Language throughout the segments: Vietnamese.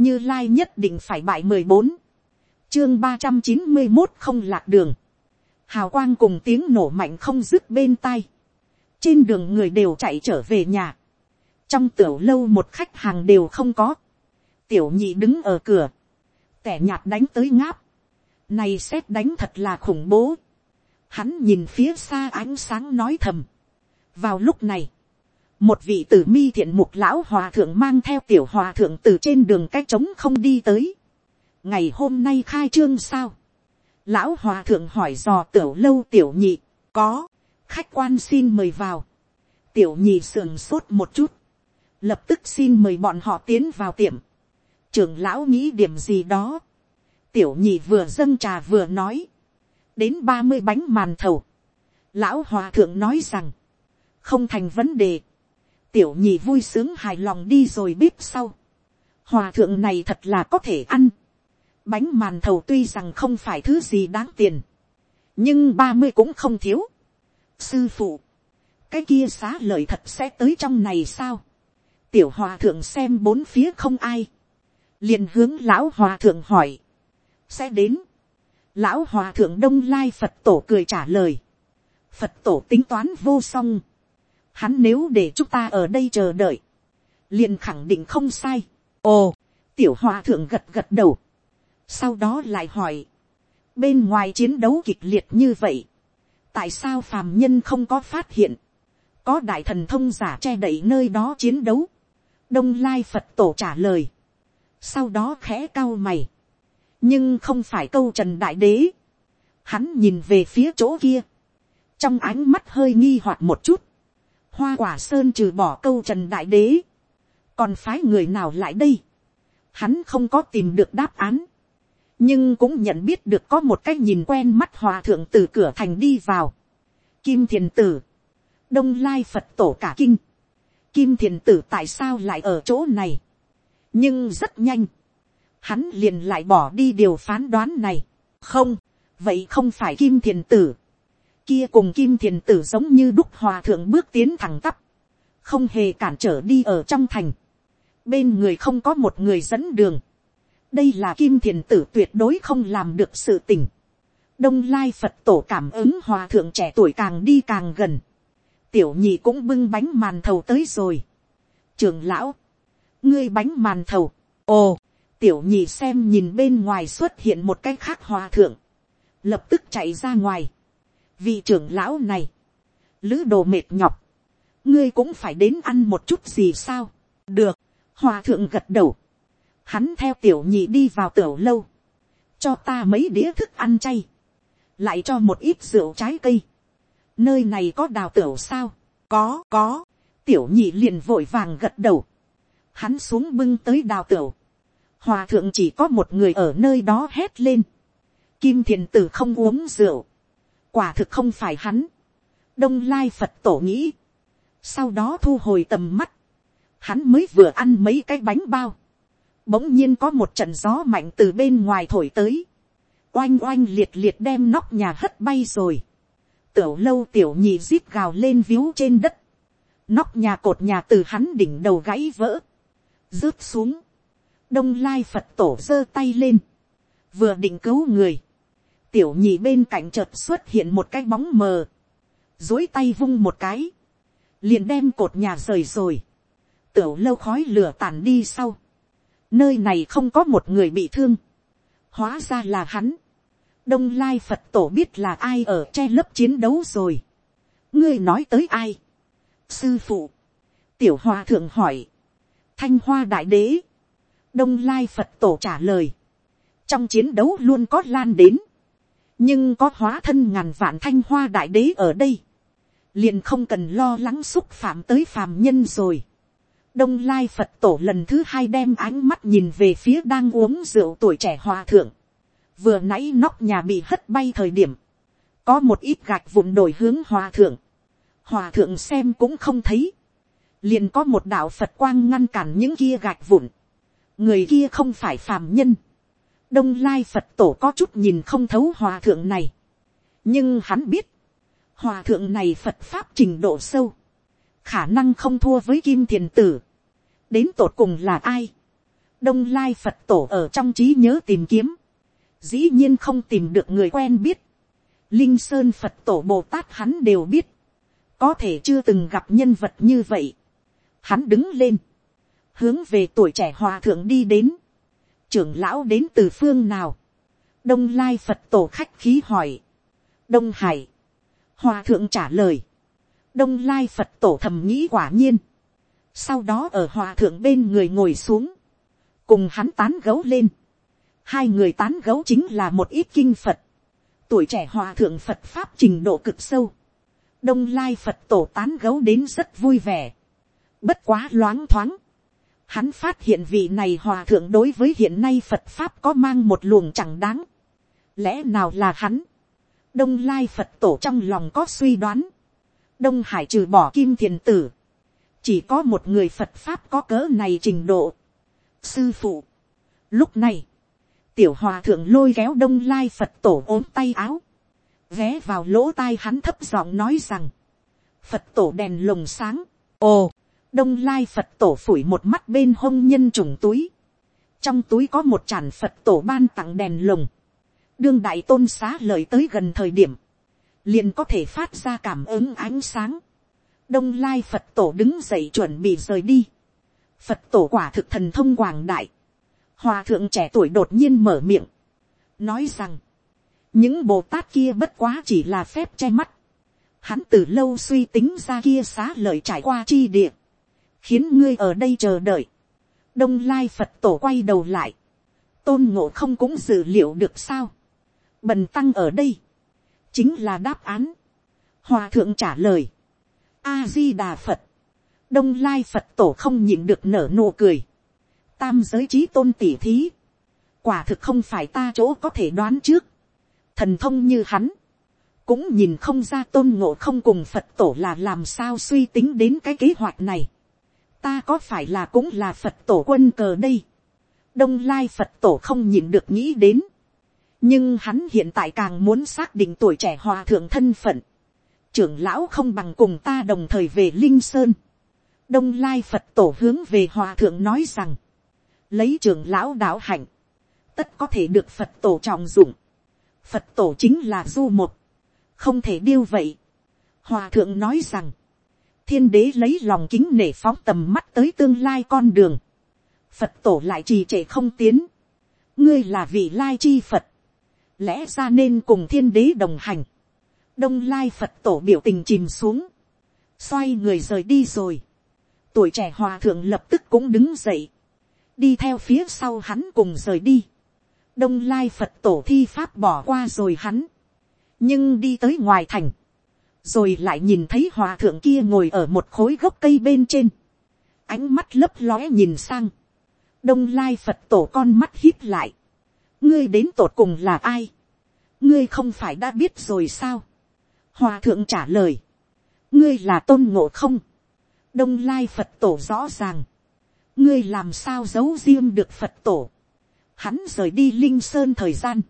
như lai nhất định phải bại mười bốn, chương ba trăm chín mươi một không lạc đường, hào quang cùng tiếng nổ mạnh không dứt bên tai, trên đường người đều chạy trở về nhà, trong tiểu lâu một khách hàng đều không có, tiểu nhị đứng ở cửa, tẻ nhạt đánh tới ngáp, này xét đánh thật là khủng bố, hắn nhìn phía xa ánh sáng nói thầm, vào lúc này, một vị tử mi thiện mục lão hòa thượng mang theo tiểu hòa thượng từ trên đường cách trống không đi tới. ngày hôm nay khai trương sao. lão hòa thượng hỏi dò tiểu lâu tiểu nhị, có, khách quan xin mời vào. tiểu nhị sườn sốt một chút, lập tức xin mời bọn họ tiến vào tiệm. trưởng lão nghĩ điểm gì đó. tiểu nhị vừa dâng trà vừa nói, đến ba mươi bánh màn thầu. lão hòa thượng nói rằng, không thành vấn đề tiểu nhị vui sướng hài lòng đi rồi bếp sau. hòa thượng này thật là có thể ăn. bánh màn thầu tuy rằng không phải thứ gì đáng tiền, nhưng ba mươi cũng không thiếu. sư phụ, cái kia xá lợi thật sẽ tới trong này sao. tiểu hòa thượng xem bốn phía không ai, liền hướng lão hòa thượng hỏi, sẽ đến. lão hòa thượng đông lai phật tổ cười trả lời, phật tổ tính toán vô song, Hắn nếu để chúng ta ở đây chờ đợi. Liền khẳng định không sai. Ồ, tiểu hòa thượng gật gật đầu. Sau đó lại hỏi. Bên ngoài chiến đấu kịch liệt như vậy. Tại sao phàm nhân không có phát hiện. Có đại thần thông giả che đậy nơi đó chiến đấu. Đông Lai Phật tổ trả lời. Sau đó khẽ cao mày. Nhưng không phải câu trần đại đế. Hắn nhìn về phía chỗ kia. Trong ánh mắt hơi nghi hoặc một chút hoa quả sơn trừ bỏ câu trần đại đế, còn phái người nào lại đây, hắn không có tìm được đáp án, nhưng cũng nhận biết được có một cái nhìn quen mắt hòa thượng từ cửa thành đi vào, kim thiền tử, đông lai phật tổ cả kinh, kim thiền tử tại sao lại ở chỗ này, nhưng rất nhanh, hắn liền lại bỏ đi điều phán đoán này, không, vậy không phải kim thiền tử, kia cùng kim thiền tử giống như đúc hòa thượng bước tiến thẳng tắp, không hề cản trở đi ở trong thành, bên người không có một người dẫn đường, đây là kim thiền tử tuyệt đối không làm được sự tình, đông lai phật tổ cảm ứng hòa thượng trẻ tuổi càng đi càng gần, tiểu nhị cũng bưng bánh màn thầu tới rồi, trường lão, ngươi bánh màn thầu, ồ, tiểu nhị xem nhìn bên ngoài xuất hiện một cái khác hòa thượng, lập tức chạy ra ngoài, vị trưởng lão này, lữ đồ mệt nhọc, ngươi cũng phải đến ăn một chút gì sao, được, hòa thượng gật đầu, hắn theo tiểu nhị đi vào tiểu lâu, cho ta mấy đĩa thức ăn chay, lại cho một ít rượu trái cây, nơi này có đào tiểu sao, có có, tiểu nhị liền vội vàng gật đầu, hắn xuống bưng tới đào tiểu, hòa thượng chỉ có một người ở nơi đó hét lên, kim thiền tử không uống rượu, quả thực không phải hắn, đông lai phật tổ nghĩ, sau đó thu hồi tầm mắt, hắn mới vừa ăn mấy cái bánh bao, bỗng nhiên có một trận gió mạnh từ bên ngoài thổi tới, oanh oanh liệt liệt đem nóc nhà hất bay rồi, tiểu lâu tiểu nhị rít gào lên víu trên đất, nóc nhà cột nhà từ hắn đỉnh đầu gãy vỡ, rớt xuống, đông lai phật tổ giơ tay lên, vừa định cứu người, tiểu nhị bên cạnh chợt xuất hiện một cái bóng mờ, dối tay vung một cái, liền đem cột nhà rời rồi, tiểu lâu khói lửa tàn đi sau, nơi này không có một người bị thương, hóa ra là hắn, đông lai phật tổ biết là ai ở che lớp chiến đấu rồi, ngươi nói tới ai, sư phụ, tiểu hòa thượng hỏi, thanh hoa đại đế, đông lai phật tổ trả lời, trong chiến đấu luôn có lan đến, nhưng có hóa thân ngàn vạn thanh hoa đại đế ở đây, liền không cần lo lắng xúc phạm tới phàm nhân rồi. đông lai phật tổ lần thứ hai đem ánh mắt nhìn về phía đang uống rượu tuổi trẻ hòa thượng, vừa nãy nóc nhà bị hất bay thời điểm, có một ít gạch vụn đổi hướng hòa thượng, hòa thượng xem cũng không thấy, liền có một đạo phật quang ngăn cản những kia gạch vụn, người kia không phải phàm nhân, đông lai phật tổ có chút nhìn không thấu hòa thượng này. nhưng hắn biết, hòa thượng này phật pháp trình độ sâu, khả năng không thua với kim thiền tử. đến tột cùng là ai. đông lai phật tổ ở trong trí nhớ tìm kiếm, dĩ nhiên không tìm được người quen biết, linh sơn phật tổ bồ tát hắn đều biết, có thể chưa từng gặp nhân vật như vậy, hắn đứng lên, hướng về tuổi trẻ hòa thượng đi đến, trưởng lão đến từ phương nào, đông lai phật tổ khách khí hỏi, đông hải, hòa thượng trả lời, đông lai phật tổ thầm nghĩ quả nhiên, sau đó ở hòa thượng bên người ngồi xuống, cùng hắn tán gấu lên, hai người tán gấu chính là một ít kinh phật, tuổi trẻ hòa thượng phật pháp trình độ cực sâu, đông lai phật tổ tán gấu đến rất vui vẻ, bất quá loáng thoáng, hắn phát hiện vị này hòa thượng đối với hiện nay phật pháp có mang một luồng chẳng đáng, lẽ nào là hắn, đông lai phật tổ trong lòng có suy đoán, đông hải trừ bỏ kim thiền tử, chỉ có một người phật pháp có cỡ này trình độ. sư phụ, lúc này, tiểu hòa thượng lôi kéo đông lai phật tổ ốm tay áo, ghé vào lỗ tai hắn thấp giọng nói rằng, phật tổ đèn lồng sáng, ồ, đông lai phật tổ phủi một mắt bên hông nhân trùng túi, trong túi có một tràn phật tổ ban tặng đèn lồng, đương đại tôn xá lời tới gần thời điểm, liền có thể phát ra cảm ứng ánh sáng. đông lai phật tổ đứng dậy chuẩn bị rời đi. phật tổ quả thực thần thông quảng đại. hòa thượng trẻ tuổi đột nhiên mở miệng, nói rằng, những bồ tát kia bất quá chỉ là phép che mắt. hắn từ lâu suy tính ra kia xá lợi trải qua chi địa, khiến ngươi ở đây chờ đợi. đông lai phật tổ quay đầu lại, tôn ngộ không cũng dự liệu được sao. bần tăng ở đây, chính là đáp án. hòa thượng trả lời, a di đà phật, đông lai phật tổ không nhịn được nở nụ cười, tam giới trí tôn tỉ thí, quả thực không phải ta chỗ có thể đoán trước, thần thông như hắn, cũng nhìn không ra tôn ngộ không cùng phật tổ là làm sao suy tính đến cái kế hoạch này, ta có phải là cũng là phật tổ quân cờ đây, đông lai phật tổ không nhìn được nghĩ đến, nhưng hắn hiện tại càng muốn xác định tuổi trẻ hòa thượng thân phận. trưởng lão không bằng cùng ta đồng thời về linh sơn. đông lai phật tổ hướng về hòa thượng nói rằng, lấy trưởng lão đạo hạnh, tất có thể được phật tổ trọng dụng. phật tổ chính là du một, không thể điêu vậy. hòa thượng nói rằng, thiên đế lấy lòng kính nể phóng tầm mắt tới tương lai con đường. phật tổ lại trì trệ không tiến. ngươi là vị lai chi phật lẽ ra nên cùng thiên đế đồng hành. đông lai phật tổ biểu tình chìm xuống, xoay người rời đi rồi. tuổi trẻ hòa thượng lập tức cũng đứng dậy, đi theo phía sau hắn cùng rời đi. đông lai phật tổ thi pháp bỏ qua rồi hắn, nhưng đi tới ngoài thành, rồi lại nhìn thấy hòa thượng kia ngồi ở một khối gốc cây bên trên, ánh mắt lấp lóe nhìn sang, đông lai phật tổ con mắt hít lại, ngươi đến tột cùng là ai, ngươi không phải đã biết rồi sao, hòa thượng trả lời, ngươi là tôn ngộ không, đông lai phật tổ rõ ràng, ngươi làm sao giấu riêng được phật tổ, hắn rời đi linh sơn thời gian,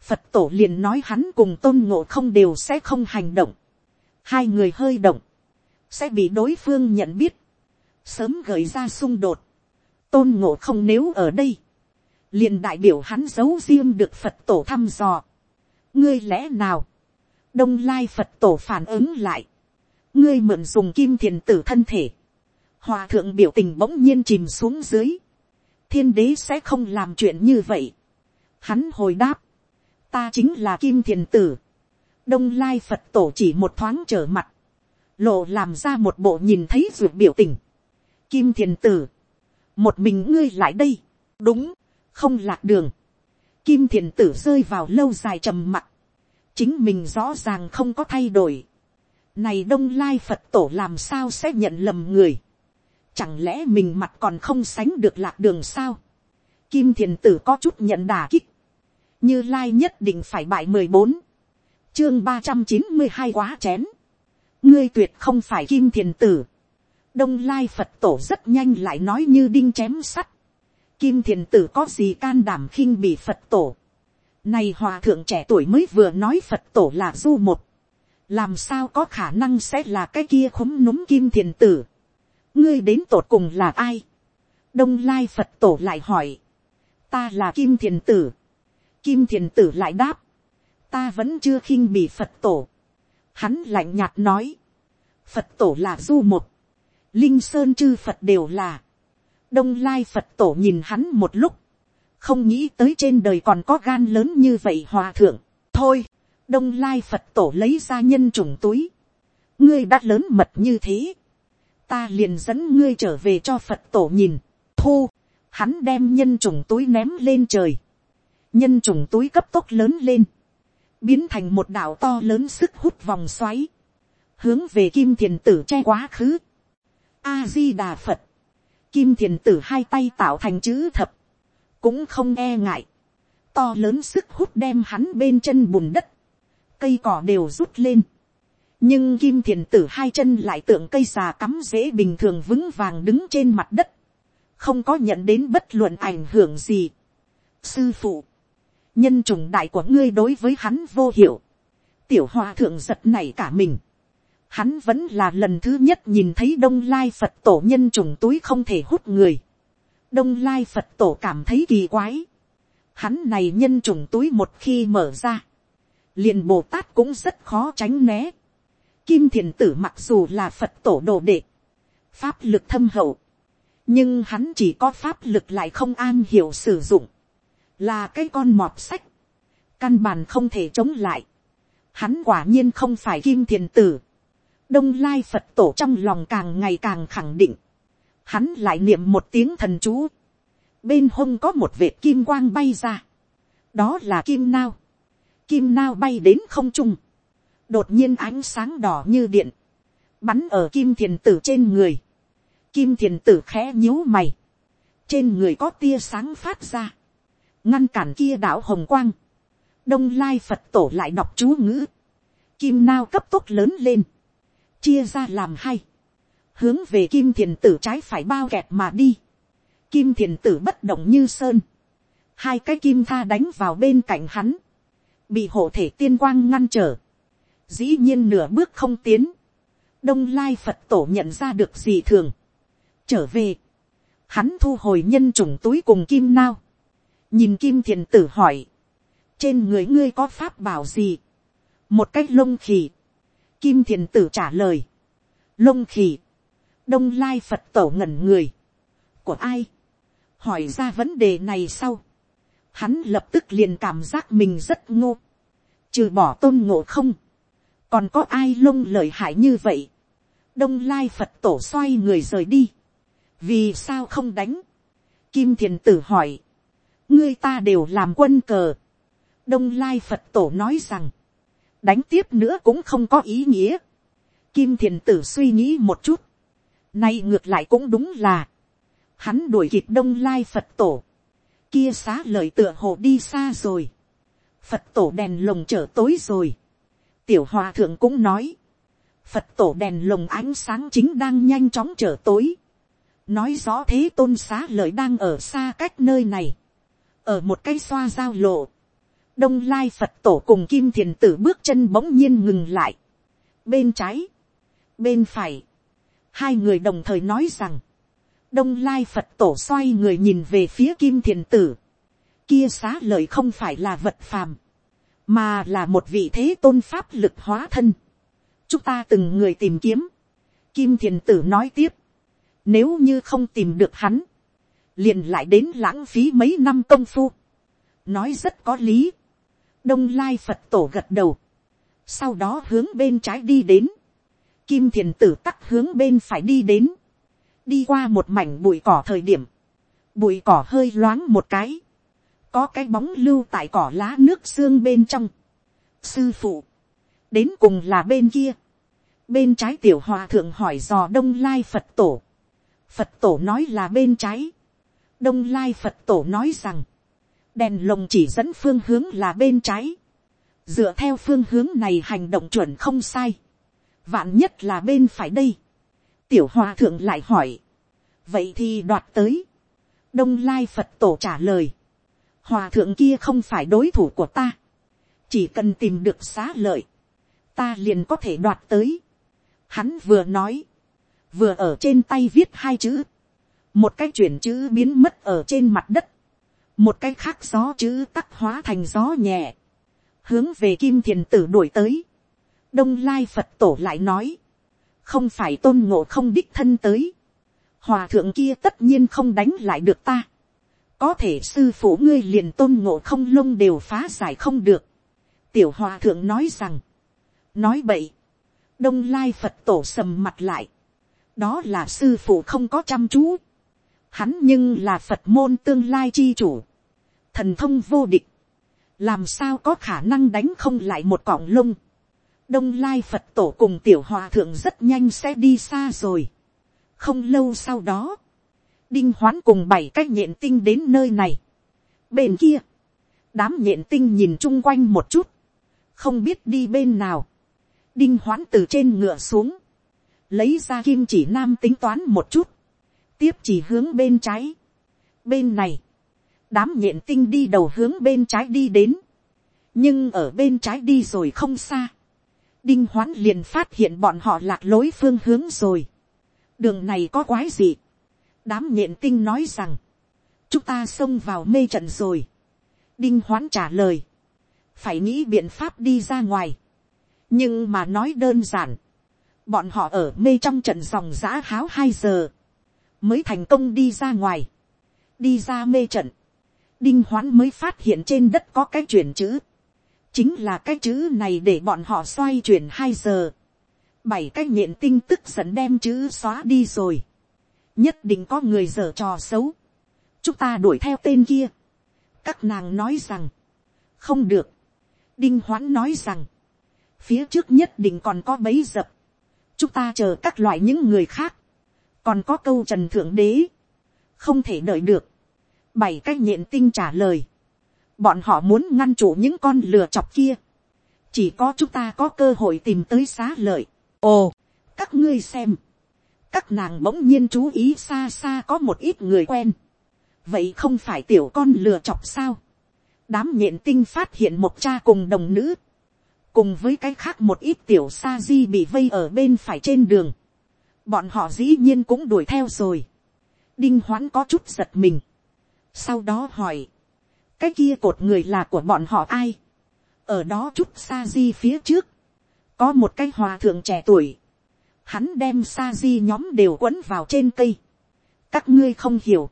phật tổ liền nói hắn cùng tôn ngộ không đều sẽ không hành động, hai người hơi động, sẽ bị đối phương nhận biết, sớm gợi ra xung đột, tôn ngộ không nếu ở đây, liền đại biểu hắn giấu riêng được phật tổ thăm dò. ngươi lẽ nào, đông lai phật tổ phản ứng lại, ngươi mượn dùng kim thiền tử thân thể, hòa thượng biểu tình bỗng nhiên chìm xuống dưới, thiên đế sẽ không làm chuyện như vậy. Hắn hồi đáp, ta chính là kim thiền tử, đông lai phật tổ chỉ một thoáng trở mặt, lộ làm ra một bộ nhìn thấy ruột biểu tình, kim thiền tử, một mình ngươi lại đây, đúng, không lạc đường, kim thiền tử rơi vào lâu dài trầm mặt, chính mình rõ ràng không có thay đổi, này đông lai phật tổ làm sao sẽ nhận lầm người, chẳng lẽ mình mặt còn không sánh được lạc đường sao, kim thiền tử có chút nhận đà kích, như lai nhất định phải bại mười bốn, chương ba trăm chín mươi hai quá chén, ngươi tuyệt không phải kim thiền tử, đông lai phật tổ rất nhanh lại nói như đinh chém sắt, kim thiền tử có gì can đảm khinh bị phật tổ, này hòa thượng trẻ tuổi mới vừa nói phật tổ là du một, làm sao có khả năng sẽ là cái kia khúm núm kim thiền tử, ngươi đến tột cùng là ai, đông lai phật tổ lại hỏi, ta là kim thiền tử, kim thiền tử lại đáp, ta vẫn chưa khinh bị phật tổ, hắn lạnh nhạt nói, phật tổ là du một, linh sơn chư phật đều là, đông lai phật tổ nhìn hắn một lúc, không nghĩ tới trên đời còn có gan lớn như vậy hòa thượng, thôi, đông lai phật tổ lấy ra nhân trùng túi, ngươi đã lớn mật như thế, ta liền dẫn ngươi trở về cho phật tổ nhìn, thu, hắn đem nhân trùng túi ném lên trời, nhân trùng túi cấp tốc lớn lên, biến thành một đảo to lớn sức hút vòng xoáy, hướng về kim thiền tử che quá khứ, a di đà phật, kim thiền tử hai tay tạo thành chữ thập, cũng không e ngại, to lớn sức hút đem hắn bên chân bùn đất, cây cỏ đều rút lên, nhưng kim thiền tử hai chân lại tượng cây xà cắm dễ bình thường vững vàng đứng trên mặt đất, không có nhận đến bất luận ảnh hưởng gì. sư phụ, nhân trùng đại của ngươi đối với hắn vô hiệu, tiểu hòa thượng giật này cả mình, hắn vẫn là lần thứ nhất nhìn thấy đông lai phật tổ nhân trùng túi không thể hút người, đông lai phật tổ cảm thấy kỳ quái, hắn này nhân trùng túi một khi mở ra, liền bồ tát cũng rất khó tránh né, Kim thiền tử mặc dù là Phật tổ đồ đệ. Pháp lực thâm hậu. Nhưng hắn chỉ có pháp lực lại không an hiểu sử dụng. Là cái con mọt sách. Căn bản không thể chống lại. Hắn quả nhiên không phải kim thiền tử. Đông lai Phật tổ trong lòng càng ngày càng khẳng định. Hắn lại niệm một tiếng thần chú. Bên hông có một vệt kim quang bay ra. Đó là kim nao. Kim nao bay đến không trung đột nhiên ánh sáng đỏ như điện, bắn ở kim thiền tử trên người, kim thiền tử khẽ nhíu mày, trên người có tia sáng phát ra, ngăn cản kia đạo hồng quang, đông lai phật tổ lại đọc chú ngữ, kim nao cấp tốc lớn lên, chia ra làm hai, hướng về kim thiền tử trái phải bao kẹt mà đi, kim thiền tử bất động như sơn, hai cái kim tha đánh vào bên cạnh hắn, bị hộ thể tiên quang ngăn trở, dĩ nhiên nửa bước không tiến, đông lai phật tổ nhận ra được gì thường, trở về, hắn thu hồi nhân trùng túi cùng kim nao, nhìn kim thiền tử hỏi, trên người ngươi có pháp bảo gì, một cách lông khỉ, kim thiền tử trả lời, lông khỉ, đông lai phật tổ ngẩn người, của ai, hỏi ra vấn đề này sau, hắn lập tức liền cảm giác mình rất ngô, trừ bỏ tôn ngộ không, còn có ai lông lời hại như vậy, đông lai phật tổ xoay người rời đi, vì sao không đánh, kim thiền tử hỏi, ngươi ta đều làm quân cờ, đông lai phật tổ nói rằng, đánh tiếp nữa cũng không có ý nghĩa, kim thiền tử suy nghĩ một chút, nay ngược lại cũng đúng là, hắn đuổi kịp đông lai phật tổ, kia xá lời tựa hồ đi xa rồi, phật tổ đèn lồng trở tối rồi, tiểu hòa thượng cũng nói, phật tổ đèn lồng ánh sáng chính đang nhanh chóng trở tối, nói rõ thế tôn xá lợi đang ở xa cách nơi này, ở một cây xoa giao lộ, đông lai phật tổ cùng kim thiền tử bước chân bỗng nhiên ngừng lại, bên trái, bên phải, hai người đồng thời nói rằng, đông lai phật tổ xoay người nhìn về phía kim thiền tử, kia xá lợi không phải là vật phàm, mà là một vị thế tôn pháp lực hóa thân. chúng ta từng người tìm kiếm. kim thiền tử nói tiếp, nếu như không tìm được hắn, liền lại đến lãng phí mấy năm công phu. nói rất có lý. đông lai phật tổ gật đầu. sau đó hướng bên trái đi đến. kim thiền tử tắc hướng bên phải đi đến. đi qua một mảnh bụi cỏ thời điểm. bụi cỏ hơi loáng một cái có cái bóng lưu tại cỏ lá nước xương bên trong. sư phụ, đến cùng là bên kia. bên trái tiểu hòa thượng hỏi dò đông lai phật tổ. phật tổ nói là bên trái đông lai phật tổ nói rằng, đèn lồng chỉ dẫn phương hướng là bên trái. dựa theo phương hướng này hành động chuẩn không sai. vạn nhất là bên phải đây. tiểu hòa thượng lại hỏi. vậy thì đoạt tới. đông lai phật tổ trả lời hòa thượng kia không phải đối thủ của ta, chỉ cần tìm được xá lợi, ta liền có thể đoạt tới. Hắn vừa nói, vừa ở trên tay viết hai chữ, một cái chuyển chữ biến mất ở trên mặt đất, một cái khác gió chữ tắc hóa thành gió nhẹ, hướng về kim thiền tử đuổi tới, đông lai phật tổ lại nói, không phải tôn ngộ không đích thân tới, hòa thượng kia tất nhiên không đánh lại được ta, có thể sư phụ ngươi liền tôn ngộ không lông đều phá giải không được, tiểu hòa thượng nói rằng, nói vậy, đông lai phật tổ sầm mặt lại, đó là sư phụ không có chăm chú, hắn nhưng là phật môn tương lai chi chủ, thần thông vô địch, làm sao có khả năng đánh không lại một cọng lông, đông lai phật tổ cùng tiểu hòa thượng rất nhanh sẽ đi xa rồi, không lâu sau đó, đinh hoán cùng bảy cách nhện tinh đến nơi này, bên kia, đám nhện tinh nhìn chung quanh một chút, không biết đi bên nào, đinh hoán từ trên ngựa xuống, lấy ra kim chỉ nam tính toán một chút, tiếp chỉ hướng bên trái. bên này, đám nhện tinh đi đầu hướng bên trái đi đến, nhưng ở bên trái đi rồi không xa, đinh hoán liền phát hiện bọn họ lạc lối phương hướng rồi, đường này có quái gì, đám nhện tinh nói rằng, chúng ta xông vào mê trận rồi, đinh hoán trả lời, phải nghĩ biện pháp đi ra ngoài, nhưng mà nói đơn giản, bọn họ ở mê trong trận dòng giã háo hai giờ, mới thành công đi ra ngoài, đi ra mê trận, đinh hoán mới phát hiện trên đất có cái chuyển chữ, chính là cái chữ này để bọn họ xoay chuyển hai giờ, bảy cái nhện tinh tức giận đem chữ xóa đi rồi, nhất định có người dở trò xấu, chúng ta đuổi theo tên kia, các nàng nói rằng, không được, đinh hoán nói rằng, phía trước nhất định còn có bấy dập, chúng ta chờ các loại những người khác, còn có câu trần thượng đế, không thể đợi được, bảy cái nhện tinh trả lời, bọn họ muốn ngăn chủ những con lừa chọc kia, chỉ có chúng ta có cơ hội tìm tới xá lợi. ồ, các ngươi xem, các nàng bỗng nhiên chú ý xa xa có một ít người quen, vậy không phải tiểu con lừa chọc sao, đám nhện tinh phát hiện một cha cùng đồng nữ, cùng với cái khác một ít tiểu sa di bị vây ở bên phải trên đường, bọn họ dĩ nhiên cũng đuổi theo rồi, đinh hoãn có chút giật mình, sau đó hỏi, cái kia cột người là của bọn họ ai, ở đó chút sa di phía trước, có một cái hòa thượng trẻ tuổi, hắn đem sa di nhóm đều quấn vào trên cây, các ngươi không hiểu,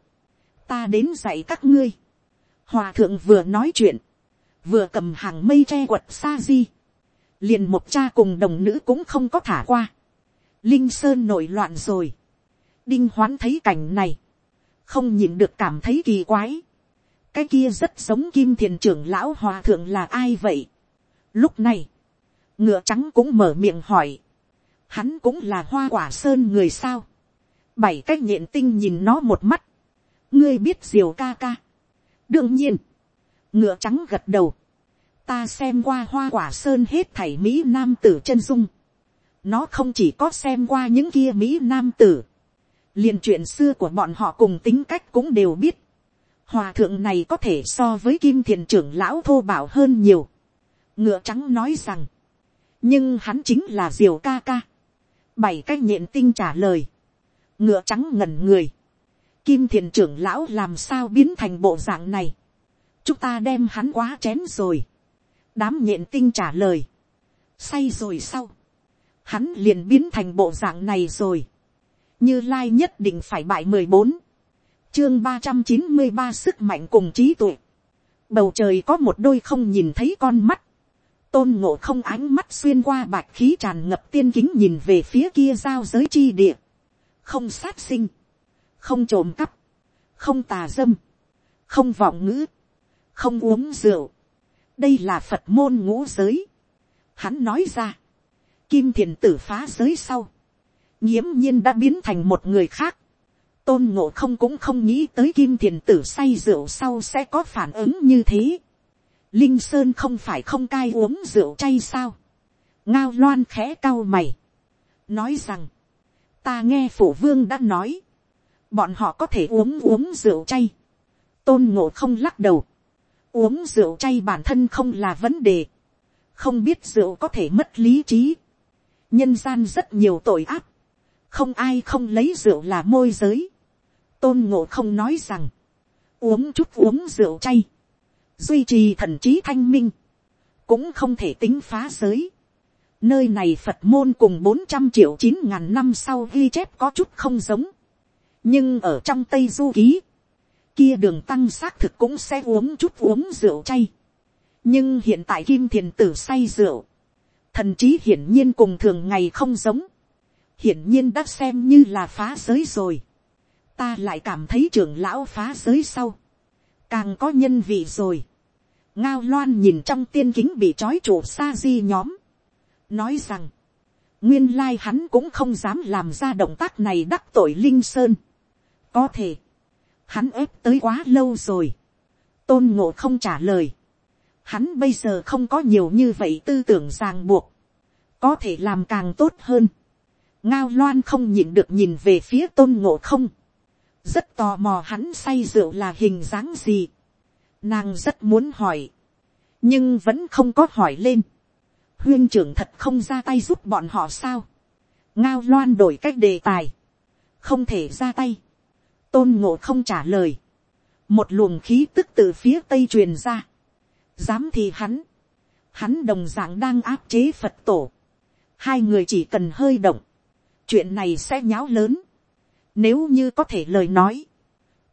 ta đến dạy các ngươi, hòa thượng vừa nói chuyện, vừa cầm hàng mây tre quật sa di, liền một cha cùng đồng nữ cũng không có thả qua, linh sơn nổi loạn rồi, đinh hoán thấy cảnh này, không nhìn được cảm thấy kỳ quái, cái kia rất giống kim thiền trưởng lão hòa thượng là ai vậy. Lúc này, ngựa trắng cũng mở miệng hỏi, hắn cũng là hoa quả sơn người sao. bảy cái nhện tinh nhìn nó một mắt, ngươi biết diều ca ca. đương nhiên, ngựa trắng gật đầu, ta xem qua hoa quả sơn hết thảy mỹ nam tử chân dung nó không chỉ có xem qua những kia mỹ nam tử, liền chuyện xưa của bọn họ cùng tính cách cũng đều biết. Hòa thượng này có thể so với kim thiền trưởng lão thô bảo hơn nhiều. ngựa trắng nói rằng, nhưng hắn chính là diều ca ca. bảy cái nhện tinh trả lời, ngựa trắng ngẩn người. kim thiền trưởng lão làm sao biến thành bộ dạng này. chúng ta đem hắn quá chén rồi đám nhện tinh trả lời, say rồi sau, hắn liền biến thành bộ dạng này rồi, như lai nhất định phải bại mười bốn, chương ba trăm chín mươi ba sức mạnh cùng trí tuệ, bầu trời có một đôi không nhìn thấy con mắt, tôn ngộ không ánh mắt xuyên qua bạch khí tràn ngập tiên kính nhìn về phía kia giao giới chi địa, không sát sinh, không trộm cắp, không tà dâm, không vọng ngữ, không uống rượu, đây là phật môn ngũ giới. Hắn nói ra, kim thiền tử phá giới sau, nghiễm nhiên đã biến thành một người khác. tôn ngộ không cũng không nghĩ tới kim thiền tử say rượu sau sẽ có phản ứng như thế. linh sơn không phải không cai uống rượu chay sao. ngao loan khẽ cao mày. nói rằng, ta nghe phổ vương đã nói, bọn họ có thể uống uống rượu chay. tôn ngộ không lắc đầu, uống rượu chay bản thân không là vấn đề, không biết rượu có thể mất lý trí, nhân gian rất nhiều tội ác, không ai không lấy rượu là môi giới, tôn ngộ không nói rằng, uống chút uống rượu chay, duy trì thần trí thanh minh, cũng không thể tính phá giới. Nơi này Phật môn cùng bốn trăm triệu chín ngàn năm sau ghi chép có chút không giống. Nhưng ở trong Tây Du Ký, kia đường tăng xác thực cũng sẽ uống chút uống rượu chay. Nhưng hiện tại Kim Thiền Tử say rượu. Thần trí hiển nhiên cùng thường ngày không giống. Hiển nhiên đã xem như là phá giới rồi. Ta lại cảm thấy trưởng lão phá giới sau. Càng có nhân vị rồi ngao loan nhìn trong tiên kính bị trói trụ sa di nhóm, nói rằng, nguyên lai hắn cũng không dám làm ra động tác này đắc tội linh sơn. có thể, hắn ép tới quá lâu rồi, tôn ngộ không trả lời, hắn bây giờ không có nhiều như vậy tư tưởng ràng buộc, có thể làm càng tốt hơn. ngao loan không nhịn được nhìn về phía tôn ngộ không, rất tò mò hắn say rượu là hình dáng gì. Nàng rất muốn hỏi. Nhưng vẫn không có hỏi lên. Huyên trưởng thật không ra tay giúp bọn họ sao. Ngao loan đổi cách đề tài. Không thể ra tay. Tôn ngộ không trả lời. Một luồng khí tức từ phía tây truyền ra. Dám thì hắn. Hắn đồng dạng đang áp chế Phật tổ. Hai người chỉ cần hơi động. Chuyện này sẽ nháo lớn. Nếu như có thể lời nói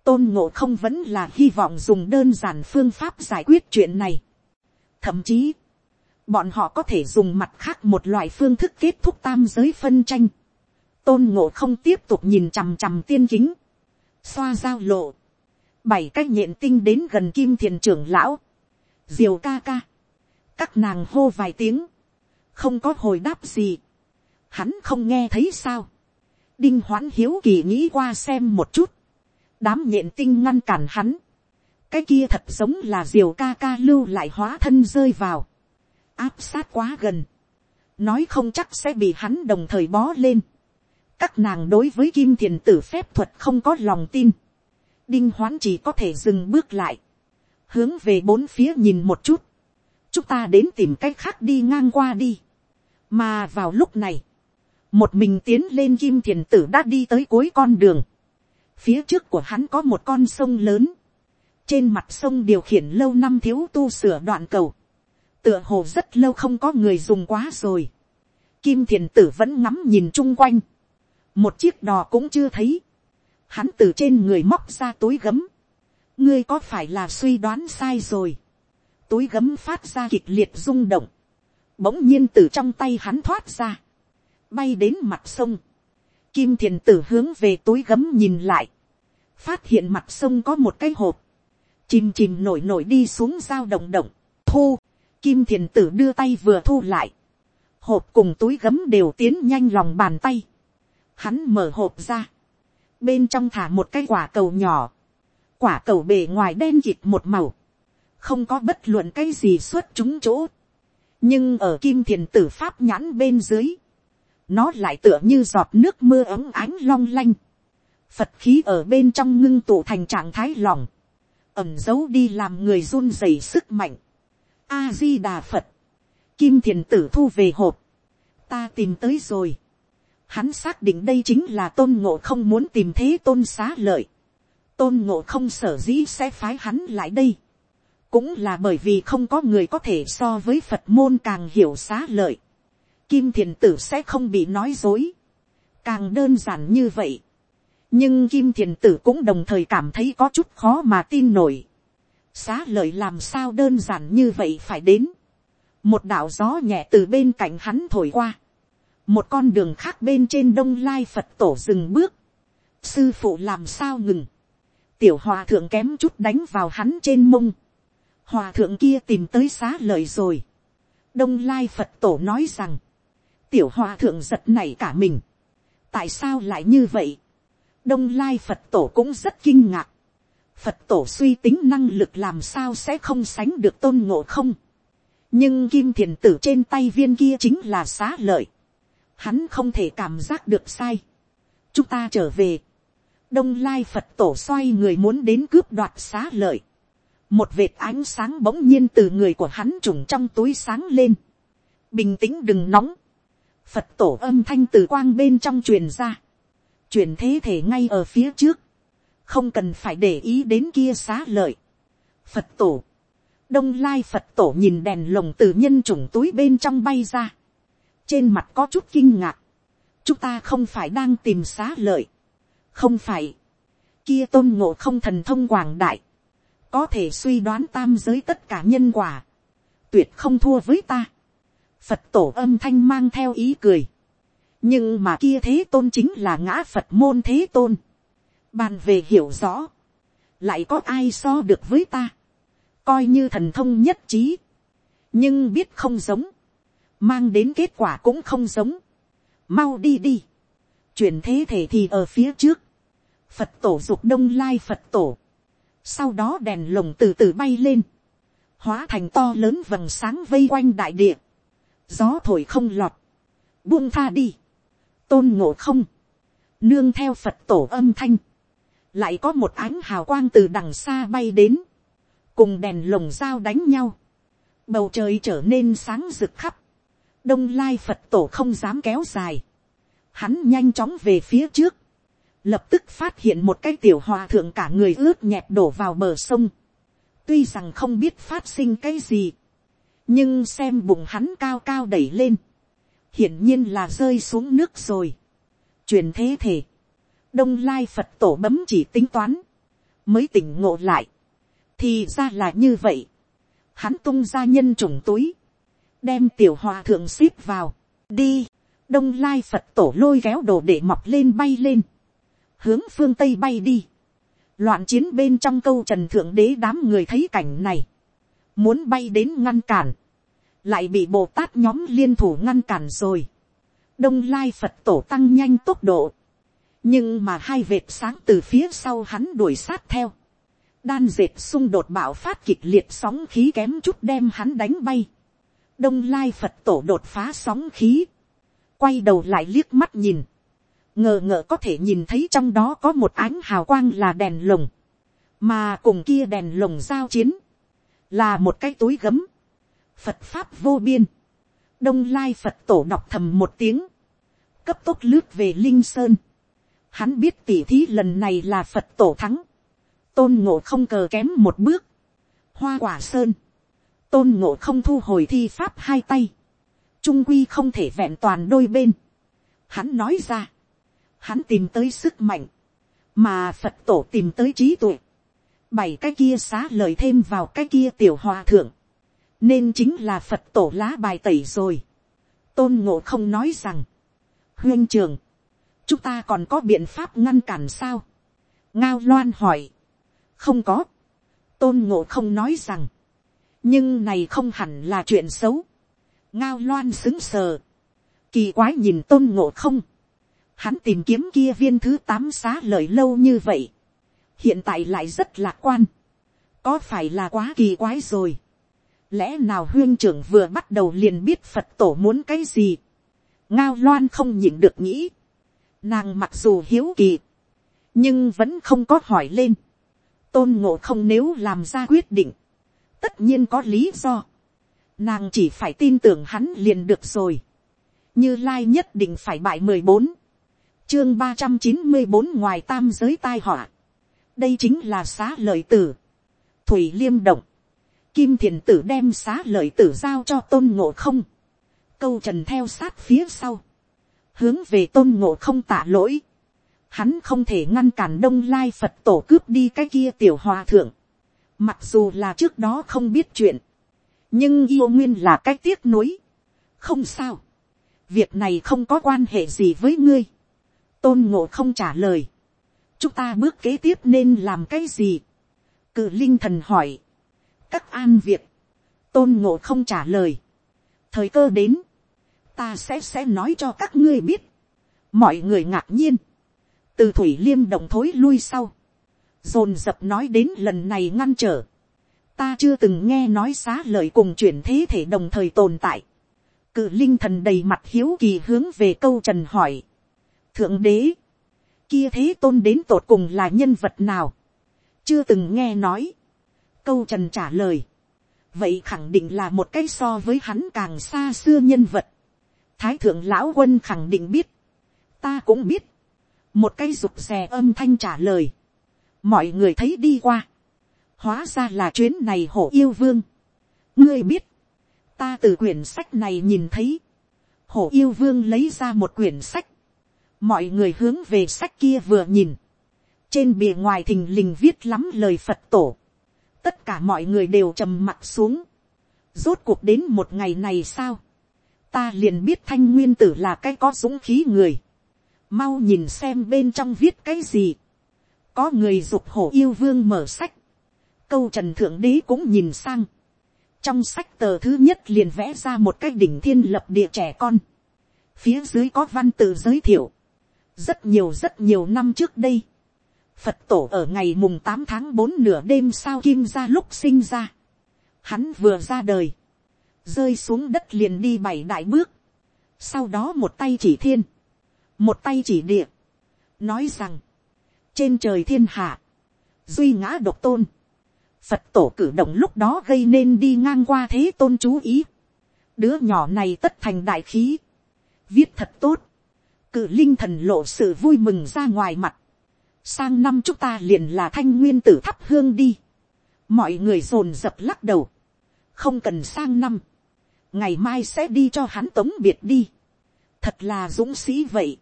tôn ngộ không vẫn là hy vọng dùng đơn giản phương pháp giải quyết chuyện này. Thậm chí, bọn họ có thể dùng mặt khác một loại phương thức kết thúc tam giới phân tranh. Tôn ngộ không tiếp tục nhìn chằm chằm tiên kính, xoa giao lộ, bảy cái nhện tinh đến gần kim thiền trưởng lão, diều ca ca, các nàng hô vài tiếng, không có hồi đáp gì, hắn không nghe thấy sao, đinh hoãn hiếu kỳ nghĩ qua xem một chút, đám nhện tinh ngăn cản hắn, cái kia thật giống là diều ca ca lưu lại hóa thân rơi vào, áp sát quá gần, nói không chắc sẽ bị hắn đồng thời bó lên, các nàng đối với kim thiền tử phép thuật không có lòng tin, đinh hoán chỉ có thể dừng bước lại, hướng về bốn phía nhìn một chút, chúng ta đến tìm cách khác đi ngang qua đi, mà vào lúc này, một mình tiến lên kim thiền tử đã đi tới cuối con đường, Phía trước của hắn có một con sông lớn. Trên mặt sông điều khiển lâu năm thiếu tu sửa đoạn cầu. Tựa hồ rất lâu không có người dùng quá rồi. Kim thiền tử vẫn ngắm nhìn chung quanh. Một chiếc đò cũng chưa thấy. Hắn từ trên người móc ra túi gấm. Ngươi có phải là suy đoán sai rồi. Túi gấm phát ra kịch liệt rung động. Bỗng nhiên từ trong tay hắn thoát ra. Bay đến mặt sông Kim thiền tử hướng về túi gấm nhìn lại. Phát hiện mặt sông có một cái hộp. Chìm chìm nổi nổi đi xuống dao động động. Thu. Kim thiền tử đưa tay vừa thu lại. Hộp cùng túi gấm đều tiến nhanh lòng bàn tay. Hắn mở hộp ra. Bên trong thả một cái quả cầu nhỏ. Quả cầu bề ngoài đen kịt một màu. Không có bất luận cái gì xuất chúng chỗ. Nhưng ở kim thiền tử pháp nhãn bên dưới nó lại tựa như giọt nước mưa ấm ánh long lanh, phật khí ở bên trong ngưng tụ thành trạng thái lòng, ẩm giấu đi làm người run rẩy sức mạnh, a di đà phật, kim thiền tử thu về hộp, ta tìm tới rồi, hắn xác định đây chính là tôn ngộ không muốn tìm thế tôn xá lợi, tôn ngộ không sở dĩ sẽ phái hắn lại đây, cũng là bởi vì không có người có thể so với phật môn càng hiểu xá lợi, kim thiền tử sẽ không bị nói dối, càng đơn giản như vậy. nhưng kim thiền tử cũng đồng thời cảm thấy có chút khó mà tin nổi. xá lợi làm sao đơn giản như vậy phải đến. một đạo gió nhẹ từ bên cạnh hắn thổi qua. một con đường khác bên trên đông lai phật tổ dừng bước. sư phụ làm sao ngừng tiểu hòa thượng kém chút đánh vào hắn trên mông. hòa thượng kia tìm tới xá lợi rồi. đông lai phật tổ nói rằng, tiểu hòa thượng giật này cả mình. tại sao lại như vậy. đông lai phật tổ cũng rất kinh ngạc. phật tổ suy tính năng lực làm sao sẽ không sánh được tôn ngộ không. nhưng kim thiền tử trên tay viên kia chính là xá lợi. hắn không thể cảm giác được sai. chúng ta trở về đông lai phật tổ xoay người muốn đến cướp đoạt xá lợi. một vệt ánh sáng bỗng nhiên từ người của hắn trùng trong túi sáng lên. bình tĩnh đừng nóng Phật tổ âm thanh từ quang bên trong truyền ra. Truyền thế thể ngay ở phía trước. không cần phải để ý đến kia xá lợi. phật tổ, đông lai phật tổ nhìn đèn lồng từ nhân chủng túi bên trong bay ra, trên mặt có chút kinh ngạc, chúng ta không phải đang tìm xá lợi, không phải, kia tôn ngộ không thần thông quảng đại, có thể suy đoán tam giới tất cả nhân quả, tuyệt không thua với ta. Phật tổ âm thanh mang theo ý cười. nhưng mà kia thế tôn chính là ngã Phật môn thế tôn. Bàn về hiểu rõ, lại có ai so được với ta, coi như thần thông nhất trí, nhưng biết không giống, mang đến kết quả cũng không giống. Mau đi đi, chuyển thế thể thì ở phía trước, Phật tổ dục đông lai Phật tổ, sau đó đèn lồng từ từ bay lên, hóa thành to lớn vầng sáng vây quanh đại địa, gió thổi không lọt, buông tha đi, tôn ngộ không, nương theo phật tổ âm thanh, lại có một ánh hào quang từ đằng xa bay đến, cùng đèn lồng dao đánh nhau, bầu trời trở nên sáng rực khắp, đông lai phật tổ không dám kéo dài, hắn nhanh chóng về phía trước, lập tức phát hiện một cái tiểu hòa thượng cả người ướt nhẹp đổ vào bờ sông, tuy rằng không biết phát sinh cái gì, nhưng xem bụng hắn cao cao đẩy lên, hiển nhiên là rơi xuống nước rồi. truyền thế thể, đông lai phật tổ bấm chỉ tính toán, mới tỉnh ngộ lại, thì ra là như vậy, hắn tung ra nhân trùng túi, đem tiểu hòa thượng ship vào, đi, đông lai phật tổ lôi kéo đồ để mọc lên bay lên, hướng phương tây bay đi, loạn chiến bên trong câu trần thượng đế đám người thấy cảnh này, muốn bay đến ngăn cản, lại bị bồ tát nhóm liên thủ ngăn cản rồi. đông lai phật tổ tăng nhanh tốc độ, nhưng mà hai vệt sáng từ phía sau hắn đuổi sát theo, đan dệt xung đột bạo phát kịch liệt sóng khí kém chút đem hắn đánh bay. đông lai phật tổ đột phá sóng khí, quay đầu lại liếc mắt nhìn, ngờ ngợ có thể nhìn thấy trong đó có một ánh hào quang là đèn lồng, mà cùng kia đèn lồng giao chiến, là một cái túi gấm, phật pháp vô biên, đông lai phật tổ đọc thầm một tiếng, cấp tốc lướt về linh sơn, hắn biết tỉ thí lần này là phật tổ thắng, tôn ngộ không cờ kém một bước, hoa quả sơn, tôn ngộ không thu hồi thi pháp hai tay, trung quy không thể vẹn toàn đôi bên, hắn nói ra, hắn tìm tới sức mạnh, mà phật tổ tìm tới trí tuệ, bảy cái kia xá lời thêm vào cái kia tiểu hòa thượng, nên chính là phật tổ lá bài tẩy rồi. tôn ngộ không nói rằng, huyên trường, chúng ta còn có biện pháp ngăn cản sao. ngao loan hỏi, không có, tôn ngộ không nói rằng, nhưng này không hẳn là chuyện xấu. ngao loan xứng sờ, kỳ quái nhìn tôn ngộ không, hắn tìm kiếm kia viên thứ tám xá lợi lâu như vậy, hiện tại lại rất lạc quan, có phải là quá kỳ quái rồi, lẽ nào huyên trưởng vừa bắt đầu liền biết phật tổ muốn cái gì, ngao loan không nhịn được nghĩ, nàng mặc dù hiếu kỳ, nhưng vẫn không có hỏi lên, tôn ngộ không nếu làm ra quyết định, tất nhiên có lý do, nàng chỉ phải tin tưởng hắn liền được rồi, như lai nhất định phải bại mười bốn, chương ba trăm chín mươi bốn ngoài tam giới tai họa. đây chính là xá lợi tử. thủy liêm động. kim thiền tử đem xá lợi tử giao cho tôn ngộ không. câu trần theo sát phía sau. hướng về tôn ngộ không tạ lỗi. hắn không thể ngăn cản đông lai phật tổ cướp đi cái kia tiểu hòa thượng. mặc dù là trước đó không biết chuyện. nhưng yêu nguyên là cái tiếc nuối. không sao. việc này không có quan hệ gì với ngươi tôn ngộ không trả lời. chúng ta bước kế tiếp nên làm cái gì. cự linh thần hỏi. các an việc. tôn ngộ không trả lời. thời cơ đến. ta sẽ sẽ nói cho các ngươi biết. mọi người ngạc nhiên. từ thủy liêm động thối lui sau. dồn dập nói đến lần này ngăn trở. ta chưa từng nghe nói xá lời cùng chuyển thế thể đồng thời tồn tại. cự linh thần đầy mặt hiếu kỳ hướng về câu trần hỏi thượng đế, kia thế tôn đến tột cùng là nhân vật nào, chưa từng nghe nói, câu trần trả lời, vậy khẳng định là một cái so với hắn càng xa xưa nhân vật, thái thượng lão quân khẳng định biết, ta cũng biết, một cái rụt rè âm thanh trả lời, mọi người thấy đi qua, hóa ra là chuyến này hổ yêu vương. ngươi biết, ta từ quyển sách này nhìn thấy, hổ yêu vương lấy ra một quyển sách, mọi người hướng về sách kia vừa nhìn, trên bìa ngoài thình lình viết lắm lời phật tổ, tất cả mọi người đều trầm mặt xuống, rốt cuộc đến một ngày này sao, ta liền biết thanh nguyên tử là cái có dũng khí người, mau nhìn xem bên trong viết cái gì, có người dục hổ yêu vương mở sách, câu trần thượng đế cũng nhìn sang, trong sách tờ thứ nhất liền vẽ ra một cái đỉnh thiên lập địa trẻ con, phía dưới có văn tự giới thiệu, rất nhiều rất nhiều năm trước đây, phật tổ ở ngày mùng tám tháng bốn nửa đêm sao kim ra lúc sinh ra, hắn vừa ra đời, rơi xuống đất liền đi bảy đại bước, sau đó một tay chỉ thiên, một tay chỉ địa, nói rằng, trên trời thiên hạ, duy ngã độc tôn, phật tổ cử động lúc đó gây nên đi ngang qua thế tôn chú ý, đứa nhỏ này tất thành đại khí, viết thật tốt, cự linh thần lộ sự vui mừng ra ngoài mặt, sang năm chúng ta liền là thanh nguyên tử thắp hương đi, mọi người dồn dập lắc đầu, không cần sang năm, ngày mai sẽ đi cho hắn tống biệt đi, thật là dũng sĩ vậy,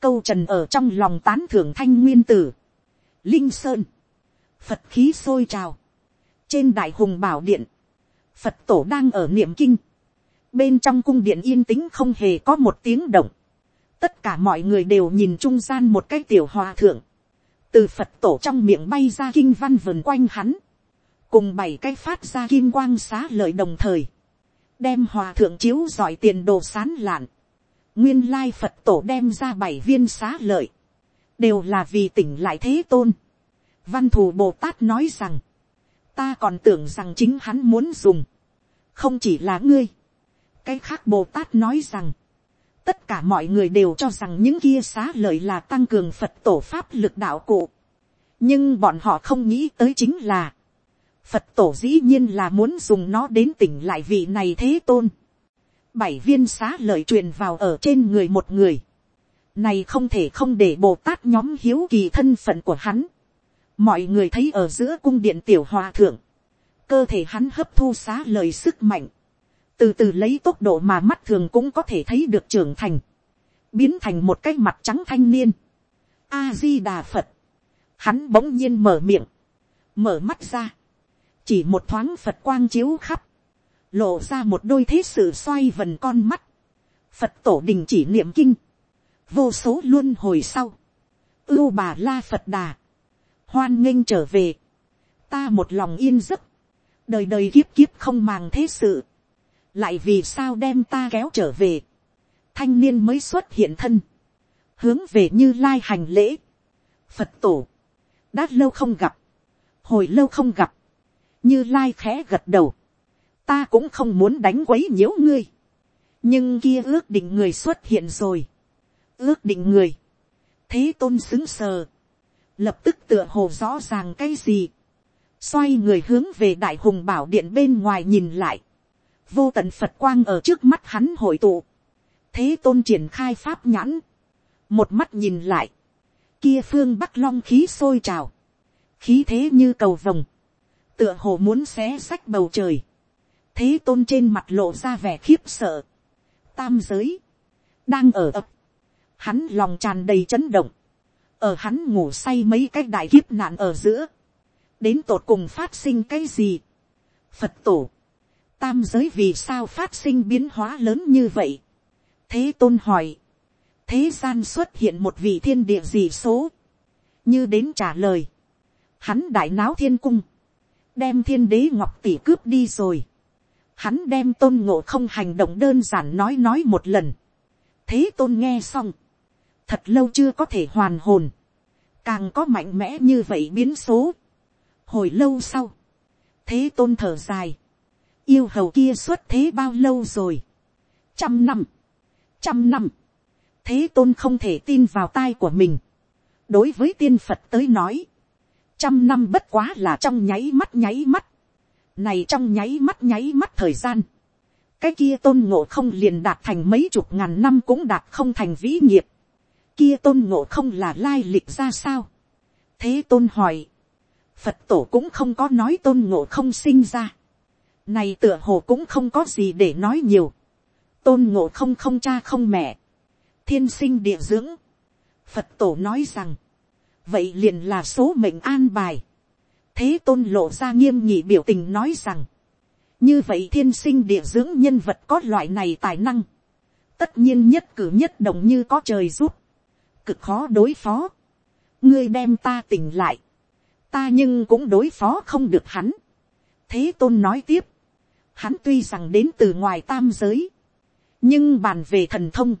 câu trần ở trong lòng tán thưởng thanh nguyên tử, linh sơn, phật khí sôi trào, trên đại hùng bảo điện, phật tổ đang ở niệm kinh, bên trong cung điện yên tĩnh không hề có một tiếng động, tất cả mọi người đều nhìn trung gian một cái tiểu hòa thượng, từ phật tổ trong miệng bay ra kinh văn vườn quanh hắn, cùng bảy cái phát ra kim quang xá lợi đồng thời, đem hòa thượng chiếu giỏi tiền đồ sán lạn, nguyên lai phật tổ đem ra bảy viên xá lợi, đều là vì tỉnh lại thế tôn. văn thù bồ tát nói rằng, ta còn tưởng rằng chính hắn muốn dùng, không chỉ là ngươi. cái khác bồ tát nói rằng, tất cả mọi người đều cho rằng những kia xá lợi là tăng cường phật tổ pháp lực đạo cụ. nhưng bọn họ không nghĩ tới chính là, phật tổ dĩ nhiên là muốn dùng nó đến tỉnh lại vị này thế tôn. bảy viên xá lợi truyền vào ở trên người một người. này không thể không để bồ tát nhóm hiếu kỳ thân phận của hắn. mọi người thấy ở giữa cung điện tiểu hòa thượng, cơ thể hắn hấp thu xá lợi sức mạnh, từ từ lấy tốc độ mà mắt thường cũng có thể thấy được trưởng thành, biến thành một cái mặt trắng thanh niên. a di đà phật, hắn bỗng nhiên mở miệng, mở mắt ra, chỉ một thoáng phật quang chiếu khắp, lộ ra một đôi thế sự xoay vần con mắt, phật tổ đình chỉ niệm kinh, vô số luôn hồi sau, ưu bà la phật đà, hoan nghênh trở về, ta một lòng yên giấc, đời đời kiếp kiếp không màng thế sự, lại vì sao đem ta kéo trở về, thanh niên mới xuất hiện thân, hướng về như lai hành lễ, phật tổ, đã lâu không gặp, hồi lâu không gặp, như lai khẽ gật đầu, ta cũng không muốn đánh quấy nhiễu ngươi, nhưng kia ước định người xuất hiện rồi, ước định người, thế tôn xứng sờ, lập tức tựa hồ rõ ràng cái gì, xoay người hướng về đại hùng bảo điện bên ngoài nhìn lại, vô tận phật quang ở trước mắt hắn hội tụ, thế tôn triển khai pháp nhãn, một mắt nhìn lại, kia phương bắc long khí sôi trào, khí thế như cầu vồng, tựa hồ muốn xé sách bầu trời, thế tôn trên mặt lộ ra vẻ khiếp sợ, tam giới, đang ở ập, hắn lòng tràn đầy chấn động, ở hắn ngủ say mấy cái đại kiếp nạn ở giữa, đến tột cùng phát sinh cái gì. phật tổ, tam giới vì sao phát sinh biến hóa lớn như vậy. thế tôn hỏi, thế gian xuất hiện một vị thiên địa gì số, như đến trả lời, hắn đại náo thiên cung, đem thiên đế ngọc tỷ cướp đi rồi, hắn đem tôn ngộ không hành động đơn giản nói nói một lần, thế tôn nghe xong, thật lâu chưa có thể hoàn hồn, càng có mạnh mẽ như vậy biến số, hồi lâu sau, thế tôn thở dài, yêu hầu kia xuất thế bao lâu rồi, trăm năm, trăm năm, thế tôn không thể tin vào tai của mình, đối với tiên phật tới nói, trăm năm bất quá là trong nháy mắt nháy mắt, này trong nháy mắt nháy mắt thời gian, cái kia tôn ngộ không liền đạt thành mấy chục ngàn năm cũng đạt không thành vĩ nghiệp, kia tôn ngộ không là lai lịch ra sao, thế tôn hỏi, phật tổ cũng không có nói tôn ngộ không sinh ra, này tựa hồ cũng không có gì để nói nhiều, tôn ngộ không không cha không mẹ, thiên sinh địa dưỡng, phật tổ nói rằng, vậy liền là số mệnh an bài, thế tôn lộ ra nghiêm nhị biểu tình nói rằng, như vậy thiên sinh địa dưỡng nhân vật có loại này tài năng, tất nhiên nhất cử nhất động như có trời giúp, cực khó đối phó, ngươi đem ta tỉnh lại, ta nhưng cũng đối phó không được hắn. thế tôn nói tiếp, hắn tuy rằng đến từ ngoài tam giới, nhưng bàn về thần thông,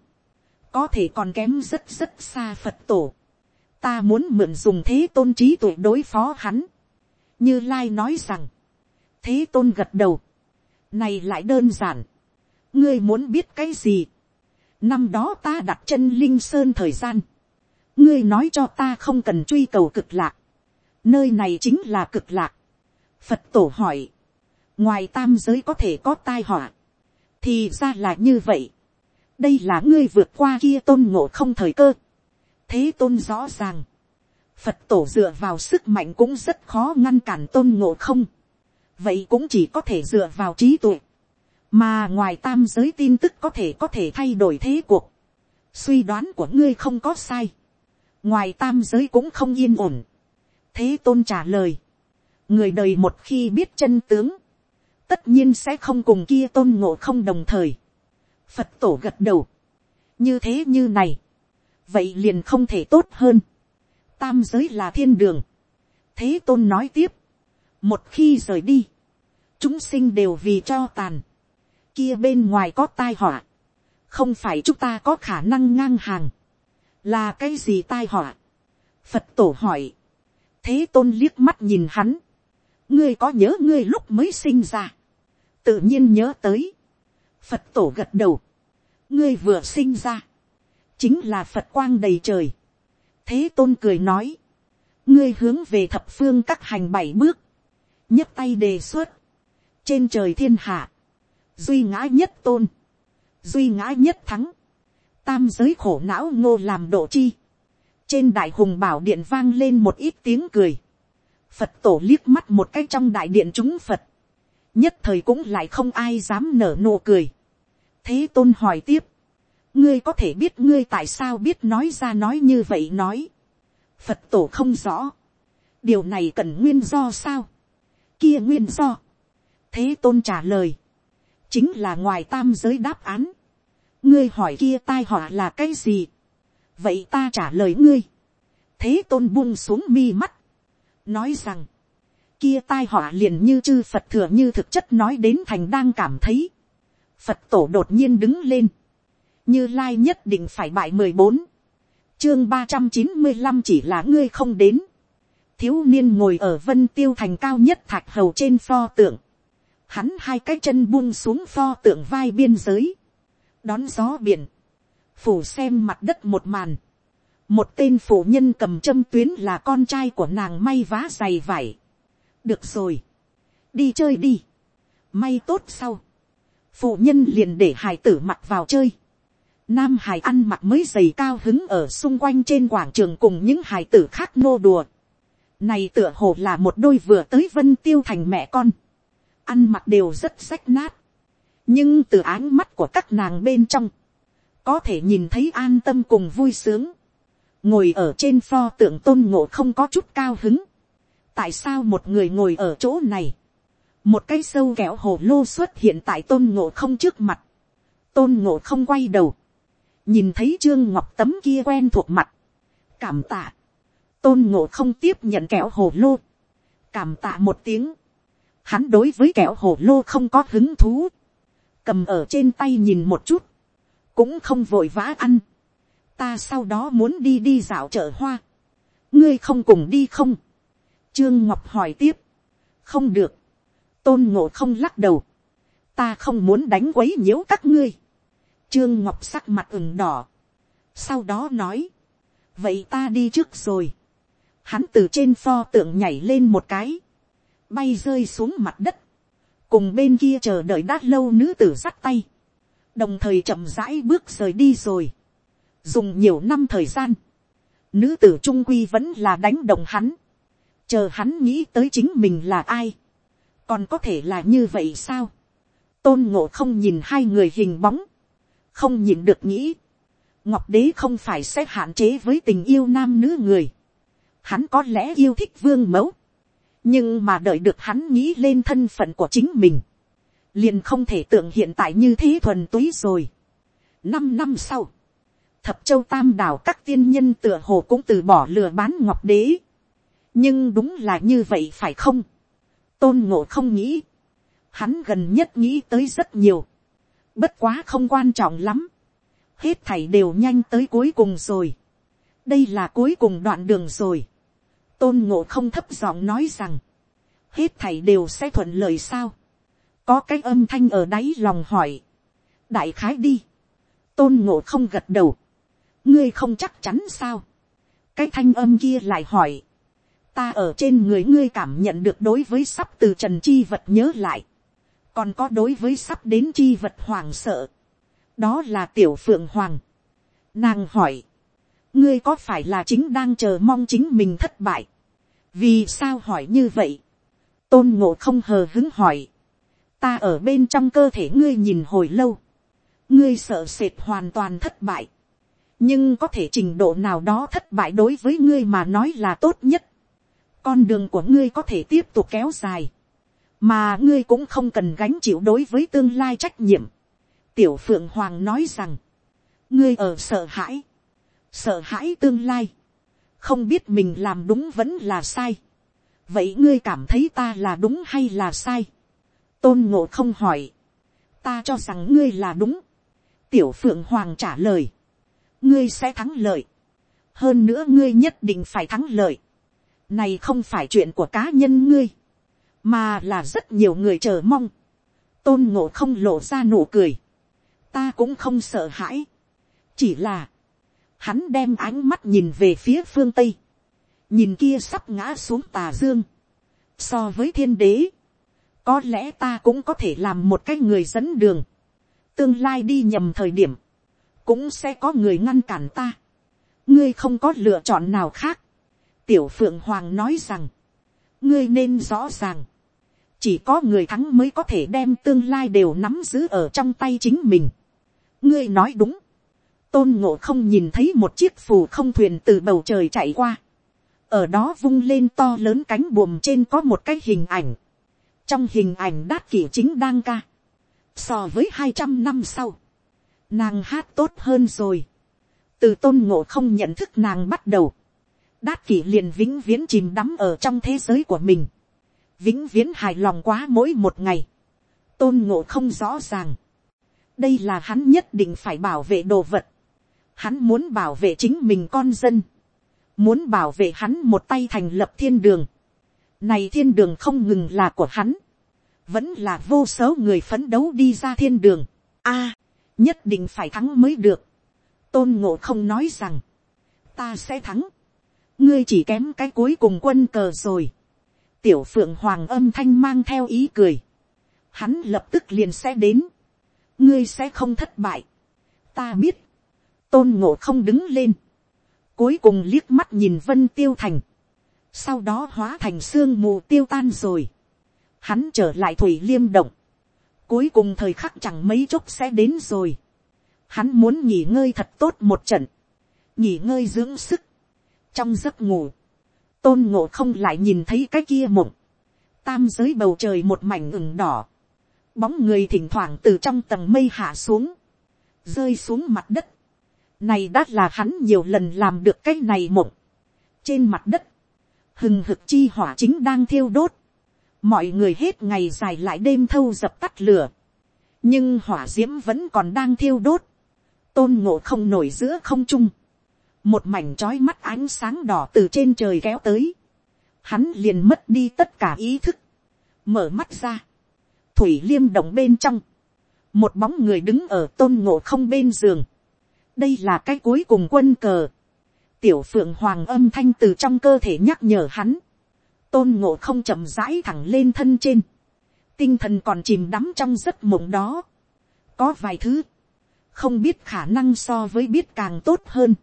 có thể còn kém rất rất xa phật tổ. ta muốn mượn dùng thế tôn trí tuệ đối phó hắn. như lai nói rằng, thế tôn gật đầu, này lại đơn giản, ngươi muốn biết cái gì, năm đó ta đặt chân linh sơn thời gian, ngươi nói cho ta không cần truy cầu cực lạc, nơi này chính là cực lạc. phật tổ hỏi, ngoài tam giới có thể có tai họa, thì ra là như vậy. đây là ngươi vượt qua kia tôn ngộ không thời cơ. thế tôn rõ ràng, phật tổ dựa vào sức mạnh cũng rất khó ngăn cản tôn ngộ không. vậy cũng chỉ có thể dựa vào trí tuệ. mà ngoài tam giới tin tức có thể có thể thay đổi thế cuộc. suy đoán của ngươi không có sai. ngoài tam giới cũng không yên ổn thế tôn trả lời, người đời một khi biết chân tướng, tất nhiên sẽ không cùng kia tôn ngộ không đồng thời. phật tổ gật đầu, như thế như này, vậy liền không thể tốt hơn. tam giới là thiên đường. thế tôn nói tiếp, một khi rời đi, chúng sinh đều vì cho tàn, kia bên ngoài có tai họa, không phải chúng ta có khả năng ngang hàng, là cái gì tai họa. phật tổ hỏi, thế tôn liếc mắt nhìn hắn, ngươi có nhớ ngươi lúc mới sinh ra, tự nhiên nhớ tới, phật tổ gật đầu, ngươi vừa sinh ra, chính là phật quang đầy trời, thế tôn cười nói, ngươi hướng về thập phương các hành bảy bước, nhấc tay đề xuất, trên trời thiên hạ, duy ngã nhất tôn, duy ngã nhất thắng, tam giới khổ não ngô làm độ chi, trên đại hùng bảo điện vang lên một ít tiếng cười. Phật tổ liếc mắt một cái trong đại điện chúng Phật. Nhất thời cũng lại không ai dám nở nụ cười. Thế tôn hỏi tiếp. Ngươi có thể biết ngươi tại sao biết nói ra nói như vậy nói. Phật tổ không rõ. Điều này cần nguyên do sao? Kia nguyên do. Thế tôn trả lời. Chính là ngoài tam giới đáp án. Ngươi hỏi kia tai họa là cái gì? vậy ta trả lời ngươi. thế tôn buông xuống mi mắt. nói rằng, kia tai họa liền như chư phật thừa như thực chất nói đến thành đang cảm thấy. phật tổ đột nhiên đứng lên. như lai nhất định phải bại mười bốn. chương ba trăm chín mươi năm chỉ là ngươi không đến. thiếu niên ngồi ở vân tiêu thành cao nhất thạch hầu trên pho tượng. hắn hai cái chân buông xuống pho tượng vai biên giới. đón gió biển phủ xem mặt đất một màn. một tên phụ nhân cầm châm tuyến là con trai của nàng may vá giày vải được rồi, đi chơi đi. may tốt sau. phụ nhân liền để hải tử mặc vào chơi. nam hải ăn mặc mới giày cao hứng ở xung quanh trên quảng trường cùng những hải tử khác nô đùa. này tựa hồ là một đôi vừa tới vân tiêu thành mẹ con. ăn mặc đều rất rách nát. nhưng từ áng mắt của các nàng bên trong, có thể nhìn thấy an tâm cùng vui sướng, ngồi ở trên pho tượng tôn ngộ không có chút cao hứng, tại sao một người ngồi ở chỗ này, một cái sâu kẹo hồ lô xuất hiện tại tôn ngộ không trước mặt, tôn ngộ không quay đầu, nhìn thấy trương ngọc tấm kia quen thuộc mặt, cảm tạ, tôn ngộ không tiếp nhận kẹo hồ lô, cảm tạ một tiếng, hắn đối với kẹo hồ lô không có hứng thú, cầm ở trên tay nhìn một chút, cũng không vội vã ăn. ta sau đó muốn đi đi dạo chợ hoa. ngươi không cùng đi không trương ngọc hỏi tiếp. không được. tôn ngộ không lắc đầu. ta không muốn đánh quấy nhiễu các ngươi. trương ngọc sắc mặt ửng đỏ. sau đó nói. vậy ta đi trước rồi. hắn từ trên pho tượng nhảy lên một cái. bay rơi xuống mặt đất. cùng bên kia chờ đợi đã lâu nữ tử sắt tay đồng thời chậm rãi bước rời đi rồi, dùng nhiều năm thời gian, nữ tử trung quy vẫn là đánh đồng hắn, chờ hắn nghĩ tới chính mình là ai, còn có thể là như vậy sao, tôn ngộ không nhìn hai người hình bóng, không nhìn được nghĩ, ngọc đế không phải sẽ hạn chế với tình yêu nam nữ người, hắn có lẽ yêu thích vương mẫu, nhưng mà đợi được hắn nghĩ lên thân phận của chính mình, liền không thể tưởng hiện tại như thế thuần túy rồi. năm năm sau, thập châu tam đảo các tiên nhân tựa hồ cũng từ bỏ lừa bán ngọc đế nhưng đúng là như vậy phải không. tôn ngộ không nghĩ. hắn gần nhất nghĩ tới rất nhiều. bất quá không quan trọng lắm. hết thảy đều nhanh tới cuối cùng rồi. đây là cuối cùng đoạn đường rồi. tôn ngộ không thấp giọng nói rằng, hết thảy đều sẽ thuận lợi sao. có cái âm thanh ở đáy lòng hỏi. đại khái đi. tôn ngộ không gật đầu ngươi không chắc chắn sao. cái thanh âm kia lại hỏi ta ở trên người ngươi cảm nhận được đối với sắp từ trần chi vật nhớ lại. còn có đối với sắp đến chi vật hoàng sợ. đó là tiểu phượng hoàng. nàng hỏi. ngươi có phải là chính đang chờ mong chính mình thất bại. vì sao hỏi như vậy. tôn ngộ không hờ hứng hỏi. ta ở bên trong cơ thể ngươi nhìn hồi lâu. ngươi sợ sệt hoàn toàn thất bại nhưng có thể trình độ nào đó thất bại đối với ngươi mà nói là tốt nhất con đường của ngươi có thể tiếp tục kéo dài, mà ngươi cũng không cần gánh chịu đối với tương lai trách nhiệm. tiểu phượng hoàng nói rằng, ngươi ở sợ hãi, sợ hãi tương lai, không biết mình làm đúng vẫn là sai. vậy ngươi cảm thấy ta là đúng hay là sai. tôn ngộ không hỏi, ta cho rằng ngươi là đúng. tiểu phượng hoàng trả lời, ngươi sẽ thắng lợi. hơn nữa ngươi nhất định phải thắng lợi này không phải chuyện của cá nhân ngươi, mà là rất nhiều người chờ mong. tôn ngộ không lộ ra nụ cười. ta cũng không sợ hãi. chỉ là, hắn đem ánh mắt nhìn về phía phương tây. nhìn kia sắp ngã xuống tà dương. so với thiên đế, có lẽ ta cũng có thể làm một cái người dẫn đường. tương lai đi nhầm thời điểm, cũng sẽ có người ngăn cản ta. ngươi không có lựa chọn nào khác tiểu phượng hoàng nói rằng, ngươi nên rõ ràng, chỉ có người thắng mới có thể đem tương lai đều nắm giữ ở trong tay chính mình. ngươi nói đúng, tôn ngộ không nhìn thấy một chiếc phù không thuyền từ bầu trời chạy qua. ở đó vung lên to lớn cánh buồm trên có một cái hình ảnh. trong hình ảnh đát kỷ chính đang ca. so với hai trăm năm sau, nàng hát tốt hơn rồi. từ tôn ngộ không nhận thức nàng bắt đầu đát kỷ liền vĩnh viễn chìm đắm ở trong thế giới của mình. vĩnh viễn hài lòng quá mỗi một ngày. tôn ngộ không rõ ràng. đây là hắn nhất định phải bảo vệ đồ vật. hắn muốn bảo vệ chính mình con dân. muốn bảo vệ hắn một tay thành lập thiên đường. này thiên đường không ngừng là của hắn. vẫn là vô số người phấn đấu đi ra thiên đường. a, nhất định phải thắng mới được. tôn ngộ không nói rằng, ta sẽ thắng, ngươi chỉ kém cái cuối cùng quân cờ rồi. tiểu phượng hoàng âm thanh mang theo ý cười, hắn lập tức liền sẽ đến, ngươi sẽ không thất bại. ta biết, tôn ngộ không đứng lên, cuối cùng liếc mắt nhìn vân tiêu thành, sau đó hóa thành sương mù tiêu tan rồi, hắn trở lại thủy liêm động, Cuối cùng thời khắc chẳng mấy chốc sẽ đến rồi. Hắn muốn nghỉ ngơi thật tốt một trận. Nghỉ ngơi dưỡng sức. Trong giấc ngủ. Tôn ngộ không lại nhìn thấy cái kia mộng. Tam giới bầu trời một mảnh ửng đỏ. Bóng người thỉnh thoảng từ trong tầng mây hạ xuống. Rơi xuống mặt đất. Này đã là hắn nhiều lần làm được cái này mộng. Trên mặt đất. Hừng hực chi hỏa chính đang thiêu đốt mọi người hết ngày dài lại đêm thâu dập tắt lửa, nhưng hỏa d i ễ m vẫn còn đang thiêu đốt, tôn ngộ không nổi giữa không trung, một mảnh trói mắt ánh sáng đỏ từ trên trời kéo tới, hắn liền mất đi tất cả ý thức, mở mắt ra, thủy liêm động bên trong, một bóng người đứng ở tôn ngộ không bên giường, đây là cái cuối cùng quân cờ, tiểu phượng hoàng âm thanh từ trong cơ thể nhắc nhở hắn, tôn ngộ không chậm rãi thẳng lên thân trên, tinh thần còn chìm đắm trong giấc mộng đó. có vài thứ, không biết khả năng so với biết càng tốt hơn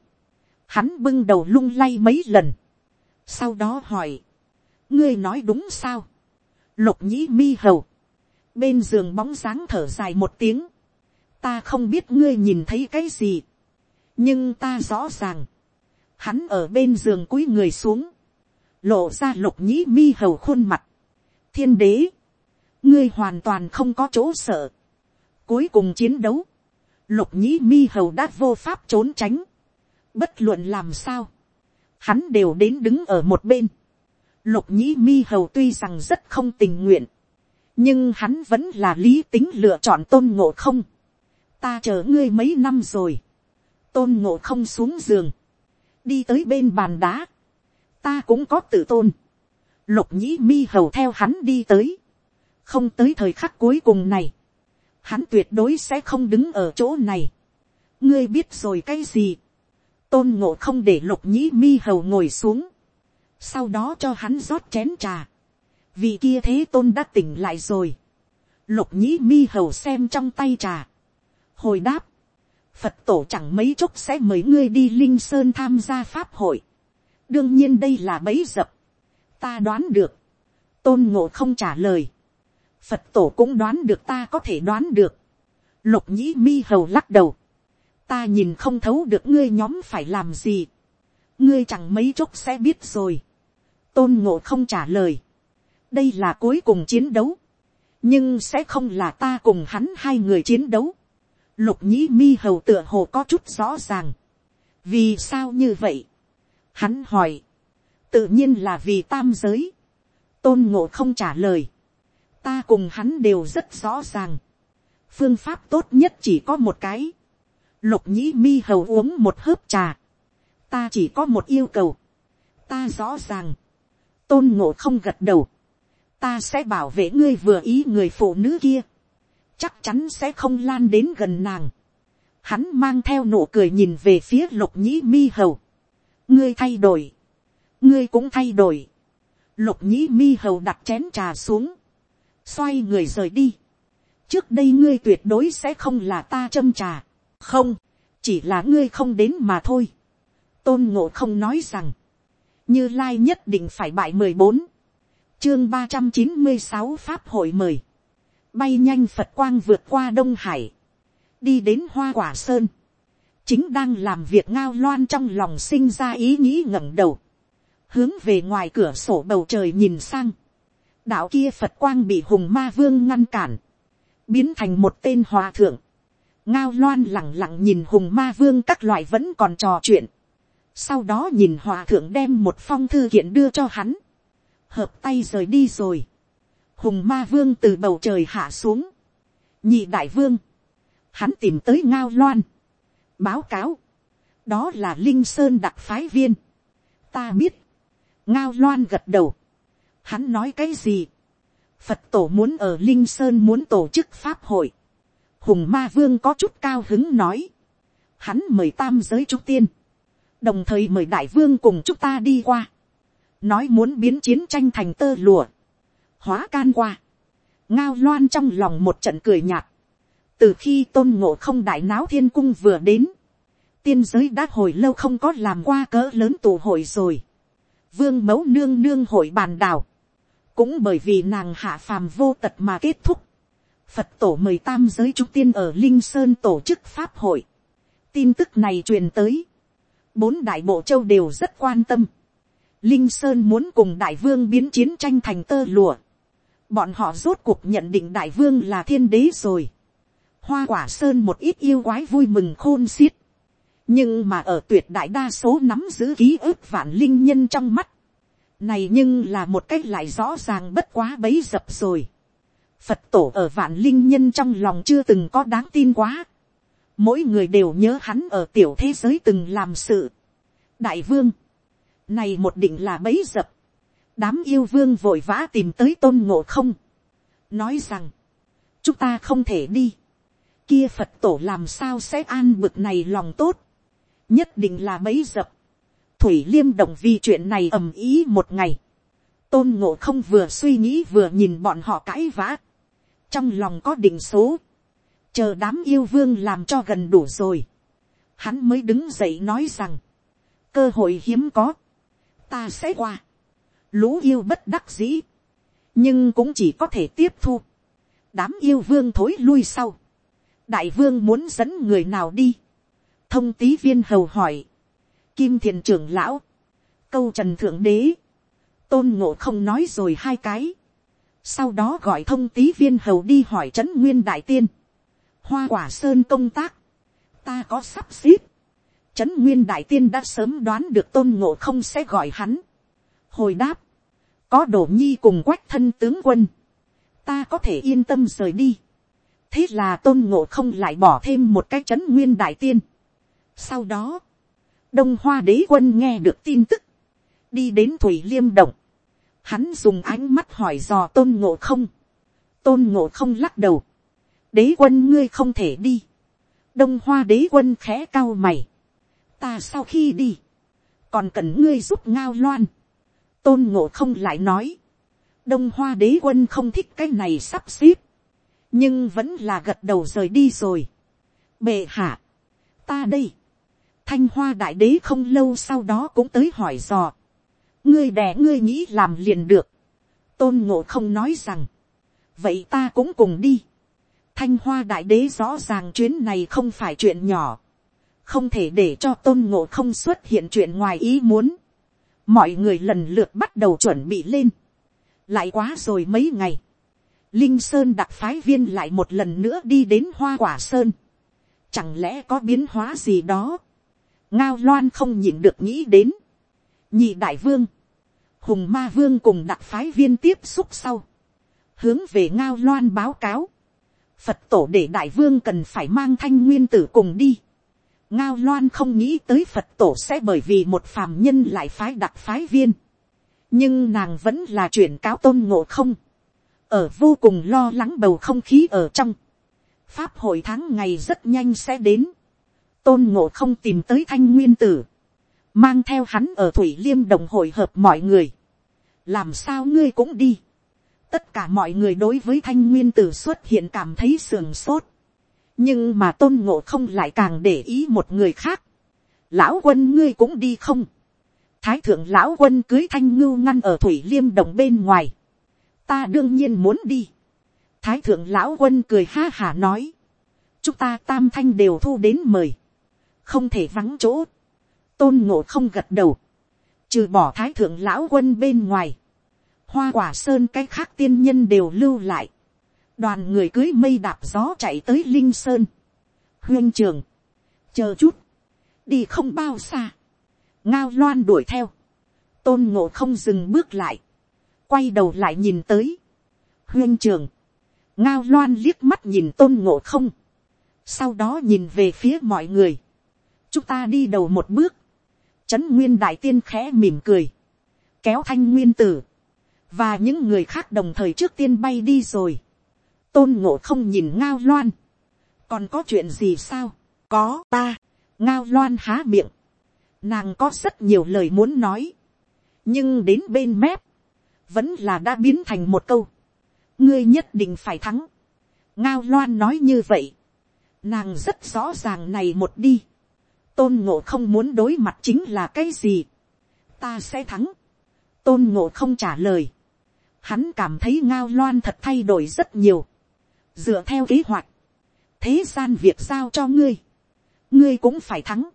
hắn bưng đầu lung lay mấy lần, sau đó hỏi, ngươi nói đúng sao, lục nhĩ mi hầu, bên giường bóng dáng thở dài một tiếng, ta không biết ngươi nhìn thấy cái gì, nhưng ta rõ ràng, hắn ở bên giường cúi người xuống, lộ ra lục nhĩ mi hầu khuôn mặt, thiên đế, ngươi hoàn toàn không có chỗ sợ, cuối cùng chiến đấu, lục nhĩ mi hầu đã vô pháp trốn tránh, bất luận làm sao, hắn đều đến đứng ở một bên, lục nhĩ mi hầu tuy rằng rất không tình nguyện, nhưng hắn vẫn là lý tính lựa chọn tôn ngộ không, ta chờ ngươi mấy năm rồi, tôn ngộ không xuống giường, đi tới bên bàn đá, ta cũng có tự tôn, lục nhĩ mi hầu theo hắn đi tới, không tới thời khắc cuối cùng này, hắn tuyệt đối sẽ không đứng ở chỗ này. ngươi biết rồi cái gì, tôn ngộ không để lục nhĩ mi hầu ngồi xuống, sau đó cho hắn rót chén trà, vì kia thế tôn đã tỉnh lại rồi, lục nhĩ mi hầu xem trong tay trà, hồi đáp, phật tổ chẳng mấy chốc sẽ mời ngươi đi linh sơn tham gia pháp hội, đương nhiên đây là bấy dập, ta đoán được, tôn ngộ không trả lời, phật tổ cũng đoán được ta có thể đoán được, lục nhĩ mi hầu lắc đầu, ta nhìn không thấu được ngươi nhóm phải làm gì, ngươi chẳng mấy chốc sẽ biết rồi, tôn ngộ không trả lời, đây là cuối cùng chiến đấu, nhưng sẽ không là ta cùng hắn hai người chiến đấu, lục nhĩ mi hầu tựa hồ có chút rõ ràng, vì sao như vậy, hắn hỏi, tự nhiên là vì tam giới, tôn ngộ không trả lời, ta cùng hắn đều rất rõ ràng, phương pháp tốt nhất chỉ có một cái, lục nhĩ mi hầu uống một hớp trà, ta chỉ có một yêu cầu, ta rõ ràng, tôn ngộ không gật đầu, ta sẽ bảo vệ ngươi vừa ý người phụ nữ kia, chắc chắn sẽ không lan đến gần nàng. Hắn mang theo nụ cười nhìn về phía lục nhĩ mi hầu. ngươi thay đổi, ngươi cũng thay đổi. lục nhĩ mi hầu đặt chén trà xuống, xoay người rời đi. trước đây ngươi tuyệt đối sẽ không là ta châm trà, không, chỉ là ngươi không đến mà thôi. tôn ngộ không nói rằng, như lai nhất định phải bại mười bốn, chương ba trăm chín mươi sáu pháp hội mời, bay nhanh phật quang vượt qua đông hải, đi đến hoa quả sơn, chính đang làm việc ngao loan trong lòng sinh ra ý nghĩ ngẩng đầu, hướng về ngoài cửa sổ bầu trời nhìn sang, đạo kia phật quang bị hùng ma vương ngăn cản, biến thành một tên hòa thượng, ngao loan lẳng lặng nhìn hùng ma vương các loại vẫn còn trò chuyện, sau đó nhìn hòa thượng đem một phong thư kiện đưa cho hắn, hợp tay rời đi rồi, hùng ma vương từ bầu trời hạ xuống, nhị đại vương, hắn tìm tới ngao loan, báo cáo, đó là linh sơn đặc phái viên, ta biết, ngao loan gật đầu, hắn nói cái gì, phật tổ muốn ở linh sơn muốn tổ chức pháp hội, hùng ma vương có chút cao hứng nói, hắn mời tam giới trúc tiên, đồng thời mời đại vương cùng chúng ta đi qua, nói muốn biến chiến tranh thành tơ lùa, hóa can qua, ngao loan trong lòng một trận cười nhạt, từ khi tôn ngộ không đại náo thiên cung vừa đến, tiên giới đã hồi lâu không có làm qua cỡ lớn tù hội rồi, vương mẫu nương nương hội bàn đào, cũng bởi vì nàng hạ phàm vô tật mà kết thúc, phật tổ mời tam giới trung tiên ở linh sơn tổ chức pháp hội, tin tức này truyền tới, bốn đại bộ châu đều rất quan tâm, linh sơn muốn cùng đại vương biến chiến tranh thành tơ lụa, bọn họ rốt cuộc nhận định đại vương là thiên đế rồi, hoa quả sơn một ít yêu quái vui mừng khôn xiết, nhưng mà ở tuyệt đại đa số nắm giữ ký ức vạn linh nhân trong mắt, này nhưng là một cách lại rõ ràng bất quá bấy dập rồi phật tổ ở vạn linh nhân trong lòng chưa từng có đáng tin quá. mỗi người đều nhớ hắn ở tiểu thế giới từng làm sự. đại vương, này một định là bấy dập. đám yêu vương vội vã tìm tới tôn ngộ không. nói rằng, chúng ta không thể đi. kia phật tổ làm sao sẽ an bực này lòng tốt. nhất định là bấy dập thủy liêm động vì chuyện này ầm ý một ngày. tôn ngộ không vừa suy nghĩ vừa nhìn bọn họ cãi vã trong lòng có định số. chờ đám yêu vương làm cho gần đủ rồi. hắn mới đứng dậy nói rằng, cơ hội hiếm có, ta sẽ qua. lũ yêu bất đắc dĩ, nhưng cũng chỉ có thể tiếp thu, đám yêu vương thối lui sau, đại vương muốn dẫn người nào đi, thông tý viên hầu hỏi, kim thiền trưởng lão, câu trần thượng đế, tôn ngộ không nói rồi hai cái, sau đó gọi thông tý viên hầu đi hỏi trấn nguyên đại tiên, hoa quả sơn công tác, ta có sắp xếp, trấn nguyên đại tiên đã sớm đoán được tôn ngộ không sẽ gọi hắn, hồi đáp, có đổ nhi cùng quách thân tướng quân, ta có thể yên tâm rời đi, thế là tôn ngộ không lại bỏ thêm một cái trấn nguyên đại tiên. sau đó, đông hoa đế quân nghe được tin tức, đi đến thủy liêm động, hắn dùng ánh mắt hỏi dò tôn ngộ không, tôn ngộ không lắc đầu, đế quân ngươi không thể đi, đông hoa đế quân khẽ cao mày, ta sau khi đi, còn cần ngươi giúp ngao loan, tôn ngộ không lại nói, đông hoa đế quân không thích cái này sắp xếp, nhưng vẫn là gật đầu rời đi rồi. bệ hạ, ta đây, thanh hoa đại đế không lâu sau đó cũng tới hỏi dò, ngươi đẻ ngươi nghĩ làm liền được, tôn ngộ không nói rằng, vậy ta cũng cùng đi, thanh hoa đại đế rõ ràng chuyến này không phải chuyện nhỏ, không thể để cho tôn ngộ không xuất hiện chuyện ngoài ý muốn, mọi người lần lượt bắt đầu chuẩn bị lên, lại quá rồi mấy ngày, linh sơn đặc phái viên lại một lần nữa đi đến hoa quả sơn, chẳng lẽ có biến hóa gì đó, ngao loan không nhịn được nghĩ đến, nhị đại vương, hùng ma vương cùng đặc phái viên tiếp xúc sau, hướng về ngao loan báo cáo, phật tổ để đại vương cần phải mang thanh nguyên tử cùng đi, ngao loan không nghĩ tới phật tổ sẽ bởi vì một phàm nhân lại phái đặc phái viên, nhưng nàng vẫn là chuyển cáo tôn ngộ không, ở vô cùng lo lắng bầu không khí ở trong, pháp hội tháng ngày rất nhanh sẽ đến, tôn ngộ không tìm tới thanh nguyên tử, mang theo hắn ở thủy liêm đồng hội hợp mọi người, làm sao ngươi cũng đi, tất cả mọi người đối với thanh nguyên tử xuất hiện cảm thấy sườn sốt, nhưng mà tôn ngộ không lại càng để ý một người khác, lão quân ngươi cũng đi không, thái thượng lão quân cưới thanh ngưu ngăn ở thủy liêm đồng bên ngoài, ta đương nhiên muốn đi. thái thượng lão quân cười ha hả nói, chúng ta tam thanh đều thu đến mời, không thể vắng chỗ, tôn ngộ không gật đầu, trừ bỏ thái thượng lão quân bên ngoài, hoa quả sơn cái khác tiên nhân đều lưu lại, đoàn người cưới mây đạp gió chạy tới linh sơn, huyên trường, chờ chút, đi không bao xa, ngao loan đuổi theo, tôn ngộ không dừng bước lại, quay đầu lại nhìn tới, huyên trường, ngao loan liếc mắt nhìn tôn ngộ không, sau đó nhìn về phía mọi người, chúng ta đi đầu một bước, trấn nguyên đại tiên khẽ mỉm cười, kéo thanh nguyên tử, và những người khác đồng thời trước tiên bay đi rồi, tôn ngộ không nhìn ngao loan, còn có chuyện gì sao, có ta, ngao loan há miệng, nàng có rất nhiều lời muốn nói, nhưng đến bên mép, vẫn là đã biến thành một câu, ngươi nhất định phải thắng, ngao loan nói như vậy, nàng rất rõ ràng này một đi, tôn ngộ không muốn đối mặt chính là cái gì, ta sẽ thắng, tôn ngộ không trả lời, hắn cảm thấy ngao loan thật thay đổi rất nhiều, dựa theo kế hoạch, thế gian việc giao cho ngươi, ngươi cũng phải thắng,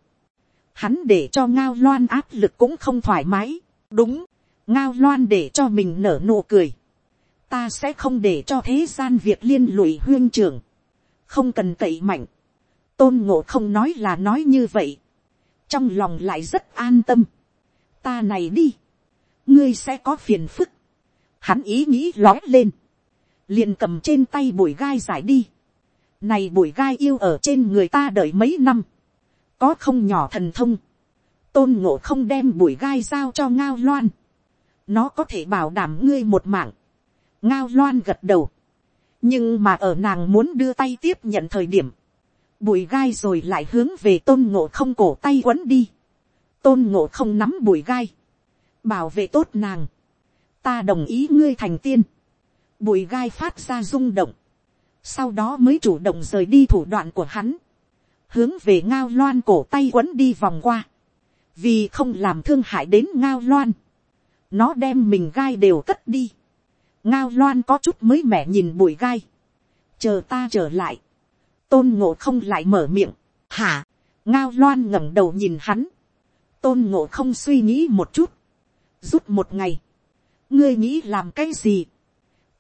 hắn để cho ngao loan áp lực cũng không thoải mái, đúng, ngao loan để cho mình nở nụ cười, ta sẽ không để cho thế gian việc liên lụy huyên trưởng, không cần cậy mạnh, tôn ngộ không nói là nói như vậy, trong lòng lại rất an tâm, ta này đi, ngươi sẽ có phiền phức, hắn ý nghĩ lói lên, liền cầm trên tay bụi gai giải đi, này bụi gai yêu ở trên người ta đợi mấy năm, có không nhỏ thần thông, tôn ngộ không đem bụi gai giao cho ngao loan, nó có thể bảo đảm ngươi một mạng, ngao loan gật đầu, nhưng mà ở nàng muốn đưa tay tiếp nhận thời điểm, bụi gai rồi lại hướng về tôn ngộ không cổ tay quấn đi, tôn ngộ không nắm bụi gai, bảo vệ tốt nàng, ta đồng ý ngươi thành tiên, bụi gai phát ra rung động, sau đó mới chủ động rời đi thủ đoạn của hắn, hướng về ngao loan cổ tay quấn đi vòng qua, vì không làm thương hại đến ngao loan, nó đem mình gai đều cất đi, ngao loan có chút mới mẻ nhìn bụi gai, chờ ta trở lại, tôn ngộ không lại mở miệng, hả, ngao loan ngẩng đầu nhìn hắn, tôn ngộ không suy nghĩ một chút, rút một ngày, ngươi nghĩ làm cái gì,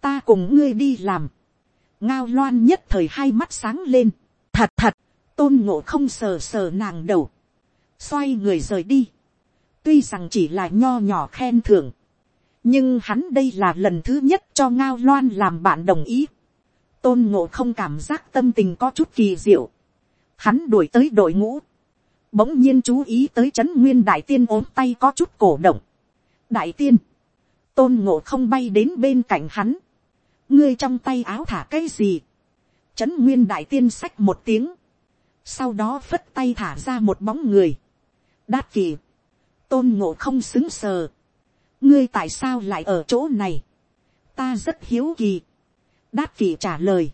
ta cùng ngươi đi làm, ngao loan nhất thời hai mắt sáng lên, thật thật, tôn ngộ không sờ sờ nàng đầu, xoay người rời đi, tuy rằng chỉ là nho nhỏ khen thưởng, nhưng hắn đây là lần thứ nhất cho ngao loan làm bạn đồng ý, tôn ngộ không cảm giác tâm tình có chút kỳ diệu, hắn đuổi tới đội ngũ, bỗng nhiên chú ý tới Trấn nguyên đại tiên ốm tay có chút cổ động, đại tiên, tôn ngộ không bay đến bên cạnh hắn, ngươi trong tay áo thả cái gì, Trấn nguyên đại tiên sách một tiếng, sau đó phất tay thả ra một bóng người, đát kỳ, tôn ngộ không xứng sờ, ngươi tại sao lại ở chỗ này, ta rất hiếu kỳ, đát kỷ trả lời,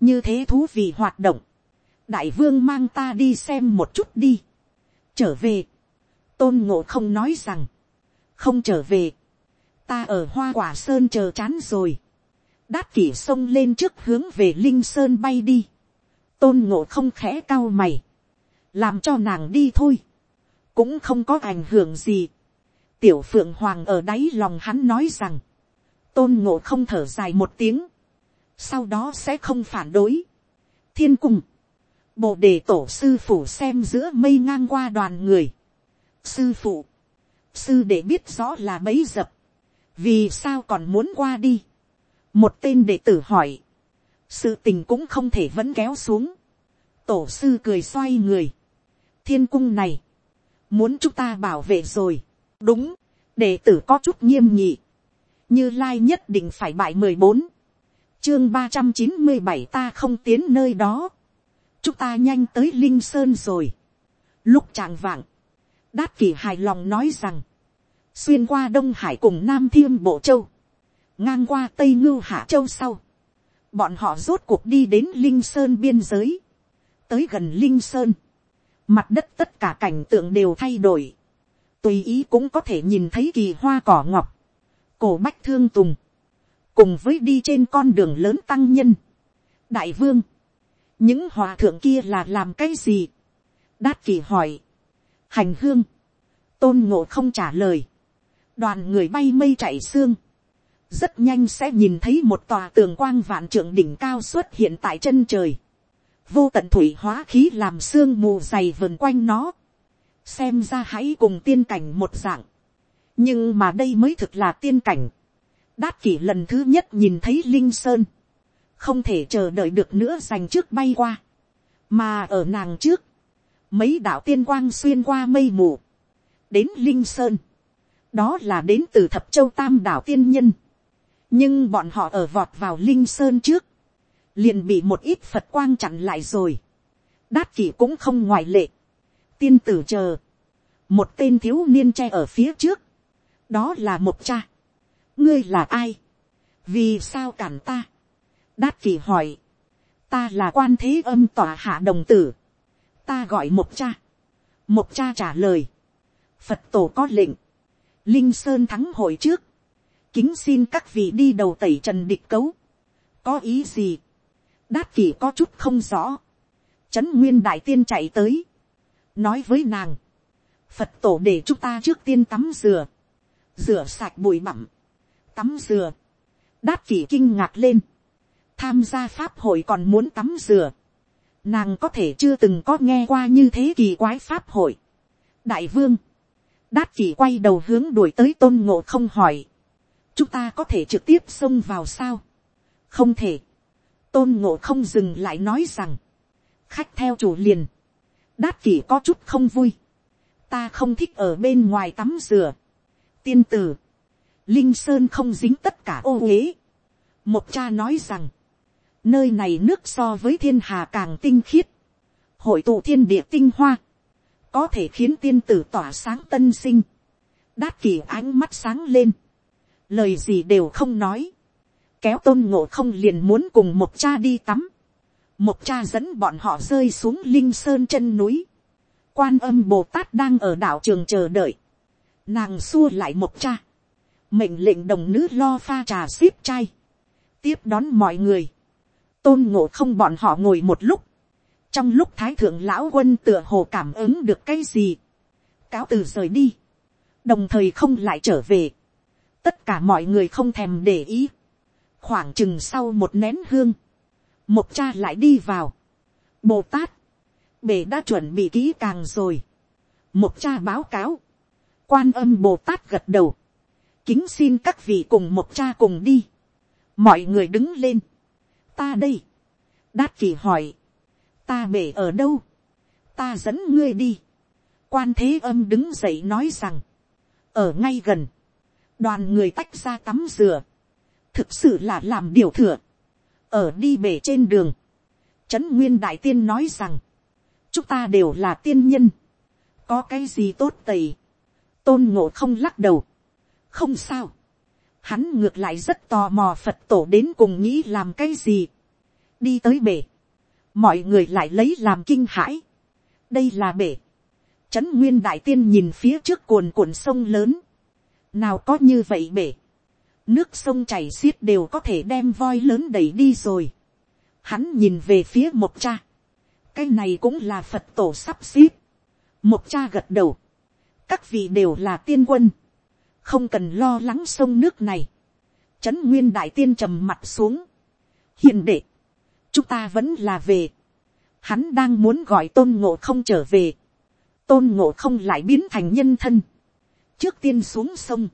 như thế thú vị hoạt động, đại vương mang ta đi xem một chút đi, trở về, tôn ngộ không nói rằng, không trở về, ta ở hoa quả sơn chờ chán rồi, đát kỷ xông lên trước hướng về linh sơn bay đi, tôn ngộ không khẽ cao mày, làm cho nàng đi thôi, cũng không có ảnh hưởng gì. tiểu phượng hoàng ở đáy lòng hắn nói rằng, tôn ngộ không thở dài một tiếng, sau đó sẽ không phản đối. thiên cung, bộ đề tổ sư phụ xem giữa mây ngang qua đoàn người. sư phụ, sư để biết rõ là bấy dập, vì sao còn muốn qua đi? Một tên đệ tử hỏi, sự tình cũng không thể vẫn kéo xuống, tổ sư cười xoay người, thiên cung này, muốn chúng ta bảo vệ rồi, đúng, đệ tử có chút nghiêm nhị, như lai nhất định phải bại mười bốn, chương ba trăm chín mươi bảy ta không tiến nơi đó, chúng ta nhanh tới linh sơn rồi, lúc chạng vạng, đát kỳ hài lòng nói rằng, xuyên qua đông hải cùng nam thiêm bộ châu, ngang qua tây ngưu hạ châu sau, bọn họ rốt cuộc đi đến linh sơn biên giới, tới gần linh sơn, mặt đất tất cả cảnh tượng đều thay đổi, tùy ý cũng có thể nhìn thấy kỳ hoa cỏ ngọc, cổ bách thương tùng, cùng với đi trên con đường lớn tăng nhân. đại vương, những hòa thượng kia là làm cái gì, đát kỳ hỏi, hành hương, tôn ngộ không trả lời, đoàn người bay mây chạy xương, rất nhanh sẽ nhìn thấy một tòa tường quang vạn trượng đỉnh cao xuất hiện tại chân trời. vô tận thủy hóa khí làm sương mù dày vườn quanh nó. xem ra hãy cùng tiên cảnh một dạng. nhưng mà đây mới thực là tiên cảnh đát kỷ lần thứ nhất nhìn thấy linh sơn. không thể chờ đợi được nữa dành trước bay qua. mà ở nàng trước, mấy đạo tiên quang xuyên qua mây mù. đến linh sơn. đó là đến từ thập châu tam đảo tiên nhân nhưng bọn họ ở vọt vào linh sơn trước, liền bị một ít phật quang chặn lại rồi. đát kỷ cũng không ngoại lệ. tiên tử chờ, một tên thiếu niên che ở phía trước, đó là một cha ngươi là ai, vì sao cản ta. đát kỳ hỏi, ta là quan thế âm tòa hạ đồng tử, ta gọi một cha. một cha trả lời, phật tổ có lệnh, linh sơn thắng hội trước, kính xin các vị đi đầu tẩy trần địch cấu. có ý gì. đát kỳ có chút không rõ. trấn nguyên đại tiên chạy tới. nói với nàng. phật tổ để chúng ta trước tiên tắm dừa. rửa sạch bụi bặm tắm dừa. đát kỷ kinh ngạc lên. tham gia pháp hội còn muốn tắm dừa. nàng có thể chưa từng có nghe qua như thế kỳ quái pháp hội. đại vương. đát kỷ quay đầu hướng đuổi tới tôn ngộ không hỏi chúng ta có thể trực tiếp xông vào sao. không thể. tôn ngộ không dừng lại nói rằng, khách theo chủ liền, đát kỷ có chút không vui, ta không thích ở bên ngoài tắm dừa, tiên tử, linh sơn không dính tất cả ô uế. một cha nói rằng, nơi này nước so với thiên hà càng tinh khiết, hội tụ thiên địa tinh hoa, có thể khiến tiên tử tỏa sáng tân sinh, đát kỳ ánh mắt sáng lên, lời gì đều không nói, kéo tôn ngộ không liền muốn cùng một cha đi tắm, một cha dẫn bọn họ rơi xuống linh sơn chân núi, quan âm bồ tát đang ở đảo trường chờ đợi, nàng xua lại một cha, mệnh lệnh đồng nữ lo pha trà ship chai, tiếp đón mọi người, tôn ngộ không bọn họ ngồi một lúc, trong lúc thái thượng lão quân tựa hồ cảm ứng được cái gì, cáo từ rời đi, đồng thời không lại trở về, tất cả mọi người không thèm để ý, khoảng chừng sau một nén hương, một cha lại đi vào, bồ tát, bể đã chuẩn bị kỹ càng rồi, một cha báo cáo, quan âm bồ tát gật đầu, kính xin các vị cùng một cha cùng đi, mọi người đứng lên, ta đây, đát vị hỏi, ta bể ở đâu, ta dẫn ngươi đi, quan thế âm đứng dậy nói rằng, ở ngay gần, đoàn người tách ra tắm dừa, thực sự là làm điều thừa, ở đi bể trên đường, trấn nguyên đại tiên nói rằng, chúng ta đều là tiên nhân, có cái gì tốt tầy, tôn ngộ không lắc đầu, không sao, hắn ngược lại rất tò mò phật tổ đến cùng nghĩ làm cái gì, đi tới bể, mọi người lại lấy làm kinh hãi, đây là bể, trấn nguyên đại tiên nhìn phía trước cuồn cuộn sông lớn, nào có như vậy bể, nước sông chảy xiết đều có thể đem voi lớn đẩy đi rồi, hắn nhìn về phía một cha, cái này cũng là phật tổ sắp xếp, một cha gật đầu, các vị đều là tiên quân, không cần lo lắng sông nước này, trấn nguyên đại tiên trầm mặt xuống, hiền đệ, chúng ta vẫn là về, hắn đang muốn gọi tôn ngộ không trở về, tôn ngộ không lại biến thành nhân thân, trước tiên xuống sông,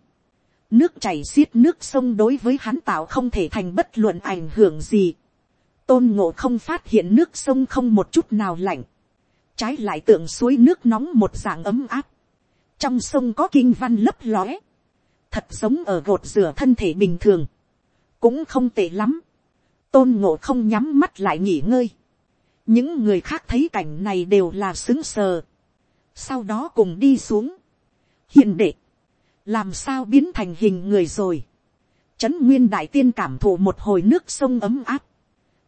nước chảy xiết nước sông đối với hắn tạo không thể thành bất luận ảnh hưởng gì, tôn ngộ không phát hiện nước sông không một chút nào lạnh, trái lại tượng suối nước nóng một dạng ấm áp, trong sông có kinh văn lấp lóe, thật giống ở gột rửa thân thể bình thường, cũng không tệ lắm, tôn ngộ không nhắm mắt lại nghỉ ngơi, những người khác thấy cảnh này đều là xứng sờ, sau đó cùng đi xuống, hiền đệ, làm sao biến thành hình người rồi, trấn nguyên đại tiên cảm thụ một hồi nước sông ấm áp,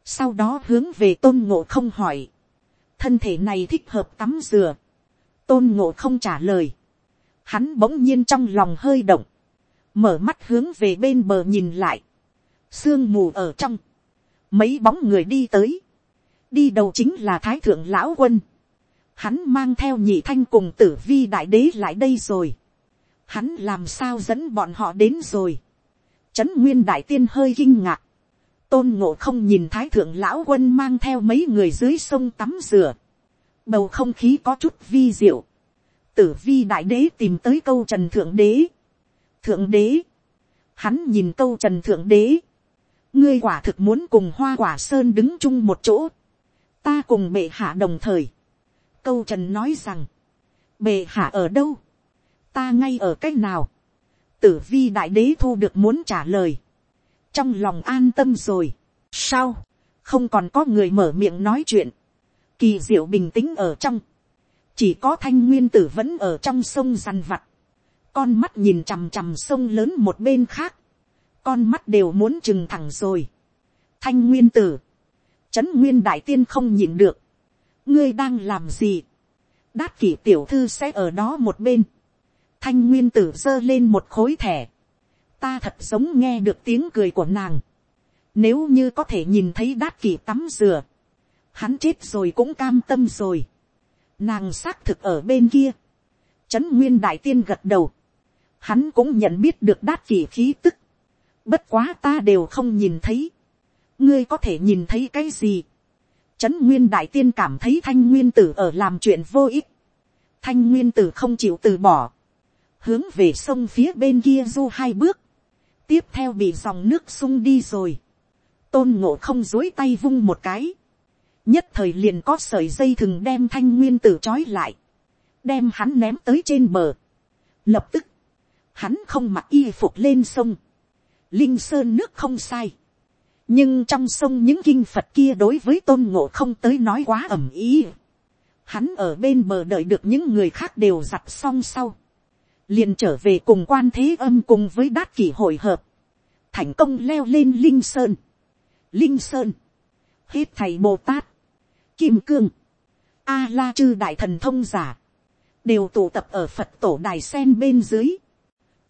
sau đó hướng về tôn ngộ không hỏi, thân thể này thích hợp tắm dừa, tôn ngộ không trả lời, hắn bỗng nhiên trong lòng hơi động, mở mắt hướng về bên bờ nhìn lại, sương mù ở trong, mấy bóng người đi tới, đi đầu chính là thái thượng lão quân, hắn mang theo nhị thanh cùng tử vi đại đế lại đây rồi, hắn làm sao dẫn bọn họ đến rồi, trấn nguyên đại tiên hơi kinh ngạc, tôn ngộ không nhìn thái thượng lão quân mang theo mấy người dưới sông tắm rửa, bầu không khí có chút vi diệu, tử vi đại đế tìm tới câu trần thượng đế, thượng đế, hắn nhìn câu trần thượng đế, ngươi quả thực muốn cùng hoa quả sơn đứng chung một chỗ, ta cùng bệ hạ đồng thời, câu trần nói rằng, bệ hạ ở đâu, ta ngay ở cách nào, tử vi đại đế thu được muốn trả lời, trong lòng an tâm rồi, sao, không còn có người mở miệng nói chuyện, kỳ diệu bình tĩnh ở trong, chỉ có thanh nguyên tử vẫn ở trong sông rằn vặt, con mắt nhìn chằm chằm sông lớn một bên khác, con mắt đều muốn chừng thẳng rồi. thanh nguyên tử, trấn nguyên đại tiên không nhìn được, ngươi đang làm gì, đát kỷ tiểu thư sẽ ở đó một bên, thanh nguyên tử giơ lên một khối thẻ, ta thật giống nghe được tiếng cười của nàng, nếu như có thể nhìn thấy đát kỷ tắm dừa, hắn chết rồi cũng cam tâm rồi, nàng xác thực ở bên kia, trấn nguyên đại tiên gật đầu, hắn cũng nhận biết được đát kỳ khí tức, bất quá ta đều không nhìn thấy, ngươi có thể nhìn thấy cái gì, trấn nguyên đại tiên cảm thấy thanh nguyên tử ở làm chuyện vô ích, thanh nguyên tử không chịu từ bỏ, hướng về sông phía bên kia du hai bước, tiếp theo bị dòng nước sung đi rồi, tôn ngộ không dối tay vung một cái, nhất thời liền có sợi dây thừng đem thanh nguyên tử trói lại, đem hắn ném tới trên bờ, lập tức, hắn không mặc y phục lên sông, linh sơn nước không sai, nhưng trong sông những kinh phật kia đối với tôn ngộ không tới nói quá ẩm ý, hắn ở bên bờ đợi được những người khác đều giặt xong sau, liền trở về cùng quan thế âm cùng với đát kỷ hội hợp, thành công leo lên linh sơn, linh sơn, hết thầy bồ tát, kim cương, a la chư đại thần thông giả, đều tụ tập ở phật tổ đài sen bên dưới,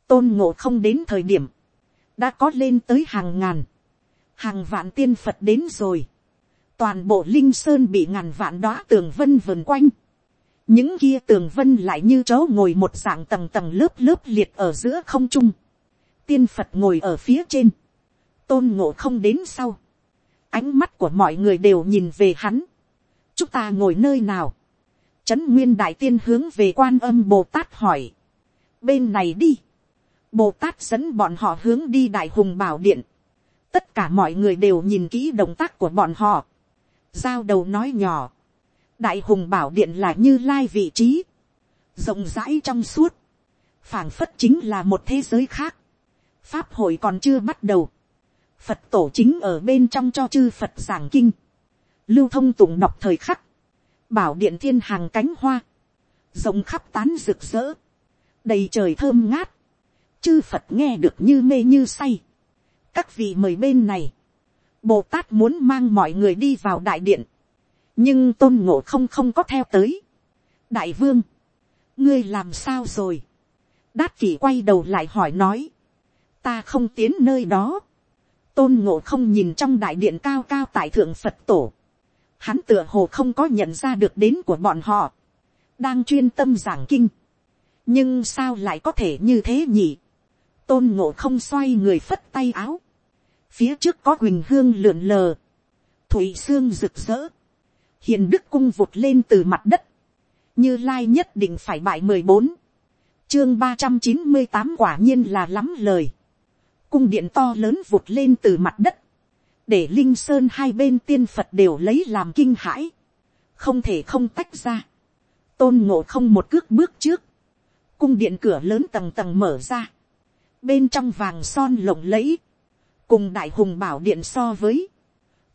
tôn ngộ không đến thời điểm, đã có lên tới hàng ngàn, hàng vạn tiên phật đến rồi, toàn bộ linh sơn bị ngàn vạn đoá tường vân vườn quanh, những kia tường vân lại như chó ngồi một dạng tầng tầng lớp lớp liệt ở giữa không trung, tiên phật ngồi ở phía trên, tôn ngộ không đến sau, ánh mắt của mọi người đều nhìn về hắn, chúng ta ngồi nơi nào, trấn nguyên đại tiên hướng về quan âm bồ tát hỏi, bên này đi, bồ tát dẫn bọn họ hướng đi đại hùng bảo điện, tất cả mọi người đều nhìn kỹ động tác của bọn họ, giao đầu nói nhỏ, đại hùng bảo điện là như lai vị trí, rộng rãi trong suốt, phảng phất chính là một thế giới khác, pháp hội còn chưa bắt đầu, phật tổ chính ở bên trong cho chư phật giảng kinh, lưu thông tụng đọc thời khắc, bảo điện thiên hàng cánh hoa, rộng khắp tán rực rỡ, đầy trời thơm ngát, chư phật nghe được như mê như say. các vị mời bên này, bồ tát muốn mang mọi người đi vào đại điện, nhưng tôn ngộ không không có theo tới. đại vương, ngươi làm sao rồi, đát kỷ quay đầu lại hỏi nói, ta không tiến nơi đó, tôn ngộ không nhìn trong đại điện cao cao tại thượng phật tổ, hắn tựa hồ không có nhận ra được đến của bọn họ, đang chuyên tâm giảng kinh, nhưng sao lại có thể như thế nhỉ, tôn ngộ không xoay người phất tay áo, phía trước có huỳnh hương lượn lờ, thủy xương rực rỡ, hiền đức cung vụt lên từ mặt đất, như lai nhất định phải bại mười bốn, chương ba trăm chín mươi tám quả nhiên là lắm lời, cung điện to lớn vụt lên từ mặt đất, để linh sơn hai bên tiên phật đều lấy làm kinh hãi, không thể không tách ra, tôn ngộ không một cước bước trước, cung điện cửa lớn tầng tầng mở ra, bên trong vàng son lộng lẫy, cùng đại hùng bảo điện so với,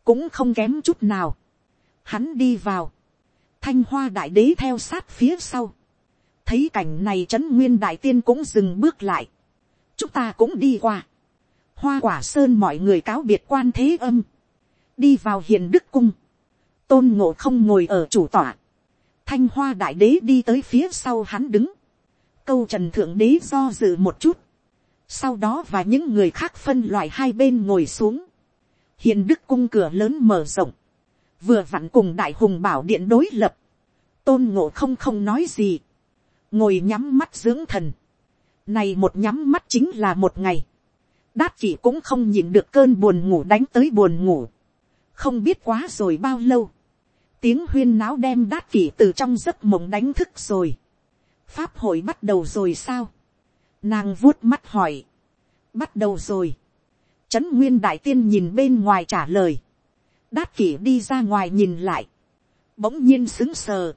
cũng không kém chút nào. Hắn đi vào, thanh hoa đại đế theo sát phía sau, thấy cảnh này trấn nguyên đại tiên cũng dừng bước lại, chúng ta cũng đi qua, hoa quả sơn mọi người cáo biệt quan thế âm, đi vào hiền đức cung, tôn ngộ không ngồi ở chủ tọa, thanh hoa đại đế đi tới phía sau hắn đứng, câu trần thượng đế do dự một chút, sau đó và những người khác phân loại hai bên ngồi xuống, hiền đức cung cửa lớn mở rộng, vừa vặn cùng đại hùng bảo điện đối lập, tôn ngộ không không nói gì, ngồi nhắm mắt dưỡng thần, này một nhắm mắt chính là một ngày, đát kỷ cũng không nhìn được cơn buồn ngủ đánh tới buồn ngủ, không biết quá rồi bao lâu, tiếng huyên náo đem đát kỷ từ trong giấc mộng đánh thức rồi, pháp hội bắt đầu rồi sao, Nàng vuốt mắt hỏi. Bắt đầu rồi. Trấn Nguyên Đại Tiên nhìn bên ngoài trả lời. Đát kỷ đi ra ngoài nhìn lại. Bỗng nhiên xứng sờ.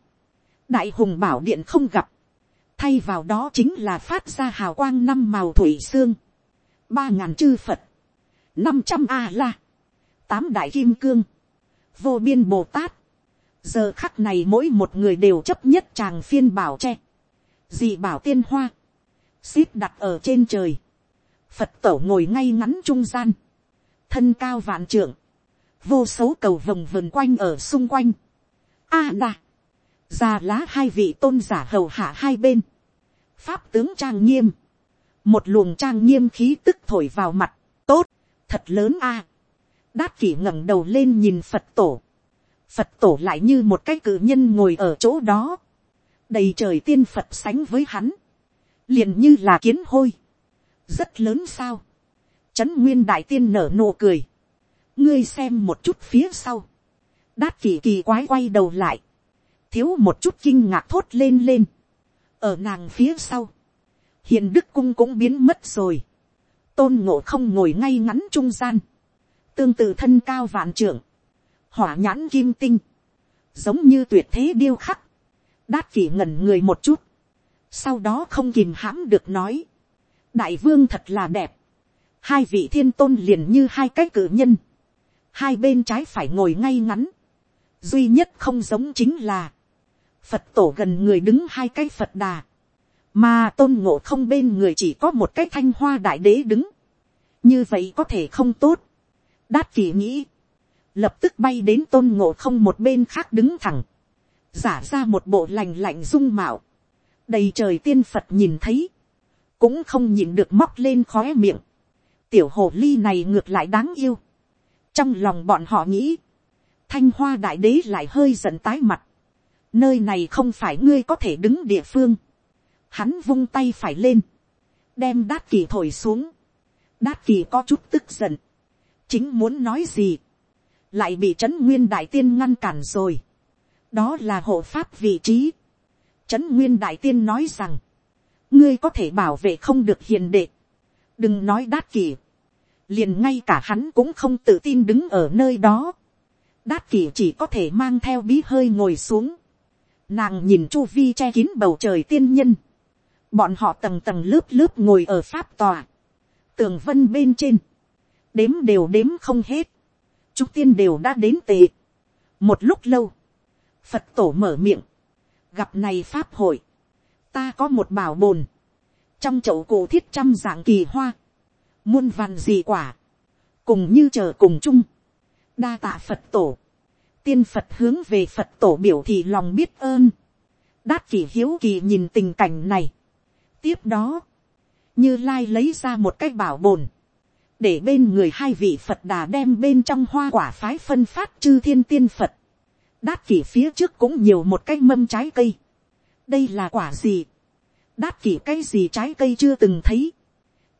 Đại hùng bảo điện không gặp. Thay vào đó chính là phát ra hào quang năm màu thủy xương. Ba ngàn chư Phật. Năm trăm A-la. Tám đại kim cương. Vô biên Bồ Tát. Giờ khắc này mỗi một người đều chấp nhất chàng phiên bảo tre. Dị bảo tiên hoa xếp đặt ở trên trời, phật tổ ngồi ngay ngắn trung gian, thân cao vạn trưởng, vô số cầu vồng vần quanh ở xung quanh, a à, đà, già lá hai vị tôn giả hầu hạ hai bên, pháp tướng trang nghiêm, một luồng trang nghiêm khí tức thổi vào mặt, tốt, thật lớn a, đát kỷ ngẩng đầu lên nhìn phật tổ, phật tổ lại như một cái cử nhân ngồi ở chỗ đó, đầy trời tiên phật sánh với hắn, liền như là kiến hôi, rất lớn sao, trấn nguyên đại tiên nở nụ cười, ngươi xem một chút phía sau, đát kỳ kỳ quái quay đầu lại, thiếu một chút kinh ngạc thốt lên lên, ở nàng phía sau, hiền đức cung cũng biến mất rồi, tôn ngộ không ngồi ngay ngắn trung gian, tương tự thân cao vạn trưởng, hỏa nhãn kim tinh, giống như tuyệt thế điêu khắc, đát kỷ ngẩn người một chút, sau đó không kìm hãm được nói, đại vương thật là đẹp, hai vị thiên tôn liền như hai cái cử nhân, hai bên trái phải ngồi ngay ngắn, duy nhất không giống chính là, phật tổ gần người đứng hai cái phật đà, mà tôn ngộ không bên người chỉ có một cái thanh hoa đại đế đứng, như vậy có thể không tốt, đát kỳ nghĩ, lập tức bay đến tôn ngộ không một bên khác đứng thẳng, giả ra một bộ lành lạnh dung mạo, đầy trời tiên phật nhìn thấy, cũng không nhịn được móc lên khóe miệng, tiểu hồ ly này ngược lại đáng yêu, trong lòng bọn họ nghĩ, thanh hoa đại đế lại hơi giận tái mặt, nơi này không phải ngươi có thể đứng địa phương, hắn vung tay phải lên, đem đát kỳ thổi xuống, đát kỳ có chút tức giận, chính muốn nói gì, lại bị trấn nguyên đại tiên ngăn cản rồi, đó là hộ pháp vị trí, trấn nguyên đại tiên nói rằng, ngươi có thể bảo vệ không được hiền đệ, đừng nói đát kỳ, liền ngay cả hắn cũng không tự tin đứng ở nơi đó, đát kỳ chỉ có thể mang theo bí hơi ngồi xuống, nàng nhìn chu vi che kín bầu trời tiên nhân, bọn họ tầng tầng lớp lớp ngồi ở pháp tòa, tường vân bên trên, đếm đều đếm không hết, chúng tiên đều đã đến tệ. một lúc lâu, phật tổ mở miệng, gặp này pháp hội, ta có một bảo bồn, trong chậu cổ thiết trăm dạng kỳ hoa, muôn vàn gì quả, cùng như chờ cùng chung, đa tạ phật tổ, tiên phật hướng về phật tổ biểu thị lòng biết ơn, đát kỳ hiếu kỳ nhìn tình cảnh này, tiếp đó, như lai lấy ra một cái bảo bồn, để bên người hai vị phật đà đem bên trong hoa quả phái phân phát chư thiên tiên phật, đát kỷ phía trước cũng nhiều một cái mâm trái cây, đây là quả gì, đát kỷ cái gì trái cây chưa từng thấy,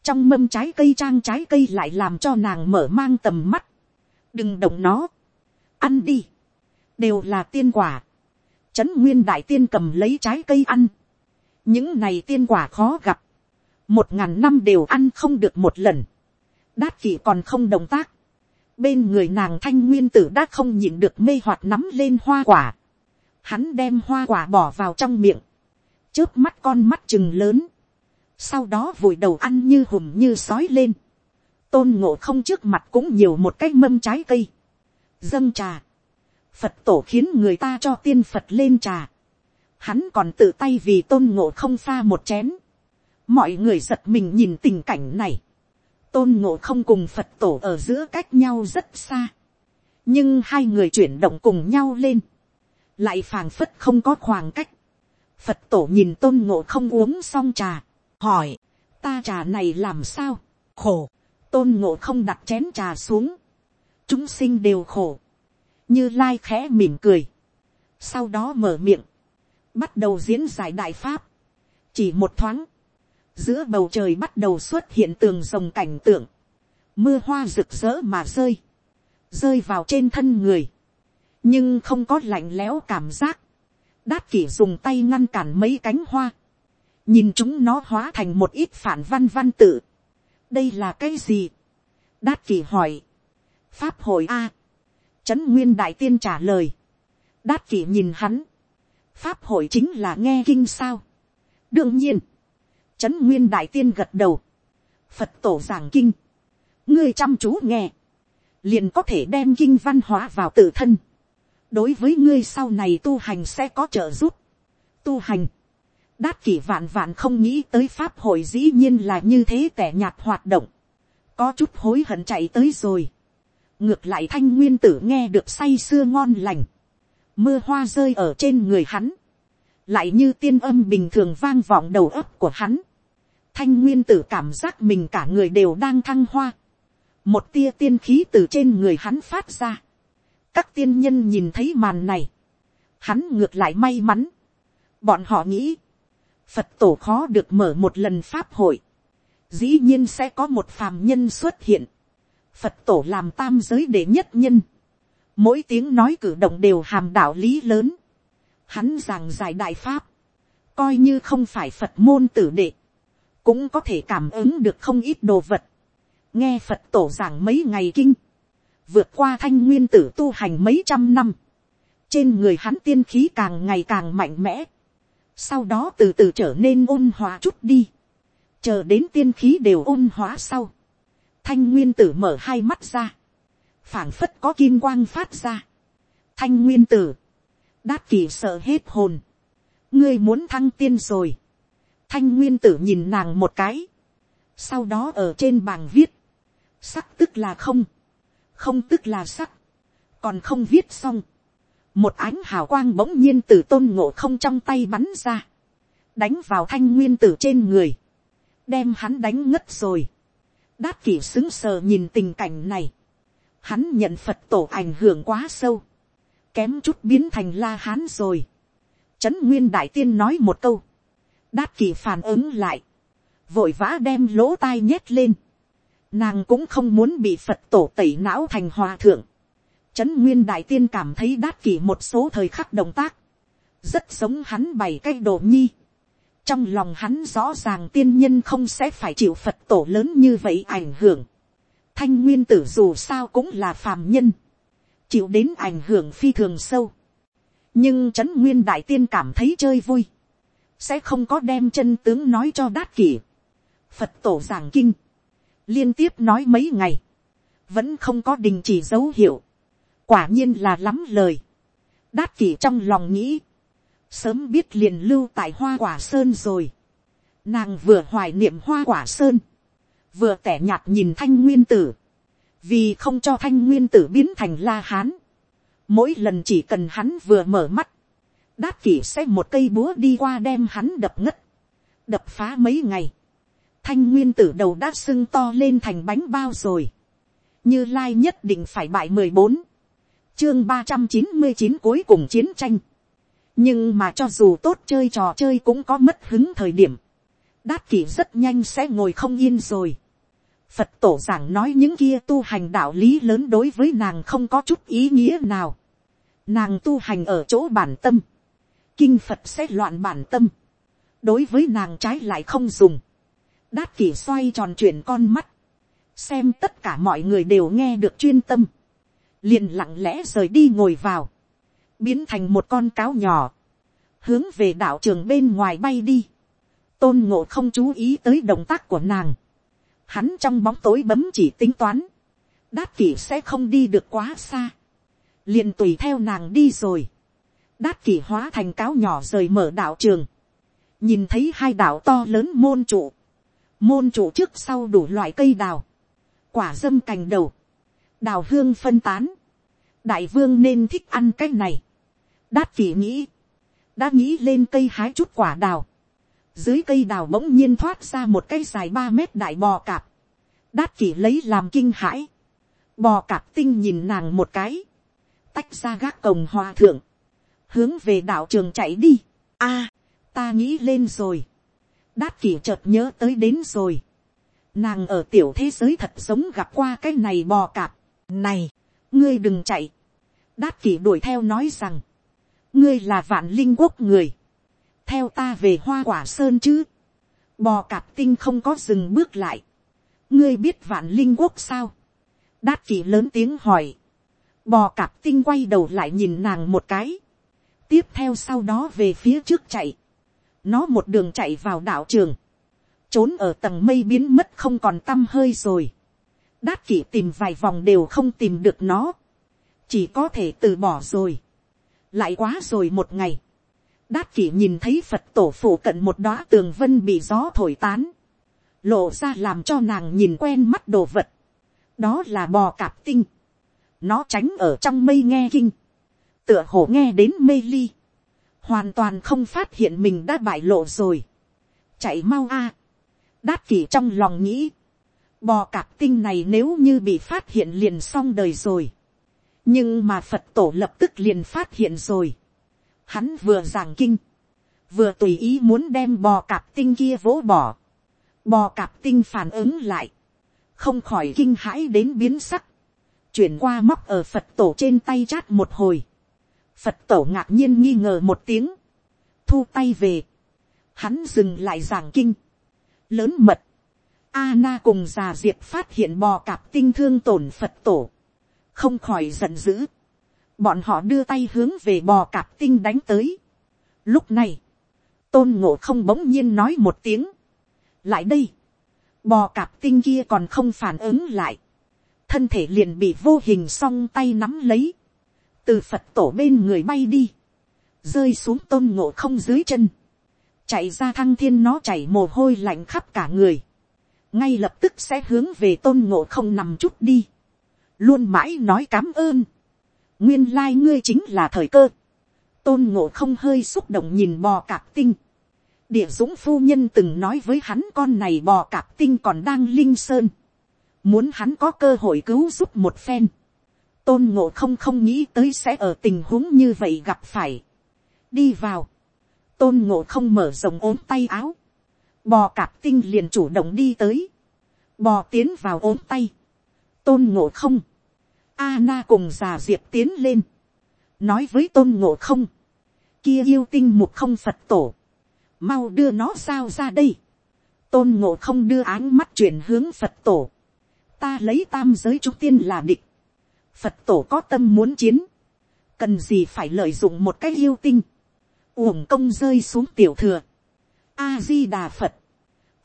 trong mâm trái cây trang trái cây lại làm cho nàng mở mang tầm mắt, đừng động nó, ăn đi, đều là tiên quả, trấn nguyên đại tiên cầm lấy trái cây ăn, những này tiên quả khó gặp, một ngàn năm đều ăn không được một lần, đát kỷ còn không động tác, bên người nàng thanh nguyên tử đã không nhịn được mê hoặc nắm lên hoa quả, hắn đem hoa quả bỏ vào trong miệng, trước mắt con mắt chừng lớn, sau đó vùi đầu ăn như hùm như sói lên, tôn ngộ không trước mặt cũng nhiều một cái mâm trái cây, dâng trà, phật tổ khiến người ta cho tiên phật lên trà, hắn còn tự tay vì tôn ngộ không pha một chén, mọi người giật mình nhìn tình cảnh này, tôn ngộ không cùng phật tổ ở giữa cách nhau rất xa, nhưng hai người chuyển động cùng nhau lên, lại phảng phất không có khoảng cách, phật tổ nhìn tôn ngộ không uống xong trà, hỏi, ta trà này làm sao, khổ, tôn ngộ không đặt chén trà xuống, chúng sinh đều khổ, như lai khẽ mỉm cười, sau đó mở miệng, bắt đầu diễn giải đại pháp, chỉ một thoáng, giữa bầu trời bắt đầu xuất hiện tường rồng cảnh tượng, mưa hoa rực rỡ mà rơi, rơi vào trên thân người, nhưng không có lạnh lẽo cảm giác, đát kỷ dùng tay ngăn cản mấy cánh hoa, nhìn chúng nó hóa thành một ít phản văn văn tự, đây là cái gì, đát kỷ hỏi, pháp hội a, trấn nguyên đại tiên trả lời, đát kỷ nhìn hắn, pháp hội chính là nghe kinh sao, đương nhiên, Trấn Nguyên Đại Tiên gật đầu. Phật tổ giảng kinh. Ngươi chăm chú nghe. Liền có thể đem kinh văn hóa vào tự thân. Đối với ngươi sau này tu hành sẽ có trợ giúp. Tu hành. Đát kỷ vạn vạn không nghĩ tới Pháp hội dĩ nhiên là như thế tẻ nhạt hoạt động. Có chút hối hận chạy tới rồi. Ngược lại thanh nguyên tử nghe được say sưa ngon lành. Mưa hoa rơi ở trên người hắn lại như tiên âm bình thường vang vọng đầu óc của hắn thanh nguyên tử cảm giác mình cả người đều đang thăng hoa. một tia tiên khí từ trên người hắn phát ra. các tiên nhân nhìn thấy màn này. hắn ngược lại may mắn. bọn họ nghĩ, phật tổ khó được mở một lần pháp hội. dĩ nhiên sẽ có một phàm nhân xuất hiện. phật tổ làm tam giới đệ nhất nhân. mỗi tiếng nói cử động đều hàm đạo lý lớn. hắn giảng giải đại pháp. coi như không phải phật môn tử đệ cũng có thể cảm ứng được không ít đồ vật. nghe phật tổ giảng mấy ngày kinh, vượt qua thanh nguyên tử tu hành mấy trăm năm, trên người hắn tiên khí càng ngày càng mạnh mẽ, sau đó từ từ trở nên ôn hòa chút đi, chờ đến tiên khí đều ôn hóa sau, thanh nguyên tử mở hai mắt ra, phảng phất có kim quang phát ra, thanh nguyên tử, đát kỳ sợ hết hồn, ngươi muốn thăng tiên rồi, thanh nguyên tử nhìn nàng một cái, sau đó ở trên bảng viết, sắc tức là không, không tức là sắc, còn không viết xong, một ánh hào quang bỗng nhiên từ tôn ngộ không trong tay bắn ra, đánh vào thanh nguyên tử trên người, đem hắn đánh ngất rồi. đát kỷ xứng sờ nhìn tình cảnh này. hắn nhận phật tổ ảnh hưởng quá sâu. kém chút biến thành la hán rồi. trấn nguyên đại tiên nói một câu đát kỳ phản ứng lại. vội vã đem lỗ tai nhét lên. nàng cũng không muốn bị phật tổ tẩy não thành hòa thượng. trấn nguyên đại tiên cảm thấy đát kỷ một số thời khắc động tác. rất giống hắn bày cái đồ nhi trong lòng hắn rõ ràng tiên nhân không sẽ phải chịu phật tổ lớn như vậy ảnh hưởng. thanh nguyên tử dù sao cũng là phàm nhân, chịu đến ảnh hưởng phi thường sâu. nhưng trấn nguyên đại tiên cảm thấy chơi vui, sẽ không có đem chân tướng nói cho đát kỷ. phật tổ giảng kinh, liên tiếp nói mấy ngày, vẫn không có đình chỉ dấu hiệu, quả nhiên là lắm lời. đát kỷ trong lòng nghĩ, sớm biết liền lưu tại hoa quả sơn rồi. Nàng vừa hoài niệm hoa quả sơn, vừa tẻ nhạt nhìn thanh nguyên tử, vì không cho thanh nguyên tử biến thành la hán. Mỗi lần chỉ cần hắn vừa mở mắt, đát kỷ sẽ một cây búa đi qua đem hắn đập ngất, đập phá mấy ngày. Thanh nguyên tử đầu đã sưng to lên thành bánh bao rồi. Như Lai nhất định phải bại mười bốn Chương ba trăm chín mươi chín cuối cùng chiến tranh nhưng mà cho dù tốt chơi trò chơi cũng có mất hứng thời điểm, đát kỷ rất nhanh sẽ ngồi không yên rồi. Phật tổ giảng nói những kia tu hành đạo lý lớn đối với nàng không có chút ý nghĩa nào. Nàng tu hành ở chỗ bản tâm. Kinh Phật sẽ loạn bản tâm. Đối với nàng trái lại không dùng. Đát kỷ xoay tròn chuyển con mắt. Xem tất cả mọi người đều nghe được chuyên tâm. Liền lặng lẽ rời đi ngồi vào biến thành một con cáo nhỏ, hướng về đạo trường bên ngoài bay đi. tôn ngộ không chú ý tới động tác của nàng. hắn trong bóng tối bấm chỉ tính toán, đát kỷ sẽ không đi được quá xa, liền tùy theo nàng đi rồi đát kỷ hóa thành cáo nhỏ rời mở đạo trường, nhìn thấy hai đạo to lớn môn trụ, môn trụ trước sau đủ loại cây đào, quả dâm cành đầu, đào hương phân tán, đại vương nên thích ăn cái này. đát kỷ nghĩ, đã nghĩ lên cây hái chút quả đào. dưới cây đào bỗng nhiên thoát ra một cây dài ba mét đại bò cạp. đát kỷ lấy làm kinh hãi. bò cạp tinh nhìn nàng một cái. tách ra gác cổng hòa thượng hướng về đạo trường chạy đi. a, ta nghĩ lên rồi. đát kỷ chợt nhớ tới đến rồi. nàng ở tiểu thế giới thật sống gặp qua cái này bò cạp. này, ngươi đừng chạy Đát kỷ đuổi theo nói rằng. Ngươi là vạn linh quốc người. Theo ta về hoa quả sơn chứ. Bò cạp tinh không có dừng bước lại. Ngươi biết vạn linh quốc sao? Đát kỷ lớn tiếng hỏi. Bò cạp tinh quay đầu lại nhìn nàng một cái. Tiếp theo sau đó về phía trước chạy. Nó một đường chạy vào đảo trường. Trốn ở tầng mây biến mất không còn tâm hơi rồi. Đát kỷ tìm vài vòng đều không tìm được nó chỉ có thể từ bỏ rồi. lại quá rồi một ngày, đát kỷ nhìn thấy phật tổ phủ cận một đoá tường vân bị gió thổi tán, lộ ra làm cho nàng nhìn quen mắt đồ vật, đó là bò cạp tinh, nó tránh ở trong mây nghe kinh, tựa hồ nghe đến mê ly, hoàn toàn không phát hiện mình đã bại lộ rồi, chạy mau a, đát kỷ trong lòng nghĩ, bò cạp tinh này nếu như bị phát hiện liền xong đời rồi, nhưng mà phật tổ lập tức liền phát hiện rồi. hắn vừa giảng kinh, vừa tùy ý muốn đem bò cạp tinh kia vỗ bỏ. bò cạp tinh phản ứng lại, không khỏi kinh hãi đến biến sắc, chuyển qua móc ở phật tổ trên tay chát một hồi phật tổ ngạc nhiên nghi ngờ một tiếng, thu tay về, hắn dừng lại giảng kinh, lớn mật, Anna cùng già diệp phát hiện bò cạp tinh thương tổn Phật tổ không khỏi giận dữ. bọn họ đưa tay hướng về bò cạp tinh đánh tới. lúc này, tôn ngộ không bỗng nhiên nói một tiếng. lại đây, bò cạp tinh kia còn không phản ứng lại. thân thể liền bị vô hình song tay nắm lấy từ phật tổ bên người bay đi. rơi xuống tôn ngộ không dưới chân. chạy ra thăng thiên nó chảy mồ hôi lạnh khắp cả người. ngay lập tức sẽ hướng về tôn ngộ không nằm chút đi luôn mãi nói cám ơn. nguyên lai、like、ngươi chính là thời cơ. tôn ngộ không hơi xúc động nhìn bò cạp tinh. địa dũng phu nhân từng nói với hắn con này bò cạp tinh còn đang linh sơn, muốn hắn có cơ hội cứu giúp một phen, tôn ngộ không không nghĩ tới sẽ ở tình huống như vậy gặp phải, đi vào, tôn ngộ không mở rộng ốm tay áo, bò cạp tinh liền chủ động đi tới, bò tiến vào ốm tay, tôn ngộ không, a na cùng già diệp tiến lên, nói với tôn ngộ không, kia yêu tinh mục không phật tổ, mau đưa nó sao ra đây, tôn ngộ không đưa áng mắt chuyển hướng phật tổ, ta lấy tam giới trung tiên là địch, phật tổ có tâm muốn chiến, cần gì phải lợi dụng một cái yêu tinh, uổng công rơi xuống tiểu thừa, a di đà phật,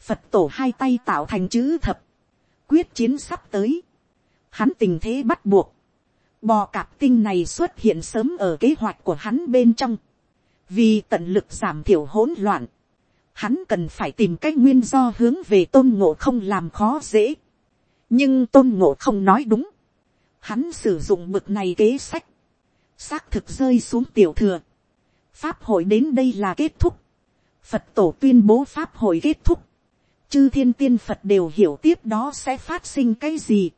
phật tổ hai tay tạo thành chữ thập, quyết chiến sắp tới, hắn tình thế bắt buộc, bò cạp tinh này xuất hiện sớm ở kế hoạch của hắn bên trong, vì tận lực giảm thiểu hỗn loạn, hắn cần phải tìm cách nguyên do hướng về tôn ngộ không làm khó dễ, nhưng tôn ngộ không nói đúng, hắn sử dụng bực này kế sách, xác thực rơi xuống tiểu thừa, pháp hội đến đây là kết thúc, phật tổ tuyên bố pháp hội kết thúc, chư thiên tiên phật đều hiểu tiếp đó sẽ phát sinh cái gì,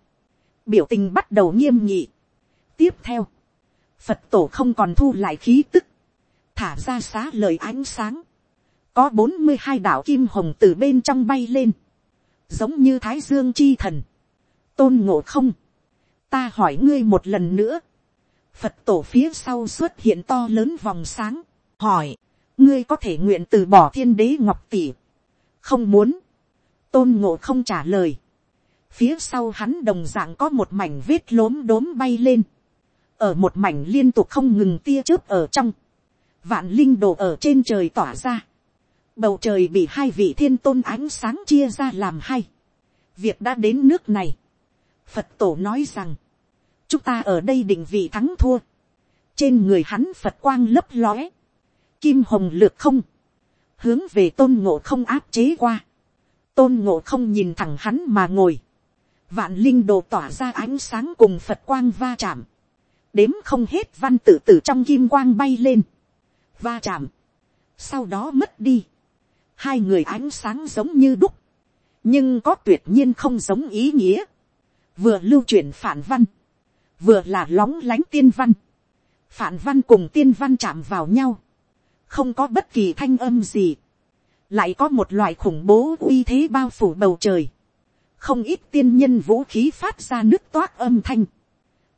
biểu tình bắt đầu nghiêm nhị. tiếp theo, phật tổ không còn thu lại khí tức, thả ra xá lời ánh sáng, có bốn mươi hai đạo kim hồng từ bên trong bay lên, giống như thái dương chi thần, tôn ngộ không, ta hỏi ngươi một lần nữa, phật tổ phía sau xuất hiện to lớn vòng sáng, hỏi, ngươi có thể nguyện từ bỏ thiên đế ngọc tỷ, không muốn, tôn ngộ không trả lời, phía sau hắn đồng d ạ n g có một mảnh vết lốm đốm bay lên, ở một mảnh liên tục không ngừng tia chớp ở trong, vạn linh đồ ở trên trời tỏa ra, bầu trời bị hai vị thiên tôn ánh sáng chia ra làm hai, việc đã đến nước này, phật tổ nói rằng, chúng ta ở đây định vị thắng thua, trên người hắn phật quang lấp lóe, kim hồng lược không, hướng về tôn ngộ không áp chế qua, tôn ngộ không nhìn thẳng hắn mà ngồi, vạn linh đồ tỏa ra ánh sáng cùng phật quang va chạm, đếm không hết văn tự tử trong kim quang bay lên, va chạm, sau đó mất đi, hai người ánh sáng giống như đúc, nhưng có tuyệt nhiên không giống ý nghĩa, vừa lưu chuyển phản văn, vừa là lóng lánh tiên văn, phản văn cùng tiên văn chạm vào nhau, không có bất kỳ thanh âm gì, lại có một loại khủng bố uy thế bao phủ bầu trời, không ít tiên nhân vũ khí phát ra nước toát âm thanh.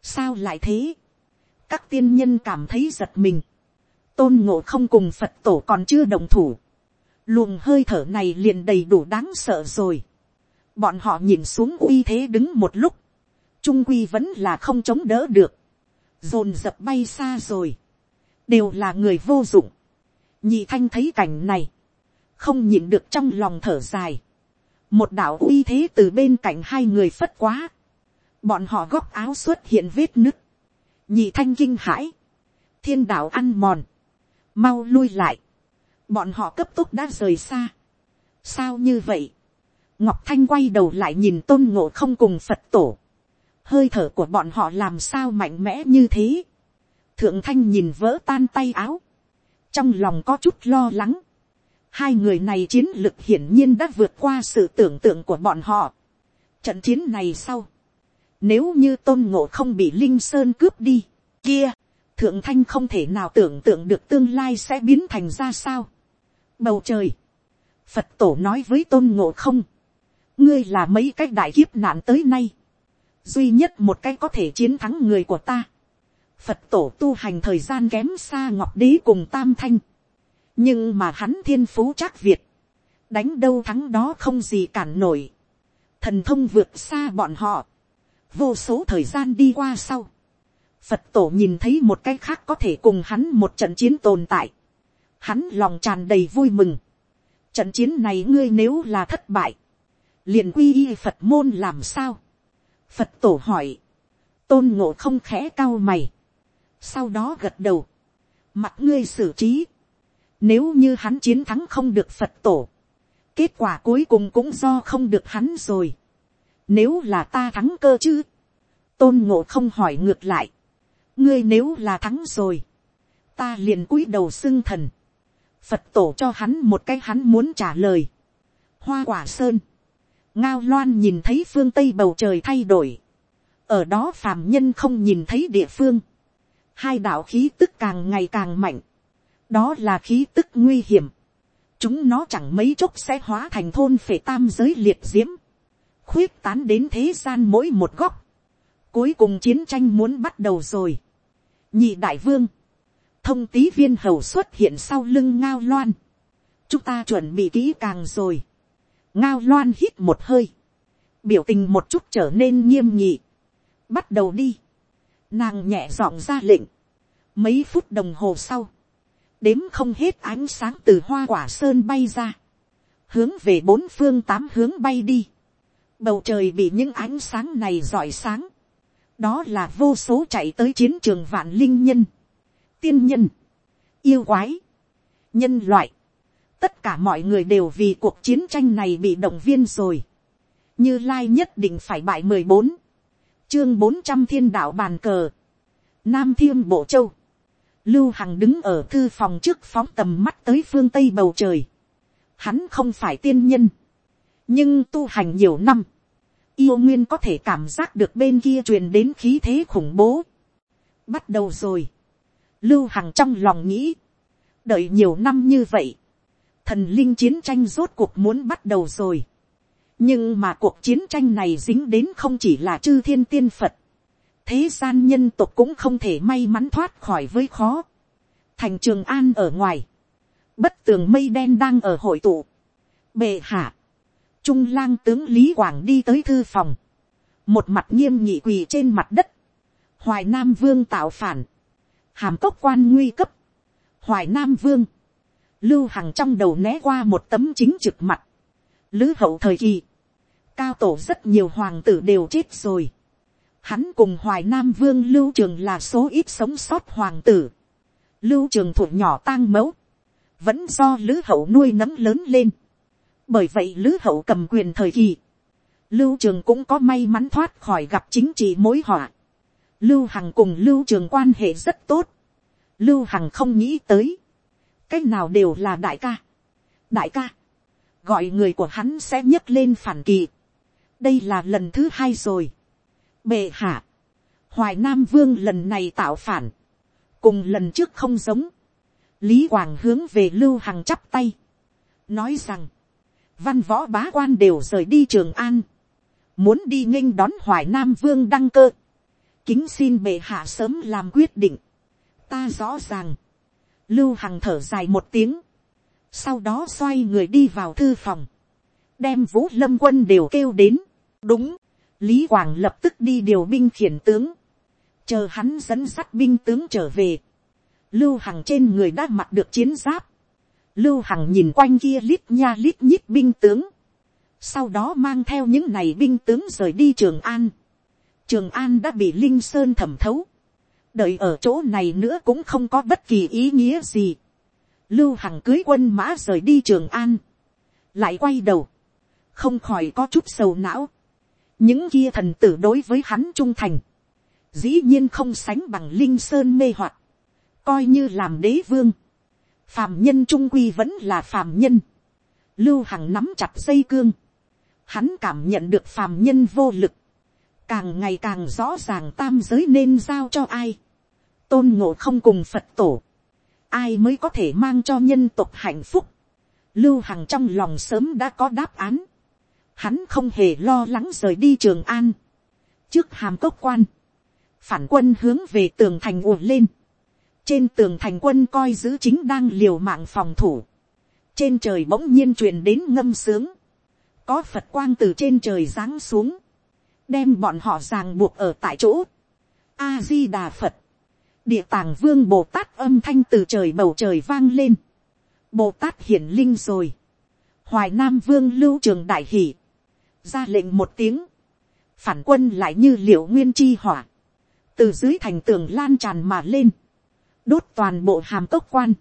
sao lại thế, các tiên nhân cảm thấy giật mình, tôn ngộ không cùng phật tổ còn chưa đồng thủ, luồng hơi thở này liền đầy đủ đáng sợ rồi bọn họ nhìn xuống uy thế đứng một lúc, trung quy vẫn là không chống đỡ được, dồn dập bay xa rồi, đều là người vô dụng. nhị thanh thấy cảnh này, không nhìn được trong lòng thở dài, một đạo uy thế từ bên cạnh hai người phất quá, bọn họ góc áo xuất hiện vết nứt, nhị thanh kinh hãi, thiên đạo ăn mòn, mau lui lại, bọn họ cấp tốc đã rời xa, sao như vậy, ngọc thanh quay đầu lại nhìn tôn ngộ không cùng phật tổ, hơi thở của bọn họ làm sao mạnh mẽ như thế, thượng thanh nhìn vỡ tan tay áo, trong lòng có chút lo lắng, Hai người này chiến lực hiển nhiên đã vượt qua sự tưởng tượng của bọn họ. Trận chiến này sau. Nếu như tôn ngộ không bị Linh Sơn cướp đi. Kia. Thượng Thanh không thể nào tưởng tượng được tương lai sẽ biến thành ra sao. Bầu trời. Phật tổ nói với tôn ngộ không. Ngươi là mấy cái đại kiếp nạn tới nay. Duy nhất một cái có thể chiến thắng người của ta. Phật tổ tu hành thời gian kém xa Ngọc Đế cùng Tam Thanh. Nhưng mà hắn thiên phú chắc việt, đánh đâu thắng đó không gì cản nổi, thần thông vượt xa bọn họ, vô số thời gian đi qua sau, phật tổ nhìn thấy một cái khác có thể cùng hắn một trận chiến tồn tại, hắn lòng tràn đầy vui mừng, trận chiến này ngươi nếu là thất bại, liền quy y phật môn làm sao, phật tổ hỏi, tôn ngộ không khẽ cao mày, sau đó gật đầu, mặt ngươi xử trí, nếu như hắn chiến thắng không được Phật tổ. Kết quả cuối cùng cũng do không được hắn rồi. Nếu là ta thắng cơ chứ. Tôn ngộ không hỏi ngược lại. Ngươi nếu là thắng rồi. Ta liền cúi đầu xưng thần. phật tổ cho hắn một cái hắn muốn trả lời, hoa quả sơn, ngao loan nhìn thấy phương tây bầu trời thay đổi, ở đó phàm nhân không nhìn thấy địa phương, hai đạo khí tức càng ngày càng mạnh, đó là khí tức nguy hiểm, chúng nó chẳng mấy chốc sẽ hóa thành thôn phệ tam giới liệt diễm, khuyết tán đến thế gian mỗi một góc, cuối cùng chiến tranh muốn bắt đầu rồi, nhị đại vương, thông tý viên hầu xuất hiện sau lưng ngao loan, chúng ta chuẩn bị kỹ càng rồi, ngao loan hít một hơi, biểu tình một chút trở nên nghiêm nhị, bắt đầu đi, nàng nhẹ giọng ra lệnh, mấy phút đồng hồ sau, đếm không hết ánh sáng từ hoa quả sơn bay ra, hướng về bốn phương tám hướng bay đi, bầu trời bị những ánh sáng này rọi sáng, đó là vô số chạy tới chiến trường vạn linh nhân, tiên nhân, yêu quái, nhân loại, tất cả mọi người đều vì cuộc chiến tranh này bị động viên rồi, như lai nhất định phải bại mười bốn, chương bốn trăm thiên đạo bàn cờ, nam thiên bộ châu, lưu hằng đứng ở thư phòng trước phóng tầm mắt tới phương tây bầu trời, hắn không phải tiên nhân, nhưng tu hành nhiều năm, yêu nguyên có thể cảm giác được bên kia truyền đến khí thế khủng bố. bắt đầu rồi, lưu hằng trong lòng nghĩ, đợi nhiều năm như vậy, thần linh chiến tranh rốt cuộc muốn bắt đầu rồi. nhưng mà cuộc chiến tranh này dính đến không chỉ là chư thiên tiên phật, thế gian nhân tộc cũng không thể may mắn thoát khỏi với khó. thành trường an ở ngoài, bất tường mây đen đang ở hội tụ, bệ hạ, trung lang tướng lý quảng đi tới thư phòng, một mặt nghiêm nhị quỳ trên mặt đất, hoài nam vương tạo phản, hàm cốc quan nguy cấp, hoài nam vương, lưu hằng trong đầu né qua một tấm chính trực mặt, lữ hậu thời kỳ, cao tổ rất nhiều hoàng tử đều chết rồi, hắn cùng hoài nam vương lưu trường là số ít sống sót hoàng tử, lưu trường thuộc nhỏ tang mẫu, vẫn do lữ hậu nuôi nấm lớn lên, bởi vậy lữ hậu cầm quyền thời kỳ, lưu trường cũng có may mắn thoát khỏi gặp chính trị mối họa, lưu hằng cùng lưu trường quan hệ rất tốt, lưu hằng không nghĩ tới, cái nào đều là đại ca, đại ca, gọi người của hắn sẽ nhấc lên phản kỳ, đây là lần thứ hai rồi, bệ hạ, hoài nam vương lần này tạo phản, cùng lần trước không giống, lý quảng hướng về lưu hằng chắp tay, nói rằng, văn võ bá quan đều rời đi trường an, muốn đi nghinh đón hoài nam vương đăng cơ, kính xin bệ hạ sớm làm quyết định, ta rõ ràng, lưu hằng thở dài một tiếng, sau đó xoay người đi vào thư phòng, đem vũ lâm quân đều kêu đến, đúng, lý quảng lập tức đi điều binh khiển tướng, chờ hắn dẫn sắt binh tướng trở về, lưu hằng trên người đã mặc được chiến giáp, lưu hằng nhìn quanh kia lít nha lít nhít binh tướng, sau đó mang theo những này binh tướng rời đi trường an. trường an đã bị linh sơn thẩm thấu, đợi ở chỗ này nữa cũng không có bất kỳ ý nghĩa gì. lưu hằng cưới quân mã rời đi trường an, lại quay đầu, không khỏi có chút sầu não. những kia thần tử đối với hắn trung thành, dĩ nhiên không sánh bằng linh sơn mê hoặc, coi như làm đế vương, phàm nhân trung quy vẫn là phàm nhân, lưu hằng nắm chặt dây cương, hắn cảm nhận được phàm nhân vô lực, càng ngày càng rõ ràng tam giới nên giao cho ai, tôn ngộ không cùng phật tổ, ai mới có thể mang cho nhân tộc hạnh phúc, lưu hằng trong lòng sớm đã có đáp án, hắn không hề lo lắng rời đi trường an, trước hàm cốc quan, phản quân hướng về tường thành ùa lên, trên tường thành quân coi giữ chính đang liều mạng phòng thủ, trên trời bỗng nhiên truyền đến ngâm sướng, có phật quang từ trên trời giáng xuống, đem bọn họ ràng buộc ở tại chỗ. A di đà phật, địa tàng vương bồ tát âm thanh từ trời bầu trời vang lên, bồ tát hiển linh rồi, hoài nam vương lưu trường đại hỷ, ra lệnh một tiếng, phản quân lại như liệu nguyên chi hỏa, từ dưới thành tường lan tràn mà lên, đốt toàn bộ hàm cốc quan.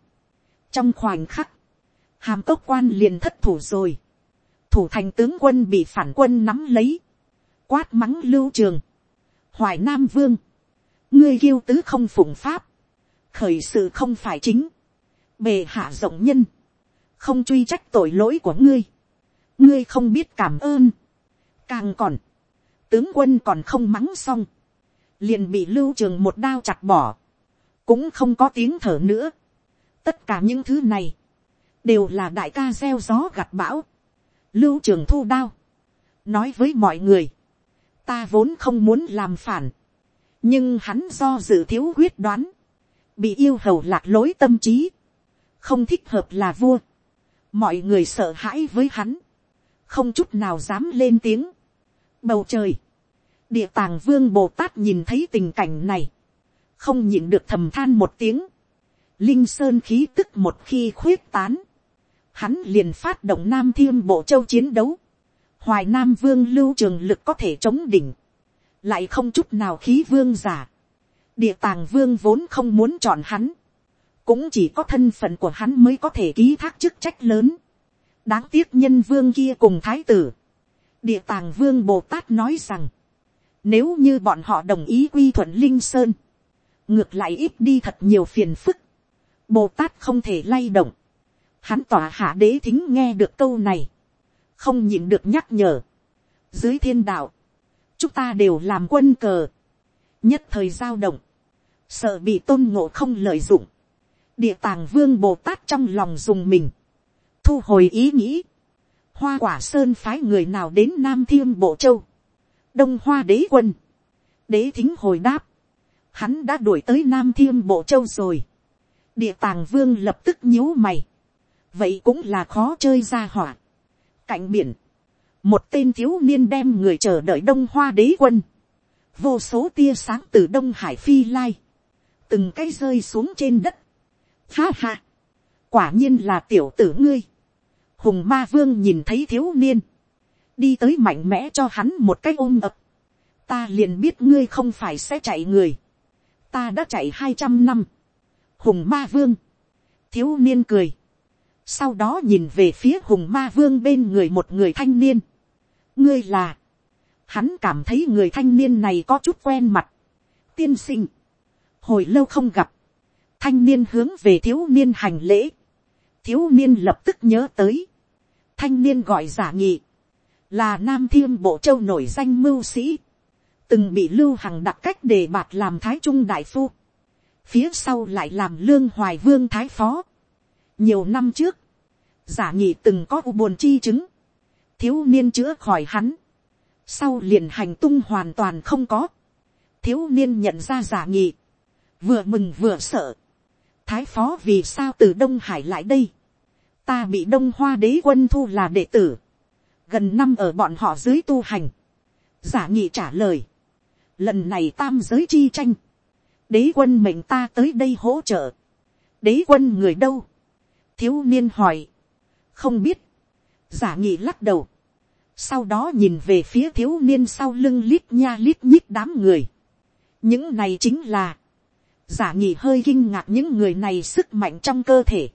trong khoảnh khắc, hàm cốc quan liền thất thủ rồi, thủ thành tướng quân bị phản quân nắm lấy, quát mắng lưu trường, hoài nam vương, ngươi kiêu tứ không phụng pháp, khởi sự không phải chính, bề hạ rộng nhân, không truy trách tội lỗi của ngươi, ngươi không biết cảm ơn, càng còn, tướng quân còn không mắng xong, liền bị lưu trường một đao chặt bỏ, cũng không có tiếng thở nữa. tất cả những thứ này, đều là đại ca gieo gió gặt bão, lưu trường thu đao, nói với mọi người, ta vốn không muốn làm phản, nhưng hắn do dự thiếu quyết đoán, bị yêu hầu lạc lối tâm trí, không thích hợp là vua, mọi người sợ hãi với hắn, không chút nào dám lên tiếng. Bầu trời, địa tàng vương bồ tát nhìn thấy tình cảnh này, không nhìn được thầm than một tiếng, linh sơn khí tức một khi khuyết tán, hắn liền phát động nam thiên bộ châu chiến đấu, hoài nam vương lưu trường lực có thể chống đỉnh, lại không chút nào khí vương giả, địa tàng vương vốn không muốn chọn hắn, cũng chỉ có thân phận của hắn mới có thể ký thác chức trách lớn, đáng tiếc nhân vương kia cùng thái tử, địa tàng vương bồ tát nói rằng, nếu như bọn họ đồng ý quy thuận linh sơn, ngược lại ít đi thật nhiều phiền phức, bồ tát không thể lay động, hắn tỏa hạ đế thính nghe được câu này, không nhịn được nhắc nhở, dưới thiên đạo, chúng ta đều làm quân cờ, nhất thời giao động, sợ bị tôn ngộ không lợi dụng, địa tàng vương bồ tát trong lòng dùng mình, thu hồi ý nghĩ, hoa quả sơn phái người nào đến nam thiên bộ châu, đông hoa đế quân, đế thính hồi đáp, hắn đã đuổi tới nam thiên bộ châu rồi, địa tàng vương lập tức nhíu mày, vậy cũng là khó chơi ra hỏa cạnh biển, một tên thiếu niên đem người chờ đợi đông hoa đế quân, vô số tia sáng từ đông hải phi lai, từng cái rơi xuống trên đất. Ha ha, quả nhiên là tiểu tử ngươi. Hùng ma vương nhìn thấy thiếu niên, đi tới mạnh mẽ cho hắn một cái ôm ập. Ta liền biết ngươi không phải sẽ chạy người. Ta đã chạy hai trăm năm. Hùng ma vương. Thiếu niên cười. Sau đó nhìn về phía hùng ma vương bên người một người thanh niên. Ngươi là. Hắn cảm thấy người thanh niên này có chút quen mặt. Tiên sinh. Hồi lâu không gặp. Thanh niên hướng về thiếu niên hành lễ. Thiếu niên lập tức nhớ tới. Thanh niên gọi giả nghị. Là Nam Thiên Bộ Châu nổi danh mưu sĩ. Từng bị Lưu Hằng đặt cách để bạt làm Thái Trung Đại Phu. Phía sau lại làm Lương Hoài Vương Thái Phó. Nhiều năm trước. Giả nhị từng có u buồn chi chứng. Thiếu niên chữa khỏi hắn sau liền hành tung hoàn toàn không có. thiếu niên nhận ra giả nhị vừa mừng vừa sợ. thái phó vì sao từ đông hải lại đây. ta bị đông hoa đế quân thu là đệ tử. gần năm ở bọn họ dưới tu hành. giả nhị trả lời. lần này tam giới chi tranh. đế quân mệnh ta tới đây hỗ trợ. đế quân người đâu. thiếu niên hỏi không biết. giả nghị lắc đầu sau đó nhìn về phía thiếu niên sau lưng lít nha lít nhít đám người. những này chính là, giả nghị hơi kinh ngạc những người này sức mạnh trong cơ thể.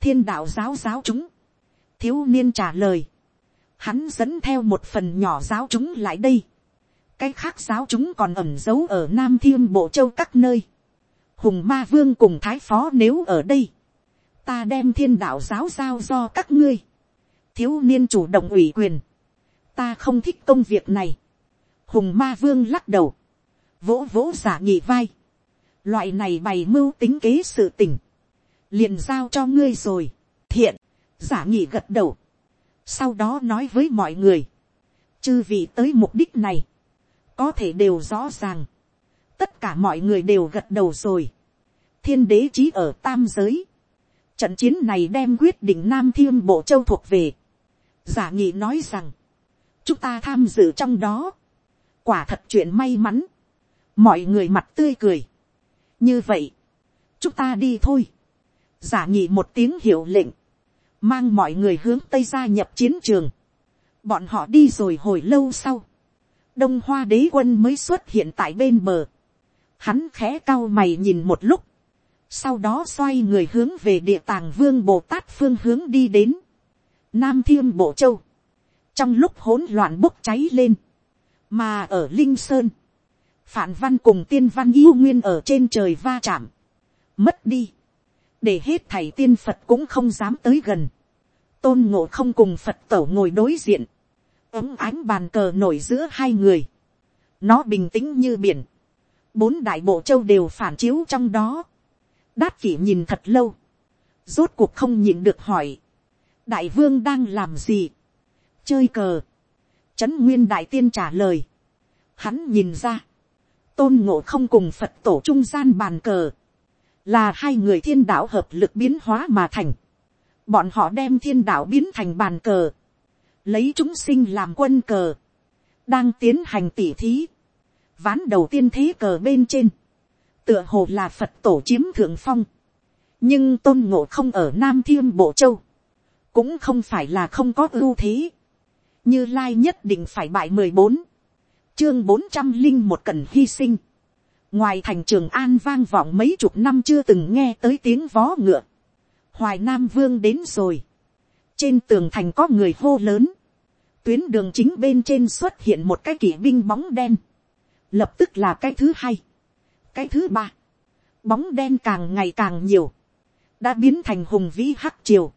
thiên đạo giáo giáo chúng. thiếu niên trả lời. hắn dẫn theo một phần nhỏ giáo chúng lại đây. cái khác giáo chúng còn ẩm giấu ở nam thiên bộ châu các nơi. hùng ma vương cùng thái phó nếu ở đây ta đem thiên đạo giáo giao do các ngươi. thiếu niên chủ động ủy quyền ta không thích công việc này. hùng ma vương lắc đầu, vỗ vỗ giả nhị vai. loại này bày mưu tính kế sự tình, liền giao cho ngươi rồi. thiện, giả nhị gật đầu. sau đó nói với mọi người, chư vị tới mục đích này, có thể đều rõ ràng. tất cả mọi người đều gật đầu rồi. thiên đế trí ở tam giới trận chiến này đem quyết định nam thiên bộ châu thuộc về. giả nhị nói rằng, chúng ta tham dự trong đó, quả thật chuyện may mắn, mọi người mặt tươi cười, như vậy, chúng ta đi thôi, giả nhị một tiếng hiệu lệnh, mang mọi người hướng tây gia nhập chiến trường, bọn họ đi rồi hồi lâu sau, đông hoa đế quân mới xuất hiện tại bên bờ, hắn khẽ cao mày nhìn một lúc, sau đó xoay người hướng về địa tàng vương bồ tát phương hướng đi đến, nam thiên bộ châu, trong lúc hỗn loạn bốc cháy lên, mà ở linh sơn, phản văn cùng tiên văn yêu nguyên ở trên trời va chạm, mất đi, để hết thảy tiên phật cũng không dám tới gần, tôn ngộ không cùng phật tổ ngồi đối diện, ấm ánh bàn cờ nổi giữa hai người, nó bình tĩnh như biển, bốn đại bộ châu đều phản chiếu trong đó, đát kỷ nhìn thật lâu, rốt cuộc không nhịn được hỏi, đại vương đang làm gì, chơi cờ, trấn nguyên đại tiên trả lời, hắn nhìn ra, tôn ngộ không cùng phật tổ trung gian bàn cờ, là hai người thiên đạo hợp lực biến hóa mà thành, bọn họ đem thiên đạo biến thành bàn cờ, lấy chúng sinh làm quân cờ, đang tiến hành tỉ thí, ván đầu tiên thế cờ bên trên, tựa hồ là phật tổ chiếm thượng phong, nhưng tôn ngộ không ở nam thiên bộ châu, cũng không phải là không có ưu thế, như lai nhất định phải bại mười bốn, chương bốn trăm linh một cần hy sinh, ngoài thành trường an vang vọng mấy chục năm chưa từng nghe tới tiếng vó ngựa, hoài nam vương đến rồi, trên tường thành có người hô lớn, tuyến đường chính bên trên xuất hiện một cái kỵ binh bóng đen, lập tức là cái thứ hai, cái thứ ba, bóng đen càng ngày càng nhiều, đã biến thành hùng vĩ hắc triều,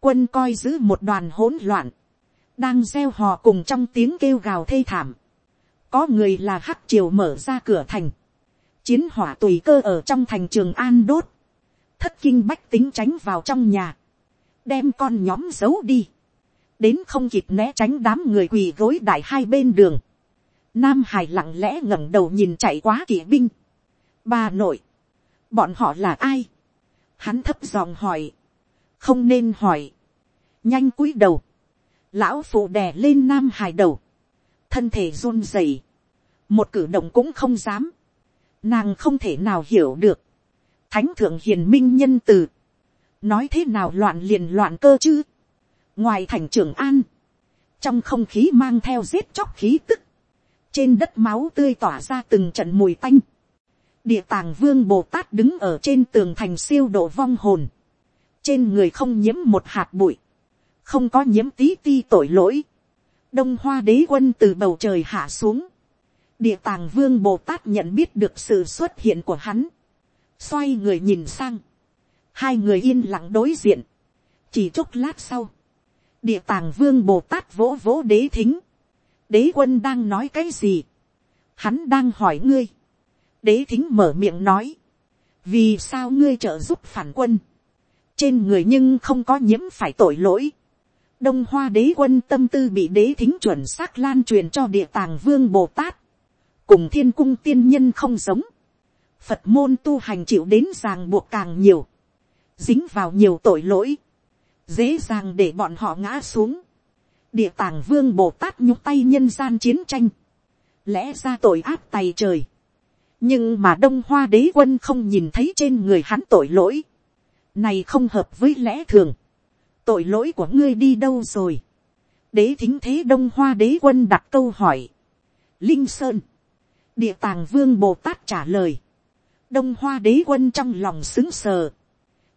quân coi giữ một đoàn hỗn loạn, đang gieo hò cùng trong tiếng kêu gào thê thảm, có người là hắc triều mở ra cửa thành, chiến hỏa tùy cơ ở trong thành trường an đốt, thất kinh bách tính tránh vào trong nhà, đem con nhóm giấu đi, đến không kịp né tránh đám người quỳ gối đại hai bên đường, nam hải lặng lẽ ngẩng đầu nhìn chạy quá kỵ binh, bà nội, bọn họ là ai, hắn thấp giọng hỏi, không nên hỏi, nhanh cúi đầu, lão phụ đè lên nam hải đầu, thân thể run rẩy, một cử động cũng không dám, nàng không thể nào hiểu được, thánh thượng hiền minh nhân từ, nói thế nào loạn liền loạn cơ chứ, ngoài thành trường an, trong không khí mang theo giết chóc khí tức, trên đất máu tươi tỏa ra từng trận mùi tanh, địa tàng vương bồ tát đứng ở trên tường thành siêu độ vong hồn, trên người không nhiễm một hạt bụi, không có nhiễm tí ti tội lỗi, đông hoa đế quân từ bầu trời hạ xuống, địa tàng vương bồ tát nhận biết được sự xuất hiện của hắn, xoay người nhìn sang, hai người yên lặng đối diện, chỉ chốc lát sau, địa tàng vương bồ tát vỗ vỗ đế thính, đế quân đang nói cái gì, hắn đang hỏi ngươi, đế thính mở miệng nói, vì sao ngươi trợ giúp phản quân, trên người nhưng không có nhiễm phải tội lỗi, đông hoa đế quân tâm tư bị đế thính chuẩn xác lan truyền cho địa tàng vương bồ tát, cùng thiên cung tiên nhân không giống, phật môn tu hành chịu đến ràng buộc càng nhiều, dính vào nhiều tội lỗi, dễ dàng để bọn họ ngã xuống, địa tàng vương bồ tát nhúc tay nhân gian chiến tranh, lẽ ra tội ác tay trời, nhưng mà đông hoa đế quân không nhìn thấy trên người hắn tội lỗi, này không hợp với lẽ thường, tội lỗi của ngươi đi đâu rồi, đế thính thế đông hoa đế quân đặt câu hỏi, linh sơn, địa tàng vương bồ tát trả lời, đông hoa đế quân trong lòng xứng sờ,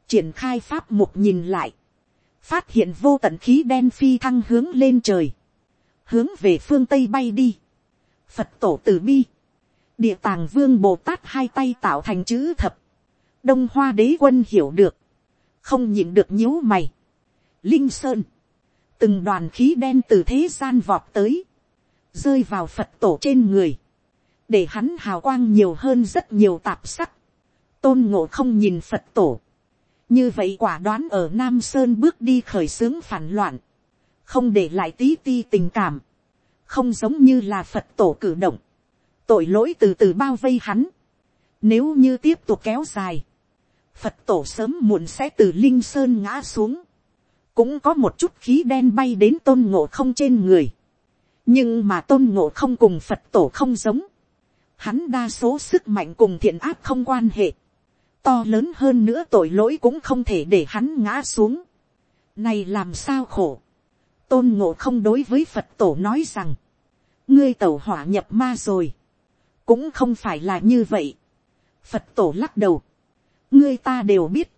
triển khai pháp mục nhìn lại, phát hiện vô tận khí đen phi thăng hướng lên trời, hướng về phương tây bay đi, phật tổ từ bi, địa tàng vương bồ tát hai tay tạo thành chữ thập, đông hoa đế quân hiểu được, không nhịn được nhíu mày, linh sơn, từng đoàn khí đen từ thế gian vọt tới, rơi vào phật tổ trên người, để hắn hào quang nhiều hơn rất nhiều tạp sắc, tôn ngộ không nhìn phật tổ, như vậy quả đoán ở nam sơn bước đi khởi xướng phản loạn, không để lại tí ti tình cảm, không giống như là phật tổ cử động, tội lỗi từ từ bao vây hắn, nếu như tiếp tục kéo dài, phật tổ sớm muộn sẽ từ linh sơn ngã xuống, cũng có một chút khí đen bay đến tôn ngộ không trên người, nhưng mà tôn ngộ không cùng phật tổ không giống, hắn đa số sức mạnh cùng thiện áp không quan hệ, to lớn hơn nữa tội lỗi cũng không thể để hắn ngã xuống. Này làm sao khổ. Tôn ngộ không đối với Phật tổ nói rằng. Ngươi tẩu hỏa nhập ma rồi. Cũng không phải là như vậy. Phật tổ lắc đầu. Ngươi ta đều biết.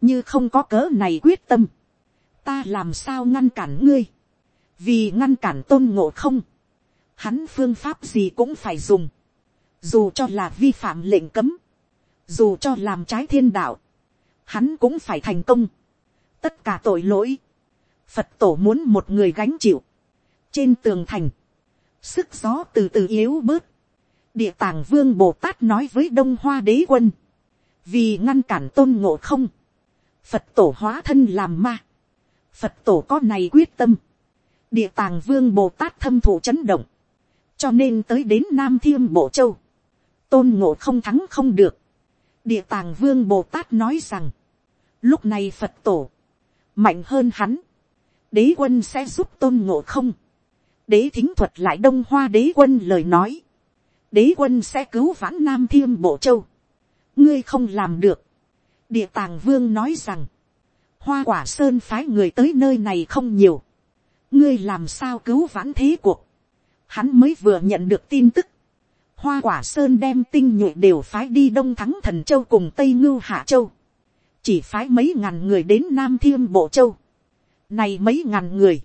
Như không có cớ này quyết tâm. Ta làm sao ngăn cản ngươi. Vì ngăn cản tôn ngộ không. Hắn phương pháp gì cũng phải dùng. Dù cho là vi phạm lệnh cấm dù cho làm trái thiên đạo, hắn cũng phải thành công. tất cả tội lỗi, phật tổ muốn một người gánh chịu. trên tường thành, sức gió từ từ yếu bớt địa tàng vương bồ tát nói với đông hoa đế quân, vì ngăn cản tôn ngộ không, phật tổ hóa thân làm ma. phật tổ có này quyết tâm. địa tàng vương bồ tát thâm thụ chấn động, cho nên tới đến nam thiên bộ châu, tôn ngộ không thắng không được. địa tàng vương bồ tát nói rằng, lúc này phật tổ, mạnh hơn hắn, đế quân sẽ giúp tôn ngộ không, đế thính thuật lại đông hoa đế quân lời nói, đế quân sẽ cứu vãn nam thiên bộ châu, ngươi không làm được, địa tàng vương nói rằng, hoa quả sơn phái người tới nơi này không nhiều, ngươi làm sao cứu vãn thế cuộc, hắn mới vừa nhận được tin tức, hoa quả sơn đem tinh nhuệ đều phái đi đông thắng thần châu cùng tây ngưu hạ châu, chỉ phái mấy ngàn người đến nam thiên bộ châu, này mấy ngàn người,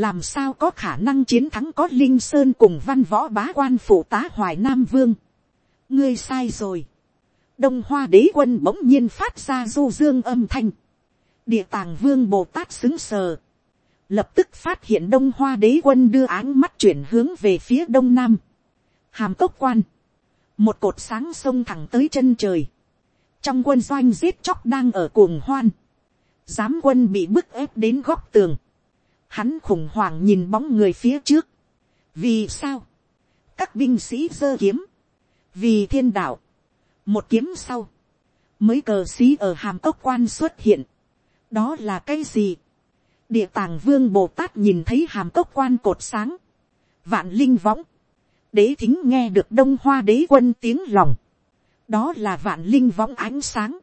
làm sao có khả năng chiến thắng có linh sơn cùng văn võ bá quan phụ tá hoài nam vương, ngươi sai rồi, đông hoa đế quân bỗng nhiên phát ra du dương âm thanh, địa tàng vương bồ tát xứng sờ, lập tức phát hiện đông hoa đế quân đưa áng mắt chuyển hướng về phía đông nam, hàm cốc quan, một cột sáng sông thẳng tới chân trời, trong quân doanh giết chóc đang ở cuồng hoan, giám quân bị bức ép đến góc tường, hắn khủng hoảng nhìn bóng người phía trước, vì sao, các binh sĩ giơ kiếm, vì thiên đạo, một kiếm sau, mới cờ xí ở hàm ốc quan xuất hiện, đó là cái gì, địa tàng vương bồ tát nhìn thấy hàm cốc quan cột sáng, vạn linh võng, đế thính nghe được đông hoa đế quân tiếng lòng, đó là vạn linh võng ánh sáng,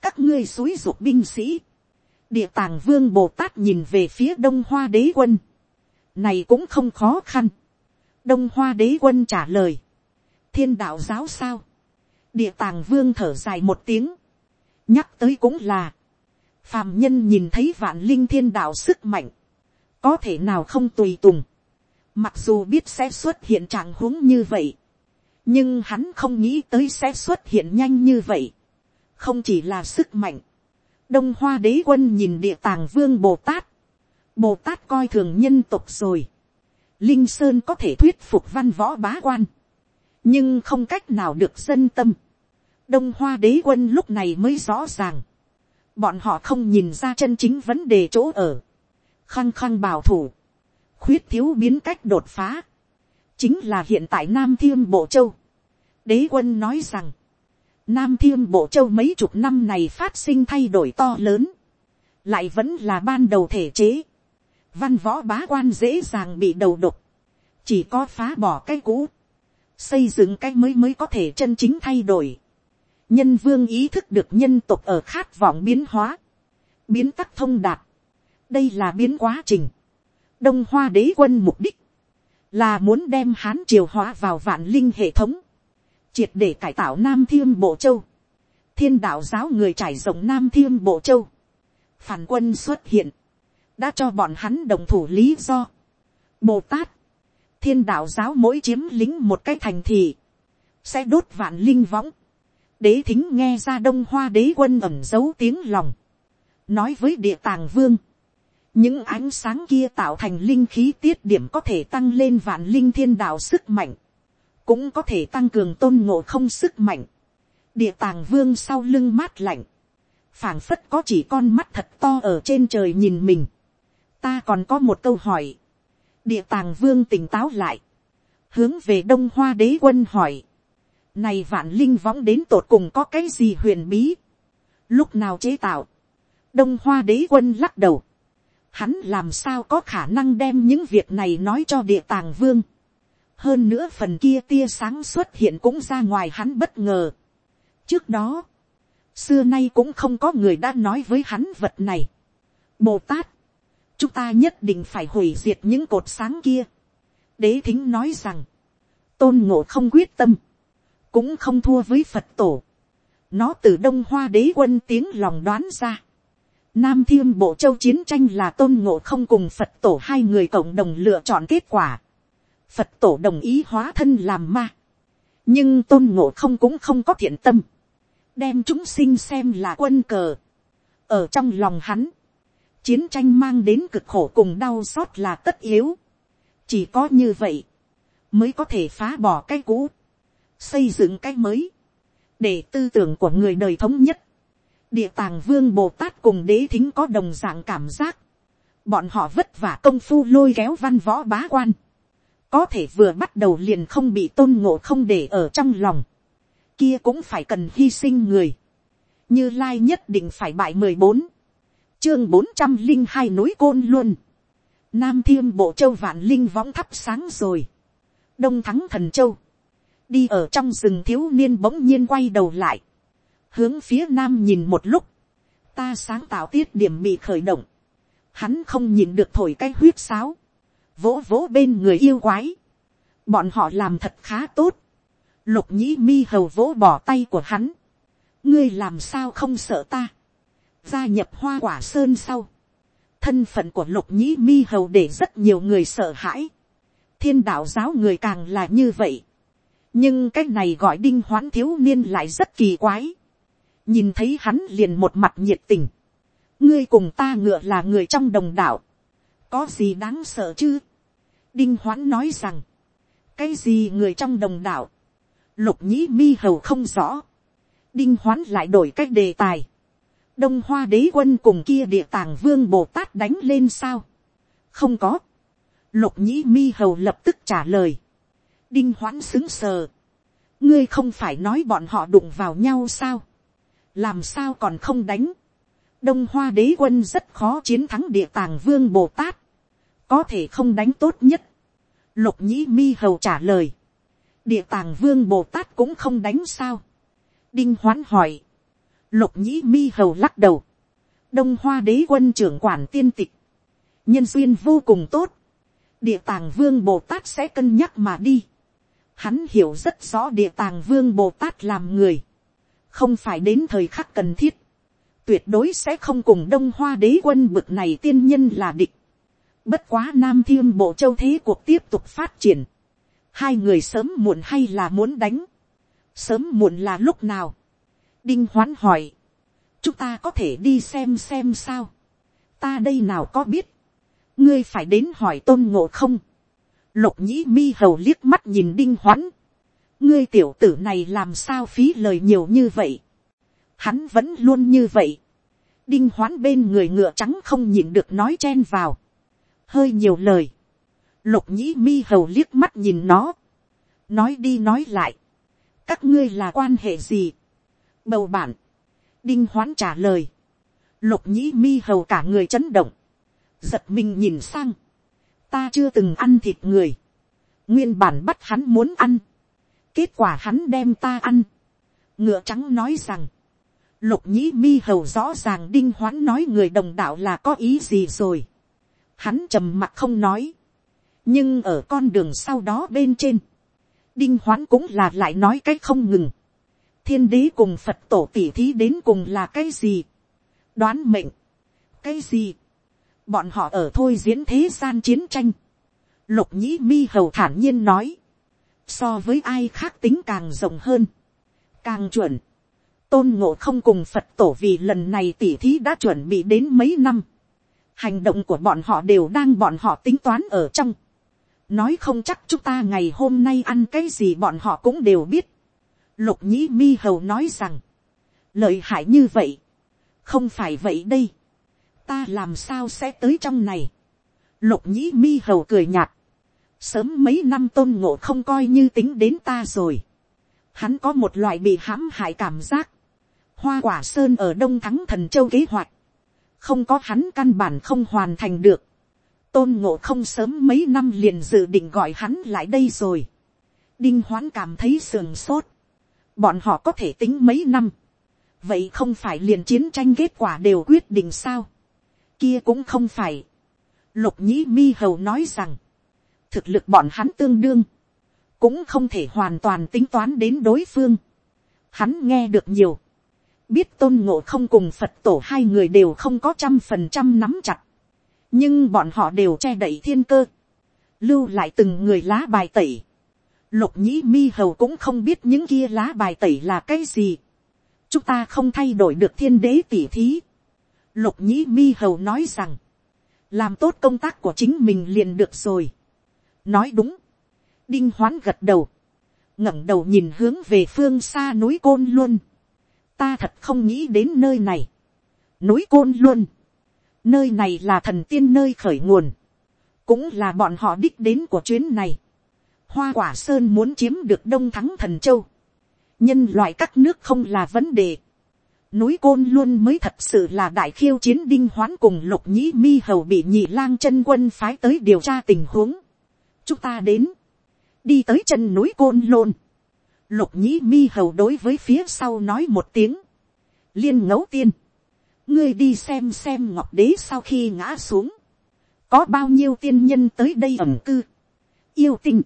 các ngươi xúi ruột binh sĩ, địa tàng vương bồ tát nhìn về phía đông hoa đế quân, này cũng không khó khăn, đông hoa đế quân trả lời, thiên đạo giáo sao, địa tàng vương thở dài một tiếng, nhắc tới cũng là, phàm nhân nhìn thấy vạn linh thiên đạo sức mạnh, có thể nào không tùy tùng, mặc dù biết sẽ xuất hiện trạng huống như vậy, nhưng hắn không nghĩ tới sẽ xuất hiện nhanh như vậy, không chỉ là sức mạnh, đông hoa đế quân nhìn địa tàng vương bồ tát, bồ tát coi thường nhân tục rồi, linh sơn có thể thuyết phục văn võ bá quan, nhưng không cách nào được dân tâm. đông hoa đế quân lúc này mới rõ ràng, bọn họ không nhìn ra chân chính vấn đề chỗ ở, khăng khăng bảo thủ, khuyết thiếu biến cách đột phá, chính là hiện tại nam thiên bộ châu. đế quân nói rằng, nam thiên bộ châu mấy chục năm này phát sinh thay đổi to lớn, lại vẫn là ban đầu thể chế, văn võ bá quan dễ dàng bị đầu độc, chỉ có phá bỏ cái cũ, xây dựng cái mới mới có thể chân chính thay đổi. nhân vương ý thức được nhân tộc ở khát vọng biến hóa, biến tắc thông đạt, đây là biến quá trình, đông hoa đế quân mục đích, là muốn đem hán triều hóa vào vạn linh hệ thống, triệt để cải tạo nam thiên bộ châu, thiên đạo giáo người trải rộng nam thiên bộ châu, phản quân xuất hiện, đã cho bọn hắn đồng thủ lý do. Bồ Tát, thiên đạo giáo mỗi chiếm lính một cái thành thị, sẽ đốt vạn linh võng. Đế thính nghe ra đông hoa đế quân ẩm giấu tiếng lòng, nói với địa tàng vương, những ánh sáng kia tạo thành linh khí tiết điểm có thể tăng lên vạn linh thiên đạo sức mạnh, cũng có thể tăng cường tôn ngộ không sức mạnh. địa tàng vương sau lưng mát lạnh, phảng phất có chỉ con mắt thật to ở trên trời nhìn mình. ta còn có một câu hỏi. địa tàng vương tỉnh táo lại, hướng về đông hoa đế quân hỏi. này vạn linh võng đến tột cùng có cái gì huyền bí. lúc nào chế tạo. đông hoa đế quân lắc đầu. hắn làm sao có khả năng đem những việc này nói cho địa tàng vương hơn nữa phần kia tia sáng xuất hiện cũng ra ngoài hắn bất ngờ. trước đó, xưa nay cũng không có người đã nói với hắn vật này. bồ tát, chúng ta nhất định phải hủy diệt những cột sáng kia. đế thính nói rằng, tôn ngộ không quyết tâm, cũng không thua với phật tổ. nó từ đông hoa đế quân tiếng lòng đoán ra. Nam thiên bộ châu chiến tranh là tôn ngộ không cùng Phật tổ hai người cộng đồng lựa chọn kết quả. Phật tổ đồng ý hóa thân làm ma. Nhưng tôn ngộ không cũng không có thiện tâm. đem chúng sinh xem là quân cờ, ở trong lòng hắn, chiến tranh mang đến cực khổ cùng đau xót là tất yếu, chỉ có như vậy, mới có thể phá bỏ cái cũ, xây dựng cái mới, để tư tưởng của người đời thống nhất, địa tàng vương bồ tát cùng đế thính có đồng dạng cảm giác, bọn họ vất vả công phu lôi kéo văn võ bá quan, có thể vừa bắt đầu liền không bị tôn ngộ không để ở trong lòng, kia cũng phải cần hy sinh người, như lai nhất định phải bại mười bốn, chương bốn trăm linh hai núi côn luôn, nam thiêm bộ châu vạn linh võng thắp sáng rồi, đông thắng thần châu, đi ở trong rừng thiếu niên bỗng nhiên quay đầu lại, hướng phía nam nhìn một lúc, ta sáng tạo tiết điểm bị khởi động, hắn không nhìn được thổi cái huyết sáo, vỗ vỗ bên người yêu quái, bọn họ làm thật khá tốt, lục nhĩ mi hầu vỗ bỏ tay của hắn, ngươi làm sao không sợ ta, gia nhập hoa quả sơn sau, thân phận của lục nhĩ mi hầu để rất nhiều người sợ hãi, thiên đạo giáo người càng là như vậy, nhưng cái này gọi đinh hoán thiếu niên lại rất kỳ quái, nhìn thấy hắn liền một mặt nhiệt tình, ngươi cùng ta ngựa là người trong đồng đạo, có gì đáng sợ chứ, đinh hoán nói rằng, cái gì người trong đồng đạo, lục nhĩ mi hầu không rõ, đinh hoán lại đổi cách đề tài, đông hoa đế quân cùng kia địa tàng vương bồ tát đánh lên sao, không có, lục nhĩ mi hầu lập tức trả lời, đinh hoán xứng sờ, ngươi không phải nói bọn họ đụng vào nhau sao, làm sao còn không đánh, đông hoa đế quân rất khó chiến thắng địa tàng vương bồ tát, có thể không đánh tốt nhất, lục nhĩ mi hầu trả lời, địa tàng vương bồ tát cũng không đánh sao, đinh hoán hỏi, lục nhĩ mi hầu lắc đầu, đông hoa đế quân trưởng quản tiên tịch, nhân duyên vô cùng tốt, địa tàng vương bồ tát sẽ cân nhắc mà đi, hắn hiểu rất rõ địa tàng vương bồ tát làm người, không phải đến thời khắc cần thiết, tuyệt đối sẽ không cùng đông hoa đế quân bực này tiên nhân là địch. Bất quá nam thiên bộ châu thế cuộc tiếp tục phát triển. Hai người sớm muộn hay là muốn đánh. Sớm muộn là lúc nào? Đinh hoán hỏi. Chúng ta có thể đi xem xem sao. Ta đây nào có biết. Ngươi phải đến hỏi tôn ngộ không. Lục nhĩ mi hầu liếc mắt nhìn đinh hoán. Ngươi tiểu tử này làm sao phí lời nhiều như vậy hắn vẫn luôn như vậy. đinh hoán bên người ngựa trắng không nhịn được nói chen vào hơi nhiều lời. lục nhĩ mi hầu liếc mắt nhìn nó. nói đi nói lại. các ngươi là quan hệ gì. bầu bạn. đinh hoán trả lời. lục nhĩ mi hầu cả người chấn động. giật mình nhìn sang. ta chưa từng ăn thịt người. nguyên bản bắt hắn muốn ăn. kết quả hắn đem ta ăn. ngựa trắng nói rằng Lục nhĩ mi hầu rõ ràng đinh hoãn nói người đồng đạo là có ý gì rồi. Hắn trầm mặt không nói. Nhưng ở con đường sau đó bên trên. Đinh hoãn cũng là lại nói cái không ngừng. Thiên đế cùng Phật tổ tỷ thí đến cùng là cái gì? Đoán mệnh. Cái gì? Bọn họ ở thôi diễn thế gian chiến tranh. Lục nhĩ mi hầu thản nhiên nói. So với ai khác tính càng rộng hơn. Càng chuẩn tôn ngộ không cùng phật tổ vì lần này tỉ thí đã chuẩn bị đến mấy năm hành động của bọn họ đều đang bọn họ tính toán ở trong. nói không chắc chúng ta ngày hôm nay ăn cái gì bọn họ cũng đều biết. lục nhĩ mi hầu nói rằng, lợi hại như vậy, không phải vậy đây, ta làm sao sẽ tới trong này. lục nhĩ mi hầu cười nhạt, sớm mấy năm tôn ngộ không coi như tính đến ta rồi. Hắn có một loại bị hãm hại cảm giác hoa quả sơn ở đông thắng thần châu kế hoạch, không có hắn căn bản không hoàn thành được, tôn ngộ không sớm mấy năm liền dự định gọi hắn lại đây rồi, đinh hoán cảm thấy sườn sốt, bọn họ có thể tính mấy năm, vậy không phải liền chiến tranh kết quả đều quyết định sao, kia cũng không phải, lục nhĩ mi hầu nói rằng, thực lực bọn hắn tương đương, cũng không thể hoàn toàn tính toán đến đối phương, hắn nghe được nhiều, biết tôn ngộ không cùng phật tổ hai người đều không có trăm phần trăm nắm chặt, nhưng bọn họ đều che đậy thiên cơ, lưu lại từng người lá bài tẩy, lục nhĩ mi hầu cũng không biết những kia lá bài tẩy là cái gì, chúng ta không thay đổi được thiên đế tỉ thí. lục nhĩ mi hầu nói rằng, làm tốt công tác của chính mình liền được rồi. nói đúng, đinh hoán gật đầu, ngẩng đầu nhìn hướng về phương xa núi côn luôn ta thật không nghĩ đến nơi này. núi côn luôn. nơi này là thần tiên nơi khởi nguồn. cũng là bọn họ đích đến của chuyến này. hoa quả sơn muốn chiếm được đông thắng thần châu. nhân loại các nước không là vấn đề. núi côn luôn mới thật sự là đại khiêu chiến đinh hoán cùng lục nhĩ mi hầu bị nhị lang chân quân phái tới điều tra tình huống. chúng ta đến đi tới chân núi côn lôn. Lục nhĩ mi hầu đối với phía sau nói một tiếng. Liên ngẫu tiên. Ngươi đi xem xem ngọc đế sau khi ngã xuống. Có bao nhiêu tiên nhân tới đây ẩm cư. Yêu tình.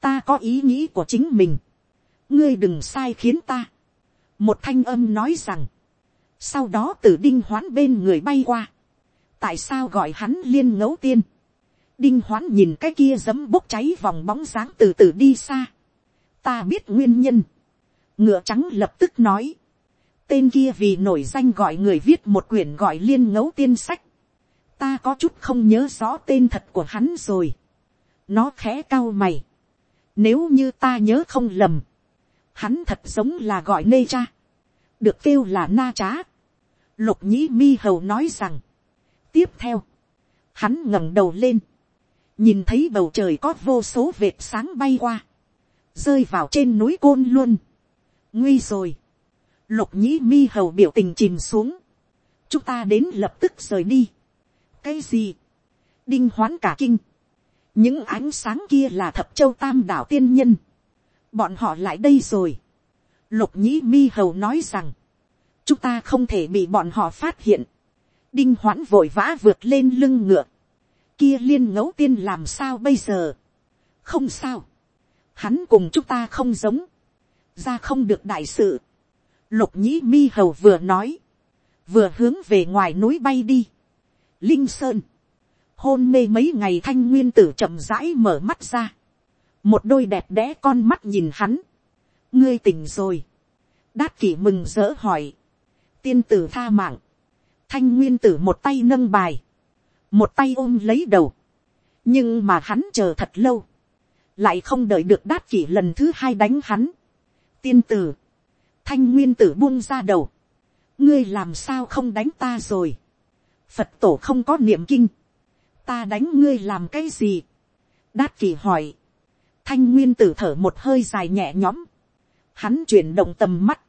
Ta có ý nghĩ của chính mình. Ngươi đừng sai khiến ta. Một thanh âm nói rằng. Sau đó tử đinh hoán bên người bay qua. Tại sao gọi hắn liên ngẫu tiên? Đinh hoán nhìn cái kia dấm bốc cháy vòng bóng dáng từ từ đi xa. Ta biết nguyên nhân. Ngựa trắng lập tức nói. Tên kia vì nổi danh gọi người viết một quyển gọi liên ngấu tiên sách. Ta có chút không nhớ rõ tên thật của hắn rồi. Nó khẽ cao mày. Nếu như ta nhớ không lầm. Hắn thật giống là gọi nê cha. Được kêu là na trá. Lục nhĩ mi hầu nói rằng. Tiếp theo. Hắn ngẩng đầu lên nhìn thấy bầu trời có vô số vệt sáng bay qua, rơi vào trên núi côn luôn. nguy rồi, lục nhĩ mi hầu biểu tình chìm xuống, chúng ta đến lập tức rời đi. cái gì, đinh hoán cả kinh, những ánh sáng kia là thập châu tam đảo tiên nhân, bọn họ lại đây rồi. lục nhĩ mi hầu nói rằng, chúng ta không thể bị bọn họ phát hiện. đinh hoán vội vã vượt lên lưng ngựa, kia liên ngẫu tiên làm sao bây giờ. không sao hắn cùng chúng ta không giống. ra không được đại sự. lục nhĩ mi hầu vừa nói. vừa hướng về ngoài núi bay đi. linh sơn. hôn mê mấy ngày thanh nguyên tử chậm rãi mở mắt ra. một đôi đẹp đẽ con mắt nhìn hắn. ngươi tỉnh rồi. đát kỷ mừng rỡ hỏi. tiên tử tha mạng. thanh nguyên tử một tay nâng bài một tay ôm lấy đầu, nhưng mà hắn chờ thật lâu, lại không đợi được đát kỷ lần thứ hai đánh hắn. tiên tử, thanh nguyên tử buông ra đầu, ngươi làm sao không đánh ta rồi, phật tổ không có niệm kinh, ta đánh ngươi làm cái gì, đát kỷ hỏi, thanh nguyên tử thở một hơi dài nhẹ nhõm, hắn chuyển động tầm mắt,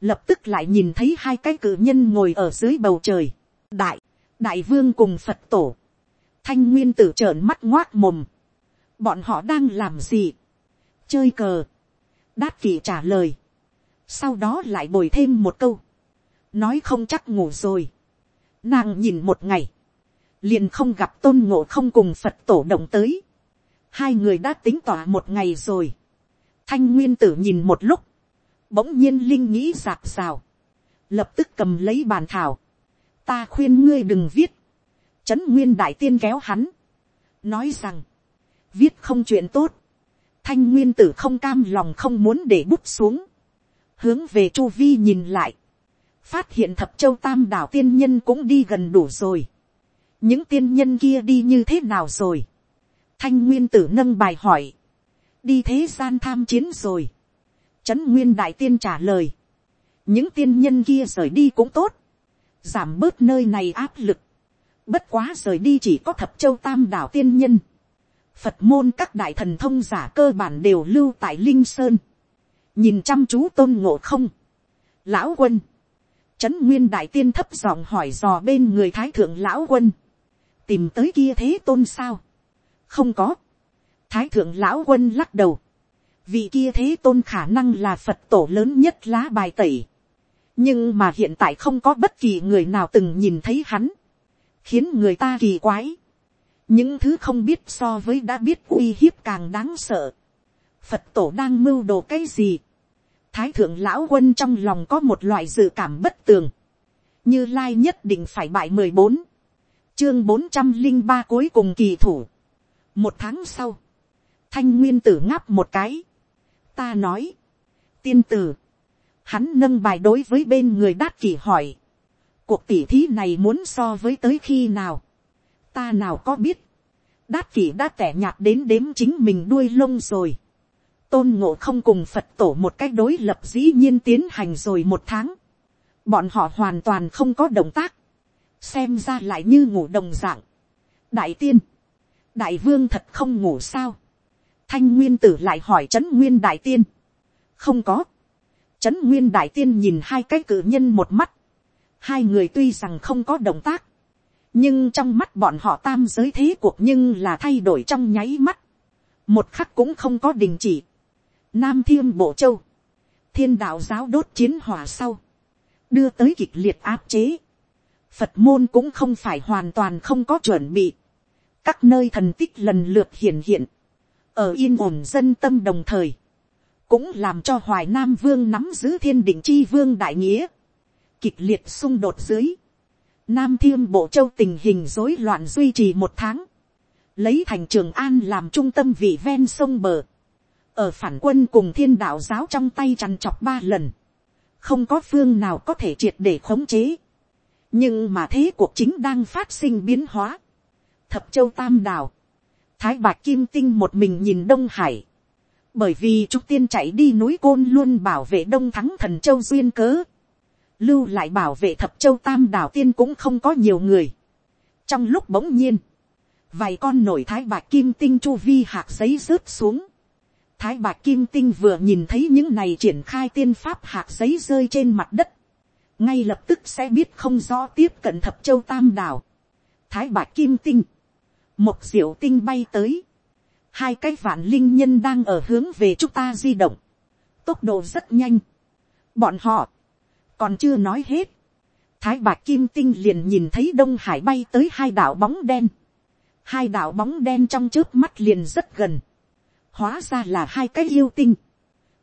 lập tức lại nhìn thấy hai cái cử nhân ngồi ở dưới bầu trời, đại, đại vương cùng phật tổ, thanh nguyên tử trợn mắt ngoác mồm, bọn họ đang làm gì, chơi cờ, đát kỷ trả lời, sau đó lại bồi thêm một câu, nói không chắc ngủ rồi, nàng nhìn một ngày, liền không gặp tôn ngộ không cùng phật tổ động tới, hai người đã tính tỏa một ngày rồi, thanh nguyên tử nhìn một lúc, bỗng nhiên linh nghĩ giạc rào, lập tức cầm lấy bàn thảo, ta khuyên ngươi đừng viết, trấn nguyên đại tiên kéo hắn, nói rằng, viết không chuyện tốt, thanh nguyên tử không cam lòng không muốn để bút xuống, hướng về chu vi nhìn lại, phát hiện thập châu tam đảo tiên nhân cũng đi gần đủ rồi, những tiên nhân kia đi như thế nào rồi, thanh nguyên tử nâng bài hỏi, đi thế gian tham chiến rồi, trấn nguyên đại tiên trả lời, những tiên nhân kia rời đi cũng tốt, giảm bớt nơi này áp lực, bất quá rời đi chỉ có thập châu tam đảo tiên nhân, phật môn các đại thần thông giả cơ bản đều lưu tại linh sơn, nhìn chăm chú tôn ngộ không, lão quân, trấn nguyên đại tiên thấp giọng hỏi dò bên người thái thượng lão quân, tìm tới kia thế tôn sao, không có, thái thượng lão quân lắc đầu, vì kia thế tôn khả năng là phật tổ lớn nhất lá bài tẩy, nhưng mà hiện tại không có bất kỳ người nào từng nhìn thấy hắn, khiến người ta kỳ quái những thứ không biết so với đã biết uy hiếp càng đáng sợ. phật tổ đang mưu đồ cái gì. thái thượng lão quân trong lòng có một loại dự cảm bất tường. như lai nhất định phải bại mười bốn. chương bốn trăm linh ba cuối cùng kỳ thủ. một tháng sau, thanh nguyên tử ngáp một cái. ta nói, tiên tử, hắn nâng bài đối với bên người đát kỷ hỏi, cuộc tỉ thí này muốn so với tới khi nào, ta nào có biết, đát kỷ đã tẻ nhạt đến đếm chính mình đuôi lông rồi, tôn ngộ không cùng phật tổ một cách đối lập dĩ nhiên tiến hành rồi một tháng, bọn họ hoàn toàn không có động tác, xem ra lại như ngủ đồng dạng. đại tiên, đại vương thật không ngủ sao, thanh nguyên tử lại hỏi trấn nguyên đại tiên, không có, trấn nguyên đại tiên nhìn hai cái cử nhân một mắt, hai người tuy rằng không có động tác, nhưng trong mắt bọn họ tam giới thế cuộc nhưng là thay đổi trong nháy mắt, một khắc cũng không có đình chỉ. Nam thiên bộ châu, thiên đạo giáo đốt chiến hỏa sau, đưa tới kịch liệt áp chế. Phật môn cũng không phải hoàn toàn không có chuẩn bị. Các nơi thần tích lần lượt hiện hiện. Ở yên ổn dân tâm đồng thời. Cũng làm cho Hoài Nam Vương nắm giữ thiên định chi vương đại nghĩa. Kịch liệt xung đột dưới. Nam Thiêm Bộ Châu tình hình rối loạn duy trì một tháng. Lấy thành Trường An làm trung tâm vị ven sông bờ. Ở phản quân cùng thiên đạo giáo trong tay chăn chọc ba lần không có phương nào có thể triệt để khống chế. nhưng mà thế cuộc chính đang phát sinh biến hóa. thập châu tam đảo, thái bạc kim tinh một mình nhìn đông hải. bởi vì trúc tiên chạy đi núi côn luôn bảo vệ đông thắng thần châu duyên cớ lưu lại bảo vệ thập châu tam đảo tiên cũng không có nhiều người. trong lúc bỗng nhiên, vài con nổi thái bạc kim tinh chu vi hạt giấy rớt xuống Thái bạc kim tinh vừa nhìn thấy những này triển khai tiên pháp hạt giấy rơi trên mặt đất. Ngay lập tức sẽ biết không rõ tiếp cận thập châu tam đảo. Thái bạc kim tinh. Một diệu tinh bay tới. Hai cái vạn linh nhân đang ở hướng về chúng ta di động. Tốc độ rất nhanh. Bọn họ. Còn chưa nói hết. Thái bạc kim tinh liền nhìn thấy Đông Hải bay tới hai đảo bóng đen. Hai đảo bóng đen trong trước mắt liền rất gần. Hóa ra là hai cái yêu tinh,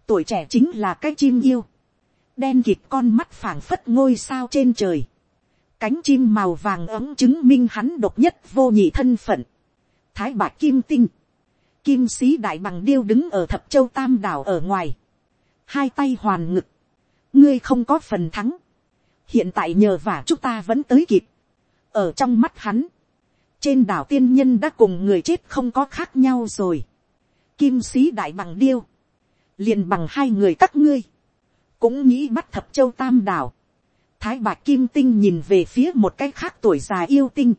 tuổi trẻ chính là cái chim yêu, đen kịt con mắt phảng phất ngôi sao trên trời, cánh chim màu vàng ấm chứng minh hắn độc nhất vô nhị thân phận, thái bạc kim tinh, kim sĩ đại bằng điêu đứng ở thập châu tam đảo ở ngoài, hai tay hoàn ngực, ngươi không có phần thắng, hiện tại nhờ vả chúng ta vẫn tới kịp, ở trong mắt hắn, trên đảo tiên nhân đã cùng người chết không có khác nhau rồi kim sĩ đại bằng điêu, liền bằng hai người các ngươi, cũng nghĩ bắt thập châu tam đảo. Thái bạc kim tinh nhìn về phía một cái khác tuổi già yêu tinh.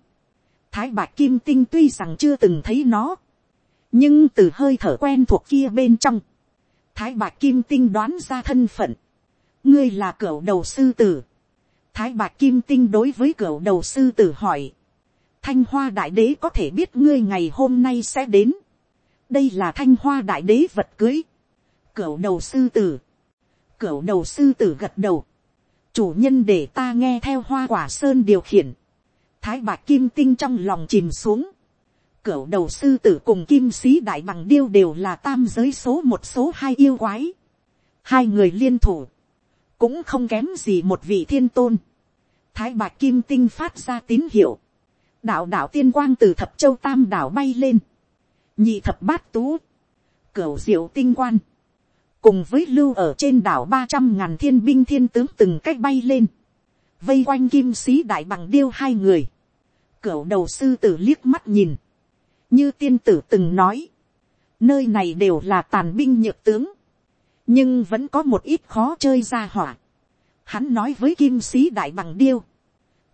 Thái bạc kim tinh tuy rằng chưa từng thấy nó, nhưng từ hơi thở quen thuộc kia bên trong, thái bạc kim tinh đoán ra thân phận, ngươi là cửa đầu sư tử. Thái bạc kim tinh đối với cửa đầu sư tử hỏi, thanh hoa đại đế có thể biết ngươi ngày hôm nay sẽ đến. Đây là thanh hoa đại đế vật cưới, cửu đầu sư tử, cửu đầu sư tử gật đầu, chủ nhân để ta nghe theo hoa quả sơn điều khiển, thái bạc kim tinh trong lòng chìm xuống, cửu đầu sư tử cùng kim sĩ đại bằng điêu đều là tam giới số một số hai yêu quái, hai người liên thủ, cũng không kém gì một vị thiên tôn, thái bạc kim tinh phát ra tín hiệu, đạo đạo tiên quang từ thập châu tam đảo bay lên, nhị thập bát tú, cửu diệu tinh quan, cùng với lưu ở trên đảo ba trăm ngàn thiên binh thiên tướng từng cách bay lên, vây quanh kim sĩ đại bằng điêu hai người, cửu đầu sư tử liếc mắt nhìn, như tiên tử từng nói, nơi này đều là tàn binh nhược tướng, nhưng vẫn có một ít khó chơi ra hỏa. Hắn nói với kim sĩ đại bằng điêu,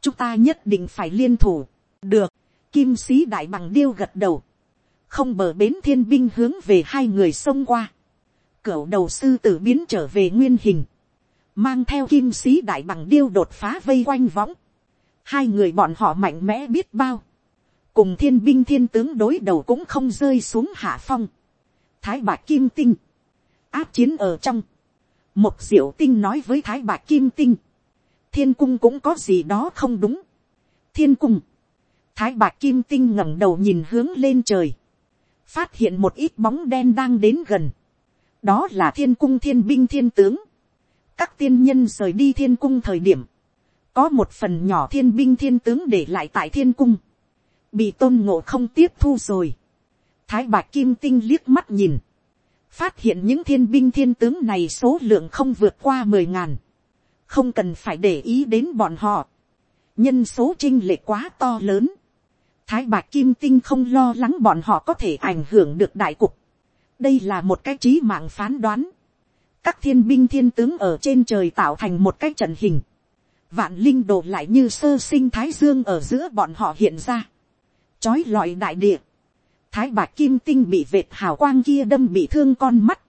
chúng ta nhất định phải liên thủ, được, kim sĩ đại bằng điêu gật đầu, không bờ bến thiên binh hướng về hai người xông qua, cửa đầu sư tử biến trở về nguyên hình, mang theo kim sĩ đại bằng điêu đột phá vây quanh võng, hai người bọn họ mạnh mẽ biết bao, cùng thiên binh thiên tướng đối đầu cũng không rơi xuống hạ phong, thái bạc kim tinh, áp chiến ở trong, một diệu tinh nói với thái bạc kim tinh, thiên cung cũng có gì đó không đúng, thiên cung, thái bạc kim tinh ngẩng đầu nhìn hướng lên trời, phát hiện một ít bóng đen đang đến gần. đó là thiên cung thiên binh thiên tướng. các tiên nhân rời đi thiên cung thời điểm, có một phần nhỏ thiên binh thiên tướng để lại tại thiên cung, bị tôn ngộ không tiếp thu rồi. thái bạc kim tinh liếc mắt nhìn, phát hiện những thiên binh thiên tướng này số lượng không vượt qua mười ngàn, không cần phải để ý đến bọn họ, nhân số trinh lệ quá to lớn, thái bạc kim tinh không lo lắng bọn họ có thể ảnh hưởng được đại cục, đây là một cái trí mạng phán đoán, các thiên binh thiên tướng ở trên trời tạo thành một cái trận hình, vạn linh đồ lại như sơ sinh thái dương ở giữa bọn họ hiện ra, trói lọi đại địa, thái bạc kim tinh bị vệt hào quang kia đâm bị thương con mắt,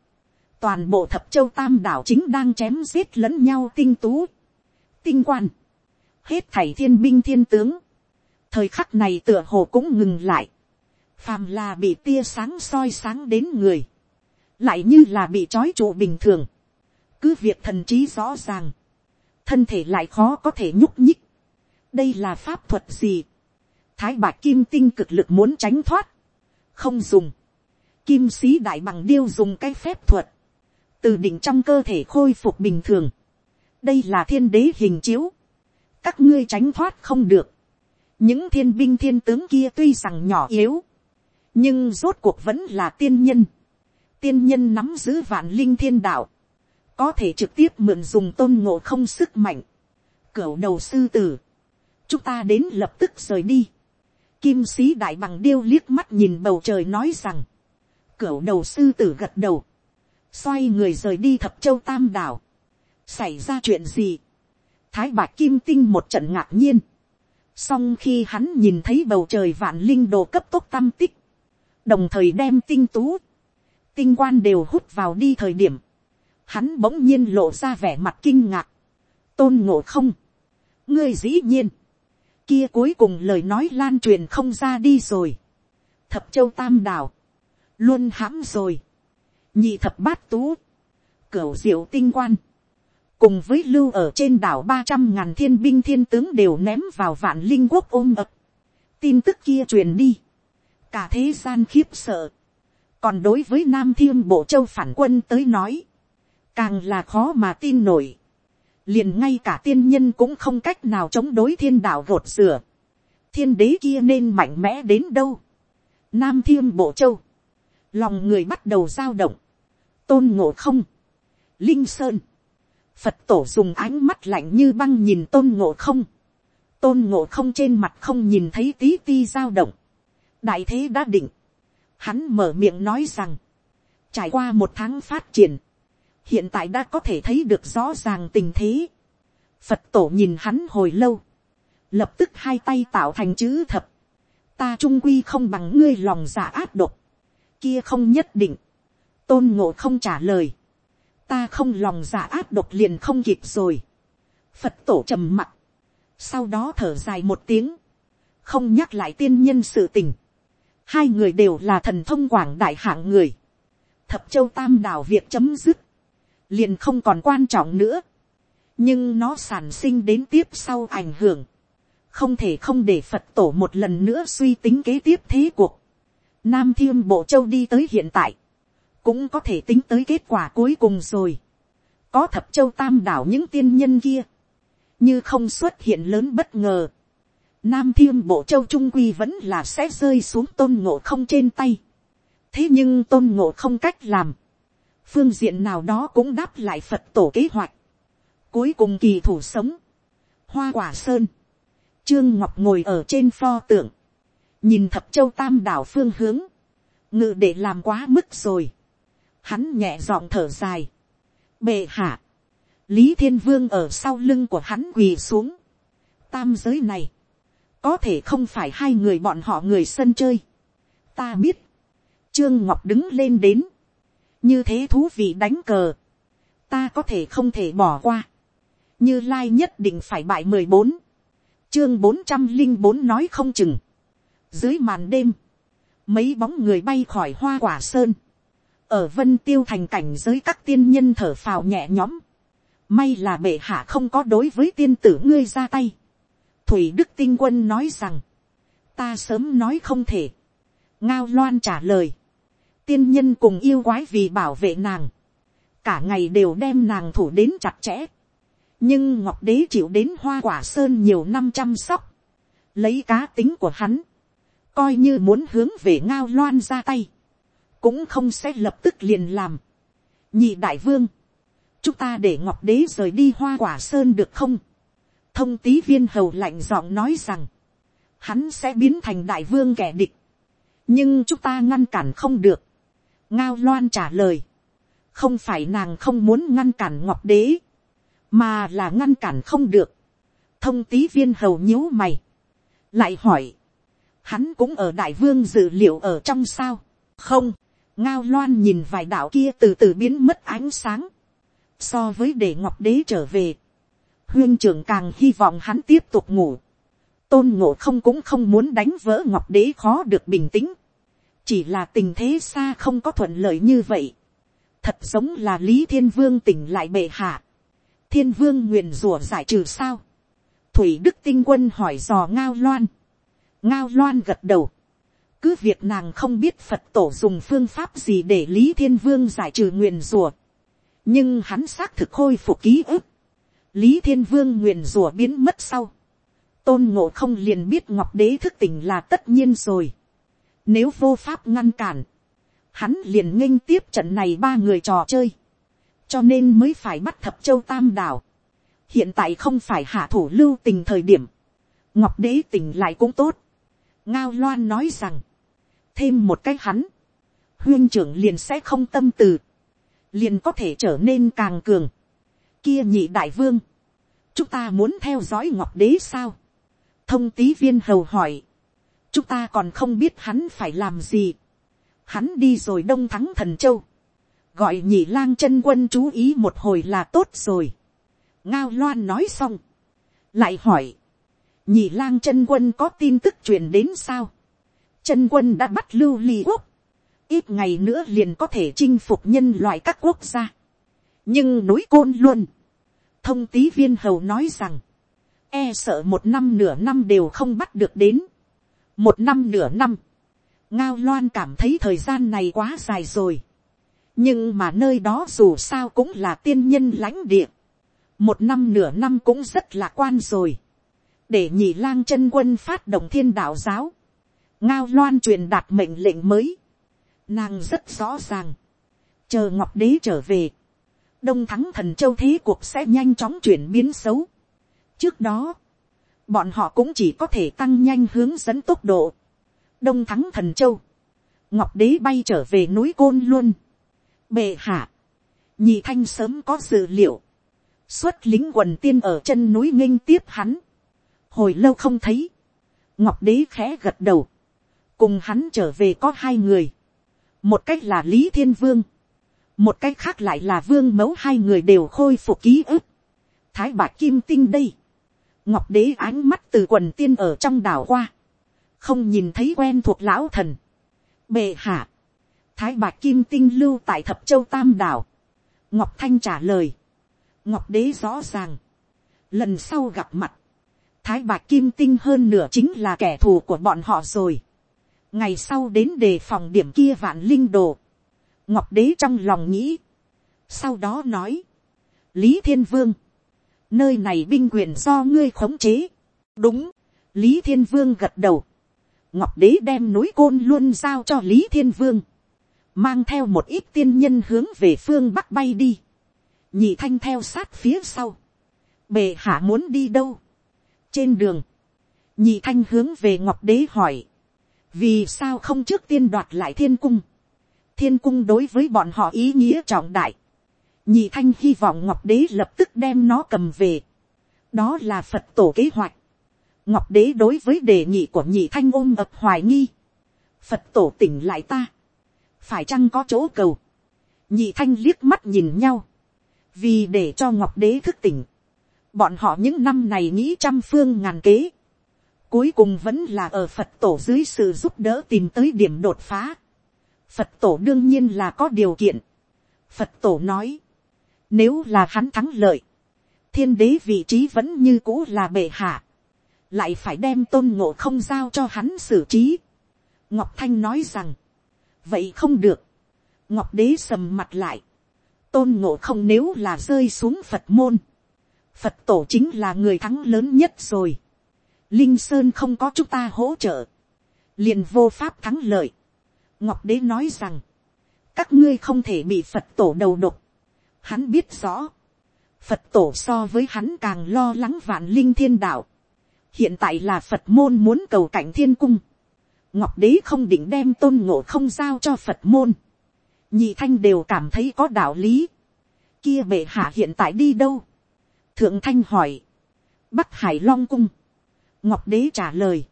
toàn bộ thập châu tam đảo chính đang chém giết lẫn nhau tinh tú, tinh quan, hết thảy thiên binh thiên tướng, thời khắc này tựa hồ cũng ngừng lại, phàm là bị tia sáng soi sáng đến người, lại như là bị trói trụ bình thường, cứ việc thần trí rõ ràng, thân thể lại khó có thể nhúc nhích, đây là pháp thuật gì, thái bạc kim tinh cực lực muốn tránh thoát, không dùng, kim sĩ đại bằng điêu dùng cái phép thuật, từ đỉnh trong cơ thể khôi phục bình thường, đây là thiên đế hình chiếu, các ngươi tránh thoát không được, những thiên binh thiên tướng kia tuy rằng nhỏ yếu, nhưng rốt cuộc vẫn là tiên nhân, tiên nhân nắm giữ vạn linh thiên đạo, có thể trực tiếp mượn dùng tôn ngộ không sức mạnh, cửu đầu sư tử, chúng ta đến lập tức rời đi, kim sĩ đại bằng điêu liếc mắt nhìn bầu trời nói rằng, cửu đầu sư tử gật đầu, xoay người rời đi thập châu tam đảo, xảy ra chuyện gì, thái bạc kim tinh một trận ngạc nhiên, song khi hắn nhìn thấy bầu trời vạn linh đồ cấp tốc tam tích, đồng thời đem tinh tú, tinh quan đều hút vào đi thời điểm, hắn bỗng nhiên lộ ra vẻ mặt kinh ngạc, tôn ngộ không, ngươi dĩ nhiên, kia cuối cùng lời nói lan truyền không ra đi rồi, thập châu tam đảo, luôn hãm rồi, nhị thập bát tú, cửu diệu tinh quan, cùng với lưu ở trên đảo ba trăm ngàn thiên binh thiên tướng đều ném vào vạn linh quốc ôm ập, tin tức kia truyền đi, cả thế gian khiếp sợ, còn đối với nam thiên bộ châu phản quân tới nói, càng là khó mà tin nổi, liền ngay cả tiên nhân cũng không cách nào chống đối thiên đạo gột rửa, thiên đế kia nên mạnh mẽ đến đâu, nam thiên bộ châu, lòng người bắt đầu giao động, tôn ngộ không, linh sơn, phật tổ dùng ánh mắt lạnh như băng nhìn tôn ngộ không, tôn ngộ không trên mặt không nhìn thấy tí ti giao động, đại thế đã định, hắn mở miệng nói rằng, trải qua một tháng phát triển, hiện tại đã có thể thấy được rõ ràng tình thế. Phật tổ nhìn hắn hồi lâu, lập tức hai tay tạo thành chữ thập, ta trung quy không bằng ngươi lòng dạ giả áp độc, kia không nhất định, tôn ngộ không trả lời, ta không lòng dạ giả áp độc liền không kịp rồi, phật tổ trầm mặt, sau đó thở dài một tiếng, không nhắc lại tiên nhân sự tình, hai người đều là thần thông quảng đại hạng người, thập châu tam đảo việc chấm dứt, liền không còn quan trọng nữa, nhưng nó sản sinh đến tiếp sau ảnh hưởng, không thể không để phật tổ một lần nữa suy tính kế tiếp thế cuộc. Nam thiên bộ châu đi tới hiện tại, cũng có thể tính tới kết quả cuối cùng rồi. có thập châu tam đảo những tiên nhân kia, như không xuất hiện lớn bất ngờ. Nam thiên bộ châu trung quy vẫn là sẽ rơi xuống tôn ngộ không trên tay. thế nhưng tôn ngộ không cách làm, phương diện nào đó cũng đáp lại phật tổ kế hoạch. cuối cùng kỳ thủ sống, hoa quả sơn, trương ngọc ngồi ở trên pho tượng, nhìn thập châu tam đảo phương hướng, ngự để làm quá mức rồi, hắn nhẹ giọng thở dài, bệ hạ, lý thiên vương ở sau lưng của hắn quỳ xuống, tam giới này, có thể không phải hai người bọn họ người sân chơi, ta biết, trương ngọc đứng lên đến, như thế thú vị đánh cờ, ta có thể không thể bỏ qua, như lai nhất định phải bại mười bốn, chương bốn trăm linh bốn nói không chừng, dưới màn đêm, mấy bóng người bay khỏi hoa quả sơn, ở vân tiêu thành cảnh giới các tiên nhân thở phào nhẹ nhõm, may là bệ hạ không có đối với tiên tử ngươi ra tay, thủy đức tinh quân nói rằng, ta sớm nói không thể, ngao loan trả lời, tiên nhân cùng yêu quái vì bảo vệ nàng, cả ngày đều đem nàng thủ đến chặt chẽ, nhưng ngọc đế chịu đến hoa quả sơn nhiều năm chăm sóc, lấy cá tính của hắn, coi như muốn hướng về ngao loan ra tay, cũng không sẽ lập tức liền làm. nhị đại vương, chúng ta để ngọc đế rời đi hoa quả sơn được không. thông tý viên hầu lạnh giọng nói rằng, hắn sẽ biến thành đại vương kẻ địch, nhưng chúng ta ngăn cản không được ngao loan trả lời, không phải nàng không muốn ngăn cản ngọc đế, mà là ngăn cản không được. thông tý viên hầu nhíu mày, lại hỏi, hắn cũng ở đại vương dự liệu ở trong sao, không, ngao loan nhìn vài đạo kia từ từ biến mất ánh sáng, so với để ngọc đế trở về, huyên trưởng càng hy vọng hắn tiếp tục ngủ, tôn ngộ không cũng không muốn đánh vỡ ngọc đế khó được bình tĩnh, chỉ là tình thế xa không có thuận lợi như vậy, thật giống là lý thiên vương tỉnh lại bệ hạ, thiên vương nguyền rủa giải trừ sao, thủy đức tinh quân hỏi dò ngao loan, ngao loan gật đầu, cứ việc nàng không biết phật tổ dùng phương pháp gì để lý thiên vương giải trừ nguyền rủa. Nhưng hắn xác thực khôi phục ký ức, lý thiên vương nguyền rủa biến mất sau, tôn ngộ không liền biết ngọc đế thức tỉnh là tất nhiên rồi, nếu vô pháp ngăn cản, hắn liền nghênh tiếp trận này ba người trò chơi, cho nên mới phải bắt thập châu tam đảo, hiện tại không phải hạ thủ lưu tình thời điểm, ngọc đế tỉnh lại cũng tốt, ngao loan nói rằng, thêm một cái hắn, huyên trưởng liền sẽ không tâm từ, liền có thể trở nên càng cường. Kia nhị đại vương, chúng ta muốn theo dõi ngọc đế sao? thông tý viên hầu hỏi, chúng ta còn không biết hắn phải làm gì. Hắn đi rồi đông thắng thần châu, gọi nhị lang chân quân chú ý một hồi là tốt rồi. ngao loan nói xong, lại hỏi, nhị lang chân quân có tin tức truyền đến sao, chân quân đã bắt lưu ly quốc, ít ngày nữa liền có thể chinh phục nhân loại các quốc gia. nhưng núi côn luôn, thông tí viên hầu nói rằng, e sợ một năm nửa năm đều không bắt được đến một năm nửa năm, ngao loan cảm thấy thời gian này quá dài rồi. nhưng mà nơi đó dù sao cũng là tiên nhân lãnh địa. một năm nửa năm cũng rất lạc quan rồi. để nhị lang chân quân phát động thiên đạo giáo. ngao loan truyền đạt mệnh lệnh mới. nàng rất rõ ràng. chờ ngọc đế trở về. đông thắng thần châu thế cuộc sẽ nhanh chóng chuyển biến xấu Trước đó, bọn họ cũng chỉ có thể tăng nhanh hướng dẫn tốc độ. Đông thắng thần châu. Ngọc đế bay trở về núi côn luôn. Bệ hạ. Nhị thanh sớm có dự liệu. Xuất lính quần tiên ở chân núi nghinh tiếp hắn. Hồi lâu không thấy. Ngọc đế khẽ gật đầu. Cùng hắn trở về có hai người. Một cách là Lý Thiên Vương. Một cách khác lại là Vương Mẫu, hai người đều khôi phục ký ức. Thái bạc kim tinh đây ngọc đế ánh mắt từ quần tiên ở trong đảo qua, không nhìn thấy quen thuộc lão thần. bệ hạ, thái bạc kim tinh lưu tại thập châu tam đảo, ngọc thanh trả lời, ngọc đế rõ ràng, lần sau gặp mặt, thái bạc kim tinh hơn nửa chính là kẻ thù của bọn họ rồi. ngày sau đến đề phòng điểm kia vạn linh đồ, ngọc đế trong lòng nghĩ, sau đó nói, lý thiên vương, nơi này binh quyền do ngươi khống chế. đúng, lý thiên vương gật đầu. ngọc đế đem núi côn luôn giao cho lý thiên vương. mang theo một ít tiên nhân hướng về phương bắc bay đi. nhị thanh theo sát phía sau. bề hạ muốn đi đâu. trên đường, nhị thanh hướng về ngọc đế hỏi. vì sao không trước tiên đoạt lại thiên cung. thiên cung đối với bọn họ ý nghĩa trọng đại nhị thanh hy vọng ngọc đế lập tức đem nó cầm về. đó là phật tổ kế hoạch. ngọc đế đối với đề nghị của nhị thanh ôm ập hoài nghi. phật tổ tỉnh lại ta. phải chăng có chỗ cầu. nhị thanh liếc mắt nhìn nhau. vì để cho ngọc đế thức tỉnh. bọn họ những năm này nghĩ trăm phương ngàn kế. cuối cùng vẫn là ở phật tổ dưới sự giúp đỡ tìm tới điểm đột phá. phật tổ đương nhiên là có điều kiện. phật tổ nói nếu là hắn thắng lợi, thiên đế vị trí vẫn như cũ là bệ hạ. Lại phải đem tôn ngộ không giao cho hắn xử trí. Ngọc Thanh nói rằng, vậy không được. Ngọc đế sầm mặt lại. Tôn ngộ không nếu là rơi xuống Phật môn. Phật tổ chính là người thắng lớn nhất rồi. Linh Sơn không có chúng ta hỗ trợ. Liền vô pháp thắng lợi. Ngọc đế nói rằng, các ngươi không thể bị phật tổ đầu độc hắn biết rõ, phật tổ so với hắn càng lo lắng vạn linh thiên đạo. hiện tại là phật môn muốn cầu cảnh thiên cung. ngọc đế không định đem tôn ngộ không giao cho phật môn. nhị thanh đều cảm thấy có đạo lý. kia bệ hạ hiện tại đi đâu. thượng thanh hỏi. bắc hải long cung. ngọc đế trả lời.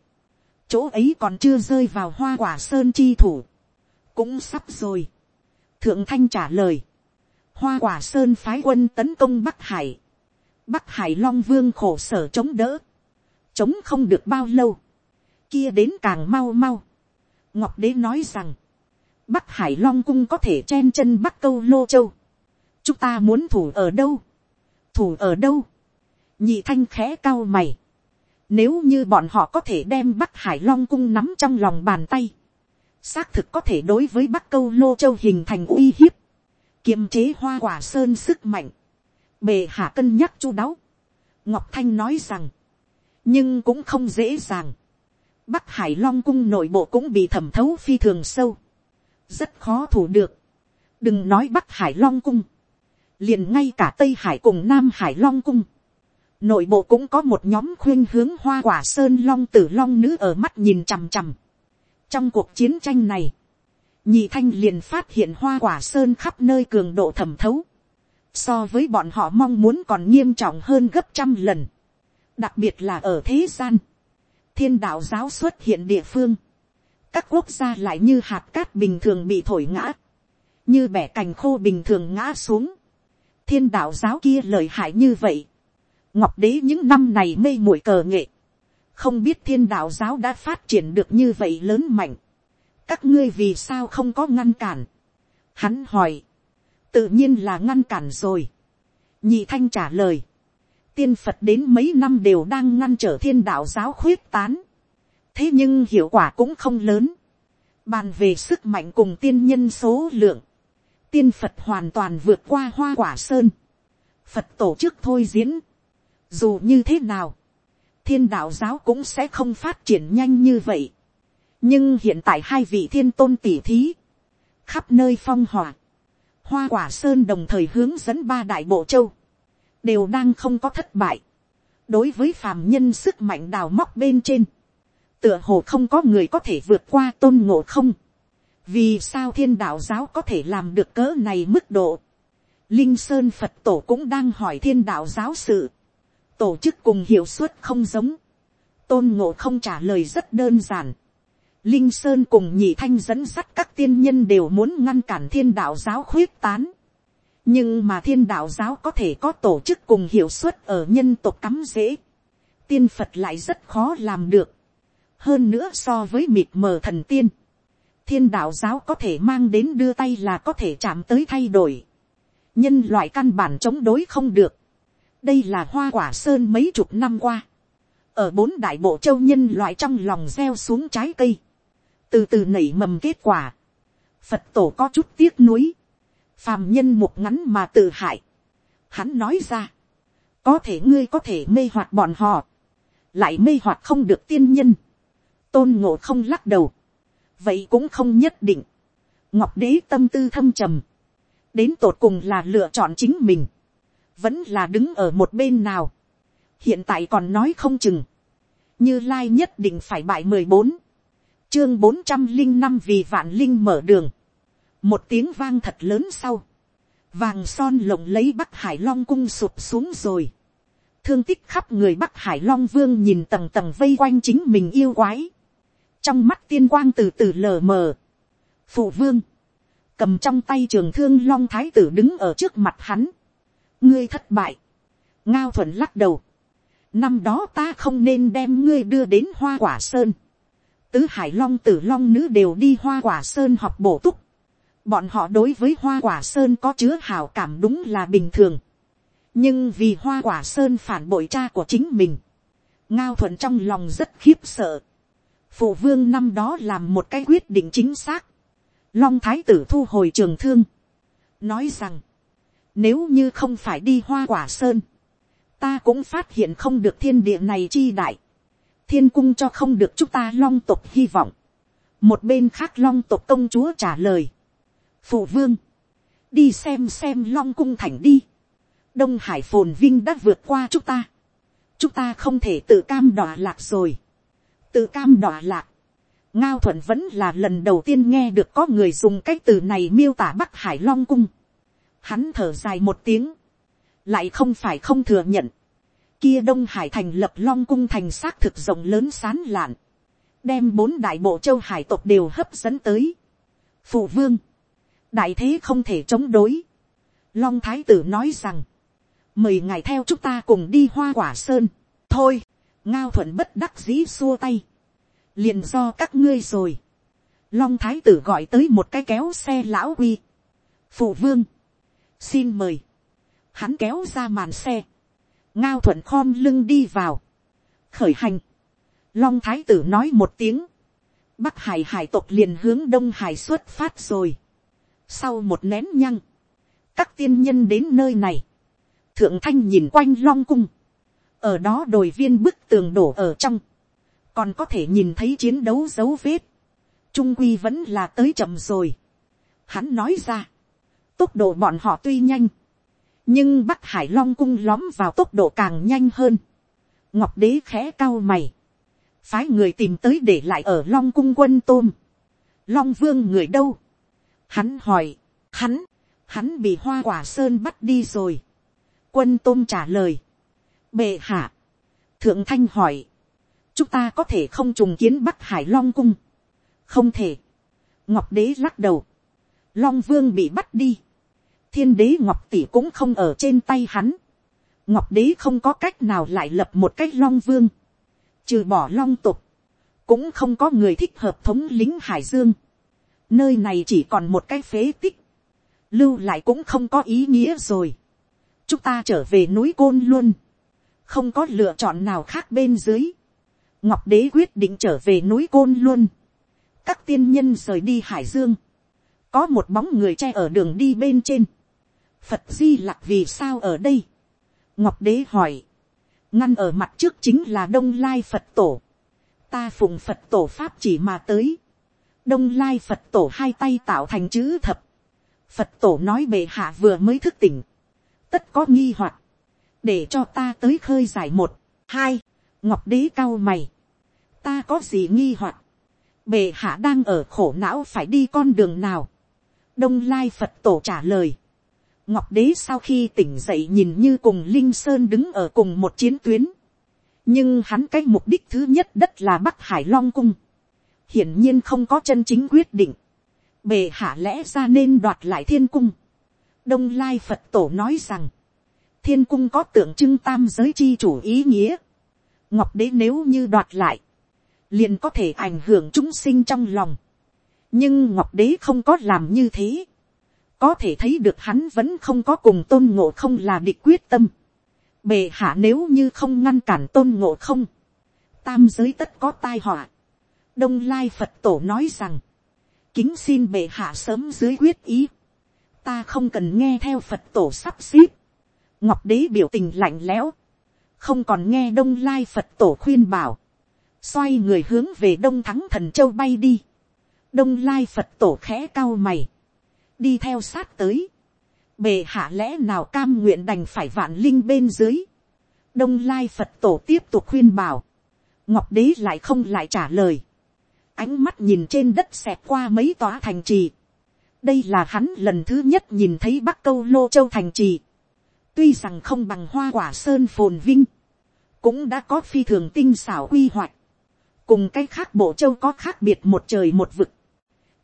chỗ ấy còn chưa rơi vào hoa quả sơn chi thủ. cũng sắp rồi. thượng thanh trả lời hoa quả sơn phái quân tấn công bắc hải, bắc hải long vương khổ sở chống đỡ, chống không được bao lâu, kia đến càng mau mau. ngọc đế nói rằng, bắc hải long cung có thể chen chân bắc câu lô châu, chúng ta muốn thủ ở đâu, thủ ở đâu, nhị thanh khẽ cao mày, nếu như bọn họ có thể đem bắc hải long cung nắm trong lòng bàn tay, xác thực có thể đối với bắc câu lô châu hình thành uy hiếp, kiềm chế hoa quả sơn sức mạnh, bề hạ cân nhắc chu đáo. ngọc thanh nói rằng, nhưng cũng không dễ dàng. bắc hải long cung nội bộ cũng bị thẩm thấu phi thường sâu, rất khó thủ được. đừng nói bắc hải long cung, liền ngay cả tây hải cùng nam hải long cung, nội bộ cũng có một nhóm khuyên hướng hoa quả sơn long tử long nữ ở mắt nhìn chằm chằm. trong cuộc chiến tranh này, nhị thanh liền phát hiện hoa quả sơn khắp nơi cường độ thẩm thấu, so với bọn họ mong muốn còn nghiêm trọng hơn gấp trăm lần, đặc biệt là ở thế gian, thiên đạo giáo xuất hiện địa phương, các quốc gia lại như hạt cát bình thường bị thổi ngã, như bẻ cành khô bình thường ngã xuống, thiên đạo giáo kia lời hại như vậy, ngọc đế những năm này mây muội cờ nghệ, không biết thiên đạo giáo đã phát triển được như vậy lớn mạnh, các ngươi vì sao không có ngăn cản. Hắn hỏi, tự nhiên là ngăn cản rồi. nhị thanh trả lời, tiên phật đến mấy năm đều đang ngăn trở thiên đạo giáo khuyết tán. thế nhưng hiệu quả cũng không lớn. bàn về sức mạnh cùng tiên nhân số lượng, tiên phật hoàn toàn vượt qua hoa quả sơn. phật tổ chức thôi diễn. dù như thế nào, thiên đạo giáo cũng sẽ không phát triển nhanh như vậy nhưng hiện tại hai vị thiên tôn tỷ thí, khắp nơi phong hòa, hoa quả sơn đồng thời hướng dẫn ba đại bộ châu, đều đang không có thất bại. đối với phàm nhân sức mạnh đào móc bên trên, tựa hồ không có người có thể vượt qua tôn ngộ không. vì sao thiên đạo giáo có thể làm được cỡ này mức độ. linh sơn phật tổ cũng đang hỏi thiên đạo giáo sự. tổ chức cùng hiệu suất không giống. tôn ngộ không trả lời rất đơn giản Linh Sơn cùng nhị thanh dẫn sắt các tiên nhân đều muốn ngăn cản thiên đạo giáo khuyết tán. Nhưng mà thiên đạo giáo có thể có tổ chức cùng hiệu suất ở nhân tộc cắm dễ. Tiên Phật lại rất khó làm được. Hơn nữa so với mịt mờ thần tiên. Thiên đạo giáo có thể mang đến đưa tay là có thể chạm tới thay đổi. Nhân loại căn bản chống đối không được. Đây là hoa quả sơn mấy chục năm qua. Ở bốn đại bộ châu nhân loại trong lòng gieo xuống trái cây từ từ nảy mầm kết quả, phật tổ có chút tiếc nuối, phàm nhân một ngắn mà tự hại. Hắn nói ra, có thể ngươi có thể mê hoạt bọn họ, lại mê hoạt không được tiên nhân, tôn ngộ không lắc đầu, vậy cũng không nhất định, ngọc đế tâm tư thâm trầm, đến tột cùng là lựa chọn chính mình, vẫn là đứng ở một bên nào, hiện tại còn nói không chừng, như lai nhất định phải bại mười bốn, chương bốn trăm linh năm vì vạn linh mở đường. một tiếng vang thật lớn sau. vàng son lộng lấy bắc hải long cung sụp xuống rồi. thương tích khắp người bắc hải long vương nhìn tầng tầng vây quanh chính mình yêu quái. trong mắt tiên quang từ từ lờ mờ. phụ vương. cầm trong tay trường thương long thái tử đứng ở trước mặt hắn. ngươi thất bại. ngao thuần lắc đầu. năm đó ta không nên đem ngươi đưa đến hoa quả sơn tứ hải long tử long nữ đều đi hoa quả sơn học bổ túc. Bọn họ đối với hoa quả sơn có chứa hào cảm đúng là bình thường. Nhưng vì hoa quả sơn phản bội cha của chính mình. Ngao thuận trong lòng rất khiếp sợ. Phụ vương năm đó làm một cái quyết định chính xác. Long thái tử thu hồi trường thương. Nói rằng. Nếu như không phải đi hoa quả sơn. Ta cũng phát hiện không được thiên địa này chi đại thiên cung cho không được chúng ta long tộc hy vọng. một bên khác long tộc công chúa trả lời. phụ vương, đi xem xem long cung thành đi, đông hải phồn vinh đã vượt qua chúng ta, chúng ta không thể tự cam đọa lạc rồi, tự cam đọa lạc, ngao thuận vẫn là lần đầu tiên nghe được có người dùng cái từ này miêu tả bắc hải long cung, hắn thở dài một tiếng, lại không phải không thừa nhận, kia đông hải thành lập long cung thành xác thực rộng lớn sán lạn, đem bốn đại bộ châu hải tộc đều hấp dẫn tới. phụ vương, đại thế không thể chống đối. long thái tử nói rằng, mời ngài theo chúng ta cùng đi hoa quả sơn. thôi, ngao thuận bất đắc dĩ xua tay, liền do các ngươi rồi. long thái tử gọi tới một cái kéo xe lão quy. phụ vương, xin mời, hắn kéo ra màn xe, ngao thuận khom lưng đi vào, khởi hành, long thái tử nói một tiếng, bắc hải hải tộc liền hướng đông hải xuất phát rồi, sau một nén nhăng, các tiên nhân đến nơi này, thượng thanh nhìn quanh long cung, ở đó đồi viên bức tường đổ ở trong, còn có thể nhìn thấy chiến đấu dấu vết, trung quy vẫn là tới chậm rồi. Hắn nói ra, tốc độ bọn họ tuy nhanh, nhưng bắc hải long cung lóm vào tốc độ càng nhanh hơn. ngọc đế khẽ cao mày, phái người tìm tới để lại ở long cung quân tôm. long vương người đâu. hắn hỏi, hắn, hắn bị hoa quả sơn bắt đi rồi. quân tôm trả lời, bệ hạ, thượng thanh hỏi, chúng ta có thể không trùng kiến bắc hải long cung. không thể. ngọc đế lắc đầu. long vương bị bắt đi thiên đế ngọc tỷ cũng không ở trên tay hắn. ngọc đế không có cách nào lại lập một cách long vương. trừ bỏ long tục. cũng không có người thích hợp thống lính hải dương. nơi này chỉ còn một cái phế tích. lưu lại cũng không có ý nghĩa rồi. chúng ta trở về núi côn luôn. không có lựa chọn nào khác bên dưới. ngọc đế quyết định trở về núi côn luôn. các tiên nhân rời đi hải dương có một bóng người che ở đường đi bên trên. Phật di lặc vì sao ở đây? Ngọc đế hỏi. Ngăn ở mặt trước chính là đông lai Phật tổ. Ta phụng Phật tổ Pháp chỉ mà tới. Đông lai Phật tổ hai tay tạo thành chữ thập. Phật tổ nói bệ hạ vừa mới thức tỉnh. Tất có nghi hoặc Để cho ta tới khơi giải một. Hai. Ngọc đế cao mày. Ta có gì nghi hoặc Bệ hạ đang ở khổ não phải đi con đường nào. Đông lai Phật tổ trả lời Ngọc đế sau khi tỉnh dậy nhìn như cùng Linh Sơn đứng ở cùng một chiến tuyến. Nhưng hắn cái mục đích thứ nhất đất là Bắc Hải Long Cung. Hiển nhiên không có chân chính quyết định. Bề hạ lẽ ra nên đoạt lại thiên cung. Đông Lai Phật Tổ nói rằng. Thiên cung có tượng trưng tam giới chi chủ ý nghĩa. Ngọc đế nếu như đoạt lại. Liền có thể ảnh hưởng chúng sinh trong lòng. Nhưng Ngọc đế không có làm như thế có thể thấy được hắn vẫn không có cùng tôn ngộ không là địch quyết tâm. bề hạ nếu như không ngăn cản tôn ngộ không, tam giới tất có tai họa. đông lai phật tổ nói rằng, kính xin bệ hạ sớm dưới quyết ý. ta không cần nghe theo phật tổ sắp xếp. ngọc đế biểu tình lạnh lẽo, không còn nghe đông lai phật tổ khuyên bảo, xoay người hướng về đông thắng thần châu bay đi. đông lai phật tổ khẽ cao mày, đi theo sát tới, bề hạ lẽ nào cam nguyện đành phải vạn linh bên dưới, đông lai phật tổ tiếp tục khuyên bảo, ngọc đế lại không lại trả lời, ánh mắt nhìn trên đất xẹt qua mấy tòa thành trì, đây là hắn lần thứ nhất nhìn thấy bắc câu lô châu thành trì, tuy rằng không bằng hoa quả sơn phồn vinh, cũng đã có phi thường tinh xảo quy hoạch, cùng cái khác bộ châu có khác biệt một trời một vực,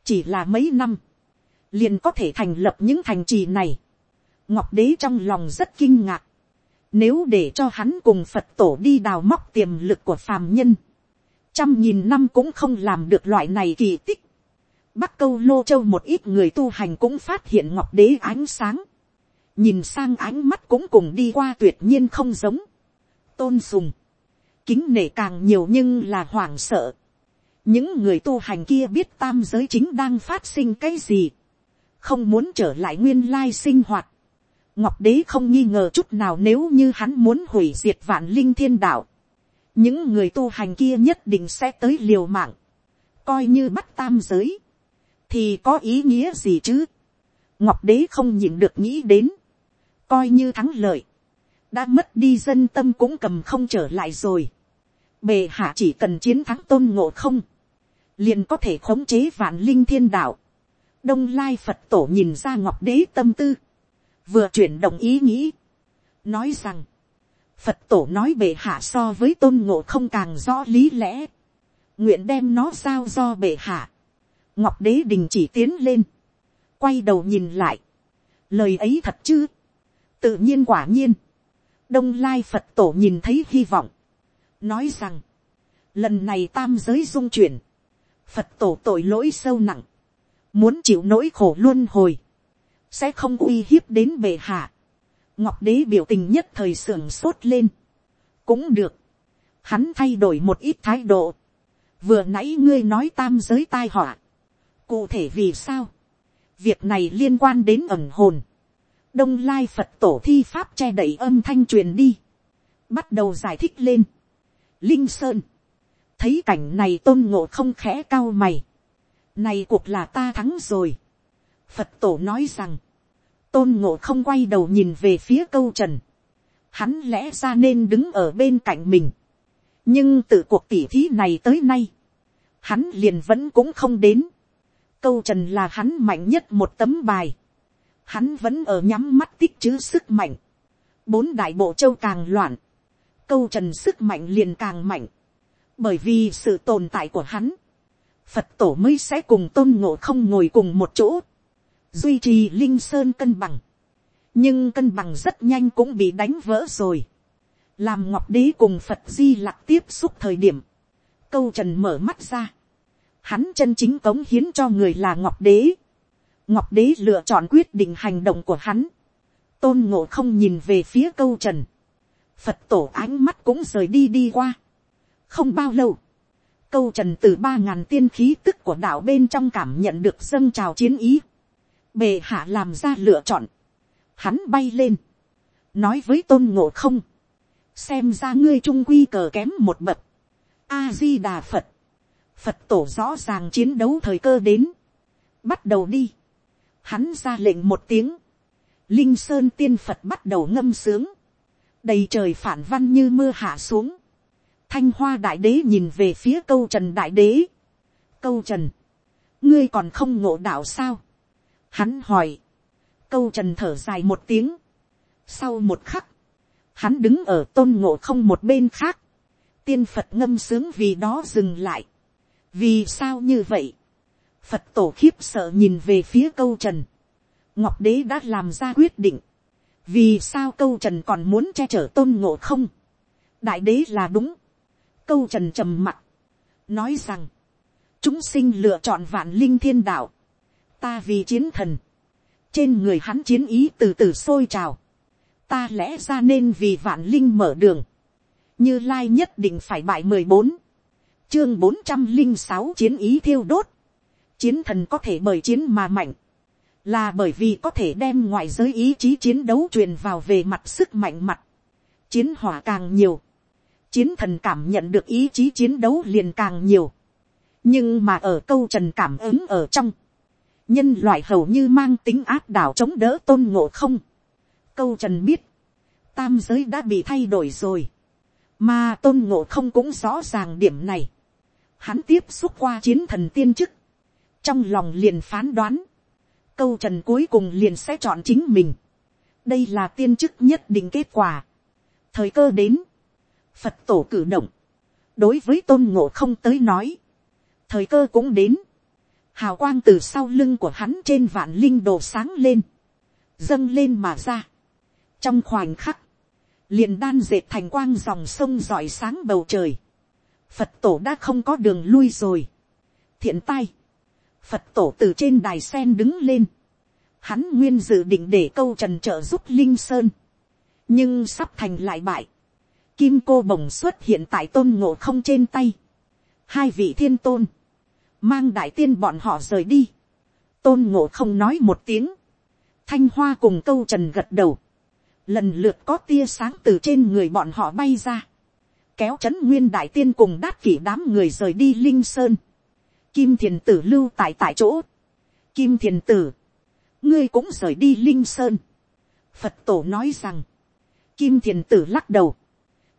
chỉ là mấy năm, liền có thể thành lập những thành trì này. ngọc đế trong lòng rất kinh ngạc. nếu để cho hắn cùng phật tổ đi đào móc tiềm lực của phàm nhân, trăm nghìn năm cũng không làm được loại này kỳ tích. bắc câu lô châu một ít người tu hành cũng phát hiện ngọc đế ánh sáng. nhìn sang ánh mắt cũng cùng đi qua tuyệt nhiên không giống. tôn sùng, kính nể càng nhiều nhưng là hoảng sợ. những người tu hành kia biết tam giới chính đang phát sinh cái gì không muốn trở lại nguyên lai sinh hoạt. Ngọc đế không nghi ngờ chút nào nếu như hắn muốn hủy diệt vạn linh thiên đạo. Những người tu hành kia nhất định sẽ tới liều mạng. Coi như bắt tam giới. Thì có ý nghĩa gì chứ? ngọc đế không nhìn được nghĩ đến, coi như thắng lợi, đã mất đi dân tâm cũng cầm không trở lại rồi. Bề hạ chỉ cần chiến thắng tôn ngộ không, liền có thể khống chế vạn linh thiên đạo. Đông lai Phật tổ nhìn ra ngọc đế tâm tư, vừa chuyển động ý nghĩ, nói rằng, Phật tổ nói bệ hạ so với tôn ngộ không càng rõ lý lẽ, nguyện đem nó giao do bệ hạ. Ngọc đế đình chỉ tiến lên, quay đầu nhìn lại, lời ấy thật chứ, tự nhiên quả nhiên, đông lai phật tổ nhìn thấy hy vọng, nói rằng, lần này tam giới dung chuyển, phật tổ tội lỗi sâu nặng, muốn chịu nỗi khổ luôn hồi, sẽ không uy hiếp đến bệ hạ. ngọc đế biểu tình nhất thời sưởng sốt lên, cũng được, hắn thay đổi một ít thái độ, vừa nãy ngươi nói tam giới tai họa, cụ thể vì sao, việc này liên quan đến ẩn hồn, đông lai phật tổ thi pháp che đậy âm thanh truyền đi, bắt đầu giải thích lên. linh sơn, thấy cảnh này tôn ngộ không khẽ cao mày, này cuộc là ta thắng rồi. phật tổ nói rằng, tôn ngộ không quay đầu nhìn về phía câu trần, hắn lẽ ra nên đứng ở bên cạnh mình, nhưng từ cuộc tỉ thí này tới nay, hắn liền vẫn cũng không đến, câu trần là hắn mạnh nhất một tấm bài, hắn vẫn ở nhắm mắt tích chứ sức mạnh, bốn đại bộ châu càng loạn, câu trần sức mạnh liền càng mạnh, bởi vì sự tồn tại của hắn, phật tổ mới sẽ cùng tôn ngộ không ngồi cùng một chỗ, duy trì linh sơn cân bằng, nhưng cân bằng rất nhanh cũng bị đánh vỡ rồi, làm ngọc đế cùng phật di lặc tiếp xúc thời điểm, câu trần mở mắt ra, hắn chân chính cống hiến cho người là ngọc đế, ngọc đế lựa chọn quyết định hành động của hắn, tôn ngộ không nhìn về phía câu trần, phật tổ ánh mắt cũng rời đi đi qua, không bao lâu, câu trần từ ba ngàn tiên khí tức của đảo bên trong cảm nhận được dâng trào chiến ý, bề hạ làm ra lựa chọn, hắn bay lên, nói với tôn ngộ không, xem ra ngươi trung quy cờ kém một bậc, a di đà phật, phật tổ rõ ràng chiến đấu thời cơ đến, bắt đầu đi, hắn ra lệnh một tiếng, linh sơn tiên phật bắt đầu ngâm sướng, đầy trời phản văn như mưa hạ xuống, thanh hoa đại đế nhìn về phía câu trần đại đế, câu trần, ngươi còn không ngộ đạo sao, hắn hỏi, câu trần thở dài một tiếng, sau một khắc, hắn đứng ở tôn ngộ không một bên khác, tiên phật ngâm sướng vì đó dừng lại, vì sao như vậy, phật tổ khiếp sợ nhìn về phía câu trần, ngọc đế đã làm ra quyết định, vì sao câu trần còn muốn che chở tôn ngộ không, đại đế là đúng, câu trần trầm mặt, nói rằng, chúng sinh lựa chọn vạn linh thiên đạo, ta vì chiến thần, trên người hắn chiến ý từ từ sôi trào, ta lẽ ra nên vì vạn linh mở đường, như lai nhất định phải bại mười bốn, chương bốn trăm linh sáu chiến ý thiêu đốt, chiến thần có thể bởi chiến mà mạnh, là bởi vì có thể đem ngoại giới ý chí chiến đấu truyền vào về mặt sức mạnh mặt, chiến hỏa càng nhiều, chiến thần cảm nhận được ý chí chiến đấu liền càng nhiều, nhưng mà ở câu trần cảm ứng ở trong, nhân loại hầu như mang tính áp đảo chống đỡ tôn ngộ không. câu trần biết, tam giới đã bị thay đổi rồi, mà tôn ngộ không cũng rõ ràng điểm này. hắn tiếp xúc qua chiến thần tiên chức, trong lòng liền phán đoán, câu trần cuối cùng liền sẽ chọn chính mình. đây là tiên chức nhất định kết quả. thời cơ đến, phật tổ cử động, đối với tôn ngộ không tới nói, thời cơ cũng đến, hào quang từ sau lưng của hắn trên vạn linh đồ sáng lên, dâng lên mà ra. trong khoảnh khắc, liền đan dệt thành quang dòng sông rọi sáng bầu trời, phật tổ đã không có đường lui rồi. thiện tai, phật tổ từ trên đài sen đứng lên, hắn nguyên dự định để câu trần trợ giúp linh sơn, nhưng sắp thành lại bại, kim cô bồng xuất hiện tại tôn ngộ không trên tay, hai vị thiên tôn, mang đại tiên bọn họ rời đi, tôn ngộ không nói một tiếng, thanh hoa cùng câu trần gật đầu, lần lượt có tia sáng từ trên người bọn họ bay ra, kéo chấn nguyên đại tiên cùng đát kỷ đám người rời đi linh sơn, kim thiền tử lưu tại tại chỗ, kim thiền tử, ngươi cũng rời đi linh sơn. phật tổ nói rằng, kim thiền tử lắc đầu,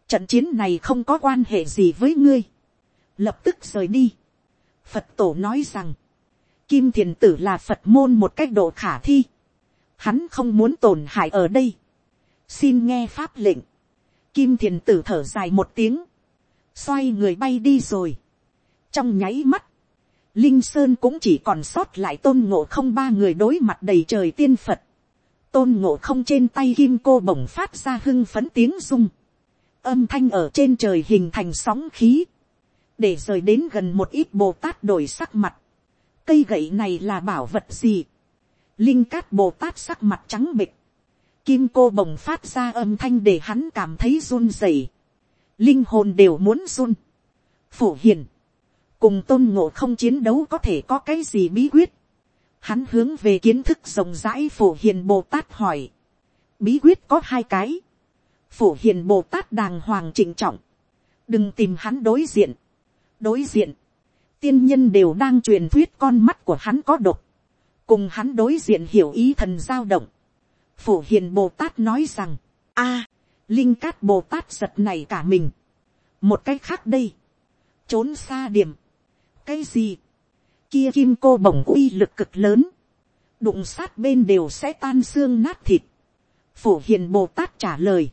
trận chiến này không có quan hệ gì với ngươi, lập tức rời đi. phật tổ nói rằng, kim thiền tử là phật môn một cách độ khả thi, hắn không muốn tổn hại ở đây, xin nghe pháp lệnh, kim thiền tử thở dài một tiếng, xoay người bay đi rồi, trong nháy mắt, linh sơn cũng chỉ còn sót lại tôn ngộ không ba người đối mặt đầy trời tiên phật, tôn ngộ không trên tay kim cô bổng phát ra hưng phấn tiếng rung, âm thanh ở trên trời hình thành sóng khí, để rời đến gần một ít bồ tát đổi sắc mặt, cây gậy này là bảo vật gì, linh cát bồ tát sắc mặt trắng bịch, kim cô bồng phát ra âm thanh để hắn cảm thấy run rẩy, linh hồn đều muốn run, phổ hiền, cùng tôn ngộ không chiến đấu có thể có cái gì bí quyết, hắn hướng về kiến thức rộng rãi phổ hiền bồ tát hỏi, bí quyết có hai cái, phổ hiền bồ tát đàng hoàng trịnh trọng, đừng tìm hắn đối diện, đối diện, tiên nhân đều đang truyền thuyết con mắt của hắn có độc, cùng hắn đối diện hiểu ý thần giao động, phổ hiền bồ tát nói rằng, a, linh cát bồ tát giật này cả mình, một cách khác đây, trốn xa điểm, cái gì, kia kim cô bổng uy lực cực lớn, đụng sát bên đều sẽ tan xương nát thịt, phổ hiền bồ tát trả lời,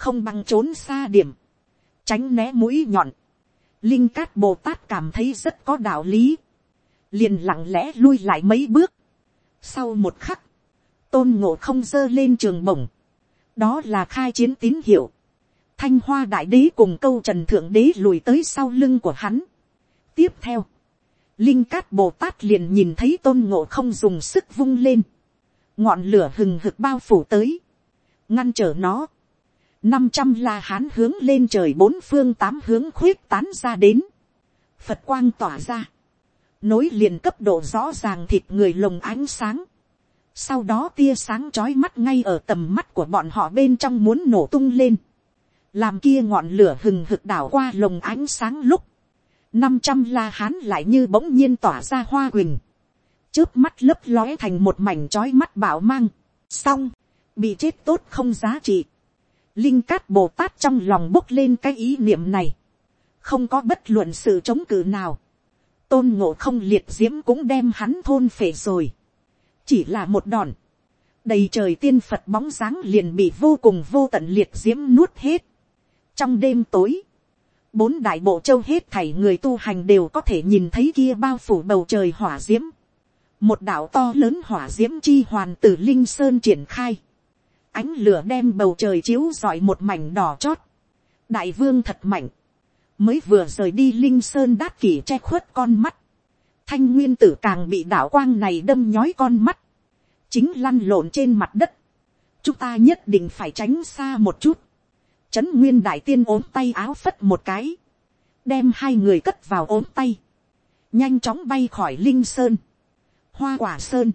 không bằng trốn xa điểm, tránh né mũi nhọn, linh cát bồ tát cảm thấy rất có đạo lý, liền lặng lẽ lui lại mấy bước, sau một khắc, tôn ngộ không dơ lên trường bổng, đó là khai chiến tín hiệu, thanh hoa đại đế cùng câu trần thượng đế lùi tới sau lưng của hắn. tiếp theo, linh cát bồ tát liền nhìn thấy tôn ngộ không dùng sức vung lên, ngọn lửa hừng hực bao phủ tới, ngăn trở nó, năm trăm la hán hướng lên trời bốn phương tám hướng khuyết tán ra đến, phật quang tỏa ra, nối liền cấp độ rõ ràng thịt người lồng ánh sáng, sau đó tia sáng trói mắt ngay ở tầm mắt của bọn họ bên trong muốn nổ tung lên, làm kia ngọn lửa hừng hực đảo qua lồng ánh sáng lúc, năm trăm la hán lại như bỗng nhiên tỏa ra hoa quỳnh, trước mắt lấp lóe thành một mảnh trói mắt bảo mang, xong, bị chết tốt không giá trị, linh cát bồ tát trong lòng bốc lên cái ý niệm này, không có bất luận sự chống cự nào, tôn ngộ không liệt diễm cũng đem hắn thôn phể rồi, chỉ là một đòn, đầy trời tiên phật bóng dáng liền bị vô cùng vô tận liệt diễm nuốt hết. trong đêm tối, bốn đại bộ châu hết thảy người tu hành đều có thể nhìn thấy kia bao phủ bầu trời hỏa diễm. một đạo to lớn hỏa diễm chi hoàn từ linh sơn triển khai ánh lửa đem bầu trời chiếu rọi một mảnh đỏ chót. đại vương thật mạnh. mới vừa rời đi linh sơn đát kỷ che khuất con mắt. Thanh nguyên tử càng bị đạo quang này đâm nhói con mắt, chính lăn lộn trên mặt đất, chúng ta nhất định phải tránh xa một chút, trấn nguyên đại tiên ốm tay áo phất một cái, đem hai người cất vào ốm tay, nhanh chóng bay khỏi linh sơn, hoa quả sơn,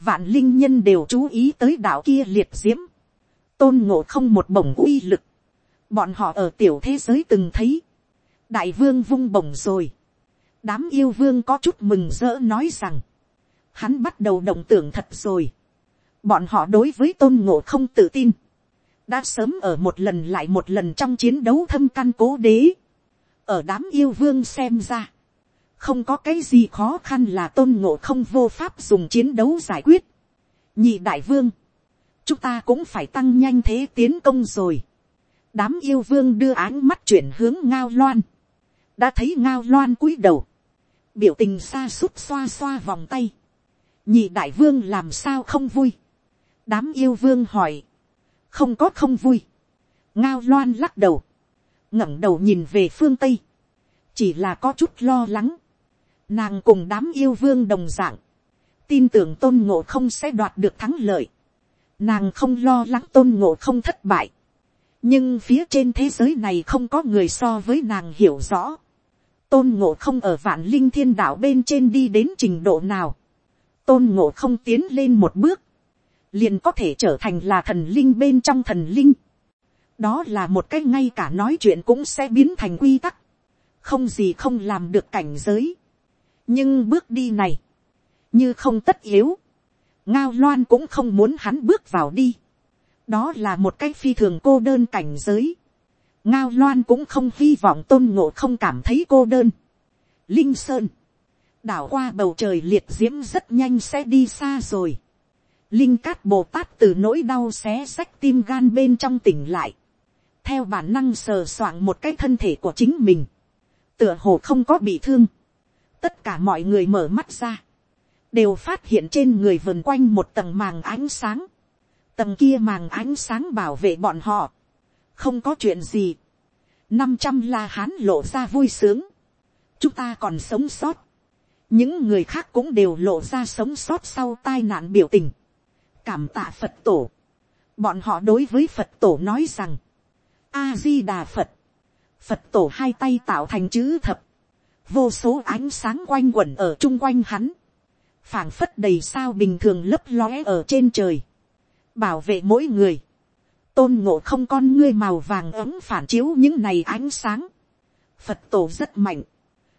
vạn linh nhân đều chú ý tới đạo kia liệt diễm, tôn ngộ không một bổng uy lực, bọn họ ở tiểu thế giới từng thấy, đại vương vung bổng rồi, đám yêu vương có chút mừng rỡ nói rằng, hắn bắt đầu động tưởng thật rồi. bọn họ đối với tôn ngộ không tự tin, đã sớm ở một lần lại một lần trong chiến đấu thâm căn cố đế, ở đám yêu vương xem ra, không có cái gì khó khăn là tôn ngộ không vô pháp dùng chiến đấu giải quyết. nhị đại vương, chúng ta cũng phải tăng nhanh thế tiến công rồi. đám yêu vương đưa áng mắt chuyển hướng ngao loan, đã thấy ngao loan cúi đầu, biểu tình xa xúc xoa xoa vòng tay, nhị đại vương làm sao không vui, đám yêu vương hỏi, không có không vui, ngao loan lắc đầu, ngẩng đầu nhìn về phương tây, chỉ là có chút lo lắng, nàng cùng đám yêu vương đồng dạng. Tin tưởng tôn ngộ không sẽ đoạt được thắng lợi, nàng không lo lắng tôn ngộ không thất bại, nhưng phía trên thế giới này không có người so với nàng hiểu rõ, tôn ngộ không ở vạn linh thiên đạo bên trên đi đến trình độ nào, tôn ngộ không tiến lên một bước, liền có thể trở thành là thần linh bên trong thần linh. đó là một cái ngay cả nói chuyện cũng sẽ biến thành quy tắc, không gì không làm được cảnh giới nhưng bước đi này, như không tất yếu, ngao loan cũng không muốn hắn bước vào đi, đó là một cái phi thường cô đơn cảnh giới, ngao loan cũng không hy vọng tôn ngộ không cảm thấy cô đơn. linh sơn, đảo qua bầu trời liệt diễm rất nhanh sẽ đi xa rồi. linh cát bồ tát từ nỗi đau xé xách tim gan bên trong tỉnh lại, theo bản năng sờ soạng một cái thân thể của chính mình, tựa hồ không có bị thương, tất cả mọi người mở mắt ra, đều phát hiện trên người vườn quanh một tầng màng ánh sáng, tầng kia màng ánh sáng bảo vệ bọn họ, không có chuyện gì, năm trăm la hán lộ ra vui sướng, chúng ta còn sống sót, những người khác cũng đều lộ ra sống sót sau tai nạn biểu tình, cảm tạ phật tổ, bọn họ đối với phật tổ nói rằng, a di đà phật, phật tổ hai tay tạo thành chữ thập, vô số ánh sáng quanh quẩn ở chung quanh hắn, phảng phất đầy sao bình thường lấp lóe ở trên trời, bảo vệ mỗi người, tôn ngộ không con ngươi màu vàng ấm phản chiếu những này ánh sáng, phật tổ rất mạnh,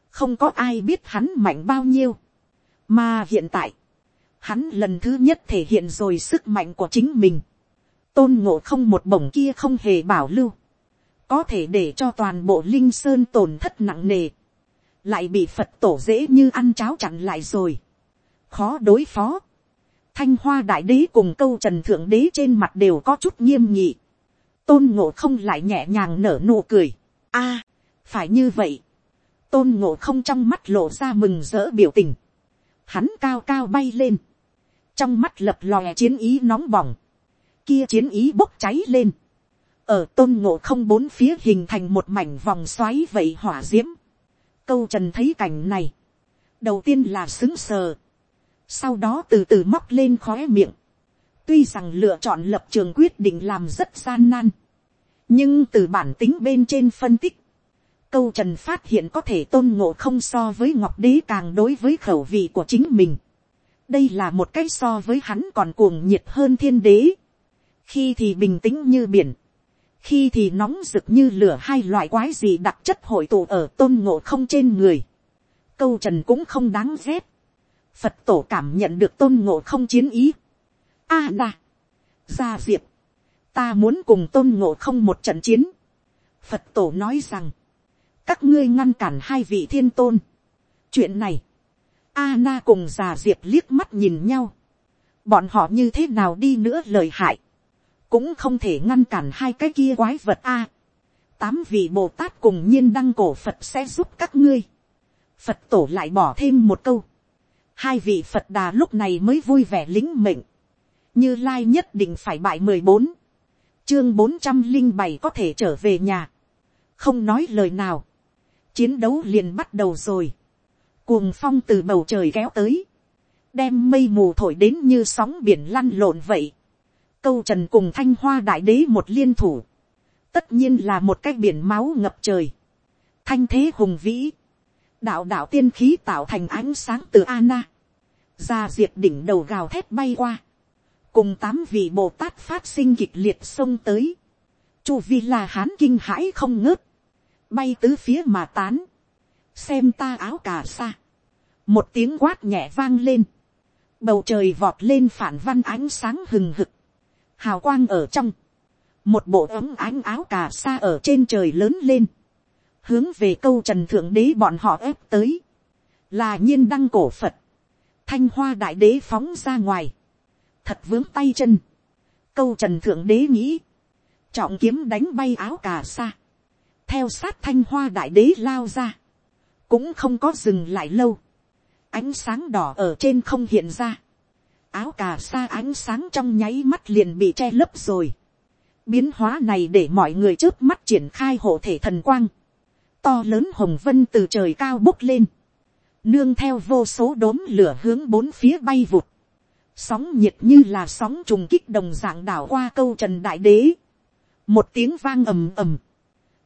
không có ai biết hắn mạnh bao nhiêu, mà hiện tại, hắn lần thứ nhất thể hiện rồi sức mạnh của chính mình, tôn ngộ không một bổng kia không hề bảo lưu, có thể để cho toàn bộ linh sơn tổn thất nặng nề, lại bị phật tổ dễ như ăn cháo chặn lại rồi, khó đối phó, thanh hoa đại đế cùng câu trần thượng đế trên mặt đều có chút nghiêm nhị, tôn ngộ không lại nhẹ nhàng nở nụ cười, a, phải như vậy, tôn ngộ không trong mắt lộ ra mừng rỡ biểu tình, hắn cao cao bay lên, trong mắt lập lòe chiến ý nóng bỏng, kia chiến ý bốc cháy lên, ở tôn ngộ không bốn phía hình thành một mảnh vòng xoáy vậy hỏa d i ễ m câu trần thấy cảnh này, đầu tiên là xứng sờ, sau đó từ từ móc lên khóe miệng, tuy rằng lựa chọn lập trường quyết định làm rất gian nan, nhưng từ bản tính bên trên phân tích, câu trần phát hiện có thể tôn ngộ không so với ngọc đế càng đối với khẩu vị của chính mình. đây là một cái so với hắn còn cuồng nhiệt hơn thiên đế. khi thì bình tĩnh như biển, khi thì nóng rực như lửa hai loại quái gì đặc chất hội tụ ở tôn ngộ không trên người. câu trần cũng không đáng ghét. phật tổ cảm nhận được tôn ngộ không chiến ý. a à, đà, gia diệp, ta muốn cùng tôn ngộ không một trận chiến. phật tổ nói rằng, các ngươi ngăn cản hai vị thiên tôn. chuyện này, a na cùng già diệp liếc mắt nhìn nhau. bọn họ như thế nào đi nữa lời hại cũng không thể ngăn cản hai cái kia quái vật a. tám vị bồ tát cùng nhiên đăng cổ phật sẽ giúp các ngươi. phật tổ lại bỏ thêm một câu. hai vị phật đà lúc này mới vui vẻ lính mệnh. như lai nhất định phải bại mười bốn. chương bốn trăm linh bảy có thể trở về nhà. không nói lời nào. chiến đấu liền bắt đầu rồi. cuồng phong từ bầu trời kéo tới. đem mây mù thổi đến như sóng biển lăn lộn vậy câu trần cùng thanh hoa đại đế một liên thủ, tất nhiên là một cái biển máu ngập trời, thanh thế hùng vĩ, đạo đạo tiên khí tạo thành ánh sáng từ Anna, ra diệt đỉnh đầu gào thét bay qua, cùng tám vị bồ tát phát sinh kịch liệt xông tới, chu vi là hán kinh hãi không ngớt, bay tứ phía mà tán, xem ta áo cà sa, một tiếng quát nhẹ vang lên, bầu trời vọt lên phản văn ánh sáng hừng hực, hào quang ở trong, một bộ ấm ánh áo cà sa ở trên trời lớn lên, hướng về câu trần thượng đế bọn họ ép tới, là nhiên đăng cổ phật, thanh hoa đại đế phóng ra ngoài, thật vướng tay chân, câu trần thượng đế nghĩ, trọng kiếm đánh bay áo cà sa, theo sát thanh hoa đại đế lao ra, cũng không có dừng lại lâu, ánh sáng đỏ ở trên không hiện ra, áo cà sa ánh sáng trong nháy mắt liền bị che lấp rồi. biến hóa này để mọi người trước mắt triển khai hộ thể thần quang. to lớn hồng vân từ trời cao bốc lên. nương theo vô số đốm lửa hướng bốn phía bay vụt. sóng nhiệt như là sóng trùng kích đồng dạng đảo qua câu trần đại đế. một tiếng vang ầm ầm.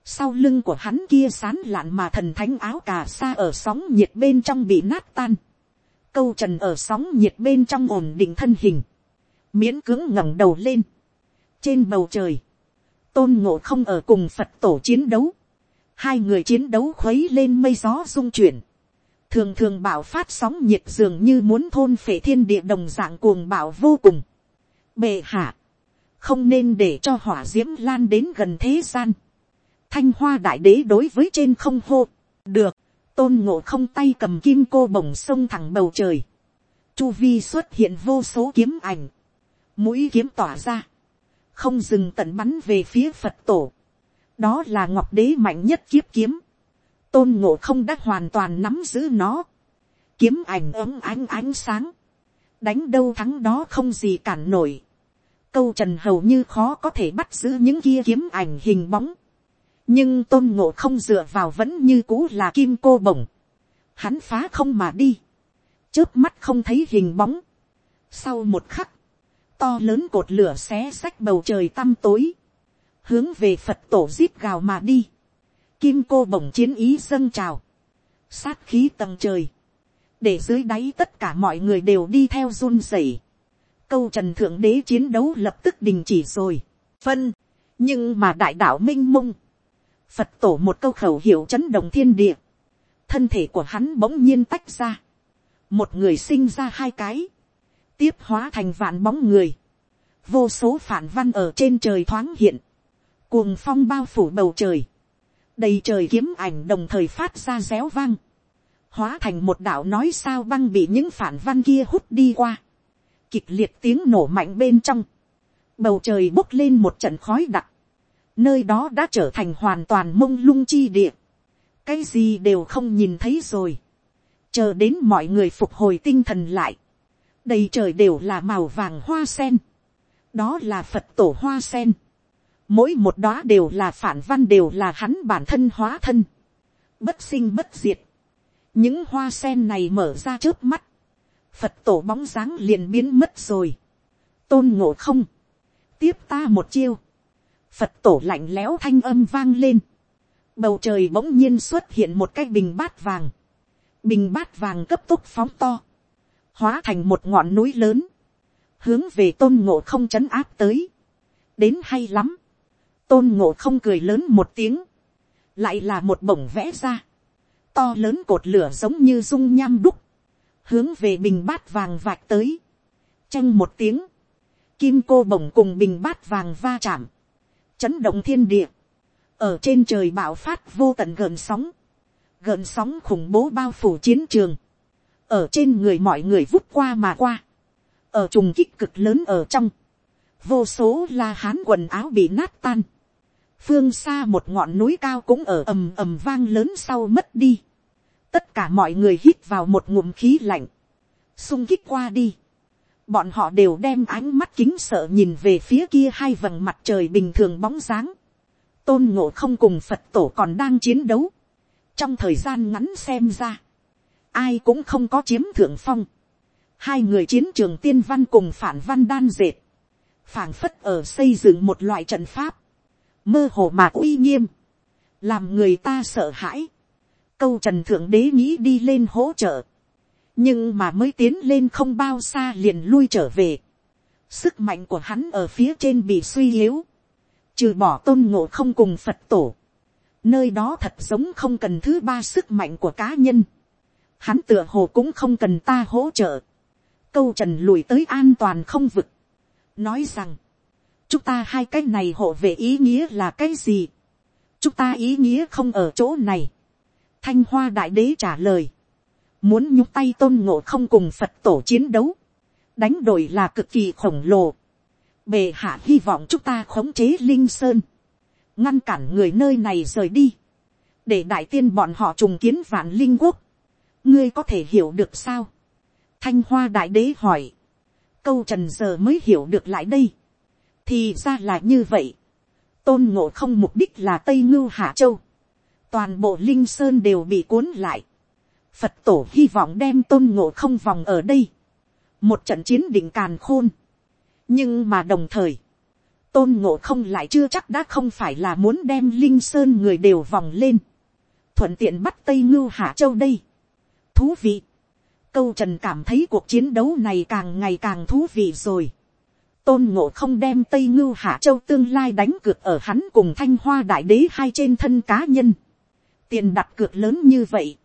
sau lưng của hắn kia sán lạn mà thần thánh áo cà sa ở sóng nhiệt bên trong bị nát tan câu trần ở sóng nhiệt bên trong ổn định thân hình, miễn cưỡng ngẩng đầu lên. trên bầu trời, tôn ngộ không ở cùng phật tổ chiến đấu, hai người chiến đấu khuấy lên mây gió rung chuyển, thường thường bảo phát sóng nhiệt dường như muốn thôn phệ thiên địa đồng dạng cuồng bảo vô cùng. Bệ hạ, không nên để cho hỏa d i ễ m lan đến gần thế gian. thanh hoa đại đế đối với trên không hô, được, tôn ngộ không tay cầm kim cô bồng sông thẳng bầu trời. chu vi xuất hiện vô số kiếm ảnh, mũi kiếm tỏa ra, không dừng tận bắn về phía phật tổ. đó là ngọc đế mạnh nhất kiếp kiếm. Tôn ngộ không đã hoàn toàn nắm giữ nó, kiếm ảnh ấm ánh ánh sáng, đánh đâu thắng đó không gì cản nổi, câu trần hầu như khó có thể bắt giữ những kia kiếm ảnh hình bóng, nhưng tôn ngộ không dựa vào vẫn như cũ là kim cô bổng, hắn phá không mà đi, trước mắt không thấy hình bóng, sau một khắc, to lớn cột lửa xé xách bầu trời tăm tối, hướng về phật tổ giết gào mà đi, kim cô bổng chiến ý dâng trào, sát khí tầng trời, để dưới đáy tất cả mọi người đều đi theo run rẩy. câu trần thượng đế chiến đấu lập tức đình chỉ rồi, phân, nhưng mà đại đạo minh i mông, phật tổ một câu khẩu hiệu chấn động thiên địa, thân thể của hắn bỗng nhiên tách ra, một người sinh ra hai cái, tiếp hóa thành vạn bóng người, vô số phản văn ở trên trời thoáng hiện, cuồng phong bao phủ bầu trời, đầy trời kiếm ảnh đồng thời phát ra réo vang, hóa thành một đạo nói sao băng bị những phản văn kia hút đi qua, kịch liệt tiếng nổ mạnh bên trong, bầu trời bốc lên một trận khói đặc, nơi đó đã trở thành hoàn toàn mông lung chi địa, cái gì đều không nhìn thấy rồi, chờ đến mọi người phục hồi tinh thần lại, đầy trời đều là màu vàng hoa sen, đó là phật tổ hoa sen, mỗi một đó đều là phản văn đều là hắn bản thân hóa thân, bất sinh bất diệt, những hoa sen này mở ra trước mắt, phật tổ bóng dáng liền biến mất rồi, tôn ngộ không, tiếp ta một chiêu, phật tổ lạnh lẽo thanh âm vang lên, bầu trời bỗng nhiên xuất hiện một cái bình bát vàng, bình bát vàng cấp tốc phóng to, hóa thành một ngọn núi lớn, hướng về tôn ngộ không chấn áp tới, đến hay lắm, tôn ngộ không cười lớn một tiếng, lại là một bổng vẽ ra, to lớn cột lửa giống như dung nham đúc, hướng về bình bát vàng vạch tới, tranh một tiếng, kim cô bổng cùng bình bát vàng va chạm, chấn động thiên địa, ở trên trời bạo phát vô tận gợn sóng, gợn sóng khủng bố bao phủ chiến trường, ở trên người mọi người vút qua mà qua, ở trùng kích cực lớn ở trong, vô số la hán quần áo bị nát tan, phương xa một ngọn núi cao cũng ở ầm ầm vang lớn sau mất đi. tất cả mọi người hít vào một ngụm khí lạnh, sung kích qua đi bọn họ đều đem ánh mắt kính sợ nhìn về phía kia hai vầng mặt trời bình thường bóng dáng. tôn ngộ không cùng phật tổ còn đang chiến đấu. trong thời gian ngắn xem ra, ai cũng không có chiếm thượng phong. hai người chiến trường tiên văn cùng phản văn đan dệt, phảng phất ở xây dựng một loại trận pháp mơ hồ mà uy nghiêm, làm người ta sợ hãi. câu trần thượng đế nghĩ đi lên hỗ trợ, nhưng mà mới tiến lên không bao xa liền lui trở về. sức mạnh của hắn ở phía trên bị suy yếu, trừ bỏ tôn ngộ không cùng phật tổ. nơi đó thật giống không cần thứ ba sức mạnh của cá nhân. hắn tựa hồ cũng không cần ta hỗ trợ. câu trần lùi tới an toàn không vực. nói rằng, chúng ta hai cái này hộ về ý nghĩa là cái gì. chúng ta ý nghĩa không ở chỗ này. thanh hoa đại đế trả lời muốn nhúc tay tôn ngộ không cùng phật tổ chiến đấu. đánh đổi là cực kỳ khổng lồ. bề hạ hy vọng chúng ta khống chế linh sơn. ngăn cản người nơi này rời đi. để đại tiên bọn họ trùng kiến vạn linh quốc. ngươi có thể hiểu được sao. thanh hoa đại đế hỏi. câu trần giờ mới hiểu được lại đây thì ra là như vậy. tôn ngộ không mục đích là tây ngưu hạ châu. toàn bộ linh sơn đều bị cuốn lại phật tổ hy vọng đem tôn ngộ không vòng ở đây. một trận chiến định càn khôn. nhưng mà đồng thời, tôn ngộ không lại chưa chắc đã không phải là muốn đem linh sơn người đều vòng lên. thuận tiện bắt tây ngưu hạ châu đây. thú vị. câu trần cảm thấy cuộc chiến đấu này càng ngày càng thú vị rồi tôn ngộ không đem tây ngưu hạ châu tương lai đánh cược ở hắn cùng thanh hoa đại đế hai trên thân cá nhân. tiền đặt cược lớn như vậy,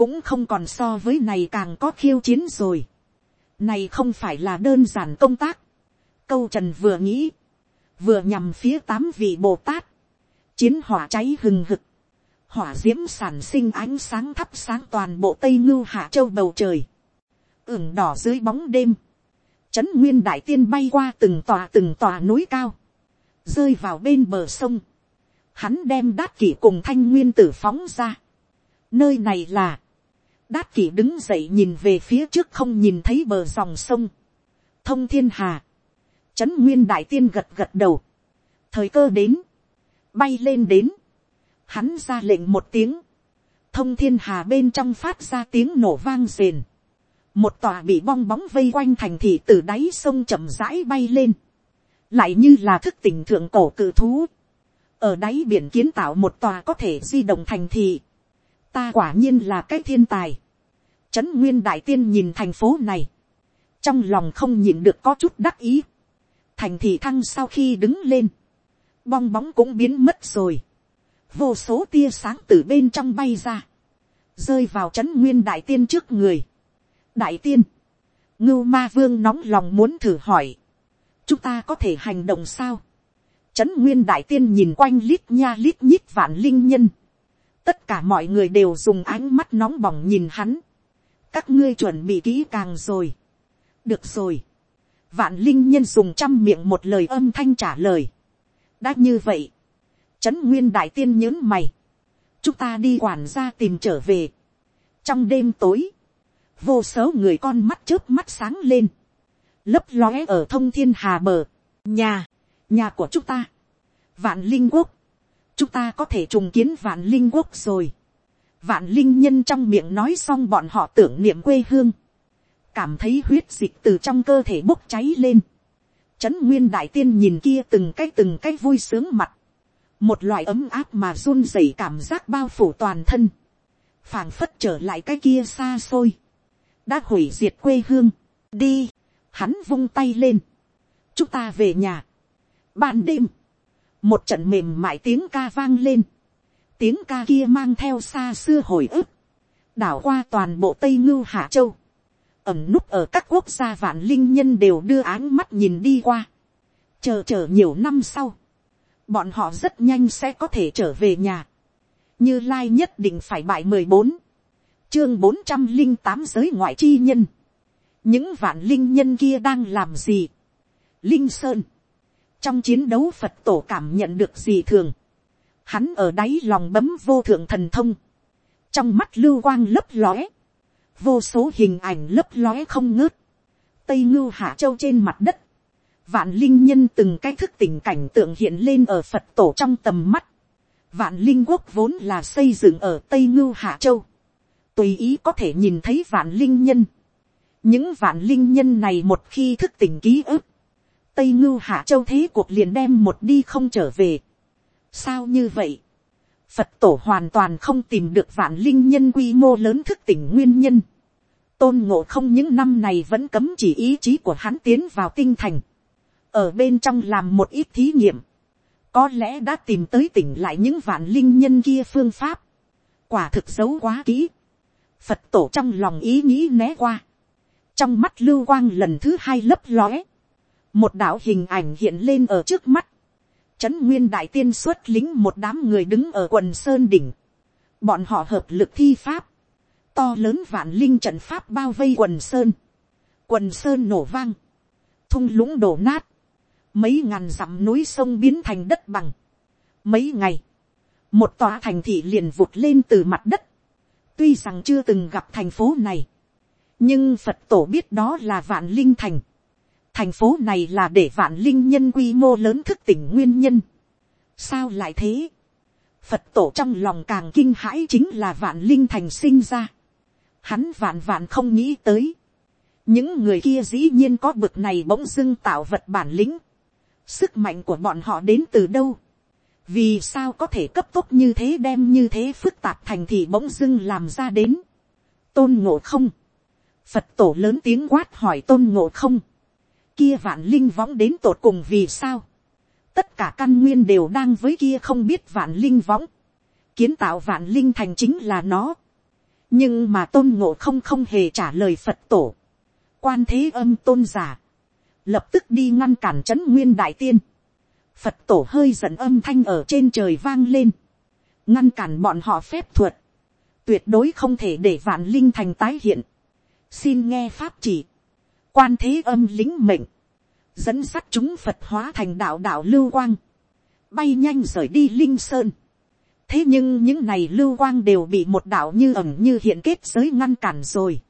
cũng không còn so với này càng có khiêu chiến rồi. này không phải là đơn giản công tác. câu trần vừa nghĩ, vừa nhằm phía tám vị bồ tát, chiến hỏa cháy hừng hực, hỏa diễm sản sinh ánh sáng thắp sáng toàn bộ tây ngưu hạ châu bầu trời, ửng đỏ dưới bóng đêm, trấn nguyên đại tiên bay qua từng tòa từng tòa núi cao, rơi vào bên bờ sông, hắn đem đát kỷ cùng thanh nguyên tử phóng ra. nơi này là, đát kỷ đứng dậy nhìn về phía trước không nhìn thấy bờ dòng sông, thông thiên hà, trấn nguyên đại tiên gật gật đầu, thời cơ đến, bay lên đến, hắn ra lệnh một tiếng, thông thiên hà bên trong phát ra tiếng nổ vang rền, một tòa bị bong bóng vây quanh thành thị từ đáy sông chậm rãi bay lên, lại như là thức tỉnh thượng cổ cự thú, ở đáy biển kiến tạo một tòa có thể di động thành thị, ta quả nhiên là cái thiên tài, trấn nguyên đại tiên nhìn thành phố này, trong lòng không nhìn được có chút đắc ý, thành thị thăng sau khi đứng lên, bong bóng cũng biến mất rồi, vô số tia sáng từ bên trong bay ra, rơi vào trấn nguyên đại tiên trước người. đại tiên, ngưu ma vương nóng lòng muốn thử hỏi, chúng ta có thể hành động sao. trấn nguyên đại tiên nhìn quanh lít nha lít nhít vạn linh nhân, tất cả mọi người đều dùng ánh mắt nóng bỏng nhìn hắn, các ngươi chuẩn bị kỹ càng rồi. được rồi, vạn linh nhân dùng trăm miệng một lời âm thanh trả lời. đã như vậy, Trấn Nguyên Đại Tiên nhớn mày. Chúng ta đi quản gia tìm trở về. Trong đêm tối. Vô số người con mắt chớp mắt sáng lên. Lấp lóe ở thông thiên hà bờ. Nhà. Nhà của chúng ta. Vạn Linh Quốc. Chúng ta có thể trùng kiến Vạn Linh Quốc rồi. Vạn Linh nhân trong miệng nói xong bọn họ tưởng niệm quê hương. Cảm thấy huyết dịch từ trong cơ thể bốc cháy lên. Trấn Nguyên Đại Tiên nhìn kia từng cái từng cái vui sướng mặt. Một loại ấm áp mà run rẩy cảm giác bao phủ toàn thân, phảng phất trở lại cái kia xa xôi, đã hủy diệt quê hương, đi, hắn vung tay lên, chúng ta về nhà, ban đêm, một trận mềm mại tiếng ca vang lên, tiếng ca kia mang theo xa xưa hồi ức, đảo qua toàn bộ tây ngưu hạ châu, ẩm núp ở các quốc gia vạn linh nhân đều đưa áng mắt nhìn đi qua, chờ chờ nhiều năm sau, bọn họ rất nhanh sẽ có thể trở về nhà. như lai nhất định phải bại mười bốn, chương bốn trăm linh tám giới ngoại chi nhân. những vạn linh nhân kia đang làm gì. linh sơn, trong chiến đấu phật tổ cảm nhận được gì thường. hắn ở đáy lòng bấm vô thượng thần thông, trong mắt lưu quang lấp lóe, vô số hình ảnh lấp lóe không ngớt, tây ngưu hạ châu trên mặt đất, Vạn linh nhân từng cái thức tình cảnh tượng hiện lên ở Phật tổ trong tầm mắt. Vạn linh quốc vốn là xây dựng ở Tây Ngưu Hạ Châu. Tùy ý có thể nhìn thấy vạn linh nhân. Những vạn linh nhân này một khi thức tỉnh ký ức. Tây Ngưu Hạ Châu thế cuộc liền đem một đi không trở về. Sao như vậy? Phật tổ hoàn toàn không tìm được vạn linh nhân quy mô lớn thức tỉnh nguyên nhân. Tôn ngộ không những năm này vẫn cấm chỉ ý chí của hắn tiến vào tinh thành ở bên trong làm một ít thí nghiệm, có lẽ đã tìm tới tỉnh lại những vạn linh nhân kia phương pháp, quả thực xấu quá kỹ, phật tổ trong lòng ý nghĩ né qua, trong mắt lưu quang lần thứ hai lấp lóe, một đạo hình ảnh hiện lên ở trước mắt, trấn nguyên đại tiên xuất lính một đám người đứng ở quần sơn đỉnh, bọn họ hợp lực thi pháp, to lớn vạn linh trận pháp bao vây quần sơn, quần sơn nổ vang, thung lũng đổ nát, mấy ngàn dặm núi sông biến thành đất bằng. Mấy ngày, một tòa thành thị liền vụt lên từ mặt đất. Tuy rằng chưa từng gặp thành phố này, nhưng Phật tổ biết đó là vạn linh thành. Thành phố này là để vạn linh nhân quy mô lớn thức tỉnh nguyên nhân. Sao lại thế? Phật tổ trong lòng càng kinh hãi chính là vạn linh thành sinh ra. Hắn vạn vạn không nghĩ tới. Những người kia dĩ nhiên có bực này bỗng dưng tạo vật bản lĩnh sức mạnh của bọn họ đến từ đâu, vì sao có thể cấp tốc như thế đem như thế phức tạp thành thì bỗng dưng làm ra đến, tôn ngộ không, phật tổ lớn tiếng quát hỏi tôn ngộ không, kia vạn linh võng đến tột cùng vì sao, tất cả căn nguyên đều đang với kia không biết vạn linh võng, kiến tạo vạn linh thành chính là nó, nhưng mà tôn ngộ không không hề trả lời phật tổ. quan thế âm tôn giả, lập tức đi ngăn cản trấn nguyên đại tiên. phật tổ hơi giận âm thanh ở trên trời vang lên, ngăn cản bọn họ phép thuật, tuyệt đối không thể để vạn linh thành tái hiện. xin nghe pháp chỉ, quan thế âm lính mệnh, dẫn sắt chúng phật hóa thành đạo đạo lưu quang, bay nhanh rời đi linh sơn. thế nhưng những này lưu quang đều bị một đạo như ẩm như hiện kết giới ngăn cản rồi.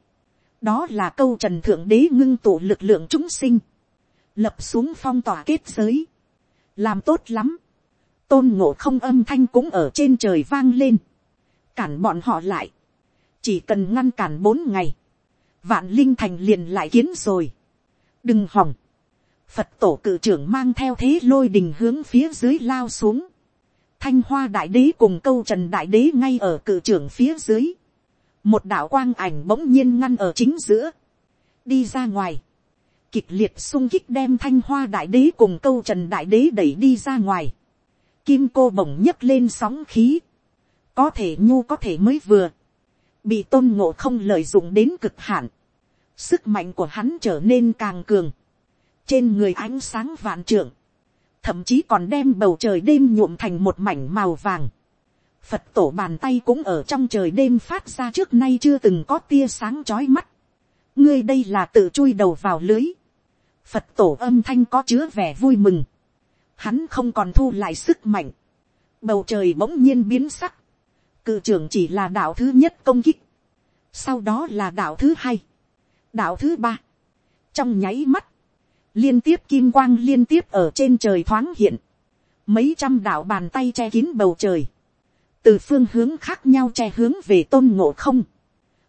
đó là câu trần thượng đế ngưng tụ lực lượng chúng sinh, lập xuống phong tỏa kết giới, làm tốt lắm, tôn ngộ không âm thanh cũng ở trên trời vang lên, cản bọn họ lại, chỉ cần ngăn cản bốn ngày, vạn linh thành liền lại kiến rồi, đừng hỏng, phật tổ cự trưởng mang theo thế lôi đình hướng phía dưới lao xuống, thanh hoa đại đế cùng câu trần đại đế ngay ở cự trưởng phía dưới, một đạo quang ảnh bỗng nhiên ngăn ở chính giữa, đi ra ngoài, kịch liệt sung kích đem thanh hoa đại đế cùng câu trần đại đế đẩy đi ra ngoài, kim cô bỗng nhấc lên sóng khí, có thể nhu có thể mới vừa, bị tôn ngộ không lợi dụng đến cực hạn, sức mạnh của hắn trở nên càng cường, trên người ánh sáng vạn trưởng thậm chí còn đem bầu trời đêm nhuộm thành một mảnh màu vàng. Phật tổ bàn tay cũng ở trong trời đêm phát ra trước nay chưa từng có tia sáng chói mắt. ngươi đây là tự chui đầu vào lưới. Phật tổ âm thanh có chứa vẻ vui mừng. Hắn không còn thu lại sức mạnh. Bầu trời bỗng nhiên biến sắc. Cự trưởng chỉ là đạo thứ nhất công kích. Sau đó là đạo thứ hai. Đạo thứ ba. Trong nháy mắt liên tiếp kim quang liên tiếp ở trên trời thoáng hiện, mấy trăm đạo bàn tay che kín bầu trời, từ phương hướng khác nhau che hướng về tôn ngộ không,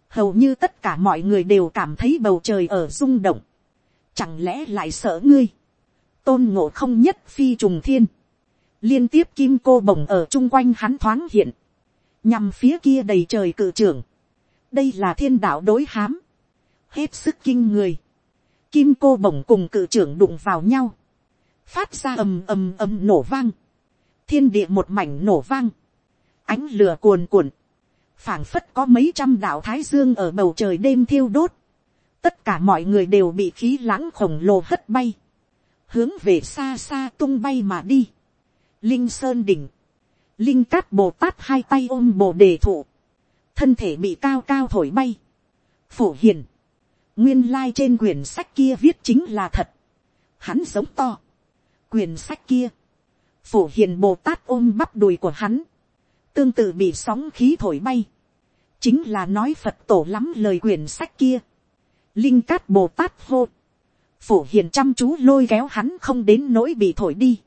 hầu như tất cả mọi người đều cảm thấy bầu trời ở rung động, chẳng lẽ lại sợ ngươi, tôn ngộ không nhất phi trùng thiên, liên tiếp kim cô bồng ở chung quanh hắn thoáng hiện, nhằm phía kia đầy trời cự trưởng, đây là thiên đạo đối hám, hết sức kinh người, kim cô bổng cùng cự trưởng đụng vào nhau, phát ra ầm ầm ầm nổ vang, thiên địa một mảnh nổ vang, ánh lửa cuồn cuộn, phảng phất có mấy trăm đạo thái dương ở bầu trời đêm thiêu đốt, tất cả mọi người đều bị khí lãng khổng lồ hất bay, hướng về xa xa tung bay mà đi, linh sơn đỉnh, linh cát bồ tát hai tay ôm bồ đề thụ, thân thể bị cao cao thổi bay, phổ hiền, nguyên lai trên quyển sách kia viết chính là thật, hắn giống to, quyển sách kia, phổ hiền bồ tát ôm bắp đùi của hắn, tương tự bị sóng khí thổi bay, chính là nói phật tổ lắm lời quyển sách kia, linh cát bồ tát hô, phổ hiền chăm chú lôi kéo hắn không đến nỗi bị thổi đi,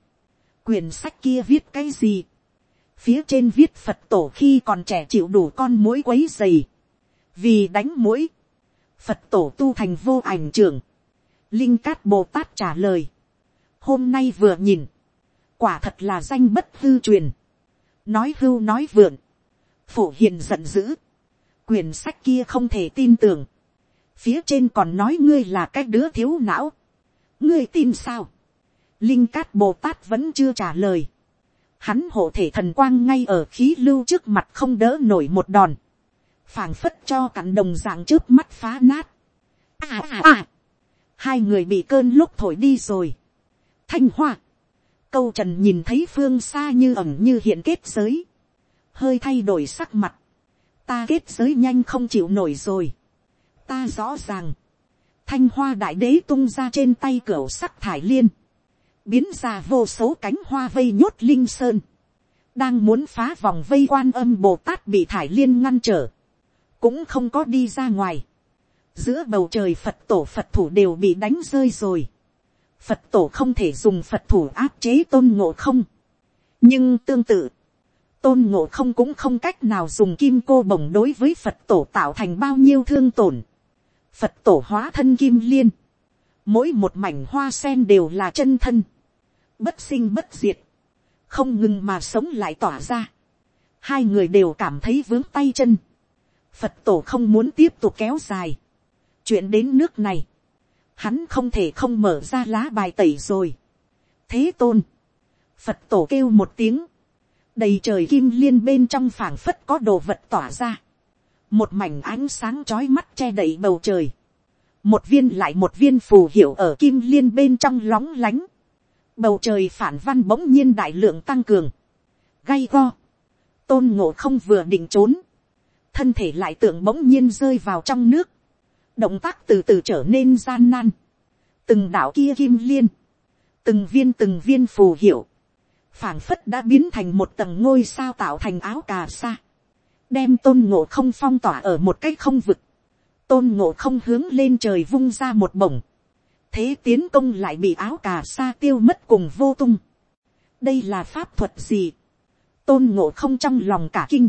quyển sách kia viết cái gì, phía trên viết phật tổ khi còn trẻ chịu đủ con mối quấy dày, vì đánh mũi, phật tổ tu thành vô ảnh trưởng, linh cát bồ tát trả lời, hôm nay vừa nhìn, quả thật là danh bất hư truyền, nói hưu nói vượn, phổ hiền giận dữ, quyển sách kia không thể tin tưởng, phía trên còn nói ngươi là cái đứa thiếu não, ngươi tin sao, linh cát bồ tát vẫn chưa trả lời, hắn hộ thể thần quang ngay ở khí lưu trước mặt không đỡ nổi một đòn, phảng phất cho cặn đồng dạng trước mắt phá nát. À à à. Hai người bị cơn lúc thổi đi rồi. Thanh hoa. Câu trần nhìn thấy phương xa như ẩm như hiện kết giới. Hơi thay đổi sắc mặt. Ta kết giới nhanh không chịu nổi rồi. Ta rõ ràng. Thanh hoa đại đế tung ra trên tay cửa sắc thải liên. Biến ra vô số cánh hoa vây nhốt linh sơn. Đang muốn phá vòng vây quan âm Bồ Tát bị thải liên ngăn trở cũng không có đi ra ngoài. giữa bầu trời phật tổ phật thủ đều bị đánh rơi rồi. phật tổ không thể dùng phật thủ áp chế tôn ngộ không. nhưng tương tự, tôn ngộ không cũng không cách nào dùng kim cô bồng đối với phật tổ tạo thành bao nhiêu thương tổn. phật tổ hóa thân kim liên. mỗi một mảnh hoa sen đều là chân thân bất sinh bất diệt. không ngừng mà sống lại tỏa ra. hai người đều cảm thấy vướng tay chân Phật tổ không muốn tiếp tục kéo dài. Chuyện đến nước này. Hắn không thể không mở ra lá bài tẩy rồi. Thế tôn. Phật tổ kêu một tiếng. Đầy trời kim liên bên trong phảng phất có đồ vật tỏa ra. một mảnh ánh sáng chói mắt che đậy bầu trời, một viên lại một viên phù hiệu ở kim liên bên trong lóng lánh, bầu trời phản văn bỗng nhiên đại lượng tăng cường, gay go, tôn ngộ không vừa định trốn, thân thể lại tưởng bỗng nhiên rơi vào trong nước, động tác từ từ trở nên gian nan, từng đảo kia kim liên, từng viên từng viên phù hiệu, phảng phất đã biến thành một tầng ngôi sao tạo thành áo cà sa, đem tôn ngộ không phong tỏa ở một cái không vực, tôn ngộ không hướng lên trời vung ra một bổng, thế tiến công lại bị áo cà sa tiêu mất cùng vô tung. đây là pháp thuật gì, tôn ngộ không trong lòng cả kinh,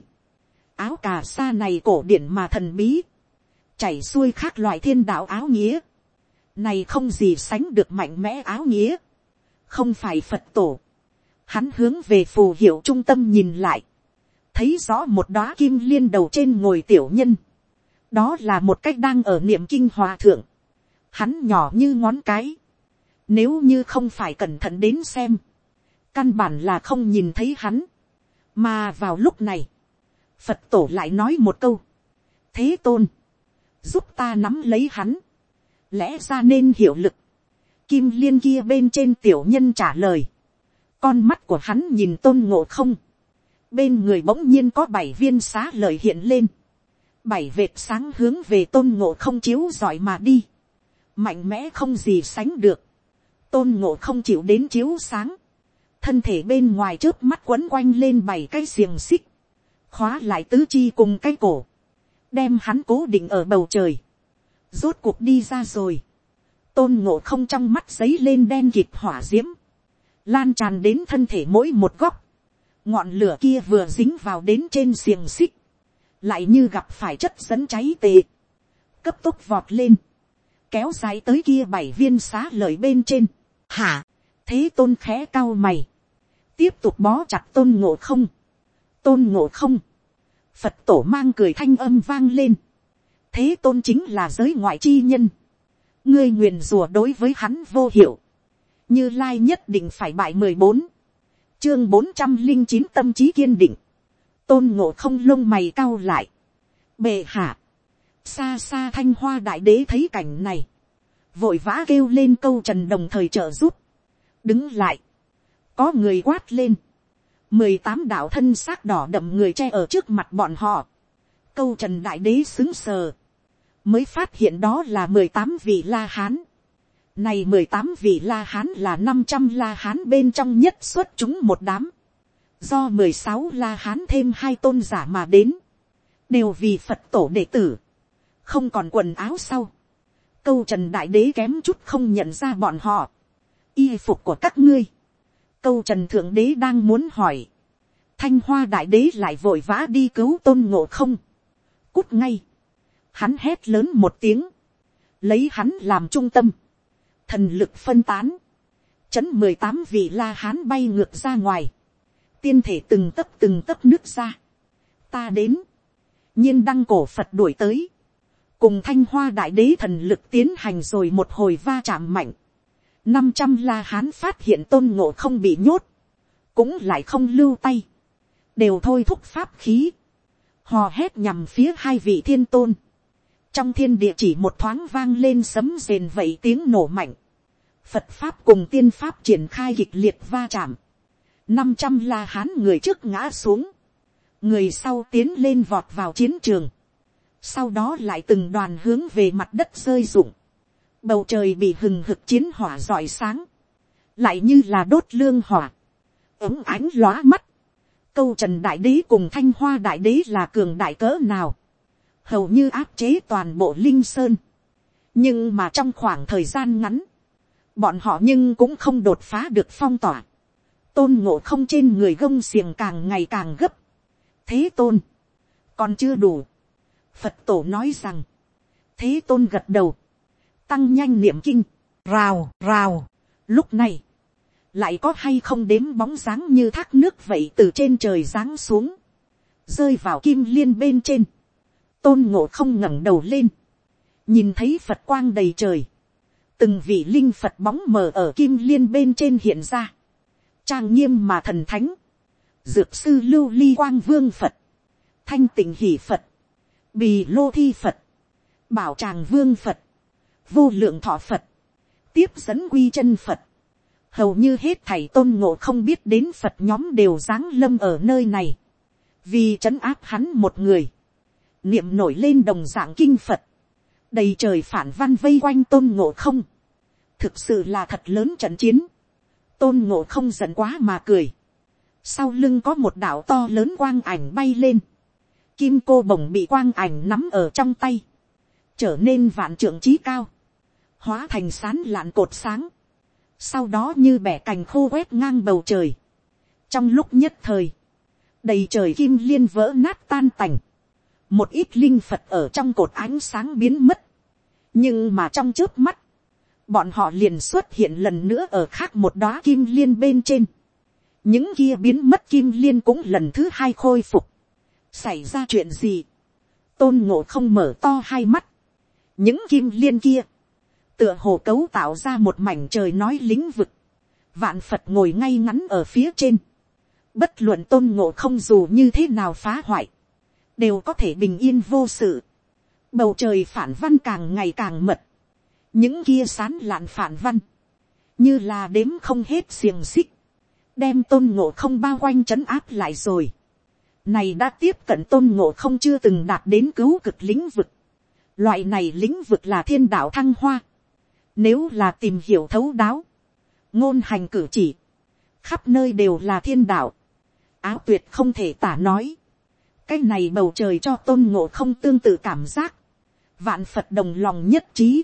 áo cà sa này cổ điển mà thần bí, chảy xuôi khác loại thiên đạo áo nghĩa, này không gì sánh được mạnh mẽ áo nghĩa, không phải phật tổ, hắn hướng về phù hiệu trung tâm nhìn lại, thấy rõ một đóa kim liên đầu trên ngồi tiểu nhân, đó là một cách đang ở niệm kinh hòa thượng, hắn nhỏ như ngón cái, nếu như không phải cẩn thận đến xem, căn bản là không nhìn thấy hắn, mà vào lúc này, phật tổ lại nói một câu, thế tôn, giúp ta nắm lấy hắn, lẽ ra nên hiệu lực, kim liên kia bên trên tiểu nhân trả lời, con mắt của hắn nhìn tôn ngộ không, bên người bỗng nhiên có bảy viên xá lời hiện lên, bảy vệt sáng hướng về tôn ngộ không chiếu giỏi mà đi, mạnh mẽ không gì sánh được, tôn ngộ không chịu đến chiếu sáng, thân thể bên ngoài trước mắt quấn quanh lên bảy cái xiềng xích, khóa lại tứ chi cùng cái cổ, đem hắn cố định ở bầu trời, rốt cuộc đi ra rồi, tôn ngộ không trong mắt giấy lên đen kịp hỏa d i ễ m lan tràn đến thân thể mỗi một góc, ngọn lửa kia vừa dính vào đến trên xiềng xích, lại như gặp phải chất dẫn cháy tệ, cấp tốc vọt lên, kéo dài tới kia bảy viên xá lợi bên trên, hả, thế tôn khẽ cao mày, tiếp tục bó chặt tôn ngộ không, tôn ngộ không, phật tổ mang cười thanh âm vang lên, thế tôn chính là giới ngoại chi nhân. ngươi nguyền rùa đối với hắn vô hiệu. như lai nhất định phải bại mười bốn. chương bốn trăm linh chín tâm trí kiên định. tôn ngộ không lông mày cao lại. bề hạ xa xa thanh hoa đại đế thấy cảnh này. vội vã kêu lên câu trần đồng thời trợ giúp. đứng lại. có người quát lên. mười tám đạo thân xác đỏ đậm người che ở trước mặt bọn họ câu trần đại đế xứng sờ mới phát hiện đó là mười tám vị la hán. Này mười tám vị la hán là năm trăm la hán bên trong nhất xuất chúng một đám. Do mười sáu la hán thêm hai tôn giả mà đến. Đều vì Phật tổ đệ tử. Không còn quần áo sau. Câu trần đại đế kém chút không nhận ra bọn họ. Y phục của các ngươi. Câu trần thượng đế đang muốn hỏi. Thanh hoa đại đế lại vội vã đi cứu tôn ngộ không. Cút ngay hắn hét lớn một tiếng, lấy hắn làm trung tâm, thần lực phân tán, chấn mười tám vị la hán bay ngược ra ngoài, tiên thể từng tấp từng tấp nước ra, ta đến, nhiên đăng cổ phật đuổi tới, cùng thanh hoa đại đế thần lực tiến hành rồi một hồi va chạm mạnh, năm trăm la hán phát hiện tôn ngộ không bị nhốt, cũng lại không lưu tay, đều thôi thúc pháp khí, hò hét nhằm phía hai vị thiên tôn, trong thiên địa chỉ một thoáng vang lên sấm rền vậy tiếng nổ mạnh, phật pháp cùng tiên pháp triển khai kịch liệt va chạm, năm trăm la hán người trước ngã xuống, người sau tiến lên vọt vào chiến trường, sau đó lại từng đoàn hướng về mặt đất rơi rụng, bầu trời bị hừng hực chiến hỏa rọi sáng, lại như là đốt lương hỏa, ống ánh lóa mắt, câu trần đại đế cùng thanh hoa đại đế là cường đại cỡ nào, hầu như áp chế toàn bộ linh sơn. nhưng mà trong khoảng thời gian ngắn, bọn họ nhưng cũng không đột phá được phong tỏa. tôn ngộ không trên người gông xiềng càng ngày càng gấp. thế tôn, còn chưa đủ phật tổ nói rằng, thế tôn gật đầu, tăng nhanh niệm kinh, rào rào. lúc này, lại có hay không đếm bóng dáng như thác nước vậy từ trên trời giáng xuống, rơi vào kim liên bên trên tôn ngộ không ngẩng đầu lên, nhìn thấy phật quang đầy trời, từng vị linh phật bóng mờ ở kim liên bên trên hiện ra, trang nghiêm mà thần thánh, dược sư lưu ly quang vương phật, thanh tình hỷ phật, bì lô thi phật, bảo tràng vương phật, vô lượng thọ phật, tiếp dẫn quy chân phật, hầu như hết thầy tôn ngộ không biết đến phật nhóm đều giáng lâm ở nơi này, vì trấn áp hắn một người, niệm nổi lên đồng dạng kinh phật, đầy trời phản văn vây quanh tôn ngộ không, thực sự là thật lớn trận chiến, tôn ngộ không giận quá mà cười, sau lưng có một đảo to lớn quang ảnh bay lên, kim cô bồng bị quang ảnh nắm ở trong tay, trở nên vạn trưởng trí cao, hóa thành sán lạn cột sáng, sau đó như bẻ cành khô quét ngang bầu trời, trong lúc nhất thời, đầy trời kim liên vỡ nát tan tành, một ít linh phật ở trong cột ánh sáng biến mất, nhưng mà trong trước mắt, bọn họ liền xuất hiện lần nữa ở khác một đóa kim liên bên trên, những kia biến mất kim liên cũng lần thứ hai khôi phục, xảy ra chuyện gì, tôn ngộ không mở to hai mắt, những kim liên kia, tựa hồ cấu tạo ra một mảnh trời nói lĩnh vực, vạn phật ngồi ngay ngắn ở phía trên, bất luận tôn ngộ không dù như thế nào phá hoại, đều có thể bình yên vô sự, bầu trời phản văn càng ngày càng mật, những kia sán lạn phản văn, như là đếm không hết xiềng xích, đem tôn ngộ không bao quanh c h ấ n áp lại rồi. Này đã tiếp cận tôn ngộ không chưa từng đạt đến cứu cực lĩnh vực. Loại này lĩnh vực là thiên đạo thăng hoa. Nếu là tìm hiểu thấu đáo, ngôn hành cử chỉ, khắp nơi đều là thiên đạo. Áo tuyệt không thể tả nói. Cái này bầu trời cho tôn ngộ không tương tự cảm giác. Vạn Phật đồng lòng nhất trí.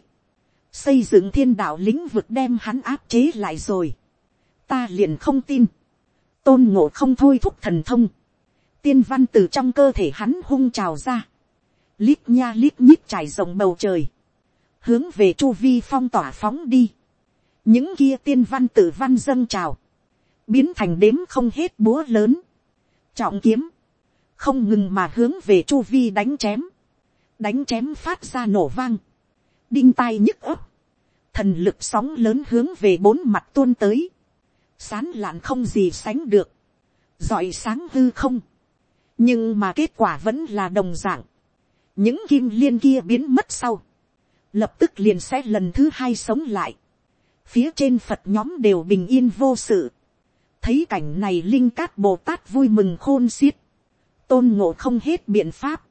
Xây dựng thiên đạo lĩnh vực đem hắn áp chế lại rồi ta liền không tin, tôn ngộ không thôi thúc thần thông, tiên văn từ trong cơ thể hắn hung trào ra, lít nha lít nhít trải rộng bầu trời, hướng về chu vi phong tỏa phóng đi, những kia tiên văn tự văn dâng trào, biến thành đếm không hết búa lớn, trọng kiếm, không ngừng mà hướng về chu vi đánh chém, đánh chém phát ra nổ vang, đinh tai nhức ấp, thần lực sóng lớn hướng về bốn mặt tuôn tới, sán lạn không gì sánh được, giỏi sáng hư không, nhưng mà kết quả vẫn là đồng dạng, những kim liên kia biến mất sau, lập tức liền sẽ lần thứ hai sống lại, phía trên phật nhóm đều bình yên vô sự, thấy cảnh này linh cát bồ tát vui mừng khôn xiết, tôn ngộ không hết biện pháp,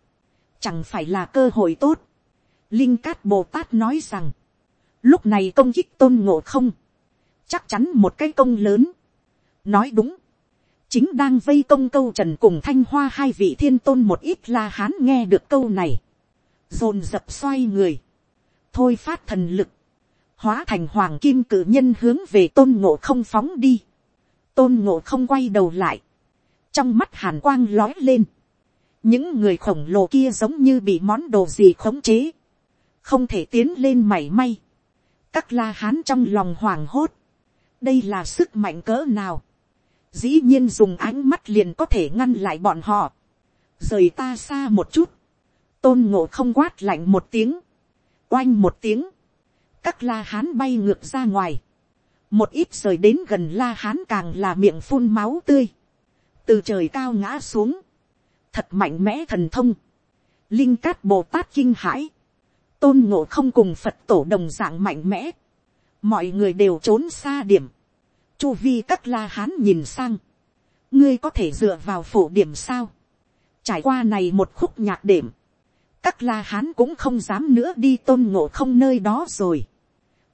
chẳng phải là cơ hội tốt, linh cát bồ tát nói rằng, lúc này công kích tôn ngộ không, chắc chắn một cái công lớn. nói đúng, chính đang vây công câu trần cùng thanh hoa hai vị thiên tôn một ít la hán nghe được câu này, dồn dập xoay người, thôi phát thần lực, hóa thành hoàng kim cử nhân hướng về tôn ngộ không phóng đi, tôn ngộ không quay đầu lại, trong mắt hàn quang lói lên, những người khổng lồ kia giống như bị món đồ gì khống chế, không thể tiến lên mảy may, các la hán trong lòng hoảng hốt, đây là sức mạnh cỡ nào, dĩ nhiên dùng ánh mắt liền có thể ngăn lại bọn họ, rời ta xa một chút, tôn ngộ không quát lạnh một tiếng, oanh một tiếng, các la hán bay ngược ra ngoài, một ít rời đến gần la hán càng là miệng phun máu tươi, từ trời cao ngã xuống, thật mạnh mẽ thần thông, linh cát bồ tát kinh hãi, tôn ngộ không cùng phật tổ đồng d ạ n g mạnh mẽ, mọi người đều trốn xa điểm, chu vi các la hán nhìn sang, ngươi có thể dựa vào phổ điểm sao, trải qua này một khúc nhạc điểm, các la hán cũng không dám nữa đi tôn ngộ không nơi đó rồi,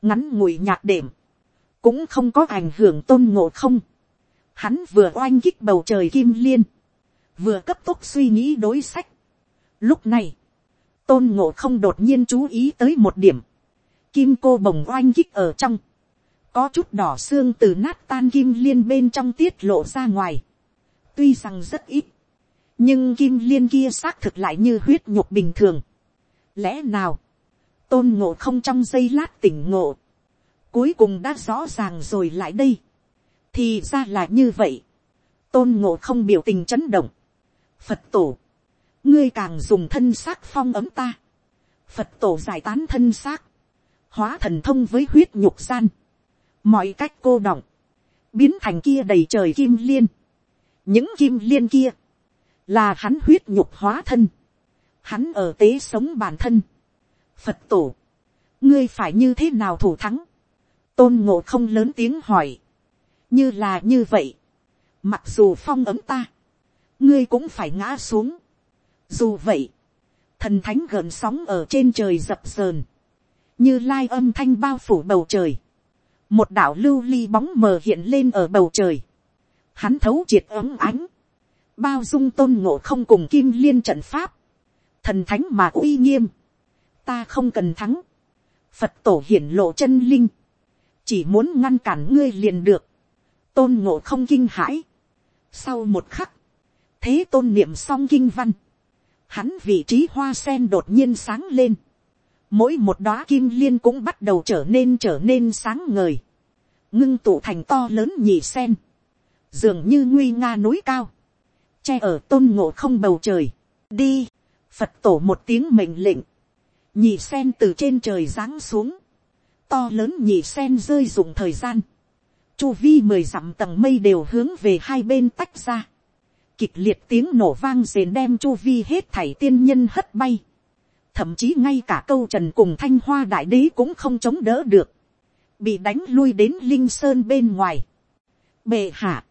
ngắn ngủi nhạc điểm, cũng không có ảnh hưởng tôn ngộ không, hắn vừa oanh kích bầu trời kim liên, vừa cấp tốc suy nghĩ đối sách. Lúc này, tôn ngộ không đột nhiên chú ý tới một điểm, kim cô bồng oanh kích ở trong, có chút đỏ xương từ nát tan kim liên bên trong tiết lộ ra ngoài, tuy rằng rất ít, nhưng kim liên kia xác thực lại như huyết nhục bình thường. lẽ nào, tôn ngộ không trong giây lát tỉnh ngộ, cuối cùng đã rõ ràng rồi lại đây, thì ra là như vậy, tôn ngộ không biểu tình chấn động, phật tổ, ngươi càng dùng thân xác phong ấm ta, phật tổ giải tán thân xác, hóa thần thông với huyết nhục gian, mọi cách cô đọng, biến thành kia đầy trời kim liên, những kim liên kia, là hắn huyết nhục hóa thân, hắn ở tế sống bản thân, phật tổ, ngươi phải như thế nào thủ thắng, tôn ngộ không lớn tiếng hỏi, như là như vậy, mặc dù phong ấm ta, ngươi cũng phải ngã xuống, dù vậy, thần thánh gợn sóng ở trên trời dập dờn, như lai âm thanh bao phủ bầu trời, một đảo lưu ly bóng mờ hiện lên ở bầu trời, hắn thấu triệt ấm ánh, bao dung tôn ngộ không cùng kim liên trận pháp, thần thánh mà uy nghiêm, ta không cần thắng, phật tổ hiển lộ chân linh, chỉ muốn ngăn cản ngươi liền được, tôn ngộ không kinh hãi. sau một khắc, thế tôn niệm xong kinh văn, hắn vị trí hoa sen đột nhiên sáng lên, mỗi một đóa kim liên cũng bắt đầu trở nên trở nên sáng ngời, ngưng tụ thành to lớn nhì sen, dường như nguy nga núi cao, che ở tôn ngộ không bầu trời, đi, phật tổ một tiếng mệnh lệnh, nhì sen từ trên trời giáng xuống, to lớn nhì sen rơi dụng thời gian, chu vi mười dặm tầng mây đều hướng về hai bên tách ra, kịch liệt tiếng nổ vang rền đem chu vi hết thảy tiên nhân hất bay, thậm chí ngay cả câu trần cùng thanh hoa đại đế cũng không chống đỡ được, bị đánh lui đến linh sơn bên ngoài. bệ hạ,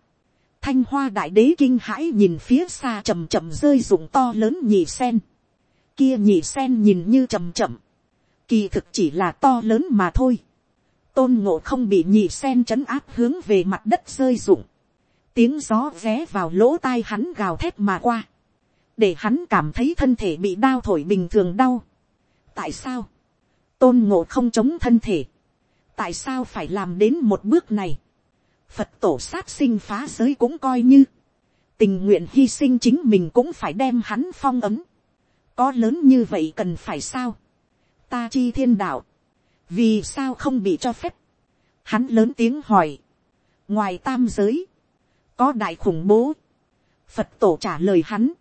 thanh hoa đại đế kinh hãi nhìn phía xa chầm chậm rơi rụng to lớn nhị sen, kia nhị sen nhìn như chầm chậm, kỳ thực chỉ là to lớn mà thôi, tôn ngộ không bị nhị sen chấn áp hướng về mặt đất rơi rụng, tiếng gió ré vào lỗ tai hắn gào thét mà qua, để hắn cảm thấy thân thể bị đau thổi bình thường đau. tại sao, tôn ngộ không chống thân thể, tại sao phải làm đến một bước này, phật tổ sát sinh phá giới cũng coi như, tình nguyện hy sinh chính mình cũng phải đem hắn phong ấm, có lớn như vậy cần phải sao, ta chi thiên đạo, vì sao không bị cho phép, hắn lớn tiếng hỏi, ngoài tam giới, có đại khủng bố, phật tổ trả lời hắn,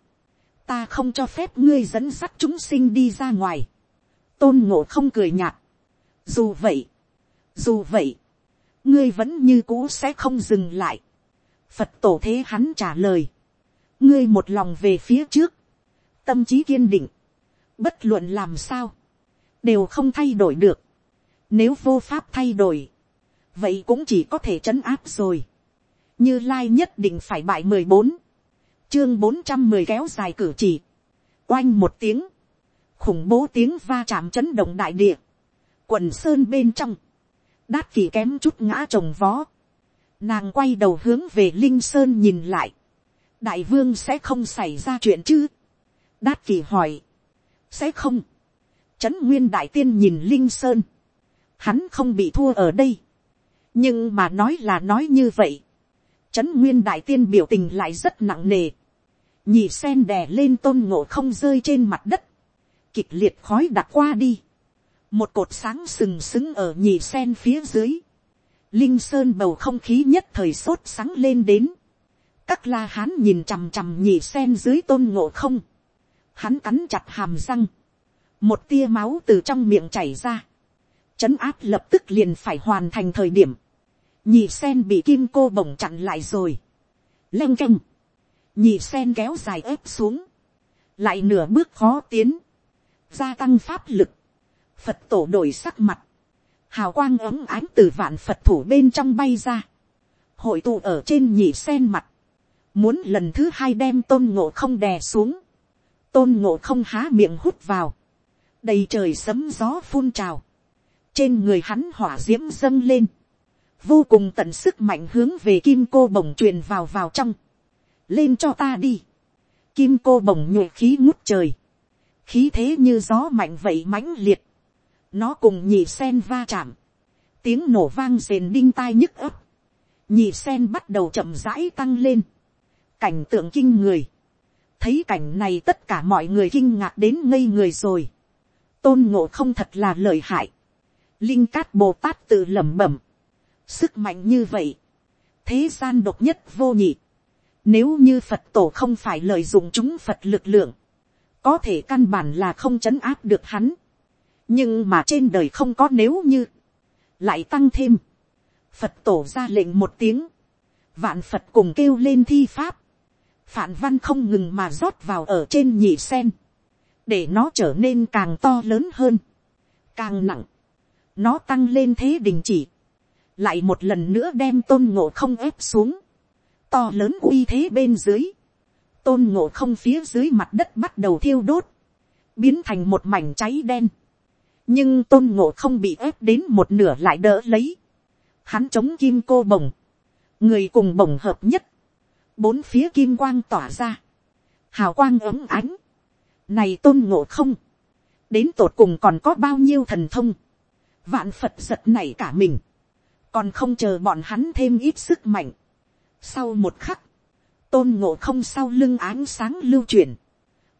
ta không cho phép ngươi dẫn dắt chúng sinh đi ra ngoài, tôn ngộ không cười nhạt, dù vậy, dù vậy, ngươi vẫn như cũ sẽ không dừng lại, phật tổ thế hắn trả lời, ngươi một lòng về phía trước, tâm trí kiên định, bất luận làm sao, đều không thay đổi được, nếu vô pháp thay đổi, vậy cũng chỉ có thể trấn áp rồi, như lai nhất định phải bại mười bốn, chương bốn trăm mười kéo dài cử chỉ, oanh một tiếng, khủng bố tiếng va chạm chấn động đại địa, quần sơn bên trong, đát kỳ kém chút ngã trồng vó, nàng quay đầu hướng về linh sơn nhìn lại, đại vương sẽ không xảy ra chuyện chứ, đát kỳ hỏi, sẽ không, trấn nguyên đại tiên nhìn linh sơn, hắn không bị thua ở đây, nhưng mà nói là nói như vậy, trấn nguyên đại tiên biểu tình lại rất nặng nề, nhị sen đè lên tôn ngộ không rơi trên mặt đất, kịch liệt khói đặt qua đi, một cột sáng sừng sững ở nhị sen phía dưới, linh sơn bầu không khí nhất thời sốt sáng lên đến, các la hán nhìn chằm chằm nhị sen dưới tôn ngộ không, hắn cắn chặt hàm răng, một tia máu từ trong miệng chảy ra, chấn áp lập tức liền phải hoàn thành thời điểm, nhị sen bị kim cô bổng chặn lại rồi, leng canh, nhị sen kéo dài ép xuống, lại nửa bước khó tiến, gia tăng pháp lực, phật tổ đổi sắc mặt, hào quang ấm ánh từ vạn phật thủ bên trong bay ra, hội tụ ở trên nhị sen mặt, muốn lần thứ hai đem tôn ngộ không đè xuống, tôn ngộ không há miệng hút vào, đầy trời sấm gió phun trào, trên người hắn hỏa d i ễ m dâng lên, vô cùng tận sức mạnh hướng về kim cô bồng truyền vào vào trong, lên cho ta đi, kim cô bồng nhuệ khí ngút trời, khí thế như gió mạnh vậy mãnh liệt, nó cùng nhị sen va chạm, tiếng nổ vang rền đinh tai nhức ấp, nhị sen bắt đầu chậm rãi tăng lên, cảnh tượng kinh người, thấy cảnh này tất cả mọi người kinh ngạc đến ngây người rồi, tôn ngộ không thật là lợi hại. Linh cát bồ tát tự lẩm bẩm. Sức mạnh như vậy. Thế gian độc nhất vô nhị. Nếu như Phật tổ không phải lợi dụng chúng Phật lực lượng. Có thể căn bản là không chấn áp được hắn. Nhưng mà trên đời không có nếu như. Lại tăng thêm. Phật tổ ra lệnh một tiếng. Vạn Phật cùng kêu lên thi pháp. Phản văn không ngừng mà rót vào ở trên nhị sen để nó trở nên càng to lớn hơn, càng nặng, nó tăng lên thế đình chỉ, lại một lần nữa đem tôn ngộ không ép xuống, to lớn uy thế bên dưới, tôn ngộ không phía dưới mặt đất bắt đầu thiêu đốt, biến thành một mảnh cháy đen, nhưng tôn ngộ không bị ép đến một nửa lại đỡ lấy, hắn chống kim cô bồng, người cùng bồng hợp nhất, bốn phía kim quang tỏa ra, hào quang ấm ánh, này tôn ngộ không, đến tột cùng còn có bao nhiêu thần thông, vạn phật giật này cả mình, còn không chờ bọn hắn thêm ít sức mạnh. Sau một khắc, tôn ngộ không sau lưng ánh sáng lưu chuyển,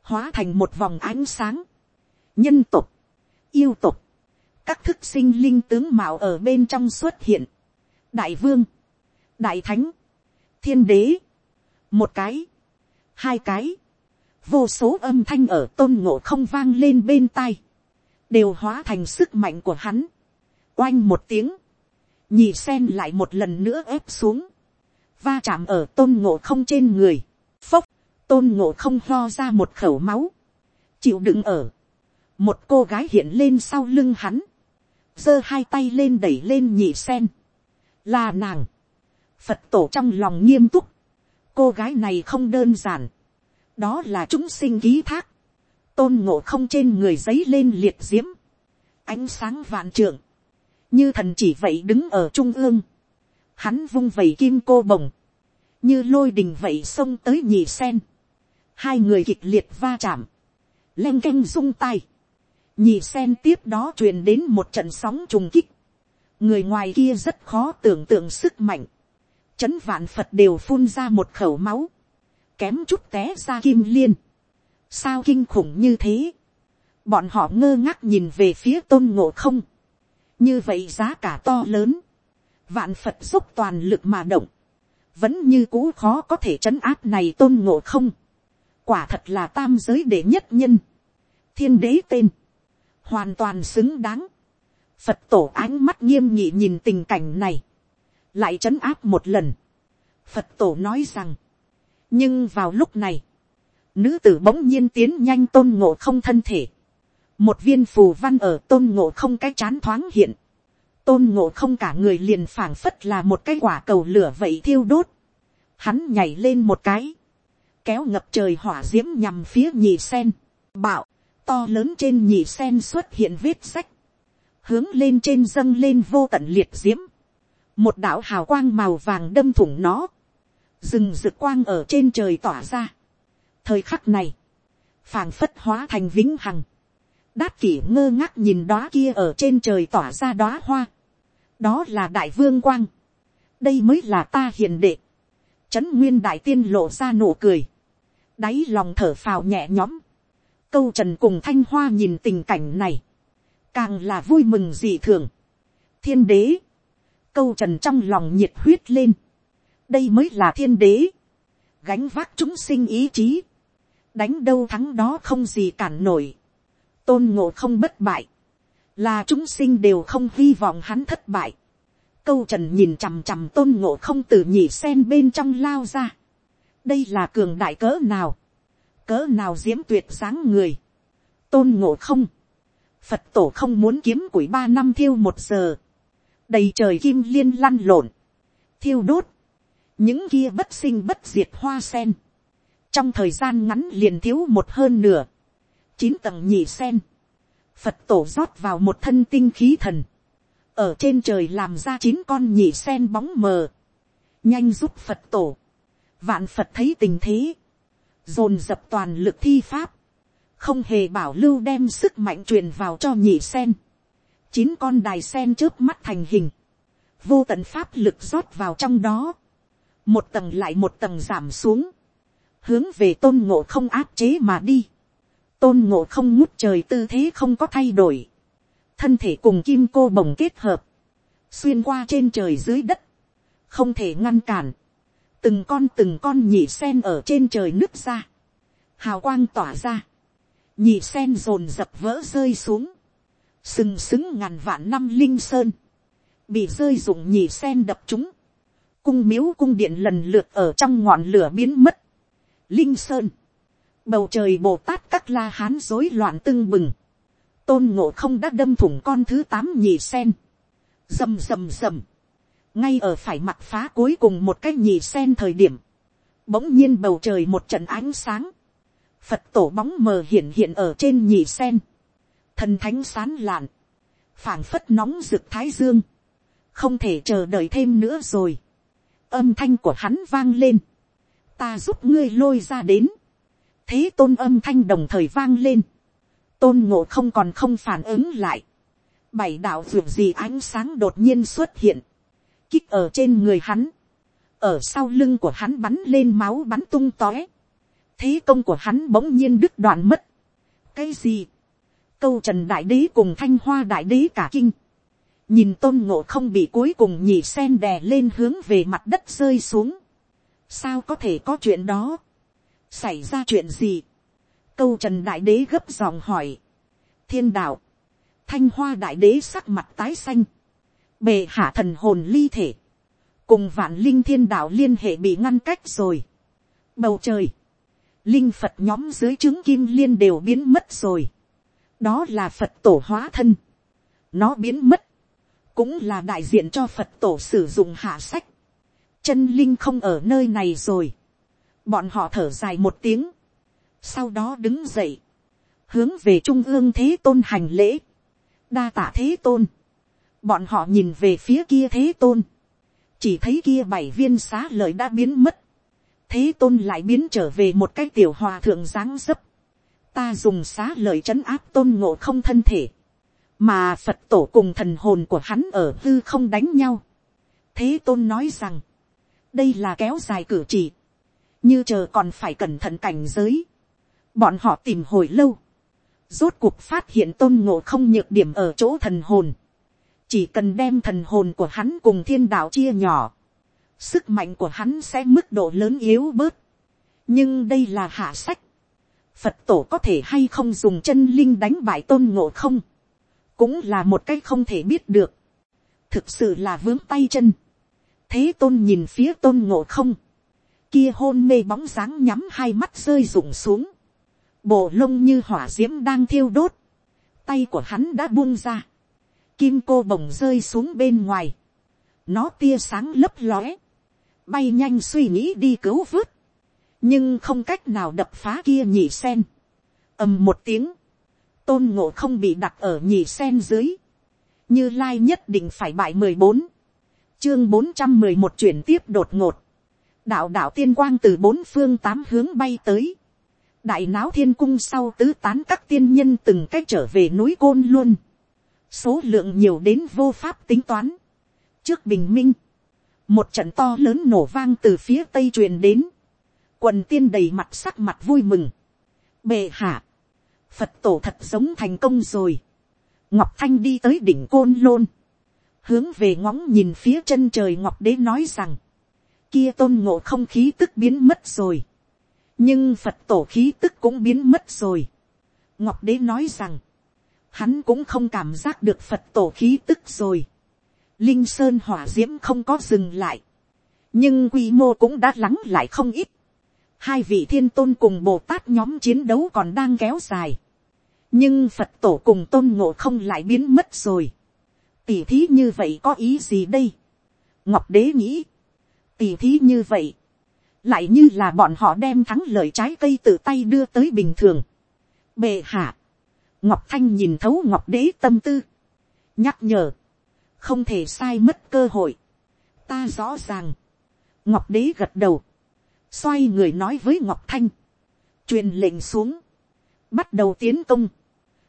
hóa thành một vòng ánh sáng, nhân tục, yêu tục, các thức sinh linh tướng mạo ở bên trong xuất hiện, đại vương, đại thánh, thiên đế, một cái, hai cái, vô số âm thanh ở tôn ngộ không vang lên bên tai, đều hóa thành sức mạnh của hắn, oanh một tiếng, nhị sen lại một lần nữa ép xuống, va chạm ở tôn ngộ không trên người, phốc, tôn ngộ không lo ra một khẩu máu, chịu đựng ở, một cô gái hiện lên sau lưng hắn, giơ hai tay lên đẩy lên nhị sen, là nàng, phật tổ trong lòng nghiêm túc, cô gái này không đơn giản, đó là chúng sinh ký thác, tôn ngộ không trên người giấy lên liệt diễm, ánh sáng vạn trượng, như thần chỉ vậy đứng ở trung ương, hắn vung vẩy kim cô bồng, như lôi đình vậy xông tới nhì sen, hai người kịch liệt va chạm, len canh rung tay, nhì sen tiếp đó truyền đến một trận sóng trùng kích, người ngoài kia rất khó tưởng tượng sức mạnh, chấn vạn phật đều phun ra một khẩu máu, kém chút té ra kim liên, sao kinh khủng như thế, bọn họ ngơ ngác nhìn về phía tôn ngộ không, như vậy giá cả to lớn, vạn phật dốc toàn lực mà động, vẫn như cũ khó có thể trấn áp này tôn ngộ không, quả thật là tam giới đệ nhất nhân, thiên đế tên, hoàn toàn xứng đáng, phật tổ ánh mắt nghiêm nghị nhìn tình cảnh này, lại trấn áp một lần, phật tổ nói rằng, nhưng vào lúc này, nữ tử bỗng nhiên tiến nhanh tôn ngộ không thân thể, một viên phù văn ở tôn ngộ không cái chán thoáng hiện, tôn ngộ không cả người liền phảng phất là một cái quả cầu lửa vậy thiêu đốt, hắn nhảy lên một cái, kéo ngập trời hỏa d i ễ m nhằm phía nhì sen, bạo, to lớn trên nhì sen xuất hiện vết sách, hướng lên trên dâng lên vô tận liệt d i ễ m một đạo hào quang màu vàng đâm thủng nó, rừng rực quang ở trên trời tỏa ra. thời khắc này, phảng phất hóa thành vĩnh hằng, đát kỷ ngơ ngác nhìn đó kia ở trên trời tỏa ra đó hoa. đó là đại vương quang. đây mới là ta hiền đệ. trấn nguyên đại tiên lộ ra nụ cười. đáy lòng thở phào nhẹ nhõm. câu trần cùng thanh hoa nhìn tình cảnh này. càng là vui mừng dị thường. thiên đế. câu trần trong lòng nhiệt huyết lên. đây mới là thiên đế. gánh vác chúng sinh ý chí. đánh đâu thắng đó không gì cản nổi tôn ngộ không bất bại, là chúng sinh đều không hy vọng hắn thất bại. câu trần nhìn chằm chằm tôn ngộ không từ nhị sen bên trong lao ra. đây là cường đại cỡ nào, cỡ nào diễm tuyệt dáng người. tôn ngộ không, phật tổ không muốn kiếm củi ba năm thiêu một giờ, đầy trời kim liên lăn lộn, thiêu đốt, những kia bất sinh bất diệt hoa sen, trong thời gian ngắn liền thiếu một hơn nửa, chín tầng nhị sen, phật tổ rót vào một thân tinh khí thần, ở trên trời làm ra chín con nhị sen bóng mờ, nhanh giúp phật tổ, vạn phật thấy tình thế, dồn dập toàn lực thi pháp, không hề bảo lưu đem sức mạnh truyền vào cho nhị sen, chín con đài sen trước mắt thành hình, vô tận pháp lực rót vào trong đó, một tầng lại một tầng giảm xuống, hướng về tôn ngộ không áp chế mà đi tôn ngộ không ngút trời tư thế không có thay đổi, thân thể cùng kim cô bồng kết hợp, xuyên qua trên trời dưới đất, không thể ngăn cản, từng con từng con nhị sen ở trên trời nứt ra, hào quang tỏa ra, nhị sen rồn dập vỡ rơi xuống, sừng sững ngàn vạn năm linh sơn, bị rơi dụng nhị sen đập chúng, cung miếu cung điện lần lượt ở trong ngọn lửa biến mất, linh sơn, bầu trời bồ tát các la hán rối loạn tưng bừng, tôn ngộ không đã đâm thủng con thứ tám nhì sen, rầm rầm rầm, ngay ở phải mặt phá cuối cùng một cái nhì sen thời điểm, bỗng nhiên bầu trời một trận ánh sáng, phật tổ bóng mờ hiện hiện ở trên nhì sen, thần thánh sán lạn, phảng phất nóng rực thái dương, không thể chờ đợi thêm nữa rồi, âm thanh của hắn vang lên, ta giúp ngươi lôi ra đến, thế tôn âm thanh đồng thời vang lên, tôn ngộ không còn không phản ứng lại, bảy đạo ruột gì ánh sáng đột nhiên xuất hiện, kích ở trên người hắn, ở sau lưng của hắn bắn lên máu bắn tung tóe, thế công của hắn bỗng nhiên đứt đoạn mất, cái gì, câu trần đại đế cùng thanh hoa đại đế cả kinh, nhìn tôn ngộ không bị cuối cùng nhì sen đè lên hướng về mặt đất rơi xuống, sao có thể có chuyện đó, xảy ra chuyện gì, câu trần đại đế gấp dòng hỏi, thiên đạo, thanh hoa đại đế sắc mặt tái xanh, bề hạ thần hồn ly thể, cùng vạn linh thiên đạo liên hệ bị ngăn cách rồi. Bầu trời, linh phật nhóm dưới trướng kim liên đều biến mất rồi. đó là phật tổ hóa thân. nó biến mất, cũng là đại diện cho phật tổ sử dụng hạ sách. chân linh không ở nơi này rồi bọn họ thở dài một tiếng, sau đó đứng dậy, hướng về trung ương thế tôn hành lễ, đa tả thế tôn, bọn họ nhìn về phía kia thế tôn, chỉ thấy kia bảy viên xá lợi đã biến mất, thế tôn lại biến trở về một cái tiểu hòa thượng dáng dấp, ta dùng xá lợi trấn áp tôn ngộ không thân thể, mà phật tổ cùng thần hồn của hắn ở hư không đánh nhau. thế tôn nói rằng, đây là kéo dài cử chỉ, như chờ còn phải cẩn thận cảnh giới. bọn họ tìm hồi lâu, rốt cuộc phát hiện tôn ngộ không nhược điểm ở chỗ thần hồn, chỉ cần đem thần hồn của hắn cùng thiên đạo chia nhỏ, sức mạnh của hắn sẽ mức độ lớn yếu bớt. nhưng đây là hạ sách. phật tổ có thể hay không dùng chân linh đánh bại tôn ngộ không, cũng là một cách không thể biết được. thực sự là vướng tay chân. thế tôn nhìn phía tôn ngộ không, kia hôn mê bóng dáng nhắm hai mắt rơi rụng xuống, bộ lông như hỏa d i ễ m đang thiêu đốt, tay của hắn đã buông ra, kim cô bồng rơi xuống bên ngoài, nó tia sáng lấp lóe, bay nhanh suy nghĩ đi cứu vớt, nhưng không cách nào đập phá kia nhị sen, ầm một tiếng, tôn ngộ không bị đặt ở nhị sen dưới, như lai nhất định phải bại mười bốn, chương bốn trăm mười một chuyển tiếp đột ngột, đạo đạo tiên quang từ bốn phương tám hướng bay tới, đại náo thiên cung sau tứ tán các tiên nhân từng cách trở về núi côn luôn, số lượng nhiều đến vô pháp tính toán. trước bình minh, một trận to lớn nổ vang từ phía tây truyền đến, quần tiên đầy mặt sắc mặt vui mừng. bệ hạ, phật tổ thật giống thành công rồi. ngọc thanh đi tới đỉnh côn lôn, hướng về ngóng nhìn phía chân trời ngọc đế nói rằng, kia tôn ngộ không khí tức biến mất rồi. nhưng phật tổ khí tức cũng biến mất rồi. ngọc đế nói rằng, hắn cũng không cảm giác được phật tổ khí tức rồi. linh sơn hỏa d i ễ m không có dừng lại, nhưng quy mô cũng đã lắng lại không ít. hai vị thiên tôn cùng bồ tát nhóm chiến đấu còn đang kéo dài. nhưng phật tổ cùng tôn ngộ không lại biến mất rồi. tỉ thí như vậy có ý gì đây. ngọc đế nghĩ, tỉ thí như vậy, lại như là bọn họ đem thắng lợi trái cây tự tay đưa tới bình thường. bệ hạ, ngọc thanh nhìn thấu ngọc đế tâm tư, nhắc nhở, không thể sai mất cơ hội, ta rõ ràng, ngọc đế gật đầu, xoay người nói với ngọc thanh, truyền lệnh xuống, bắt đầu tiến công,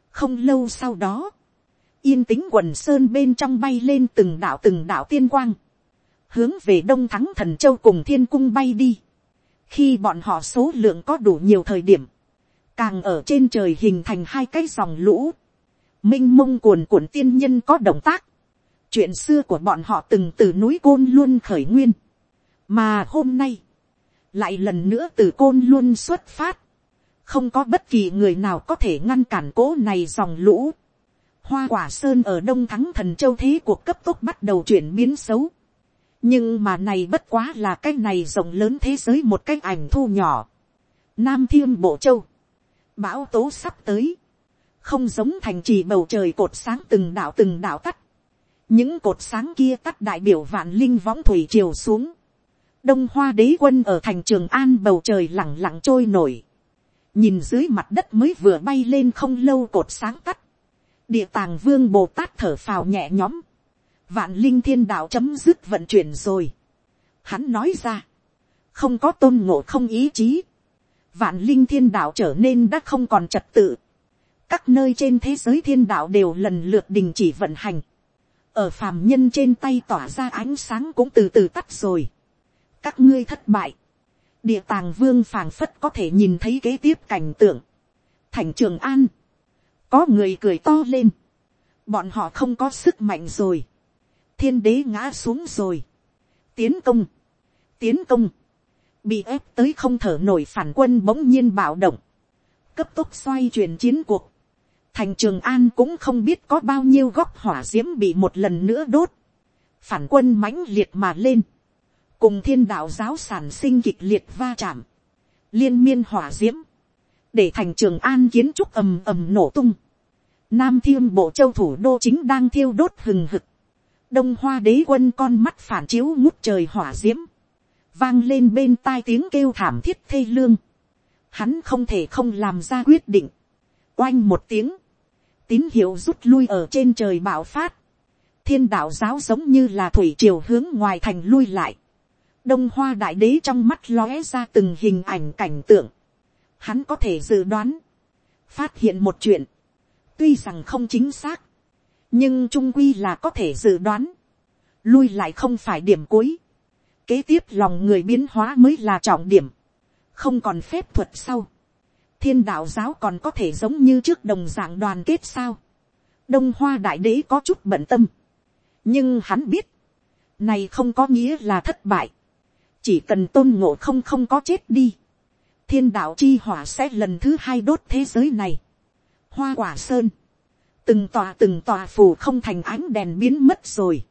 không lâu sau đó, yên tĩnh quần sơn bên trong bay lên từng đạo từng đạo tiên quang, hướng về đông thắng thần châu cùng thiên cung bay đi, khi bọn họ số lượng có đủ nhiều thời điểm, càng ở trên trời hình thành hai cái dòng lũ, m i n h mông cuồn cuộn tiên nhân có động tác, chuyện xưa của bọn họ từng từ núi côn luôn khởi nguyên, mà hôm nay, lại lần nữa từ côn luôn xuất phát, không có bất kỳ người nào có thể ngăn cản cố này dòng lũ. Hoa quả sơn ở đông thắng thần châu thế cuộc cấp tốc bắt đầu chuyển biến xấu nhưng mà này bất quá là cái này rộng lớn thế giới một cái ảnh thu nhỏ. Nam thiêm bộ châu, bão tố sắp tới, không giống thành trì bầu trời cột sáng từng đảo từng đảo tắt, những cột sáng kia tắt đại biểu vạn linh võng thủy triều xuống, đông hoa đế quân ở thành trường an bầu trời lẳng lặng trôi nổi, nhìn dưới mặt đất mới vừa bay lên không lâu cột sáng tắt, địa tàng vương bồ tát thở phào nhẹ nhõm, vạn linh thiên đạo chấm dứt vận chuyển rồi. Hắn nói ra, không có tôn ngộ không ý chí, vạn linh thiên đạo trở nên đã không còn trật tự. các nơi trên thế giới thiên đạo đều lần lượt đình chỉ vận hành, ở phàm nhân trên tay tỏa ra ánh sáng cũng từ từ tắt rồi. các ngươi thất bại, địa tàng vương phàng phất có thể nhìn thấy kế tiếp cảnh tượng. thành trường an, có người cười to lên, bọn họ không có sức mạnh rồi, thiên đế ngã xuống rồi, tiến công, tiến công, bị ép tới không thở nổi phản quân bỗng nhiên bạo động, cấp tốc xoay chuyển chiến cuộc, thành trường an cũng không biết có bao nhiêu góc hỏa d i ễ m bị một lần nữa đốt, phản quân mãnh liệt mà lên, cùng thiên đạo giáo sản sinh kịch liệt va chạm, liên miên hỏa d i ễ m để thành trường an kiến trúc ầm ầm nổ tung, nam thiêm bộ châu thủ đô chính đang thiêu đốt hừng hực, đông hoa đế quân con mắt phản chiếu ngút trời hỏa d i ễ m vang lên bên tai tiếng kêu thảm thiết thê lương, hắn không thể không làm ra quyết định, oanh một tiếng, tín hiệu rút lui ở trên trời bạo phát, thiên đạo giáo giống như là thủy triều hướng ngoài thành lui lại, đông hoa đại đế trong mắt lóe ra từng hình ảnh cảnh tượng, hắn có thể dự đoán, phát hiện một chuyện, tuy rằng không chính xác, nhưng trung quy là có thể dự đoán, lui lại không phải điểm cuối, kế tiếp lòng người biến hóa mới là trọng điểm, không còn phép thuật sau, thiên đạo giáo còn có thể giống như trước đồng dạng đoàn kết sao, đông hoa đại đế có chút bận tâm, nhưng hắn biết, này không có nghĩa là thất bại, chỉ cần tôn ngộ không không có chết đi, thiên đạo chi hỏa sẽ lần thứ hai đốt thế giới này, hoa quả sơn, từng tòa từng tòa phù không thành ánh đèn biến mất rồi,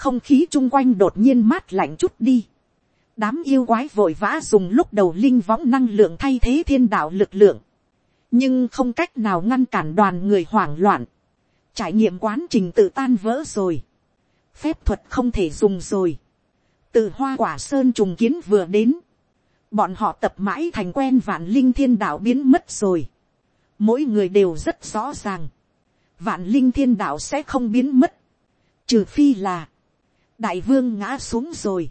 không khí chung quanh đột nhiên mát lạnh chút đi. đám yêu quái vội vã dùng lúc đầu linh võng năng lượng thay thế thiên đạo lực lượng. nhưng không cách nào ngăn cản đoàn người hoảng loạn. trải nghiệm quán trình tự tan vỡ rồi. phép thuật không thể dùng rồi. từ hoa quả sơn trùng kiến vừa đến. bọn họ tập mãi thành quen vạn linh thiên đạo biến mất rồi. mỗi người đều rất rõ ràng vạn linh thiên đạo sẽ không biến mất. trừ phi là đại vương ngã xuống rồi,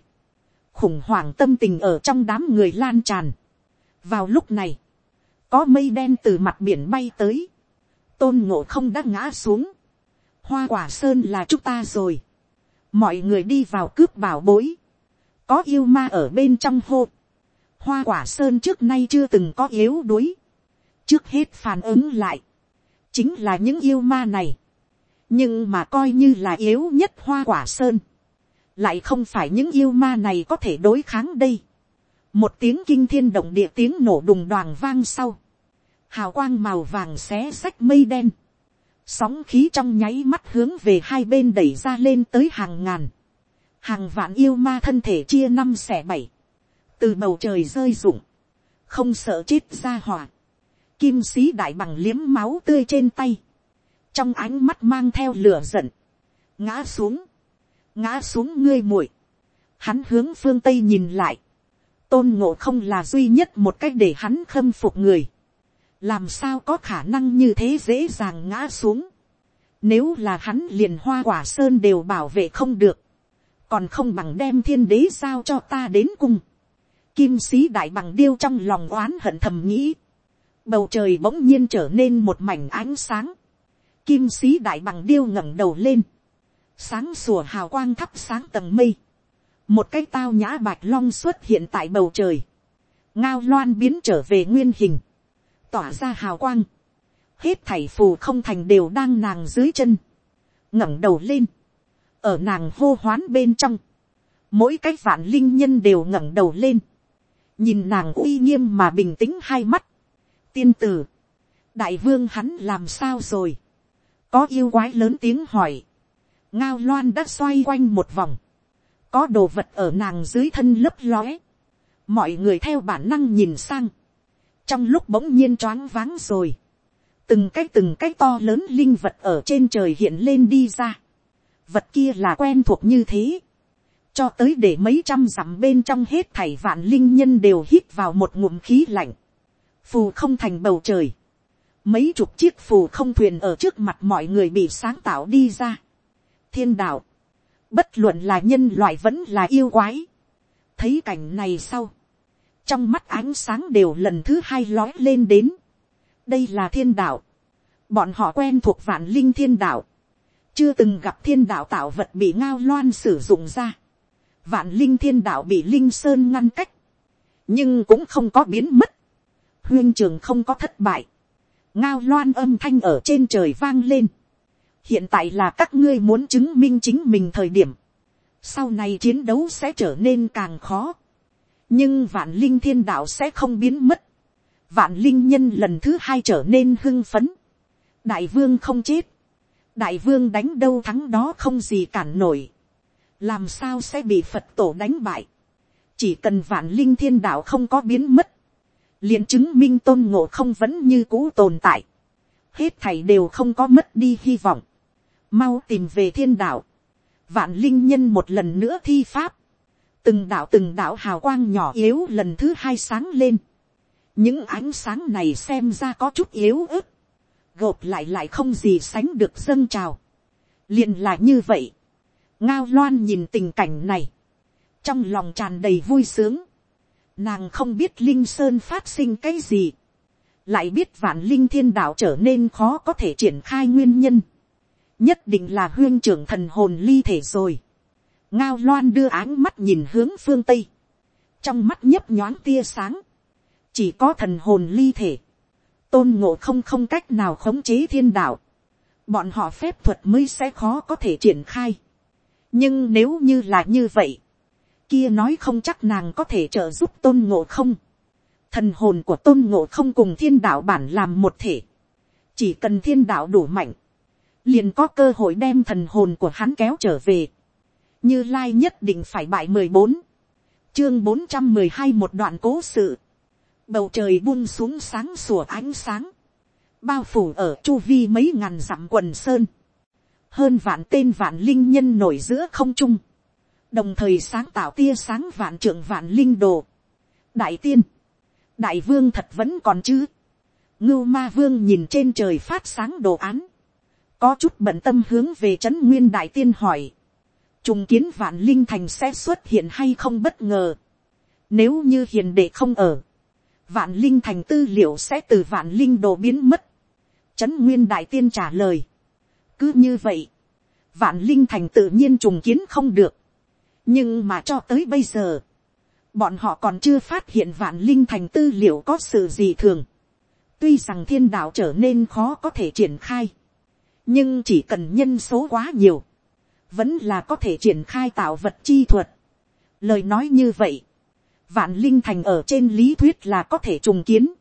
khủng hoảng tâm tình ở trong đám người lan tràn. vào lúc này, có mây đen từ mặt biển bay tới, tôn ngộ không đã ngã xuống, hoa quả sơn là chúng ta rồi, mọi người đi vào cướp bảo bối, có yêu ma ở bên trong hô, hoa quả sơn trước nay chưa từng có yếu đuối, trước hết phản ứng lại, chính là những yêu ma này, nhưng mà coi như là yếu nhất hoa quả sơn, lại không phải những yêu ma này có thể đối kháng đây. một tiếng kinh thiên động địa tiếng nổ đùng đoàn vang sau, hào quang màu vàng xé xách mây đen, sóng khí trong nháy mắt hướng về hai bên đẩy ra lên tới hàng ngàn, hàng vạn yêu ma thân thể chia năm xẻ bảy, từ bầu trời rơi rụng, không sợ chết ra hỏa, kim sĩ đại bằng liếm máu tươi trên tay, trong ánh mắt mang theo lửa giận, ngã xuống, ngã xuống ngươi muội. Hắn hướng phương Tây nhìn lại. Tôn ngộ không là duy nhất một cách để hắn khâm phục người. Làm sao có khả năng như thế dễ dàng ngã xuống. Nếu là hắn liền hoa quả sơn đều bảo vệ không được. Còn không bằng đem thiên đế sao cho ta đến cung. Kim sĩ đại bằng điêu trong lòng oán hận thầm nghĩ. Bầu trời bỗng nhiên trở nên một mảnh ánh sáng. Kim sĩ đại bằng điêu ngẩng đầu lên. Sáng sủa hào quang thắp sáng tầng mây, một cái tao nhã bạch long xuất hiện tại bầu trời, ngao loan biến trở về nguyên hình, tỏa ra hào quang, hết thảy phù không thành đều đang nàng dưới chân, ngẩng đầu lên, ở nàng hô hoán bên trong, mỗi cái vạn linh nhân đều ngẩng đầu lên, nhìn nàng uy nghiêm mà bình tĩnh hai mắt, tiên tử, đại vương hắn làm sao rồi, có yêu quái lớn tiếng hỏi, ngao loan đã xoay quanh một vòng, có đồ vật ở nàng dưới thân lấp lóe, mọi người theo bản năng nhìn sang, trong lúc bỗng nhiên choáng váng rồi, từng cái từng cái to lớn linh vật ở trên trời hiện lên đi ra, vật kia là quen thuộc như thế, cho tới để mấy trăm dặm bên trong hết thảy vạn linh nhân đều hít vào một ngụm khí lạnh, phù không thành bầu trời, mấy chục chiếc phù không thuyền ở trước mặt mọi người bị sáng tạo đi ra. thiên đạo, bất luận là nhân loại vẫn là yêu quái. thấy cảnh này sau, trong mắt ánh sáng đều lần thứ hai lói lên đến. đây là thiên đạo, bọn họ quen thuộc vạn linh thiên đạo, chưa từng gặp thiên đạo tạo vật bị ngao loan sử dụng ra. vạn linh thiên đạo bị linh sơn ngăn cách, nhưng cũng không có biến mất huyên trường không có thất bại ngao loan âm thanh ở trên trời vang lên. hiện tại là các ngươi muốn chứng minh chính mình thời điểm. sau này chiến đấu sẽ trở nên càng khó. nhưng vạn linh thiên đạo sẽ không biến mất. vạn linh nhân lần thứ hai trở nên hưng phấn. đại vương không chết. đại vương đánh đâu thắng đó không gì cản nổi. làm sao sẽ bị phật tổ đánh bại. chỉ cần vạn linh thiên đạo không có biến mất liền chứng minh tôn ngộ không vẫn như cũ tồn tại, hết thảy đều không có mất đi hy vọng, mau tìm về thiên đạo, vạn linh nhân một lần nữa thi pháp, từng đạo từng đạo hào quang nhỏ yếu lần thứ hai sáng lên, những ánh sáng này xem ra có chút yếu ớt, gộp lại lại không gì sánh được dâng trào, liền là như vậy, ngao loan nhìn tình cảnh này, trong lòng tràn đầy vui sướng, Nàng không biết Linh Sơn phát sinh cái gì. Lại biết vạn linh thiên đạo trở nên khó có thể triển khai nguyên nhân. Nhất định là huyên trưởng thần hồn ly thể rồi. Ngao loan đưa áng mắt nhìn hướng phương Tây. Trong mắt nhấp nhoáng tia sáng. Chỉ có thần hồn ly thể. Tôn ngộ không không cách nào khống chế thiên đạo. Bọn họ phép thuật mới sẽ khó có thể triển khai. Nhưng nếu như là như vậy kia nói không chắc nàng có thể trợ giúp tôn ngộ không. Thần hồn của tôn ngộ không cùng thiên đạo bản làm một thể. Chỉ cần thiên đạo đủ mạnh. Liền có cơ hội đem thần hồn của hắn kéo trở về. Như Lai nhất định phải bại mười bốn Chương bốn trăm mười hai một đoạn cố sự. Bầu trời buông xuống sáng sủa ánh sáng. Bao phủ ở chu vi mấy ngàn dặm quần sơn. Hơn vạn tên vạn linh nhân nổi giữa không trung đồng thời sáng tạo tia sáng vạn trưởng vạn linh đồ. đại tiên, đại vương thật vẫn còn chứ. ngưu ma vương nhìn trên trời phát sáng đồ án, có chút bận tâm hướng về trấn nguyên đại tiên hỏi, trùng kiến vạn linh thành sẽ xuất hiện hay không bất ngờ. nếu như hiền đệ không ở, vạn linh thành tư liệu sẽ từ vạn linh đồ biến mất. trấn nguyên đại tiên trả lời, cứ như vậy, vạn linh thành tự nhiên trùng kiến không được nhưng mà cho tới bây giờ, bọn họ còn chưa phát hiện vạn linh thành tư liệu có sự gì thường. tuy rằng thiên đạo trở nên khó có thể triển khai, nhưng chỉ cần nhân số quá nhiều, vẫn là có thể triển khai tạo vật chi thuật. lời nói như vậy, vạn linh thành ở trên lý thuyết là có thể trùng kiến.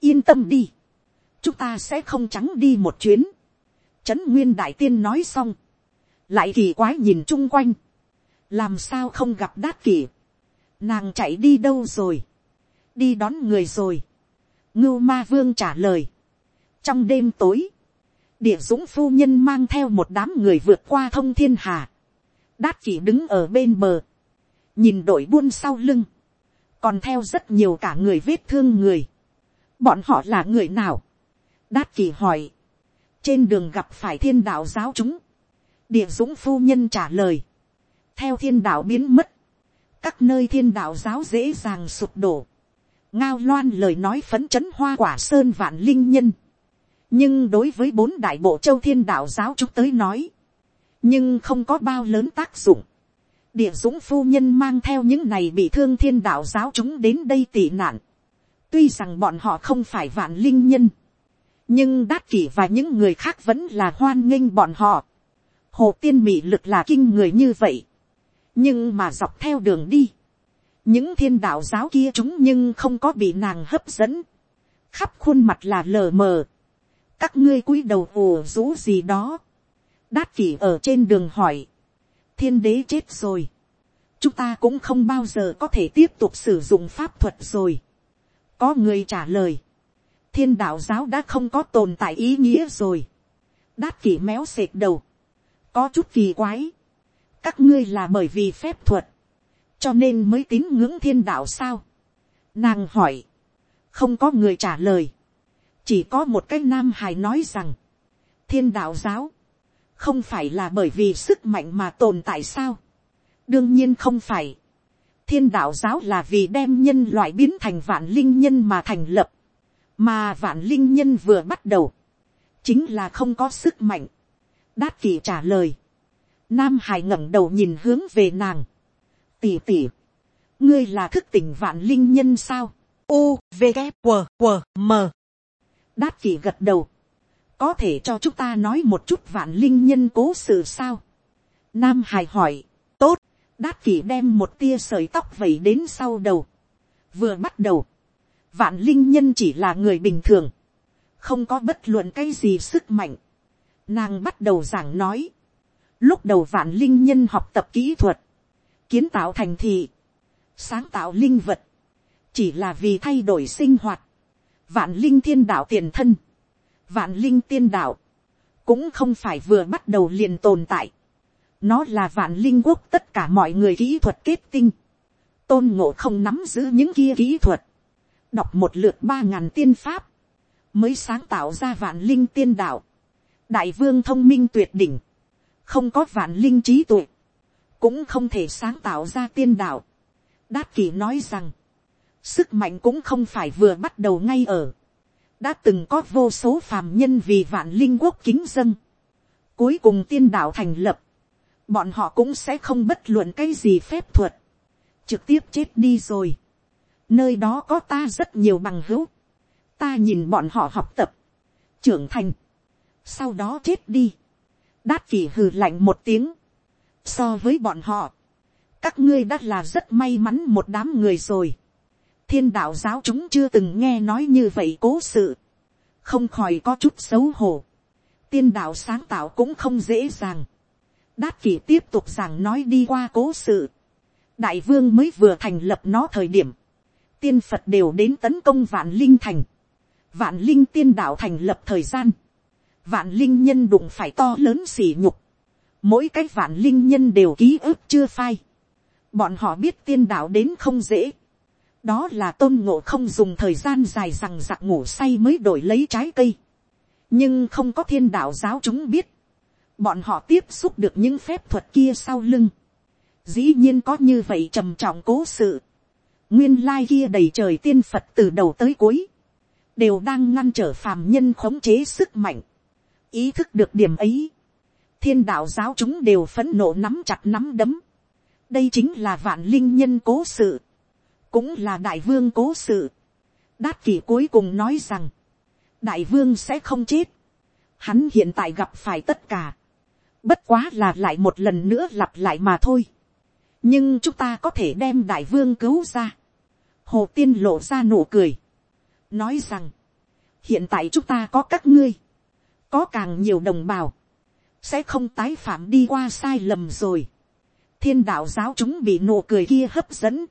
yên tâm đi, chúng ta sẽ không trắng đi một chuyến. trấn nguyên đại tiên nói xong, lại kỳ quái nhìn chung quanh, làm sao không gặp đát kỷ, nàng chạy đi đâu rồi, đi đón người rồi, ngưu ma vương trả lời, trong đêm tối, địa dũng phu nhân mang theo một đám người vượt qua thông thiên hà, đát kỷ đứng ở bên bờ, nhìn đội buôn sau lưng, còn theo rất nhiều cả người vết thương người, bọn họ là người nào, đát kỷ hỏi, trên đường gặp phải thiên đạo giáo chúng, địa dũng phu nhân trả lời, theo thiên đạo biến mất, các nơi thiên đạo giáo dễ dàng sụp đổ, ngao loan lời nói phấn chấn hoa quả sơn vạn linh nhân, nhưng đối với bốn đại bộ châu thiên đạo giáo chúng tới nói, nhưng không có bao lớn tác dụng, địa dũng phu nhân mang theo những này bị thương thiên đạo giáo chúng đến đây tị nạn, tuy rằng bọn họ không phải vạn linh nhân, nhưng đát kỷ và những người khác vẫn là hoan nghênh bọn họ. hồ tiên mị lực là kinh người như vậy nhưng mà dọc theo đường đi, những thiên đạo giáo kia chúng nhưng không có bị nàng hấp dẫn, khắp khuôn mặt là lờ mờ, các ngươi cúi đầu ồ rũ gì đó, đát kỷ ở trên đường hỏi, thiên đế chết rồi, chúng ta cũng không bao giờ có thể tiếp tục sử dụng pháp thuật rồi, có người trả lời, thiên đạo giáo đã không có tồn tại ý nghĩa rồi, đát kỷ méo sệt đầu, có chút kỳ quái, các ngươi là bởi vì phép thuật, cho nên mới tín ngưỡng thiên đạo sao. Nàng hỏi, không có người trả lời, chỉ có một cái nam hài nói rằng, thiên đạo giáo, không phải là bởi vì sức mạnh mà tồn tại sao. đương nhiên không phải. thiên đạo giáo là vì đem nhân loại biến thành vạn linh nhân mà thành lập, mà vạn linh nhân vừa bắt đầu, chính là không có sức mạnh. đát kỳ trả lời, nam hải ngẩng đầu nhìn hướng về nàng, Tỷ tỷ, ngươi là thức tỉnh vạn linh nhân sao, u v g W, W, m. Đát kỳ gật đầu, có thể cho chúng ta nói một chút vạn linh nhân cố sự sao. nam hải hỏi, tốt, đát kỷ đem một tia sợi tóc vẩy đến sau đầu. vừa bắt đầu, vạn linh nhân chỉ là người bình thường, không có bất luận cái gì sức mạnh. nàng bắt đầu giảng nói, lúc đầu vạn linh nhân học tập kỹ thuật, kiến tạo thành thị, sáng tạo linh vật, chỉ là vì thay đổi sinh hoạt, vạn linh thiên đạo tiền thân, vạn linh tiên đạo, cũng không phải vừa bắt đầu liền tồn tại. nó là vạn linh quốc tất cả mọi người kỹ thuật kết tinh. tôn ngộ không nắm giữ những kia kỹ thuật. đọc một lượt ba ngàn tiên pháp, mới sáng tạo ra vạn linh tiên đạo. đại vương thông minh tuyệt đỉnh, không có vạn linh trí tuệ, cũng không thể sáng tạo ra tiên đạo. đát kỷ nói rằng, sức mạnh cũng không phải vừa bắt đầu ngay ở. Đã từng có vô số phàm nhân vì vạn linh quốc kính dân, cuối cùng tiên đạo thành lập, bọn họ cũng sẽ không bất luận cái gì phép thuật, trực tiếp chết đi rồi. nơi đó có ta rất nhiều bằng hữu, ta nhìn bọn họ học tập, trưởng thành, sau đó chết đi, đát vị hừ lạnh một tiếng, so với bọn họ, các ngươi đã là rất may mắn một đám người rồi thiên đạo giáo chúng chưa từng nghe nói như vậy cố sự, không khỏi có chút xấu hổ. tiên đạo sáng tạo cũng không dễ dàng. đát kỷ tiếp tục rằng nói đi qua cố sự. đại vương mới vừa thành lập nó thời điểm, tiên phật đều đến tấn công vạn linh thành. vạn linh tiên đạo thành lập thời gian, vạn linh nhân đụng phải to lớn xỉ nhục. mỗi cái vạn linh nhân đều ký ức chưa phai. bọn họ biết tiên đạo đến không dễ đó là tôn ngộ không dùng thời gian dài rằng giặc ngủ say mới đổi lấy trái cây. nhưng không có thiên đạo giáo chúng biết. bọn họ tiếp xúc được những phép thuật kia sau lưng. dĩ nhiên có như vậy trầm trọng cố sự. nguyên lai kia đầy trời tiên phật từ đầu tới cuối. đều đang ngăn trở phàm nhân khống chế sức mạnh ý thức được điểm ấy. thiên đạo giáo chúng đều phấn nộ nắm chặt nắm đấm. đây chính là vạn linh nhân cố sự cũng là đại vương cố sự. đát kỷ cuối cùng nói rằng, đại vương sẽ không chết. hắn hiện tại gặp phải tất cả. bất quá là lại một lần nữa lặp lại mà thôi. nhưng chúng ta có thể đem đại vương cứu ra. hồ tiên lộ ra nụ cười. nói rằng, hiện tại chúng ta có các ngươi, có càng nhiều đồng bào, sẽ không tái phạm đi qua sai lầm rồi. thiên đạo giáo chúng bị nụ cười kia hấp dẫn,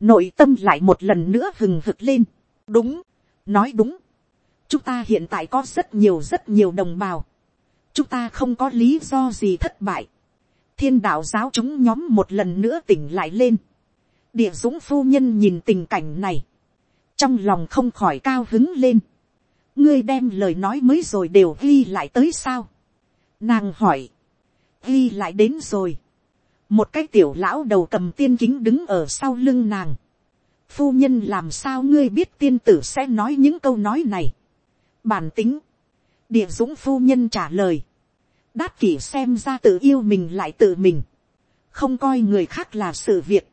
nội tâm lại một lần nữa hừng hực lên. đúng, nói đúng. chúng ta hiện tại có rất nhiều rất nhiều đồng bào. chúng ta không có lý do gì thất bại. thiên đạo giáo chúng nhóm một lần nữa tỉnh lại lên. địa dũng phu nhân nhìn tình cảnh này. trong lòng không khỏi cao hứng lên ngươi đem lời nói mới rồi đều ghi lại tới sao. nàng hỏi. ghi lại đến rồi một cái tiểu lão đầu cầm tiên kính đứng ở sau lưng nàng. phu nhân làm sao ngươi biết tiên tử sẽ nói những câu nói này. bản tính. địa dũng phu nhân trả lời. đát kỷ xem ra tự yêu mình lại tự mình. không coi người khác là sự việc.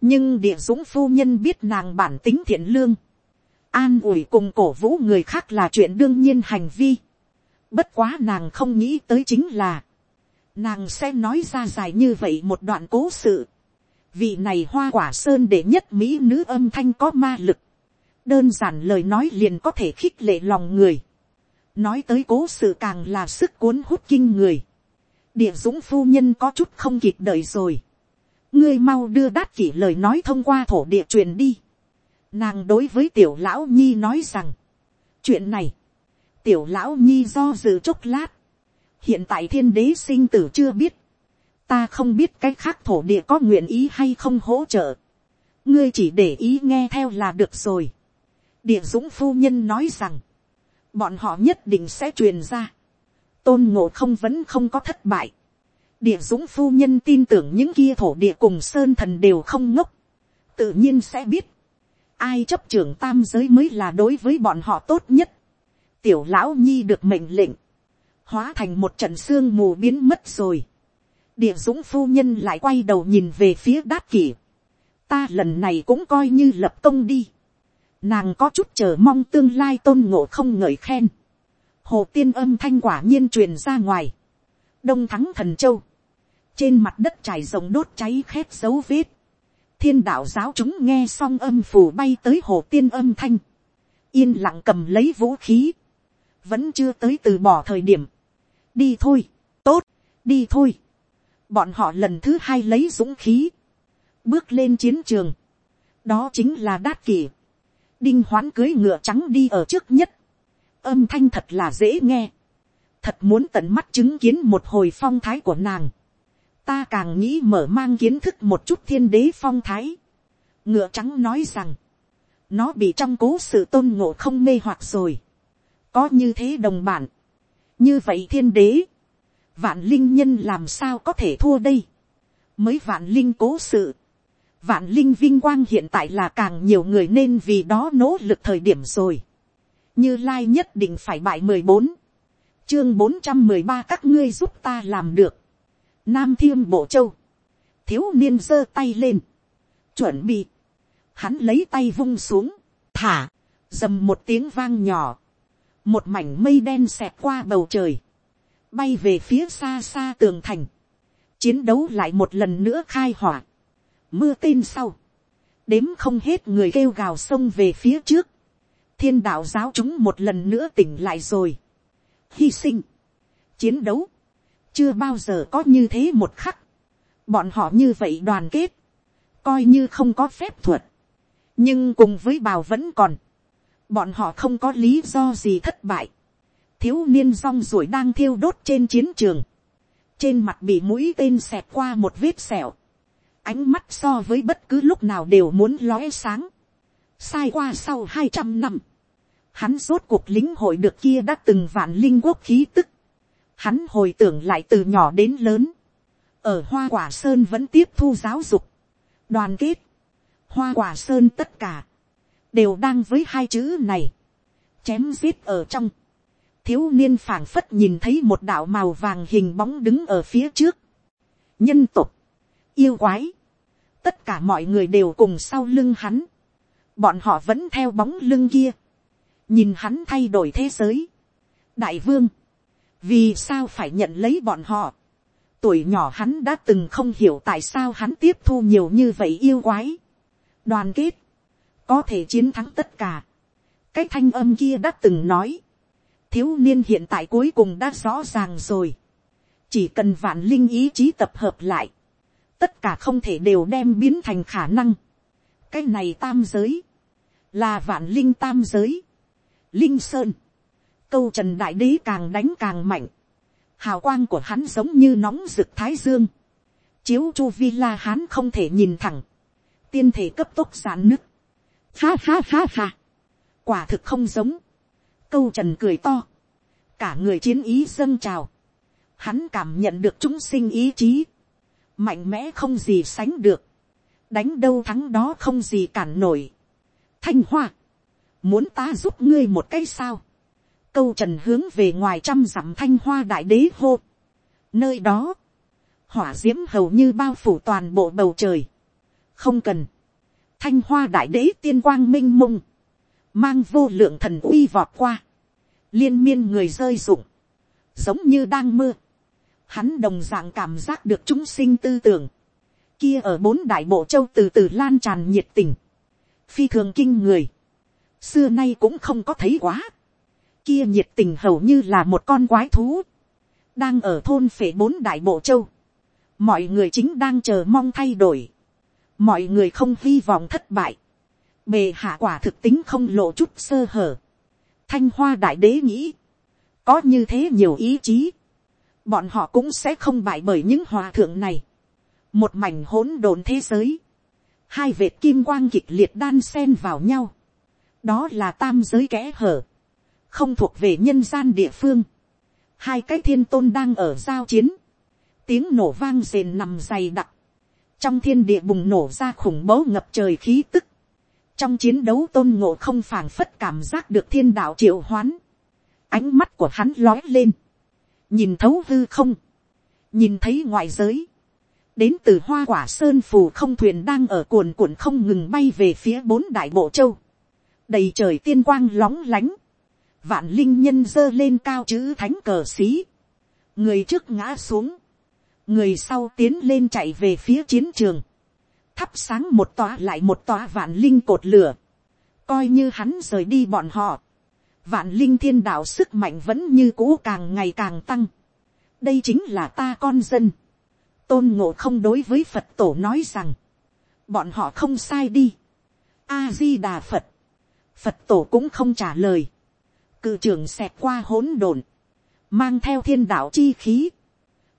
nhưng địa dũng phu nhân biết nàng bản tính thiện lương an ủi cùng cổ vũ người khác là chuyện đương nhiên hành vi. bất quá nàng không nghĩ tới chính là, nàng sẽ nói ra dài như vậy một đoạn cố sự. vị này hoa quả sơn để nhất mỹ nữ âm thanh có ma lực. đơn giản lời nói liền có thể khích lệ lòng người. nói tới cố sự càng là sức cuốn hút kinh người. địa dũng phu nhân có chút không kịp đợi rồi. ngươi mau đưa đát kỷ lời nói thông qua thổ địa truyền đi. Nàng đối với tiểu lão nhi nói rằng, chuyện này, tiểu lão nhi do dự chốc lát, hiện tại thiên đế sinh tử chưa biết, ta không biết cái khác thổ địa có nguyện ý hay không hỗ trợ, ngươi chỉ để ý nghe theo là được rồi. địa dũng phu nhân nói rằng, bọn họ nhất định sẽ truyền ra, tôn ngộ không vẫn không có thất bại, địa dũng phu nhân tin tưởng những kia thổ địa cùng sơn thần đều không ngốc, tự nhiên sẽ biết, ai chấp trưởng tam giới mới là đối với bọn họ tốt nhất. tiểu lão nhi được mệnh lệnh, hóa thành một trận sương mù biến mất rồi. địa dũng phu nhân lại quay đầu nhìn về phía đát kỷ. ta lần này cũng coi như lập công đi. nàng có chút chờ mong tương lai tôn ngộ không ngợi khen. hồ tiên âm thanh quả nhiên truyền ra ngoài. đông thắng thần châu. trên mặt đất trải rồng đốt cháy khét dấu vết thiên đạo giáo chúng nghe xong âm phù bay tới hồ tiên âm thanh, yên lặng cầm lấy vũ khí, vẫn chưa tới từ bỏ thời điểm, đi thôi, tốt, đi thôi, bọn họ lần thứ hai lấy dũng khí, bước lên chiến trường, đó chính là đát kỷ, đinh hoán cưới ngựa trắng đi ở trước nhất, âm thanh thật là dễ nghe, thật muốn tận mắt chứng kiến một hồi phong thái của nàng, ta càng nghĩ mở mang kiến thức một chút thiên đế phong thái. ngựa trắng nói rằng, nó bị trong cố sự tôn ngộ không mê hoặc rồi. có như thế đồng bản. như vậy thiên đế, vạn linh nhân làm sao có thể thua đây. mới vạn linh cố sự. vạn linh vinh quang hiện tại là càng nhiều người nên vì đó nỗ lực thời điểm rồi. như lai nhất định phải bại mười bốn, chương bốn trăm mười ba các ngươi giúp ta làm được Nam thiêm bộ châu. Thiếu niên giơ tay lên. Chuẩn bị. Hắn lấy tay vung xuống. Thả. Dầm một tiếng vang nhỏ. Một mảnh mây đen xẹt qua bầu trời. Bay về phía xa xa tường thành. Chiến đấu lại một lần nữa khai hỏa. Mưa tên sau. Đếm không hết người kêu gào sông về phía trước. Thiên đạo giáo chúng một lần nữa tỉnh lại rồi. Hy sinh. Chiến đấu chưa bao giờ có như thế một khắc, bọn họ như vậy đoàn kết, coi như không có phép thuật, nhưng cùng với bào vẫn còn, bọn họ không có lý do gì thất bại, thiếu niên rong ruổi đang thiêu đốt trên chiến trường, trên mặt bị mũi tên xẹt qua một vết sẹo, ánh mắt so với bất cứ lúc nào đều muốn lóe sáng, sai qua sau hai trăm năm, hắn rốt cuộc lính hội được kia đã từng vạn linh quốc khí tức, Hắn hồi tưởng lại từ nhỏ đến lớn. Ở Hoa Quả Sơn vẫn tiếp thu giáo dục. Đoàn kết. Hoa Quả Sơn tất cả. Đều đang với hai chữ này. Chém giết ở trong. Thiếu niên phảng phất nhìn thấy một đạo màu vàng hình bóng đứng ở phía trước. Nhân tục. Yêu quái. Tất cả mọi người đều cùng sau lưng hắn. Bọn họ vẫn theo bóng lưng kia. Nhìn hắn thay đổi thế giới. Đại vương vì sao phải nhận lấy bọn họ. tuổi nhỏ hắn đã từng không hiểu tại sao hắn tiếp thu nhiều như vậy yêu quái. đoàn kết, có thể chiến thắng tất cả. cái thanh âm kia đã từng nói. thiếu niên hiện tại cuối cùng đã rõ ràng rồi. chỉ cần vạn linh ý chí tập hợp lại. tất cả không thể đều đem biến thành khả năng. cái này tam giới, là vạn linh tam giới. linh sơn, câu trần đại đế càng đánh càng mạnh, hào quang của hắn giống như nóng rực thái dương, chiếu chu vi la hán không thể nhìn thẳng, tiên thể cấp tốc giãn nứt, ha ha ha ha, quả thực không giống, câu trần cười to, cả người chiến ý dâng trào, hắn cảm nhận được chúng sinh ý chí, mạnh mẽ không gì sánh được, đánh đâu thắng đó không gì cản nổi. thanh hoa, muốn ta giúp ngươi một cái sao, câu trần hướng về ngoài trăm dặm thanh hoa đại đế hô. Nơi đó, hỏa d i ễ m hầu như bao phủ toàn bộ bầu trời. không cần, thanh hoa đại đế tiên quang m i n h mông, mang vô lượng thần uy vọt qua, liên miên người rơi rụng, giống như đang mưa. Hắn đồng d ạ n g cảm giác được chúng sinh tư tưởng, kia ở bốn đại bộ châu từ từ lan tràn nhiệt tình, phi thường kinh người, xưa nay cũng không có thấy quá kia nhiệt tình hầu như là một con quái thú, đang ở thôn phể bốn đại bộ châu, mọi người chính đang chờ mong thay đổi, mọi người không hy vọng thất bại, bề hạ quả thực tính không lộ chút sơ hở. thanh hoa đại đế nghĩ, có như thế nhiều ý chí, bọn họ cũng sẽ không bại bởi những hòa thượng này. một mảnh hỗn độn thế giới, hai vệt kim quang kịch liệt đan sen vào nhau, đó là tam giới kẽ hở, không thuộc về nhân gian địa phương, hai cái thiên tôn đang ở giao chiến, tiếng nổ vang rền nằm dày đặc, trong thiên địa bùng nổ ra khủng bố ngập trời khí tức, trong chiến đấu tôn ngộ không phảng phất cảm giác được thiên đạo triệu hoán, ánh mắt của hắn lói lên, nhìn thấu hư không, nhìn thấy ngoại giới, đến từ hoa quả sơn phù không thuyền đang ở cuồn cuộn không ngừng bay về phía bốn đại bộ châu, đầy trời tiên quang lóng lánh, vạn linh nhân giơ lên cao chữ thánh cờ xí, người trước ngã xuống, người sau tiến lên chạy về phía chiến trường, thắp sáng một tòa lại một tòa vạn linh cột lửa, coi như hắn rời đi bọn họ, vạn linh thiên đạo sức mạnh vẫn như cũ càng ngày càng tăng, đây chính là ta con dân, tôn ngộ không đối với phật tổ nói rằng, bọn họ không sai đi, a di đà phật, phật tổ cũng không trả lời, cự trường xẹt qua hỗn độn, mang theo thiên đạo chi khí,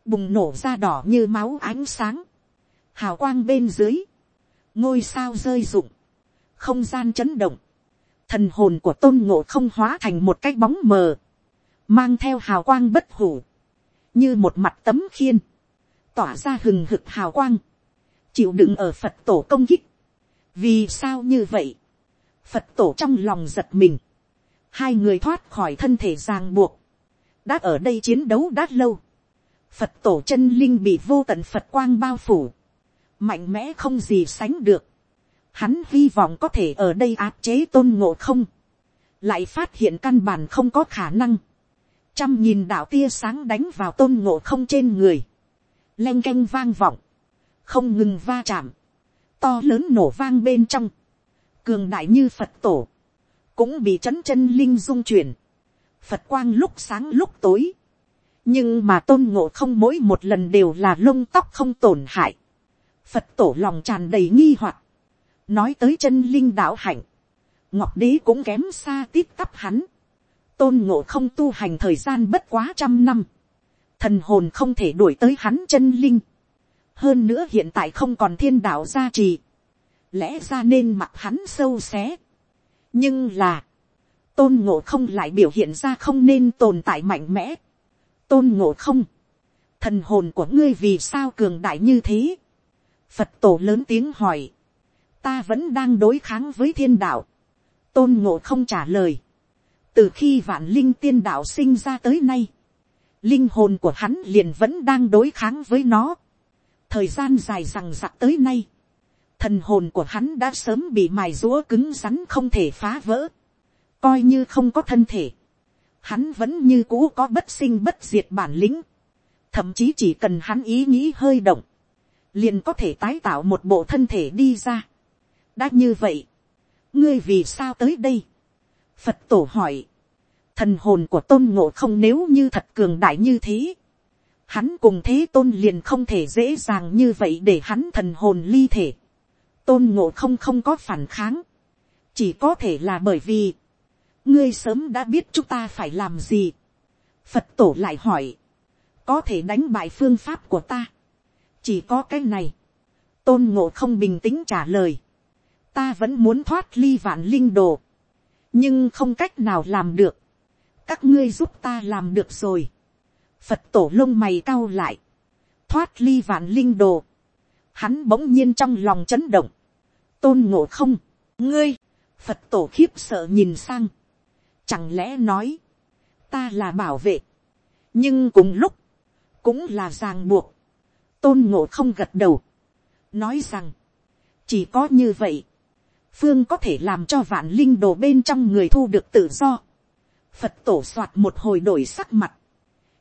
bùng nổ ra đỏ như máu ánh sáng, hào quang bên dưới, ngôi sao rơi rụng, không gian chấn động, thần hồn của tôn ngộ không hóa thành một cái bóng mờ, mang theo hào quang bất hủ, như một mặt tấm khiên, tỏa ra hừng hực hào quang, chịu đựng ở phật tổ công kích. vì sao như vậy, phật tổ trong lòng giật mình, hai người thoát khỏi thân thể ràng buộc, đã ở đây chiến đấu đã lâu, phật tổ chân linh bị vô tận phật quang bao phủ, mạnh mẽ không gì sánh được, hắn hy vọng có thể ở đây áp chế tôn ngộ không, lại phát hiện căn bản không có khả năng, trăm nhìn đạo tia sáng đánh vào tôn ngộ không trên người, len canh vang vọng, không ngừng va chạm, to lớn nổ vang bên trong, cường đại như phật tổ, cũng bị chấn chân linh dung chuyển, phật quang lúc sáng lúc tối, nhưng mà tôn ngộ không mỗi một lần đều là lông tóc không tổn hại, phật tổ lòng tràn đầy nghi hoặc, nói tới chân linh đạo hạnh, ngọc đế cũng kém xa tít tắp hắn, tôn ngộ không tu hành thời gian bất quá trăm năm, thần hồn không thể đuổi tới hắn chân linh, hơn nữa hiện tại không còn thiên đạo gia trì, lẽ ra nên mặc hắn sâu xé, nhưng là, tôn ngộ không lại biểu hiện ra không nên tồn tại mạnh mẽ, tôn ngộ không, thần hồn của ngươi vì sao cường đại như thế, phật tổ lớn tiếng hỏi, ta vẫn đang đối kháng với thiên đạo, tôn ngộ không trả lời, từ khi vạn linh tiên đạo sinh ra tới nay, linh hồn của hắn liền vẫn đang đối kháng với nó. thời gian dài rằng giặc tới nay, thần hồn của hắn đã sớm bị mài rúa cứng rắn không thể phá vỡ, coi như không có thân thể, hắn vẫn như cũ có bất sinh bất diệt bản lĩnh, thậm chí chỉ cần hắn ý nghĩ hơi động, liền có thể tái tạo một bộ thân thể đi ra. đã như vậy, ngươi vì sao tới đây, phật tổ hỏi, thần hồn của tôn ngộ không nếu như thật cường đại như thế, hắn cùng thế tôn liền không thể dễ dàng như vậy để hắn thần hồn ly thể, tôn ngộ không không có phản kháng, chỉ có thể là bởi vì, ngươi sớm đã biết chúng ta phải làm gì. phật tổ lại hỏi, có thể đánh bại phương pháp của ta, chỉ có cái này, tôn ngộ không bình tĩnh trả lời, ta vẫn muốn thoát ly vạn linh đồ, nhưng không cách nào làm được, các ngươi giúp ta làm được rồi, phật tổ lông mày cau lại, thoát ly vạn linh đồ, hắn bỗng nhiên trong lòng chấn động, tôn ngộ không, ngươi, phật tổ khiếp sợ nhìn sang, chẳng lẽ nói, ta là bảo vệ, nhưng cùng lúc, cũng là ràng buộc, tôn ngộ không gật đầu, nói rằng, chỉ có như vậy, phương có thể làm cho vạn linh đồ bên trong người thu được tự do. Phật tổ soạt một hồi đổi sắc mặt,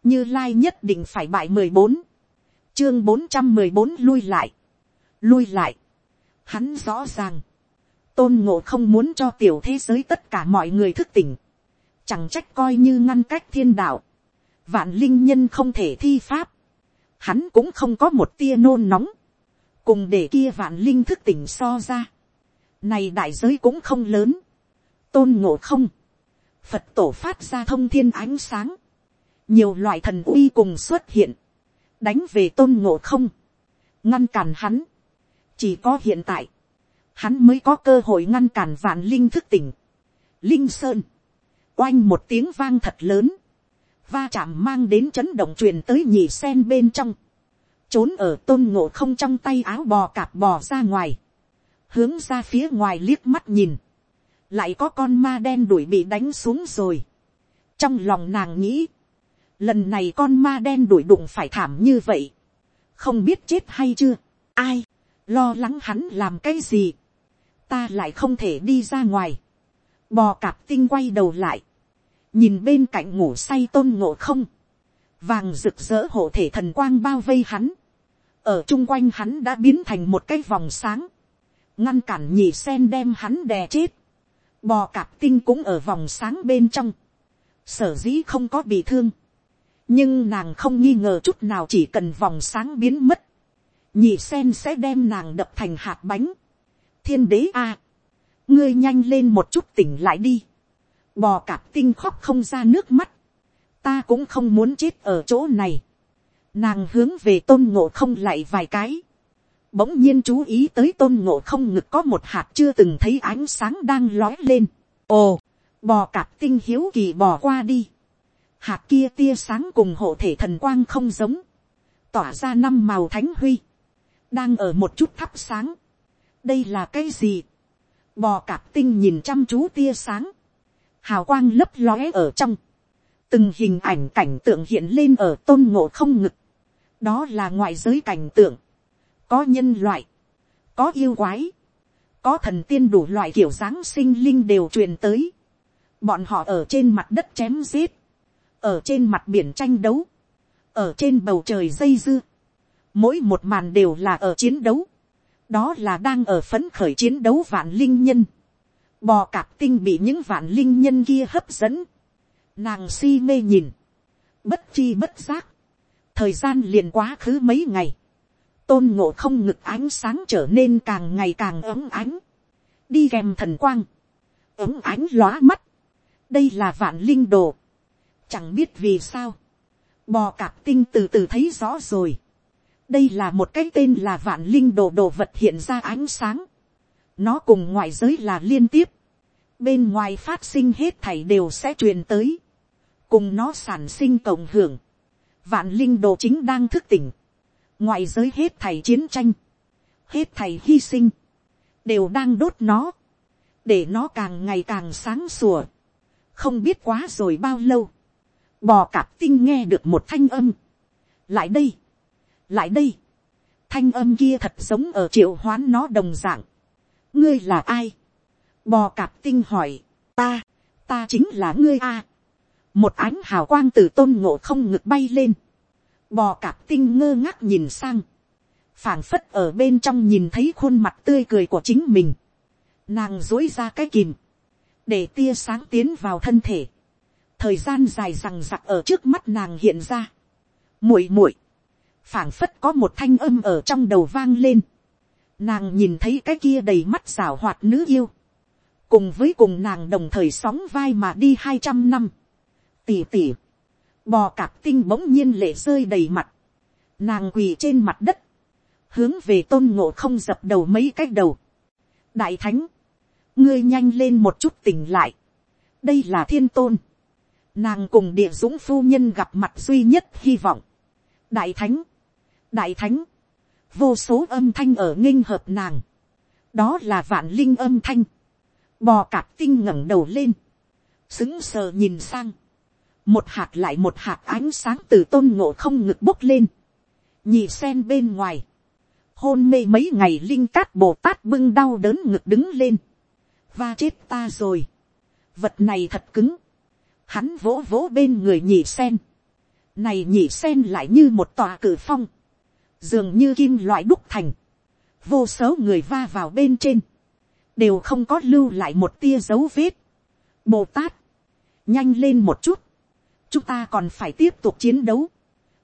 như lai nhất định phải bại mười bốn, chương bốn trăm mười bốn lui lại, lui lại, hắn rõ ràng, tôn ngộ không muốn cho tiểu thế giới tất cả mọi người thức tỉnh, chẳng trách coi như ngăn cách thiên đạo, vạn linh nhân không thể thi pháp, hắn cũng không có một tia nôn nóng, cùng để kia vạn linh thức tỉnh so ra, này đại giới cũng không lớn, tôn ngộ không, phật tổ phát ra thông thiên ánh sáng, nhiều loại thần uy cùng xuất hiện, đánh về tôn ngộ không, ngăn cản hắn, chỉ có hiện tại, hắn mới có cơ hội ngăn cản vạn linh thức tỉnh, linh sơn, oanh một tiếng vang thật lớn, va chạm mang đến chấn động truyền tới nhị sen bên trong, trốn ở tôn ngộ không trong tay áo bò cạp bò ra ngoài, hướng ra phía ngoài liếc mắt nhìn, lại có con ma đen đuổi bị đánh xuống rồi. trong lòng nàng nghĩ, lần này con ma đen đuổi đụng phải thảm như vậy, không biết chết hay chưa, ai, lo lắng hắn làm cái gì, ta lại không thể đi ra ngoài, bò cạp tinh quay đầu lại, nhìn bên cạnh ngủ say tôn ngộ không, vàng rực rỡ hộ thể thần quang bao vây hắn, ở chung quanh hắn đã biến thành một cái vòng sáng, ngăn cản nhị sen đem hắn đè chết, bò cạp tinh cũng ở vòng sáng bên trong, sở dĩ không có bị thương, nhưng nàng không nghi ngờ chút nào chỉ cần vòng sáng biến mất, nhị sen sẽ đem nàng đập thành hạt bánh. thiên đế a, ngươi nhanh lên một chút tỉnh lại đi, bò cạp tinh khóc không ra nước mắt, ta cũng không muốn chết ở chỗ này, nàng hướng về tôn ngộ không lại vài cái, bỗng nhiên chú ý tới tôn ngộ không ngực có một hạt chưa từng thấy ánh sáng đang lói lên. ồ, bò cạp tinh hiếu kỳ bò qua đi. hạt kia tia sáng cùng hộ thể thần quang không giống, tỏa ra năm màu thánh huy, đang ở một chút thắp sáng. đây là cái gì. bò cạp tinh nhìn chăm chú tia sáng, hào quang lấp lóe ở trong, từng hình ảnh cảnh tượng hiện lên ở tôn ngộ không ngực, đó là ngoại giới cảnh tượng, có nhân loại, có yêu quái, có thần tiên đủ loại kiểu dáng sinh linh đều truyền tới. Bọn họ ở trên mặt đất chém giết, ở trên mặt biển tranh đấu, ở trên bầu trời dây dưa. Mỗi một màn đều là ở chiến đấu. Đó là đang ở phấn khởi chiến đấu vạn linh nhân. Bò cạp tinh bị những vạn linh nhân kia hấp dẫn. Nàng si mê nhìn. Bất chi bất giác. Thời gian liền quá khứ mấy ngày tôn ngộ không ngực ánh sáng trở nên càng ngày càng ấm ánh, đi kèm thần quang, ấm ánh lóa mắt, đây là vạn linh đồ, chẳng biết vì sao, bò cạp tinh từ từ thấy rõ rồi, đây là một cái tên là vạn linh đồ đồ vật hiện ra ánh sáng, nó cùng ngoại giới là liên tiếp, bên ngoài phát sinh hết thảy đều sẽ truyền tới, cùng nó sản sinh cộng hưởng, vạn linh đồ chính đang thức tỉnh, ngoại giới hết thảy chiến tranh, hết thảy hy sinh, đều đang đốt nó, để nó càng ngày càng sáng sủa, không biết quá rồi bao lâu, bò cạp tinh nghe được một thanh âm, lại đây, lại đây, thanh âm kia thật giống ở triệu hoán nó đồng dạng, ngươi là ai, bò cạp tinh hỏi, ta, ta chính là ngươi a, một ánh hào quang từ tôn ngộ không ngực bay lên, bò cạp tinh ngơ ngác nhìn sang, phảng phất ở bên trong nhìn thấy khuôn mặt tươi cười của chính mình, nàng dối ra cái kìm, để tia sáng tiến vào thân thể, thời gian dài rằng giặc ở trước mắt nàng hiện ra, muội muội, phảng phất có một thanh âm ở trong đầu vang lên, nàng nhìn thấy cái kia đầy mắt rào hoạt nữ yêu, cùng với cùng nàng đồng thời sóng vai mà đi hai trăm năm, tỉ tỉ, bò cạp tinh bỗng nhiên lệ rơi đầy mặt, nàng quỳ trên mặt đất, hướng về tôn ngộ không dập đầu mấy cách đầu. đại thánh, ngươi nhanh lên một chút tỉnh lại, đây là thiên tôn, nàng cùng địa dũng phu nhân gặp mặt duy nhất hy vọng. đại thánh, đại thánh, vô số âm thanh ở nghinh hợp nàng, đó là vạn linh âm thanh, bò cạp tinh ngẩng đầu lên, xứng sờ nhìn sang, một hạt lại một hạt ánh sáng từ tôn ngộ không ngực bốc lên, nhì sen bên ngoài, hôn mê mấy ngày linh cát bồ tát bưng đau đớn ngực đứng lên, va chết ta rồi, vật này thật cứng, hắn vỗ vỗ bên người nhị sen, này nhị sen lại như một tòa cử phong, dường như kim loại đúc thành, vô số người va vào bên trên, đều không có lưu lại một tia dấu vết. Bồ Tát, nhanh lên một chút, chúng ta còn phải tiếp tục chiến đấu.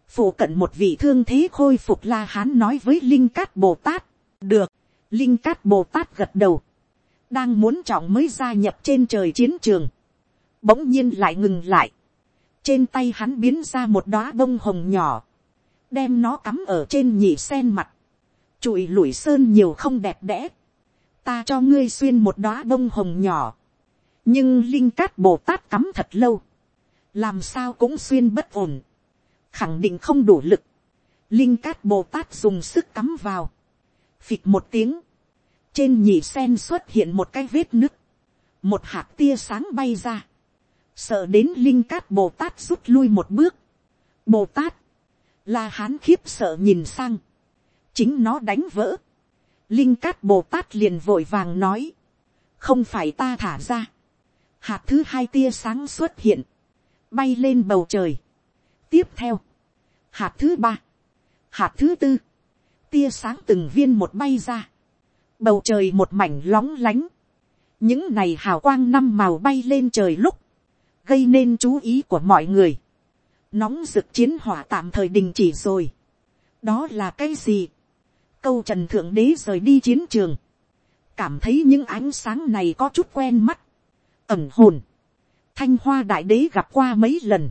Phủ cận một vị thương thế khôi phục la hán nói với Linh Cát Bồ Tát. Được, Linh Cát Bồ Tát gật đầu. đang muốn trọng mới gia nhập trên trời chiến trường, bỗng nhiên lại ngừng lại, trên tay hắn biến ra một đóa bông hồng nhỏ, đem nó cắm ở trên nhị sen mặt, trụi lủi sơn nhiều không đẹp đẽ, ta cho ngươi xuyên một đóa bông hồng nhỏ, nhưng linh cát bồ tát cắm thật lâu, làm sao cũng xuyên bất ổn, khẳng định không đủ lực, linh cát bồ tát dùng sức cắm vào, phịch một tiếng, trên nhị sen xuất hiện một cái vết nứt, một hạt tia sáng bay ra, sợ đến linh cát bồ tát rút lui một bước, bồ tát, la hán khiếp sợ nhìn sang, chính nó đánh vỡ, linh cát bồ tát liền vội vàng nói, không phải ta thả ra, hạt thứ hai tia sáng xuất hiện, bay lên bầu trời. tiếp theo, hạt thứ ba, hạt thứ tư, tia sáng từng viên một bay ra, bầu trời một mảnh lóng lánh, những này hào quang năm màu bay lên trời lúc, gây nên chú ý của mọi người, nóng rực chiến hỏa tạm thời đình chỉ rồi, đó là cái gì, câu trần thượng đế rời đi chiến trường, cảm thấy những ánh sáng này có chút quen mắt, ẩm hồn, thanh hoa đại đế gặp qua mấy lần,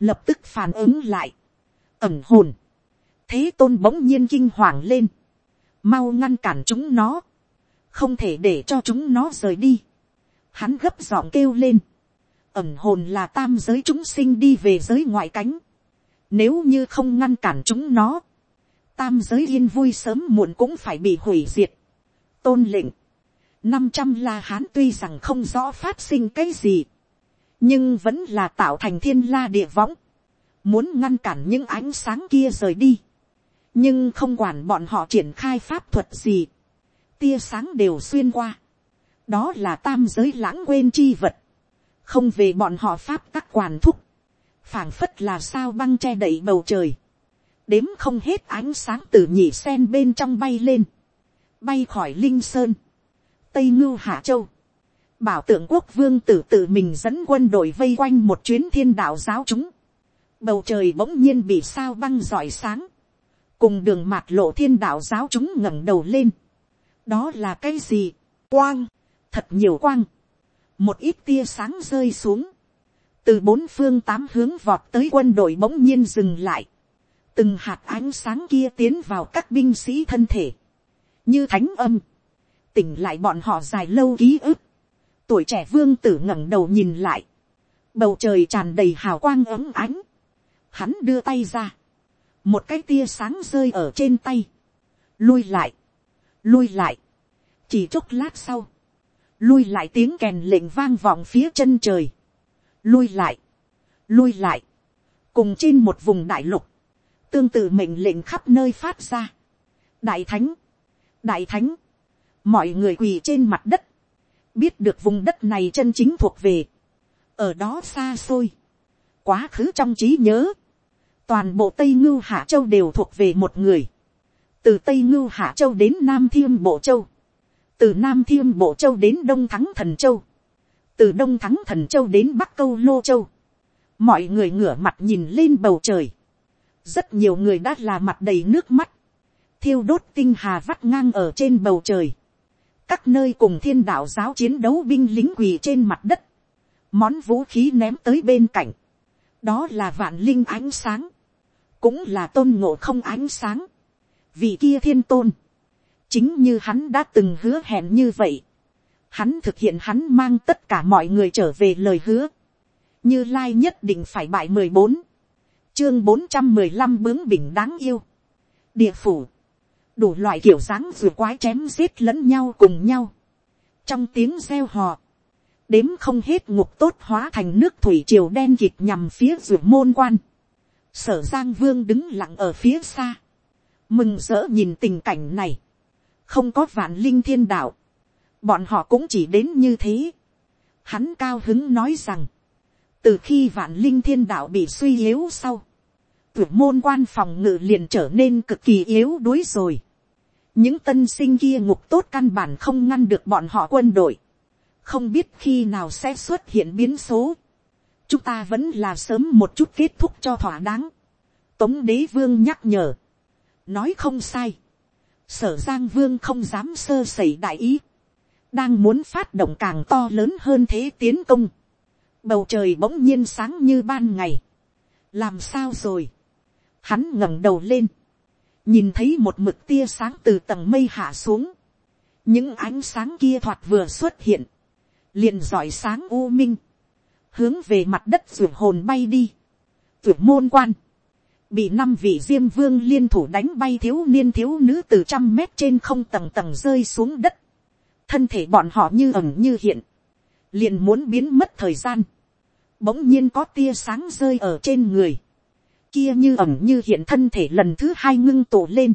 lập tức phản ứng lại, ẩm hồn, thế tôn bỗng nhiên kinh hoàng lên, mau ngăn cản chúng nó, không thể để cho chúng nó rời đi, hắn gấp giọng kêu lên, ẩm hồn là tam giới chúng sinh đi về giới ngoại cánh, nếu như không ngăn cản chúng nó, tam giới yên vui sớm muộn cũng phải bị hủy diệt. tôn lệnh, năm trăm la hán tuy rằng không rõ phát sinh cái gì, nhưng vẫn là tạo thành thiên la địa võng, muốn ngăn cản những ánh sáng kia rời đi, nhưng không quản bọn họ triển khai pháp thuật gì, tia sáng đều xuyên qua, đó là tam giới lãng quên chi vật, không về bọn họ pháp các quản thúc, phảng phất là sao băng che đậy bầu trời, đếm không hết ánh sáng từ nhị sen bên trong bay lên, bay khỏi linh sơn, tây ngưu hạ châu, bảo tượng quốc vương tử tự mình dẫn quân đội vây quanh một chuyến thiên đạo giáo chúng, bầu trời bỗng nhiên bị sao băng giỏi sáng, cùng đường mạt lộ thiên đạo giáo chúng ngẩng đầu lên, đó là cái gì, quang, thật nhiều quang, một ít tia sáng rơi xuống, từ bốn phương tám hướng vọt tới quân đội bỗng nhiên dừng lại, từng hạt ánh sáng kia tiến vào các binh sĩ thân thể, như thánh âm, tỉnh lại bọn họ dài lâu ký ức, tuổi trẻ vương tử ngẩng đầu nhìn lại, bầu trời tràn đầy hào quang ấm ánh, hắn đưa tay ra, một cái tia sáng rơi ở trên tay, lui lại, lui lại, chỉ chốc lát sau, lui lại tiếng kèn lệnh vang vọng phía chân trời, lui lại, lui lại, cùng trên một vùng đại lục, tương tự mệnh lệnh khắp nơi phát ra. đại thánh, đại thánh, mọi người quỳ trên mặt đất, biết được vùng đất này chân chính thuộc về, ở đó xa xôi, quá khứ trong trí nhớ, toàn bộ tây ngưu hạ châu đều thuộc về một người, từ tây ngưu hạ châu đến nam thiêm bộ châu, từ nam thiêm bộ châu đến đông thắng thần châu, từ đông thắng thần châu đến bắc câu lô châu, mọi người ngửa mặt nhìn lên bầu trời, rất nhiều người đã là mặt đầy nước mắt, thiêu đốt tinh hà vắt ngang ở trên bầu trời, các nơi cùng thiên đạo giáo chiến đấu binh lính quỳ trên mặt đất, món vũ khí ném tới bên cạnh, đó là vạn linh ánh sáng, cũng là tôn ngộ không ánh sáng, vì kia thiên tôn, chính như hắn đã từng hứa hẹn như vậy, hắn thực hiện hắn mang tất cả mọi người trở về lời hứa, như lai nhất định phải bại mười bốn, chương bốn trăm mười lăm bướng bỉnh đáng yêu, địa phủ, đủ loại kiểu dáng vừa quái chém giết lẫn nhau cùng nhau, trong tiếng reo hò, đếm không hết ngục tốt hóa thành nước thủy triều đen kịt nhằm phía ruột môn quan, sở giang vương đứng lặng ở phía xa, mừng rỡ nhìn tình cảnh này, không có vạn linh thiên đạo, bọn họ cũng chỉ đến như thế. Hắn cao hứng nói rằng, từ khi vạn linh thiên đạo bị suy yếu sau, tuyển môn quan phòng ngự liền trở nên cực kỳ yếu đuối rồi. những tân sinh kia ngục tốt căn bản không ngăn được bọn họ quân đội, không biết khi nào sẽ xuất hiện biến số. chúng ta vẫn là sớm một chút kết thúc cho thỏa đáng. tống đế vương nhắc nhở, nói không sai sở giang vương không dám sơ sẩy đại ý. Đang muốn phát động càng to lớn hơn thế tiến công, bầu trời bỗng nhiên sáng như ban ngày, làm sao rồi, hắn ngẩng đầu lên, nhìn thấy một mực tia sáng từ tầng mây hạ xuống, những ánh sáng kia thoạt vừa xuất hiện, liền giỏi sáng u minh, hướng về mặt đất ruột hồn bay đi, ruột môn quan, bị năm vị diêm vương liên thủ đánh bay thiếu niên thiếu nữ từ trăm mét trên không tầng tầng rơi xuống đất, thân thể bọn họ như ẩn như hiện, liền muốn biến mất thời gian, bỗng nhiên có tia sáng rơi ở trên người, kia như ẩn như hiện thân thể lần thứ hai ngưng tụ lên,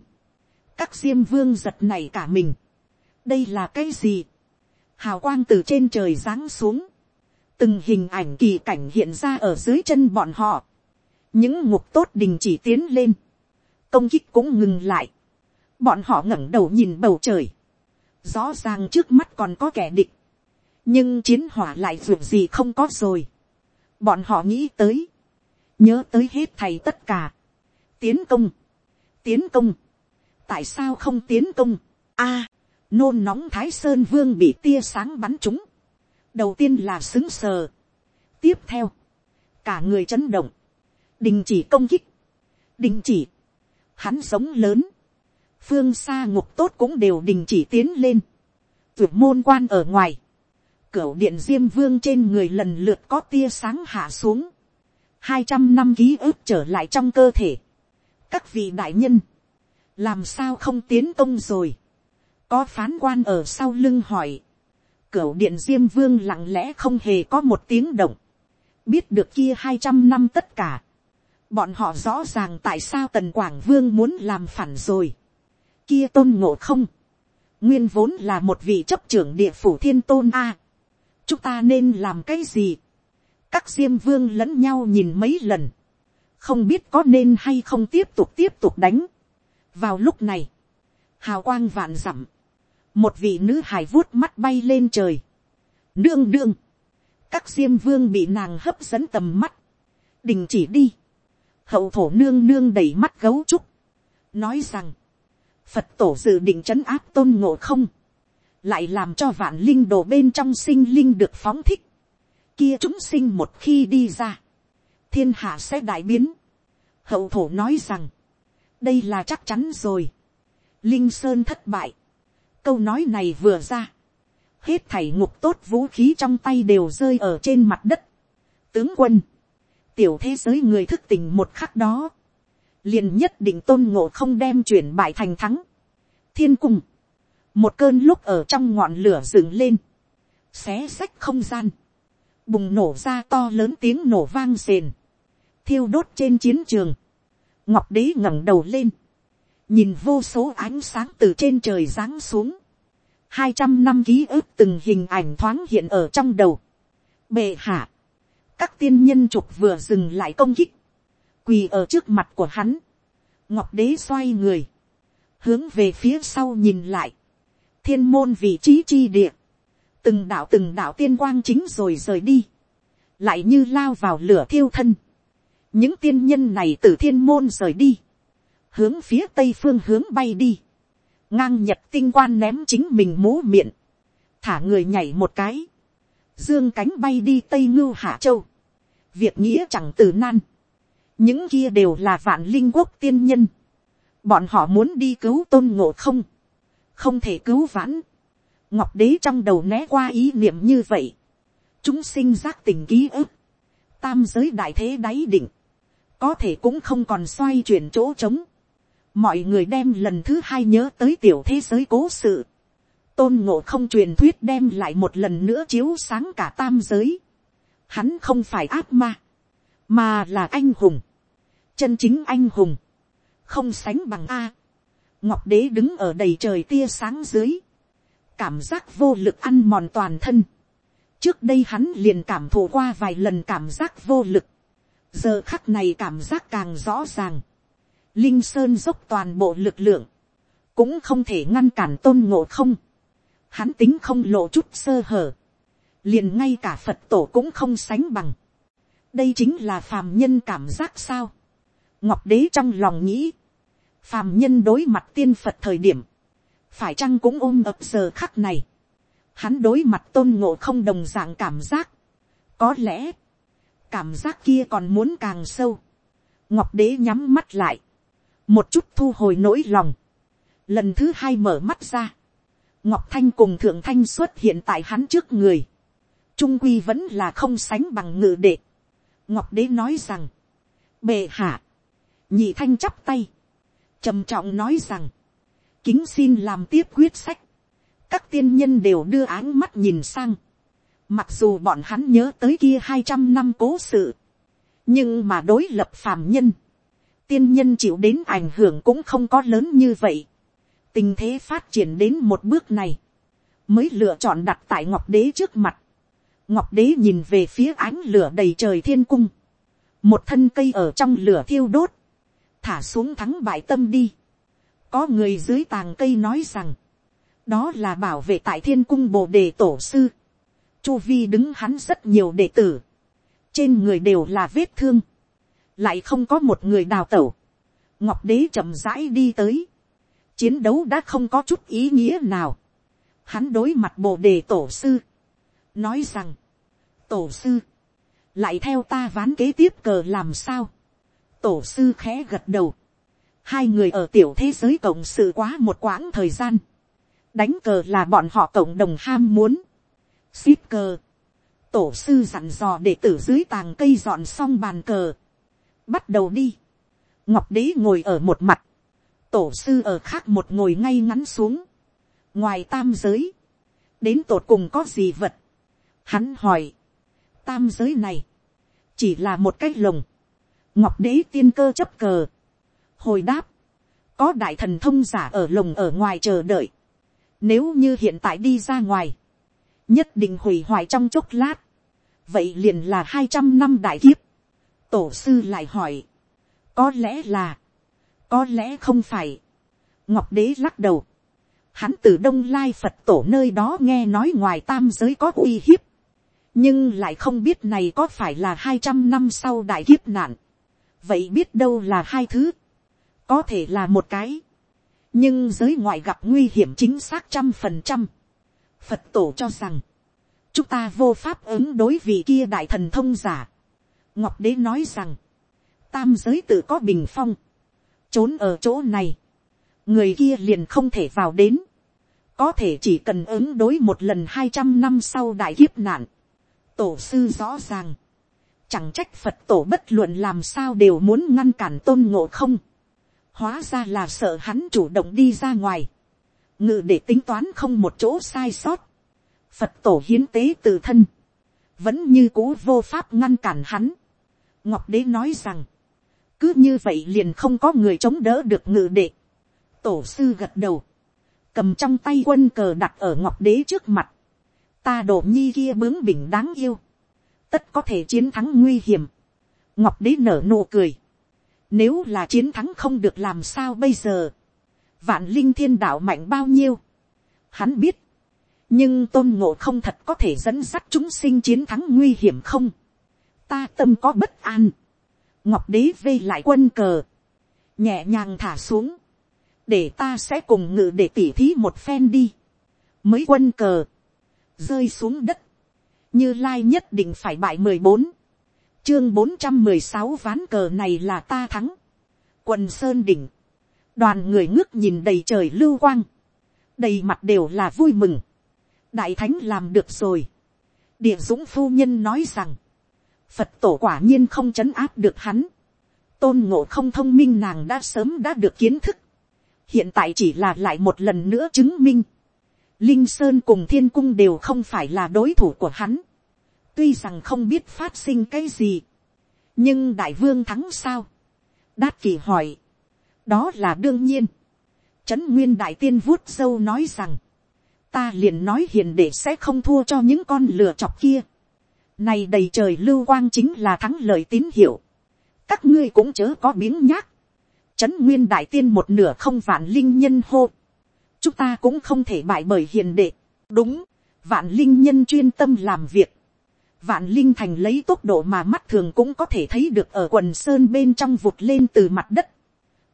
các diêm vương giật này cả mình, đây là cái gì, hào quang từ trên trời giáng xuống, từng hình ảnh kỳ cảnh hiện ra ở dưới chân bọn họ, những ngục tốt đình chỉ tiến lên, công kích cũng ngừng lại, bọn họ ngẩng đầu nhìn bầu trời, rõ ràng trước mắt còn có kẻ địch, nhưng chiến hỏa lại ruột gì không có rồi, bọn họ nghĩ tới, nhớ tới hết thầy tất cả, tiến công, tiến công, tại sao không tiến công, a, nôn nóng thái sơn vương bị tia sáng bắn trúng, đầu tiên là xứng sờ, tiếp theo, cả người chấn động, đình chỉ công kích, đình chỉ, hắn sống lớn, phương xa ngục tốt cũng đều đình chỉ tiến lên, tuyệt môn quan ở ngoài, cửa điện diêm vương trên người lần lượt có tia sáng hạ xuống, hai trăm năm ký ức trở lại trong cơ thể, các vị đại nhân, làm sao không tiến công rồi, có phán quan ở sau lưng hỏi, cửa điện diêm vương lặng lẽ không hề có một tiếng động, biết được kia hai trăm năm tất cả, bọn họ rõ ràng tại sao tần quảng vương muốn làm phản rồi, kia tôn ngộ không, nguyên vốn là một vị chấp trưởng địa phủ thiên tôn a, chúng ta nên làm cái gì, các diêm vương lẫn nhau nhìn mấy lần, không biết có nên hay không tiếp tục tiếp tục đánh. vào lúc này, hào quang vạn dặm, một vị nữ hài vuốt mắt bay lên trời, đương đương, các diêm vương bị nàng hấp dẫn tầm mắt, đình chỉ đi, hậu thổ nương nương đầy mắt gấu trúc, nói rằng, phật tổ dự định trấn áp tôn ngộ không, lại làm cho vạn linh đồ bên trong sinh linh được phóng thích, kia chúng sinh một khi đi ra, thiên hạ sẽ đại biến. hậu thổ nói rằng, đây là chắc chắn rồi. linh sơn thất bại. câu nói này vừa ra, hết thảy ngục tốt vũ khí trong tay đều rơi ở trên mặt đất. tướng quân, tiểu thế giới người thức tỉnh một khắc đó, liền nhất định tôn ngộ không đem chuyển bại thành thắng. thiên cung, một cơn lúc ở trong ngọn lửa dựng lên, xé xách không gian, bùng nổ ra to lớn tiếng nổ vang sền, thiêu đốt trên chiến trường, ngọc đế ngẩng đầu lên, nhìn vô số ánh sáng từ trên trời giáng xuống, hai trăm năm ký ức từng hình ảnh thoáng hiện ở trong đầu, bệ hạ, các tiên nhân trục vừa dừng lại công kích, quỳ ở trước mặt của hắn, ngọc đế xoay người, hướng về phía sau nhìn lại, thiên môn vị trí chi địa, từng đạo từng đạo tiên quang chính rồi rời đi, lại như lao vào lửa thiêu thân. những tiên nhân này từ thiên môn rời đi, hướng phía tây phương hướng bay đi, ngang nhật tinh quan ném chính mình mố miệng, thả người nhảy một cái, dương cánh bay đi tây ngưu hạ châu, việc nghĩa chẳng từ nan, những kia đều là vạn linh quốc tiên nhân, bọn họ muốn đi cứu tôn ngộ không, không thể cứu vãn, ngọc đế trong đầu né qua ý niệm như vậy, chúng sinh giác tình ký ức, tam giới đại thế đáy đỉnh, có thể cũng không còn xoay chuyển chỗ trống, mọi người đem lần thứ hai nhớ tới tiểu thế giới cố sự, tôn ngộ không truyền thuyết đem lại một lần nữa chiếu sáng cả tam giới, hắn không phải ác ma, mà là anh hùng, chân chính anh hùng, không sánh bằng a. ngọc đế đứng ở đầy trời tia sáng dưới, cảm giác vô lực ăn mòn toàn thân. trước đây hắn liền cảm thụ qua vài lần cảm giác vô lực. giờ khắc này cảm giác càng rõ ràng. linh sơn dốc toàn bộ lực lượng, cũng không thể ngăn cản tôn ngộ không. hắn tính không lộ chút sơ hở liền ngay cả phật tổ cũng không sánh bằng. đây chính là phàm nhân cảm giác sao. ngọc đế trong lòng nghĩ, phàm nhân đối mặt tiên phật thời điểm, phải chăng cũng ôm ập giờ khắc này, hắn đối mặt tôn ngộ không đồng dạng cảm giác, có lẽ, cảm giác kia còn muốn càng sâu, ngọc đế nhắm mắt lại, một chút thu hồi nỗi lòng, lần thứ hai mở mắt ra, ngọc thanh cùng thượng thanh xuất hiện tại hắn trước người, trung quy vẫn là không sánh bằng ngự đệ, ngọc đế nói rằng, bệ hạ, nhị thanh chắp tay, trầm trọng nói rằng, kính xin làm tiếp quyết sách, các tiên nhân đều đưa áng mắt nhìn sang, mặc dù bọn hắn nhớ tới kia hai trăm năm cố sự, nhưng mà đối lập phàm nhân, tiên nhân chịu đến ảnh hưởng cũng không có lớn như vậy. tình thế phát triển đến một bước này, mới lựa chọn đặt tại ngọc đế trước mặt ngọc đế nhìn về phía ánh lửa đầy trời thiên cung, một thân cây ở trong lửa thiêu đốt, thả xuống thắng bại tâm đi. có người dưới tàng cây nói rằng, đó là bảo vệ tại thiên cung bồ đề tổ sư. chu vi đứng hắn rất nhiều đệ tử, trên người đều là vết thương, lại không có một người đào tẩu. ngọc đế chậm rãi đi tới, chiến đấu đã không có chút ý nghĩa nào. hắn đối mặt bồ đề tổ sư, nói rằng, tổ sư, lại theo ta ván kế tiếp cờ làm sao. tổ sư khẽ gật đầu, hai người ở tiểu thế giới cộng sự quá một quãng thời gian, đánh cờ là bọn họ cộng đồng ham muốn, ship cờ, tổ sư dặn dò để tử dưới tàng cây dọn xong bàn cờ, bắt đầu đi, ngọc đế ngồi ở một mặt, tổ sư ở khác một ngồi ngay ngắn xuống, ngoài tam giới, đến tột cùng có gì vật, hắn hỏi, tam giới này, chỉ là một cái lồng, ngọc đế tiên cơ chấp cờ, hồi đáp, có đại thần thông giả ở lồng ở ngoài chờ đợi, nếu như hiện tại đi ra ngoài, nhất định hủy hoại trong chốc lát, vậy liền là hai trăm năm đại kiếp. tổ sư lại hỏi, có lẽ là, có lẽ không phải. ngọc đế lắc đầu, hắn từ đông lai phật tổ nơi đó nghe nói ngoài tam giới có uy hiếp, nhưng lại không biết này có phải là hai trăm năm sau đại kiếp nạn. vậy biết đâu là hai thứ, có thể là một cái, nhưng giới ngoại gặp nguy hiểm chính xác trăm phần trăm. phật tổ cho rằng, chúng ta vô pháp ứng đối vị kia đại thần thông giả. ngọc đế nói rằng, tam giới tự có bình phong, trốn ở chỗ này, người kia liền không thể vào đến, có thể chỉ cần ứng đối một lần hai trăm năm sau đại kiếp nạn, tổ sư rõ ràng, chẳng trách phật tổ bất luận làm sao đều muốn ngăn cản tôn ngộ không, hóa ra là sợ hắn chủ động đi ra ngoài, ngự để tính toán không một chỗ sai sót, phật tổ hiến tế từ thân, vẫn như cũ vô pháp ngăn cản hắn. ngọc đế nói rằng, cứ như vậy liền không có người chống đỡ được ngự đệ. tổ sư gật đầu, cầm trong tay quân cờ đặt ở ngọc đế trước mặt, ta đổ nhi kia bướng bỉnh đáng yêu, tất có thể chiến thắng nguy hiểm. ngọc đế nở nụ cười, nếu là chiến thắng không được làm sao bây giờ, vạn linh thiên đạo mạnh bao nhiêu, hắn biết, nhưng tôn ngộ không thật có thể dẫn dắt chúng sinh chiến thắng nguy hiểm không. ta tâm có bất an. ngọc đế vây lại quân cờ, nhẹ nhàng thả xuống, để ta sẽ cùng ngự để tỉ thí một phen đi. mới quân cờ, rơi xuống đất, như lai nhất định phải bại mười bốn, chương bốn trăm mười sáu ván cờ này là ta thắng. quần sơn đỉnh, đoàn người ngước nhìn đầy trời lưu quang, đầy mặt đều là vui mừng đại thánh làm được rồi. địa dũng phu nhân nói rằng, phật tổ quả nhiên không chấn áp được hắn. tôn ngộ không thông minh nàng đã sớm đã được kiến thức. hiện tại chỉ là lại một lần nữa chứng minh linh sơn cùng thiên cung đều không phải là đối thủ của hắn. tuy rằng không biết phát sinh cái gì. nhưng đại vương thắng sao. đát kỳ hỏi. đó là đương nhiên. trấn nguyên đại tiên vuốt dâu nói rằng, ta liền nói hiền để sẽ không thua cho những con lừa chọc kia. Này đầy trời lưu quang chính là thắng lợi tín hiệu. Các ngươi cũng chớ có biếng nhác. Trấn nguyên đại tiên một nửa không vạn linh nhân hô. Chúng ta cũng không thể bại bởi hiền đệ. Đúng, vạn linh nhân chuyên tâm làm việc. Vạn linh thành lấy tốc độ mà mắt thường cũng có thể thấy được ở quần sơn bên trong vụt lên từ mặt đất.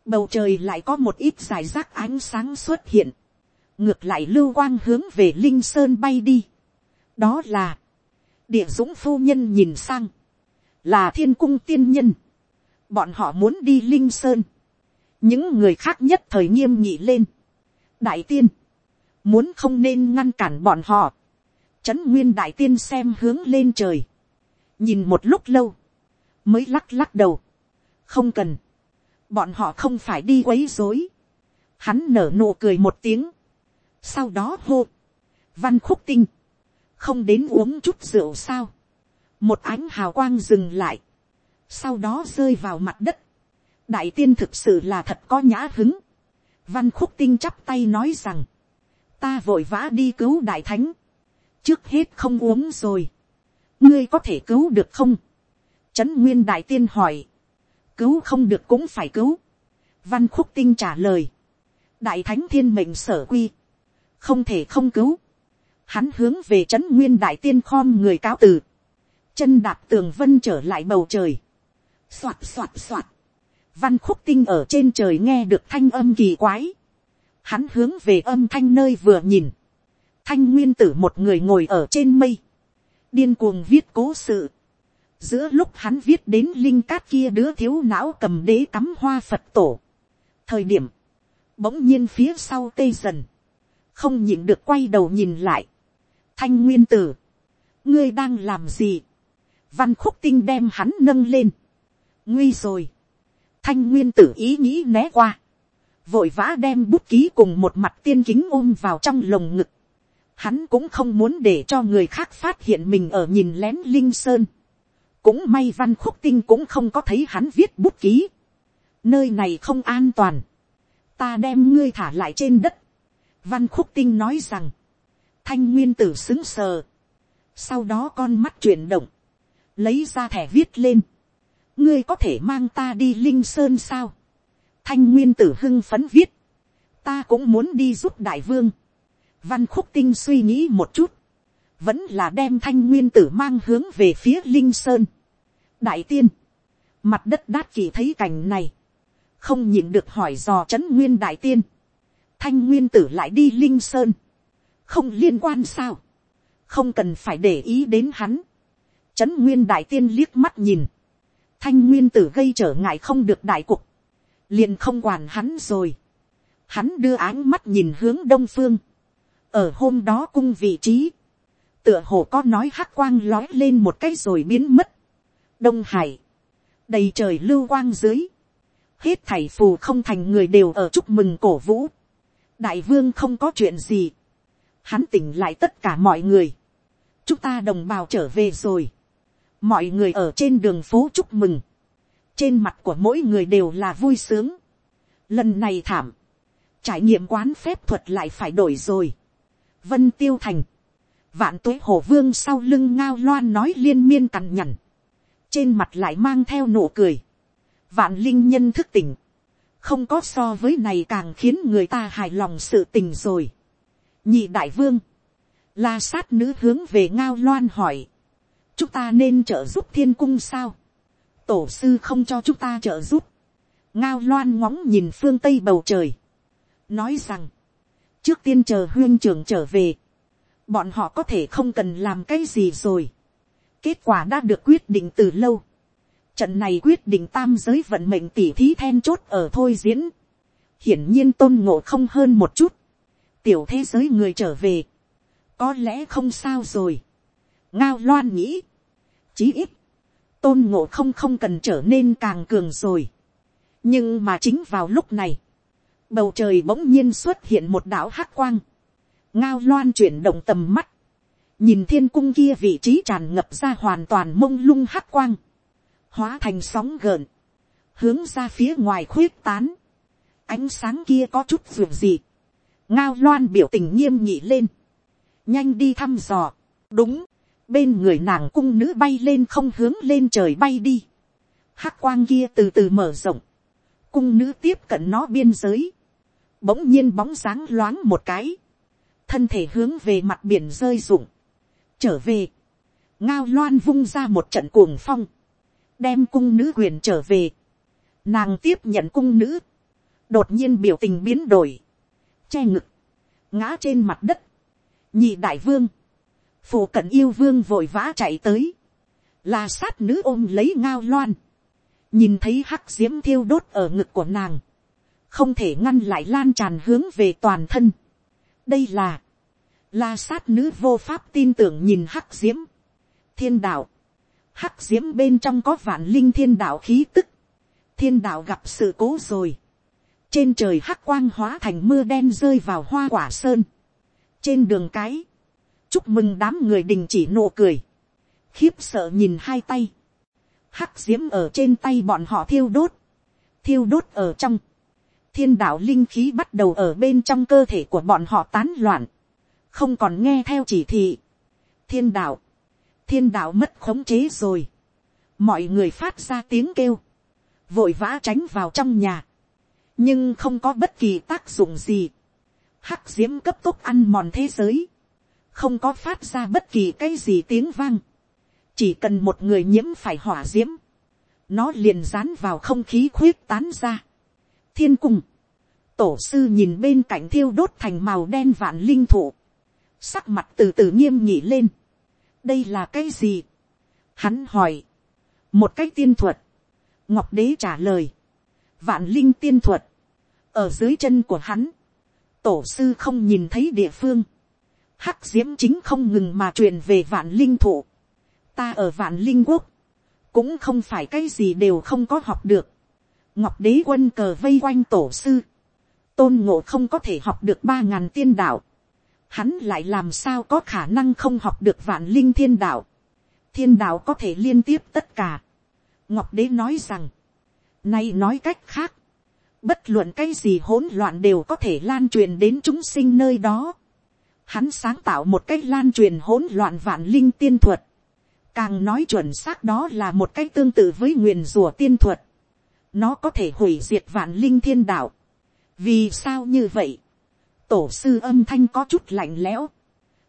Bầu trời lại có một ít giải rác ánh sáng xuất hiện ngược lại lưu quang hướng về linh sơn bay đi. đó là, địa dũng phu nhân nhìn sang, là thiên cung tiên nhân, bọn họ muốn đi linh sơn, những người khác nhất thời nghiêm nhị lên, đại tiên, muốn không nên ngăn cản bọn họ, trấn nguyên đại tiên xem hướng lên trời, nhìn một lúc lâu, mới lắc lắc đầu, không cần, bọn họ không phải đi quấy dối, hắn nở nụ cười một tiếng, sau đó hô, văn khúc tinh, không đến uống chút rượu sao, một ánh hào quang dừng lại, sau đó rơi vào mặt đất, đại tiên thực sự là thật có nhã hứng, văn khúc tinh chắp tay nói rằng, ta vội vã đi cứu đại thánh, trước hết không uống rồi, ngươi có thể cứu được không, trấn nguyên đại tiên hỏi, cứu không được cũng phải cứu, văn khúc tinh trả lời, đại thánh thiên mệnh sở quy, không thể không cứu, hắn hướng về trấn nguyên đại tiên khom người cáo từ, chân đạp tường vân trở lại bầu trời, soạt soạt soạt, văn khúc tinh ở trên trời nghe được thanh âm kỳ quái, hắn hướng về âm thanh nơi vừa nhìn, thanh nguyên tử một người ngồi ở trên mây, điên cuồng viết cố sự, giữa lúc hắn viết đến linh cát kia đứa thiếu não cầm đế cắm hoa phật tổ, thời điểm, bỗng nhiên phía sau tê dần, không nhịn được quay đầu nhìn lại, thanh nguyên tử, ngươi đang làm gì, văn khúc tinh đem hắn nâng lên, nguy rồi, thanh nguyên tử ý nghĩ né qua, vội vã đem bút ký cùng một mặt tiên kính ôm vào trong lồng ngực, hắn cũng không muốn để cho người khác phát hiện mình ở nhìn lén linh sơn, cũng may văn khúc tinh cũng không có thấy hắn viết bút ký, nơi này không an toàn, ta đem ngươi thả lại trên đất, văn khúc tinh nói rằng, thanh nguyên tử xứng sờ, sau đó con mắt chuyển động, lấy ra thẻ viết lên, ngươi có thể mang ta đi linh sơn sao, thanh nguyên tử hưng phấn viết, ta cũng muốn đi giúp đại vương, văn khúc tinh suy nghĩ một chút, vẫn là đem thanh nguyên tử mang hướng về phía linh sơn. đại tiên, mặt đất đát chỉ thấy cảnh này, không nhìn được hỏi dò c h ấ n nguyên đại tiên, thanh nguyên tử lại đi linh sơn, không liên quan sao, không cần phải để ý đến hắn, c h ấ n nguyên đại tiên liếc mắt nhìn, thanh nguyên tử gây trở ngại không được đại cục, liền không quản hắn rồi, hắn đưa áng mắt nhìn hướng đông phương, ở hôm đó cung vị trí, tựa hồ có nói hắc quang lói lên một cái rồi biến mất, đông hải, đầy trời lưu quang dưới, hết thảy phù không thành người đều ở chúc mừng cổ vũ. đại vương không có chuyện gì. hắn tỉnh lại tất cả mọi người. chúng ta đồng bào trở về rồi mọi người ở trên đường phố chúc mừng. trên mặt của mỗi người đều là vui sướng. lần này thảm. trải nghiệm quán phép thuật lại phải đổi rồi. vân tiêu thành. vạn tuế hồ vương sau lưng ngao loan nói liên miên cằn nhằn. trên mặt lại mang theo nụ cười vạn linh nhân thức tỉnh, không có so với này càng khiến người ta hài lòng sự tình rồi. nhị đại vương, la sát nữ hướng về ngao loan hỏi, chúng ta nên trợ giúp thiên cung sao, tổ sư không cho chúng ta trợ giúp, ngao loan ngóng nhìn phương tây bầu trời, nói rằng, trước tiên chờ huyên trưởng trở về, bọn họ có thể không cần làm cái gì rồi, kết quả đã được quyết định từ lâu, Trận này quyết định tam giới vận mệnh tỉ thí then chốt ở thôi diễn. Hiển nhiên tôn ngộ không hơn một chút. Tiểu thế giới người trở về. Có lẽ không sao rồi. Ngao loan nghĩ. Chí ít. Tôn ngộ không không cần trở nên càng cường rồi. Nhưng mà chính vào lúc này. Bầu trời bỗng nhiên xuất hiện một đảo hắc quang. Ngao loan chuyển động tầm mắt. Nhìn thiên cung kia vị trí tràn ngập ra hoàn toàn mông lung hắc quang hóa thành sóng gợn, hướng ra phía ngoài khuyết tán, ánh sáng kia có chút ruộng gì, ngao loan biểu tình nghiêm nhị lên, nhanh đi thăm dò, đúng, bên người nàng cung nữ bay lên không hướng lên trời bay đi, hắc quang kia từ từ mở rộng, cung nữ tiếp cận nó biên giới, bỗng nhiên bóng sáng loáng một cái, thân thể hướng về mặt biển rơi rụng, trở về, ngao loan vung ra một trận cuồng phong, đem cung nữ quyền trở về, nàng tiếp nhận cung nữ, đột nhiên biểu tình biến đổi, che ngực, ngã trên mặt đất, nhị đại vương, phù cận yêu vương vội vã chạy tới, là sát nữ ôm lấy ngao loan, nhìn thấy hắc d i ễ m thiêu đốt ở ngực của nàng, không thể ngăn lại lan tràn hướng về toàn thân. đây là, la sát nữ vô pháp tin tưởng nhìn hắc d i ễ m thiên đạo, hắc d i ễ m bên trong có vạn linh thiên đạo khí tức, thiên đạo gặp sự cố rồi, trên trời hắc quang hóa thành mưa đen rơi vào hoa quả sơn, trên đường cái, chúc mừng đám người đình chỉ nụ cười, khiếp sợ nhìn hai tay, hắc d i ễ m ở trên tay bọn họ thiêu đốt, thiêu đốt ở trong, thiên đạo linh khí bắt đầu ở bên trong cơ thể của bọn họ tán loạn, không còn nghe theo chỉ thị. thiên đạo, thiên đạo mất khống chế rồi, mọi người phát ra tiếng kêu, vội vã tránh vào trong nhà, nhưng không có bất kỳ tác dụng gì. hắc d i ễ m cấp tốc ăn mòn thế giới, không có phát ra bất kỳ cái gì tiếng vang, chỉ cần một người nhiễm phải hỏa d i ễ m nó liền dán vào không khí khuyết tán ra. thiên cung, tổ sư nhìn bên cạnh thiêu đốt thành màu đen vạn linh thụ, sắc mặt từ từ nghiêm nhị lên. đây là cái gì. hắn hỏi, một cái tiên thuật, ngọc đế trả lời, vạn linh tiên thuật, ở dưới chân của hắn, tổ sư không nhìn thấy địa phương, hắc diễm chính không ngừng mà truyền về vạn linh thụ, ta ở vạn linh quốc, cũng không phải cái gì đều không có học được. ngọc đế quân cờ vây quanh tổ sư, tôn ngộ không có thể học được ba ngàn tiên đạo, hắn lại làm sao có khả năng không học được vạn linh thiên đạo, thiên đạo có thể liên tiếp tất cả. ngọc đế nói rằng, nay nói cách khác, bất luận cái gì hỗn loạn đều có thể lan truyền đến chúng sinh nơi đó. Hắn sáng tạo một cách lan truyền hỗn loạn vạn linh tiên thuật, Càng nói chuẩn xác đó là một cách tương tự với nguyền rùa tiên thuật. Nó có thể hủy diệt vạn linh thiên đạo. Vì sao như vậy? Tổ sư âm thanh có chút lạnh lẽo.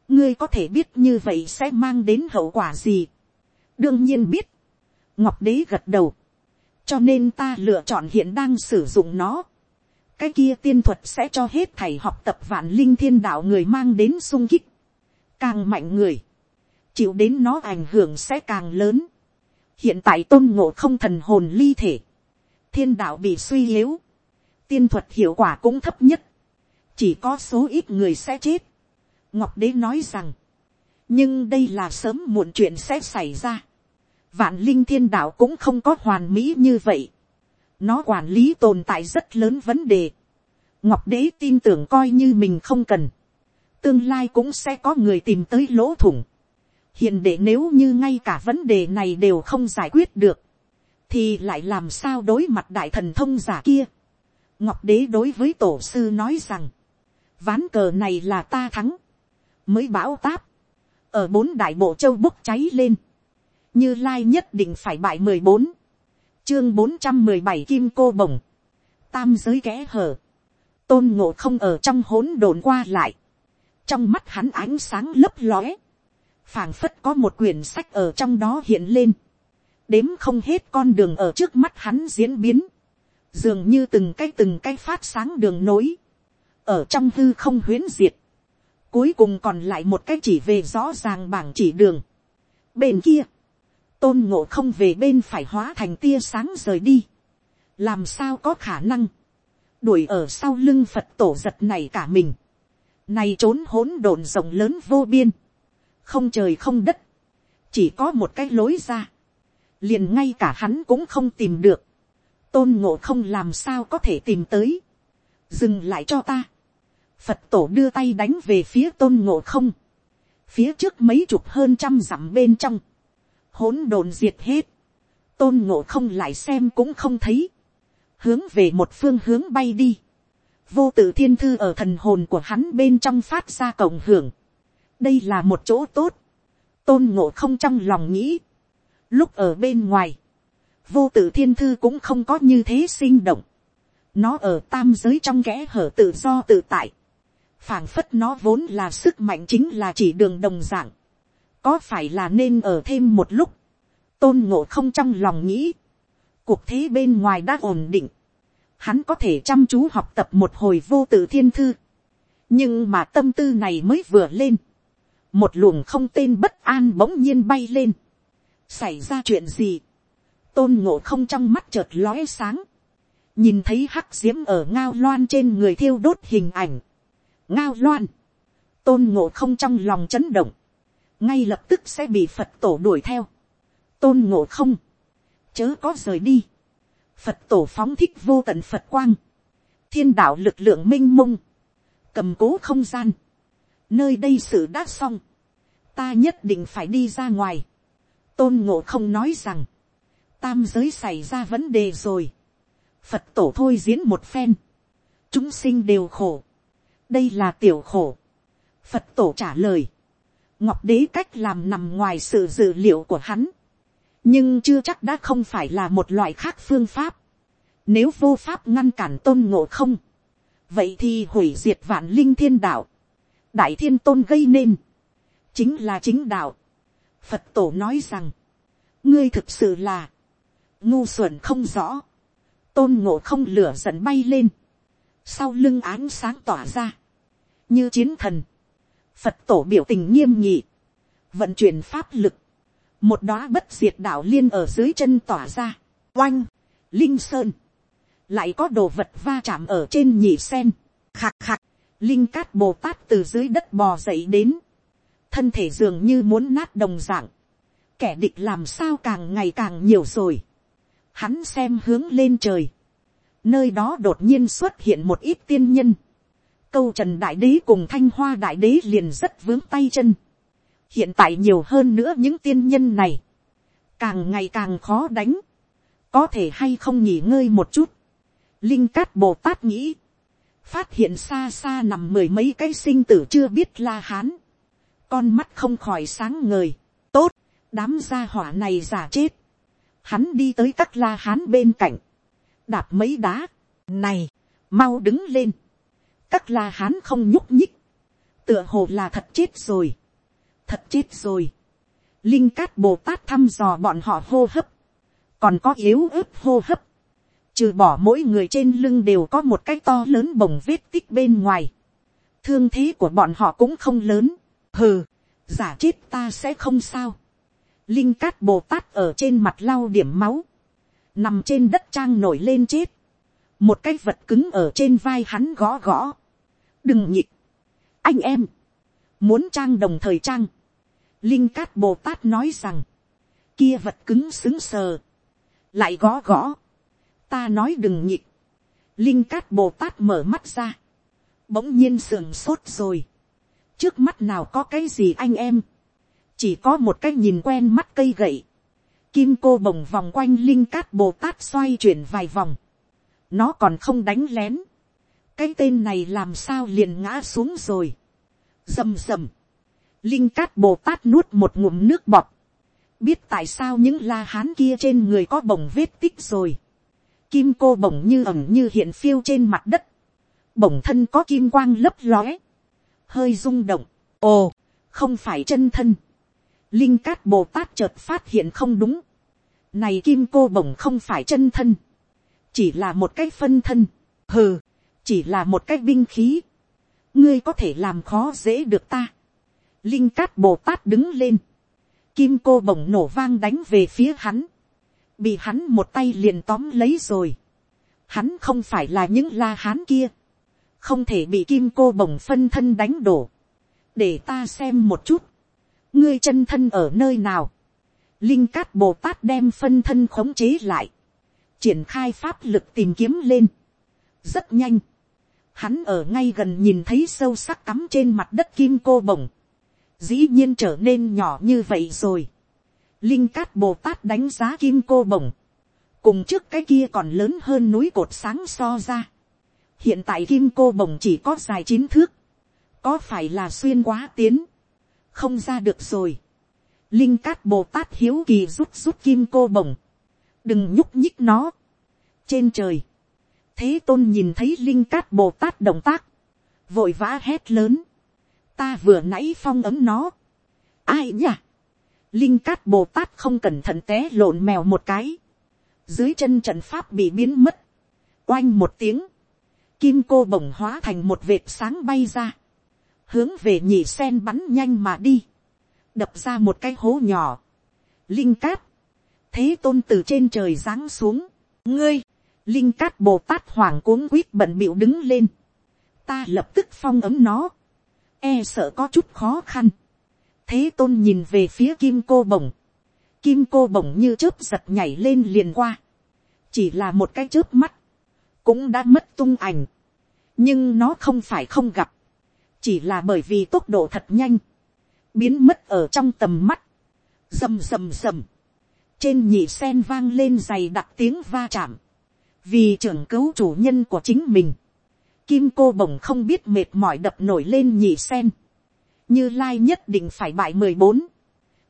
Ngươi có thể biết như vậy sẽ mang đến hậu quả gì? Đương nhiên biết. Ngọc đế gật đầu. Cho nên ta lựa chọn hiện đang sử dụng nó. Cái kia tiên thuật sẽ cho hết thầy học tập vạn linh thiên đạo người mang đến sung kích. Càng mạnh người chịu đến nó ảnh hưởng sẽ càng lớn. hiện tại tôn ngộ không thần hồn ly thể, thiên đạo bị suy yếu, tiên thuật hiệu quả cũng thấp nhất, chỉ có số ít người sẽ chết. ngọc đế nói rằng, nhưng đây là sớm muộn chuyện sẽ xảy ra. vạn linh thiên đạo cũng không có hoàn mỹ như vậy nó quản lý tồn tại rất lớn vấn đề. ngọc đế tin tưởng coi như mình không cần. tương lai cũng sẽ có người tìm tới lỗ thủng hiện để nếu như ngay cả vấn đề này đều không giải quyết được, thì lại làm sao đối mặt đại thần thông giả kia. ngọc đế đối với tổ sư nói rằng, ván cờ này là ta thắng, mới bão táp, ở bốn đại bộ châu bốc cháy lên, như lai nhất định phải bại mười bốn, chương bốn trăm mười bảy kim cô bồng, tam giới kẽ hở, tôn ngộ không ở trong hỗn độn qua lại, trong mắt hắn ánh sáng lấp lóe, phảng phất có một quyển sách ở trong đó hiện lên, đếm không hết con đường ở trước mắt hắn diễn biến, dường như từng cái từng cái phát sáng đường nối, ở trong hư không huyến diệt, cuối cùng còn lại một cái chỉ về rõ ràng bảng chỉ đường. Bên kia, tôn ngộ không về bên phải hóa thành tia sáng rời đi, làm sao có khả năng, đuổi ở sau lưng phật tổ giật này cả mình, này trốn hỗn độn rộng lớn vô biên, không trời không đất, chỉ có một cái lối ra, liền ngay cả hắn cũng không tìm được, tôn ngộ không làm sao có thể tìm tới, dừng lại cho ta, phật tổ đưa tay đánh về phía tôn ngộ không, phía trước mấy chục hơn trăm dặm bên trong, hỗn độn diệt hết, tôn ngộ không lại xem cũng không thấy, hướng về một phương hướng bay đi, vô tự thiên thư ở thần hồn của hắn bên trong phát ra cộng hưởng, đây là một chỗ tốt, tôn ngộ không trong lòng nghĩ, lúc ở bên ngoài, vô tự thiên thư cũng không có như thế sinh động, nó ở tam giới trong kẽ hở tự do tự tại, phảng phất nó vốn là sức mạnh chính là chỉ đường đồng dạng, có phải là nên ở thêm một lúc, tôn ngộ không trong lòng nghĩ, cuộc thế bên ngoài đã ổn định, hắn có thể chăm chú học tập một hồi vô tự thiên thư, nhưng mà tâm tư này mới vừa lên, một luồng không tên bất an bỗng nhiên bay lên, xảy ra chuyện gì, tôn ngộ không trong mắt chợt lóe sáng, nhìn thấy hắc d i ễ m ở ngao loan trên người thiêu đốt hình ảnh, ngao loan, tôn ngộ không trong lòng chấn động, ngay lập tức sẽ bị phật tổ đuổi theo, tôn ngộ không, chớ có rời đi, phật tổ phóng thích vô tận phật quang, thiên đạo lực lượng m i n h mông, cầm cố không gian, nơi đây sự đã xong, ta nhất định phải đi ra ngoài, tôn ngộ không nói rằng, tam giới xảy ra vấn đề rồi. Phật tổ thôi diễn một phen. Chúng sinh đều khổ. Đây là tiểu khổ. Phật tổ trả lời. Ngọc đế cách làm nằm ngoài sự dự liệu của hắn. Nhưng chưa chắc đã không phải là một loại khác phương pháp. Nếu vô pháp ngăn cản tôn ngộ không. Vậy thì hủy diệt vạn linh thiên đạo. Đại thiên tôn gây nên. Chính là chính đạo. Phật tổ nói rằng. Ngươi thực sự là ngu xuẩn không rõ, tôn ngộ không lửa giận bay lên, sau lưng ánh sáng tỏa ra, như chiến thần, phật tổ biểu tình nghiêm nhị, vận chuyển pháp lực, một đóa bất diệt đạo liên ở dưới chân tỏa ra, oanh, linh sơn, lại có đồ vật va chạm ở trên nhị sen, khạc khạc, linh cát bồ tát từ dưới đất bò dậy đến, thân thể dường như muốn nát đồng dạng, kẻ địch làm sao càng ngày càng nhiều rồi, hắn xem hướng lên trời, nơi đó đột nhiên xuất hiện một ít tiên nhân, câu trần đại đế cùng thanh hoa đại đế liền rất vướng tay chân, hiện tại nhiều hơn nữa những tiên nhân này, càng ngày càng khó đánh, có thể hay không nghỉ ngơi một chút, linh cát bồ tát nghĩ, phát hiện xa xa nằm mười mấy cái sinh tử chưa biết la hán, con mắt không khỏi sáng ngời, tốt, đám gia hỏa này giả chết, hắn đi tới các la hán bên cạnh, đạp mấy đá, này, mau đứng lên, các la hán không nhúc nhích, tựa hồ là thật chết rồi, thật chết rồi, linh cát bồ tát thăm dò bọn họ hô hấp, còn có yếu ớt hô hấp, trừ bỏ mỗi người trên lưng đều có một cái to lớn bồng vết tích bên ngoài, thương thế của bọn họ cũng không lớn, hừ, giả chết ta sẽ không sao, Linh cát Bồ Tát ở trên mặt lau điểm máu. Nằm trên đất trang nổi lên chết. Một cái vật cứng ở trên vai hắn gõ gõ. Đừng nhịp. Anh em. Muốn trang đồng thời trang. Linh cát Bồ Tát nói rằng. Kia vật cứng xứng sờ. Lại gõ gõ. Ta nói đừng nhịp. Linh cát Bồ Tát mở mắt ra. Bỗng nhiên sườn sốt rồi. Trước mắt nào có cái gì anh em chỉ có một cái nhìn quen mắt cây gậy, kim cô bồng vòng quanh linh cát bồ tát xoay chuyển vài vòng, nó còn không đánh lén, cái tên này làm sao liền ngã xuống rồi, rầm rầm, linh cát bồ tát nuốt một ngụm nước bọt, biết tại sao những la hán kia trên người có bồng vết tích rồi, kim cô bồng như ẩm như hiện phiêu trên mặt đất, bồng thân có kim quang lấp lóe, hơi rung động, ồ, không phải chân thân, Linh cát Bồ Tát chợt phát hiện không đúng. Này kim cô bồng không phải chân thân. Chỉ là một cái phân thân. Hừ, chỉ là một cái binh khí. Ngươi có thể làm khó dễ được ta. Linh cát Bồ Tát đứng lên. Kim cô bổng nổ vang đánh về phía hắn. Bị hắn một tay liền tóm lấy rồi. Hắn không phải là những la hán kia. Không thể bị kim cô bổng phân thân đánh đổ. Để ta xem một chút ngươi chân thân ở nơi nào, linh cát bồ tát đem phân thân khống chế lại, triển khai pháp lực tìm kiếm lên, rất nhanh, hắn ở ngay gần nhìn thấy sâu sắc cắm trên mặt đất kim cô bồng, dĩ nhiên trở nên nhỏ như vậy rồi, linh cát bồ tát đánh giá kim cô bồng, cùng trước cái kia còn lớn hơn núi cột sáng so ra, hiện tại kim cô bồng chỉ có dài chín thước, có phải là xuyên quá tiến, không ra được rồi. Linh cát bồ tát hiếu kỳ rút rút kim cô bồng đừng nhúc nhích nó. trên trời, thế tôn nhìn thấy linh cát bồ tát động tác, vội vã hét lớn. ta vừa nãy phong ấm nó. ai nhỉ? linh cát bồ tát không cẩn thận té lộn mèo một cái. dưới chân trận pháp bị biến mất. oanh một tiếng. kim cô bồng hóa thành một vệt sáng bay ra hướng về nhị sen bắn nhanh mà đi, đập ra một cái hố nhỏ, linh cát, thế tôn từ trên trời giáng xuống, ngươi, linh cát bồ tát hoàng cuống quýt bận bịu đứng lên, ta lập tức phong ấm nó, e sợ có chút khó khăn, thế tôn nhìn về phía kim cô bồng, kim cô bồng như chớp giật nhảy lên liền qua, chỉ là một cái chớp mắt, cũng đã mất tung ảnh, nhưng nó không phải không gặp, chỉ là bởi vì tốc độ thật nhanh, biến mất ở trong tầm mắt, rầm rầm rầm, trên nhị sen vang lên dày đặc tiếng va chạm, vì trưởng cứu chủ nhân của chính mình, kim cô bồng không biết mệt mỏi đập nổi lên nhị sen, như lai nhất định phải bại mười bốn,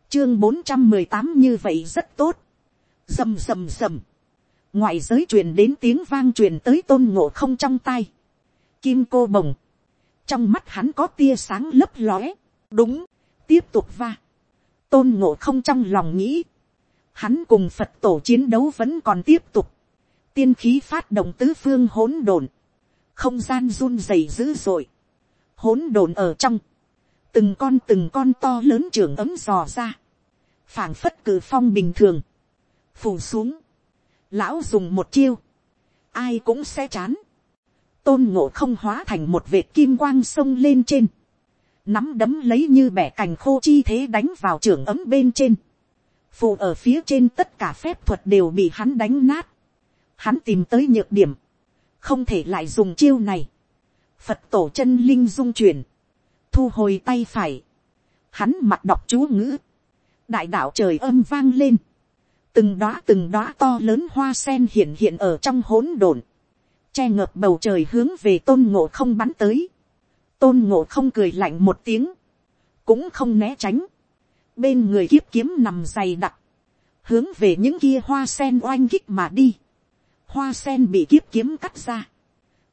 chương bốn trăm mười tám như vậy rất tốt, rầm rầm rầm, ngoại giới truyền đến tiếng vang truyền tới tôn ngộ không trong tay, kim cô bồng, trong mắt hắn có tia sáng lấp lóe, đúng, tiếp tục va, tôn ngộ không trong lòng nghĩ, hắn cùng phật tổ chiến đấu vẫn còn tiếp tục, tiên khí phát động tứ phương hỗn độn, không gian run rẩy dữ dội, hỗn độn ở trong, từng con từng con to lớn trưởng ấm dò ra, phảng phất cử phong bình thường, phủ xuống, lão dùng một chiêu, ai cũng sẽ chán, tôn ngộ không hóa thành một vệt kim quang sông lên trên, nắm đấm lấy như bẻ cành khô chi thế đánh vào trưởng ấm bên trên, phù ở phía trên tất cả phép thuật đều bị hắn đánh nát, hắn tìm tới nhược điểm, không thể lại dùng chiêu này, phật tổ chân linh dung chuyển, thu hồi tay phải, hắn mặt đọc chú ngữ, đại đạo trời âm vang lên, từng đóa từng đóa to lớn hoa sen hiện hiện ở trong hỗn độn, che ngợp bầu trời hướng về tôn ngộ không bắn tới, tôn ngộ không cười lạnh một tiếng, cũng không né tránh, bên người kiếp kiếm nằm dày đặc, hướng về những kia hoa sen oanh kích mà đi, hoa sen bị kiếp kiếm cắt ra,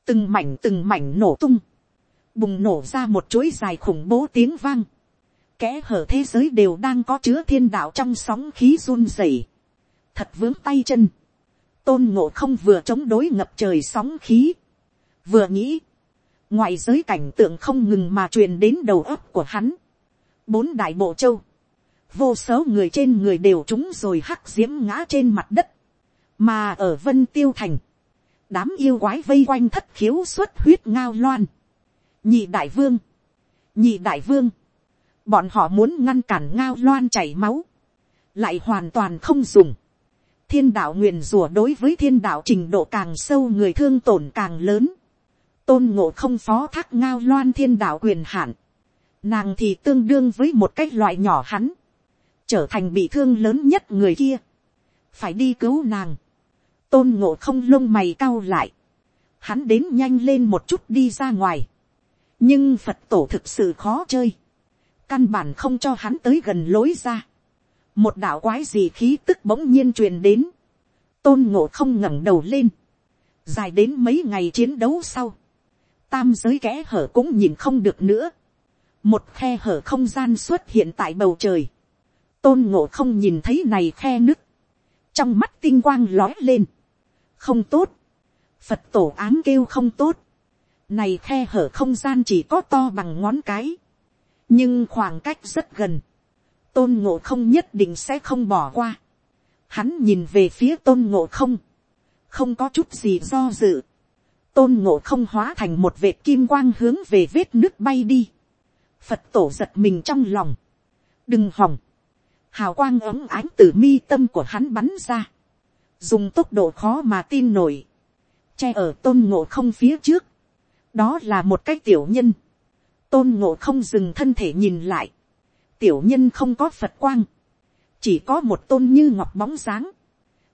từng mảnh từng mảnh nổ tung, bùng nổ ra một chuỗi dài khủng bố tiếng vang, kẽ hở thế giới đều đang có chứa thiên đạo trong sóng khí run rẩy, thật vướng tay chân, tôn ngộ không vừa chống đối ngập trời sóng khí, vừa nghĩ, ngoại giới cảnh tượng không ngừng mà truyền đến đầu óc của hắn, bốn đại bộ châu, vô số người trên người đều trúng rồi hắc d i ễ m ngã trên mặt đất, mà ở vân tiêu thành, đám yêu quái vây quanh thất khiếu xuất huyết ngao loan, nhị đại vương, nhị đại vương, bọn họ muốn ngăn cản ngao loan chảy máu, lại hoàn toàn không dùng, thiên đạo nguyền rủa đối với thiên đạo trình độ càng sâu người thương tổn càng lớn, tôn ngộ không phó thác ngao loan thiên đạo quyền hạn, nàng thì tương đương với một cái loại nhỏ hắn, trở thành bị thương lớn nhất người kia, phải đi cứu nàng, tôn ngộ không lông mày cau lại, hắn đến nhanh lên một chút đi ra ngoài, nhưng phật tổ thực sự khó chơi, căn bản không cho hắn tới gần lối ra, một đạo quái gì khí tức bỗng nhiên truyền đến, tôn ngộ không ngẩng đầu lên, dài đến mấy ngày chiến đấu sau, tam giới kẽ hở cũng nhìn không được nữa, một khe hở không gian xuất hiện tại bầu trời, tôn ngộ không nhìn thấy này khe nứt, trong mắt tinh quang lói lên, không tốt, phật tổ ám kêu không tốt, này khe hở không gian chỉ có to bằng ngón cái, nhưng khoảng cách rất gần, tôn ngộ không nhất định sẽ không bỏ qua, hắn nhìn về phía tôn ngộ không, không có chút gì do dự, tôn ngộ không hóa thành một vệt kim quang hướng về vết nước bay đi, phật tổ giật mình trong lòng, đừng hỏng, hào quang ấm ánh từ mi tâm của hắn bắn ra, dùng tốc độ khó mà tin nổi, che ở tôn ngộ không phía trước, đó là một cái tiểu nhân, tôn ngộ không dừng thân thể nhìn lại, tiểu nhân không có phật quang, chỉ có một tôn như ngọc bóng dáng,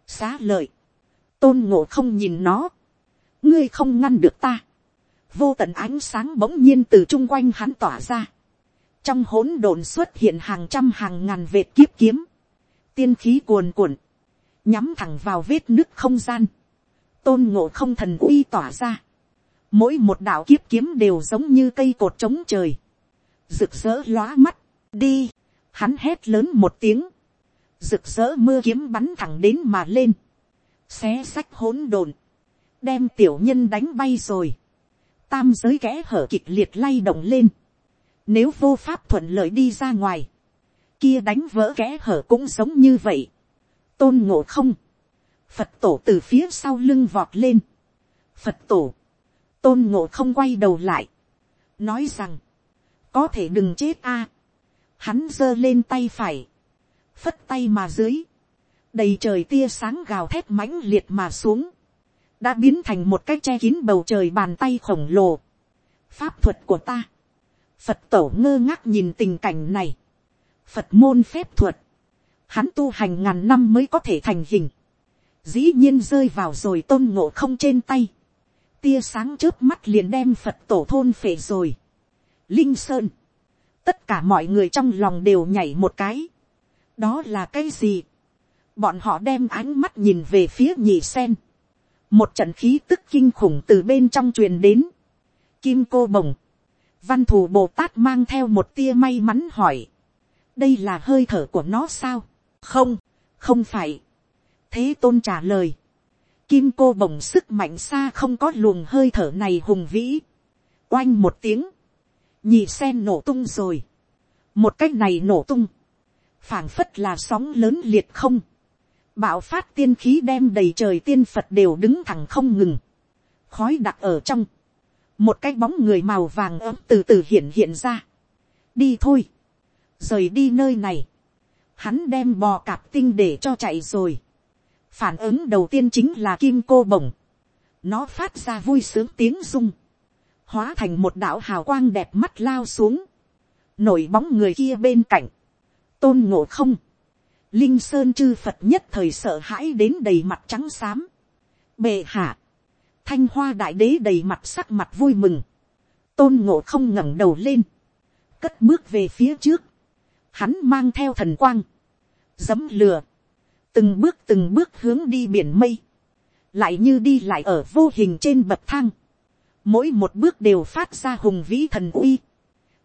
xá lợi, tôn ngộ không nhìn nó, ngươi không ngăn được ta, vô tận ánh sáng bỗng nhiên từ chung quanh hắn tỏa ra, trong hỗn độn xuất hiện hàng trăm hàng ngàn vệt kiếp kiếm, tiên khí cuồn cuộn, nhắm thẳng vào vết nứt không gian, tôn ngộ không thần uy tỏa ra, mỗi một đạo kiếp kiếm đều giống như cây cột trống trời, rực rỡ lóa mắt, đi, hắn hét lớn một tiếng, rực rỡ mưa kiếm bắn thẳng đến mà lên, xé sách hỗn độn, đem tiểu nhân đánh bay rồi, tam giới kẽ hở kịch liệt lay động lên, nếu vô pháp thuận lợi đi ra ngoài. Kia đánh vỡ kẽ hở cũng giống như vậy. Tôn ngộ không. Phật tổ từ phía sau lưng vọt lên. Phật tổ. Tôn ngộ không quay đầu lại. Nói rằng. Có thể đừng chết a Hắn giơ lên tay phải. Phất tay mà dưới. Đầy trời tia sáng gào thét mãnh liệt mà xuống. Đã biến thành một cái che kín bầu trời bàn tay khổng lồ. Pháp thuật của ta. Phật tổ ngơ ngác nhìn tình cảnh này. Phật môn phép thuật. Hắn tu hành ngàn năm mới có thể thành hình. Dĩ nhiên rơi vào rồi tôn ngộ không trên tay. Tia sáng trước mắt liền đem Phật tổ thôn phệ rồi. Linh Sơn. Tất cả mọi người trong lòng đều nhảy một cái. Đó là cái gì? Bọn họ đem ánh mắt nhìn về phía nhị sen. Một trận khí tức kinh khủng từ bên trong truyền đến. Kim cô bồng. Văn thù Bồ Tát mang theo một tia may mắn hỏi. Đây là hơi thở của nó sao? Không, không phải. Thế tôn trả lời. Kim cô bồng sức mạnh xa không có luồng hơi thở này hùng vĩ. Oanh một tiếng. Nhị sen nổ tung rồi. Một cách này nổ tung. phảng phất là sóng lớn liệt không. Bạo phát tiên khí đem đầy trời tiên Phật đều đứng thẳng không ngừng. Khói đặc ở trong một cái bóng người màu vàng ấm từ từ hiện hiện ra. đi thôi, rời đi nơi này, hắn đem bò cạp tinh để cho chạy rồi. phản ứng đầu tiên chính là kim cô bổng, nó phát ra vui sướng tiếng rung, hóa thành một đạo hào quang đẹp mắt lao xuống, nổi bóng người kia bên cạnh, tôn ngộ không, linh sơn chư phật nhất thời sợ hãi đến đầy mặt trắng xám, bệ hạ, thanh hoa đại đế đầy mặt sắc mặt vui mừng, tôn ngộ không ngẩng đầu lên, cất bước về phía trước, hắn mang theo thần quang, dấm lừa, từng bước từng bước hướng đi biển mây, lại như đi lại ở vô hình trên bậc thang, mỗi một bước đều phát ra hùng vĩ thần uy,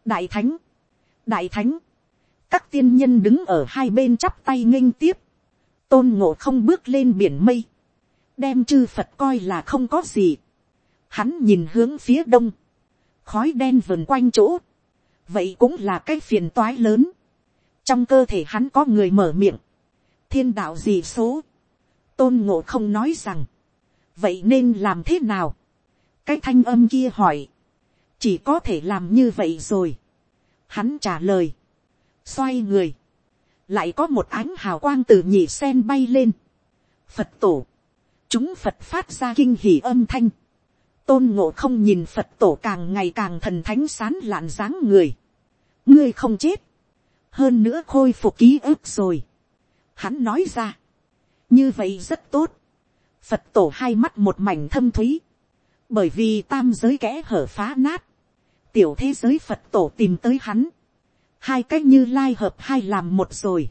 đại thánh, đại thánh, các tiên nhân đứng ở hai bên chắp tay nghênh tiếp, tôn ngộ không bước lên biển mây, đem chư phật coi là không có gì. Hắn nhìn hướng phía đông, khói đen vần quanh chỗ, vậy cũng là cái phiền toái lớn. trong cơ thể hắn có người mở miệng, thiên đạo gì số, tôn ngộ không nói rằng, vậy nên làm thế nào, cái thanh âm kia hỏi, chỉ có thể làm như vậy rồi. Hắn trả lời, xoay người, lại có một ánh hào quang từ nhị sen bay lên. Phật tổ, chúng phật phát ra kinh hỉ âm thanh, tôn ngộ không nhìn phật tổ càng ngày càng thần thánh sán lạn dáng người, ngươi không chết, hơn nữa khôi phục ký ức rồi, hắn nói ra, như vậy rất tốt, phật tổ hai mắt một mảnh thâm thúy, bởi vì tam giới kẽ hở phá nát, tiểu thế giới phật tổ tìm tới hắn, hai cách như lai hợp hai làm một rồi,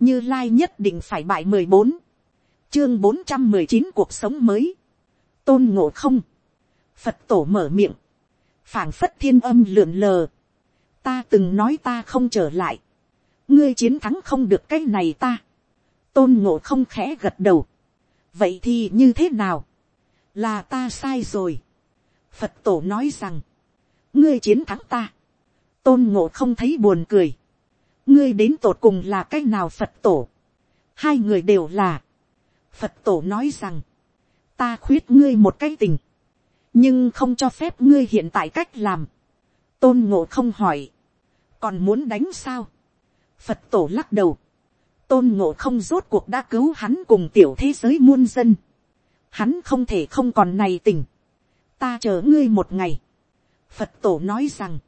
như lai nhất định phải bại mười bốn, chương bốn trăm mười chín cuộc sống mới, tôn ngộ không, phật tổ mở miệng, phảng phất thiên âm lượn lờ, ta từng nói ta không trở lại, ngươi chiến thắng không được cái này ta, tôn ngộ không khẽ gật đầu, vậy thì như thế nào, là ta sai rồi, phật tổ nói rằng, ngươi chiến thắng ta, tôn ngộ không thấy buồn cười, ngươi đến tột cùng là cái nào phật tổ, hai người đều là, Phật tổ nói rằng, ta khuyết ngươi một cái tình, nhưng không cho phép ngươi hiện tại cách làm. Tôn ngộ không hỏi, còn muốn đánh sao? Phật tổ lắc đầu, tôn ngộ không rốt cuộc đã cứu hắn cùng tiểu thế giới muôn dân. Hắn không thể không còn này tình. Ta chờ ngươi một ngày. Phật tổ nói rằng,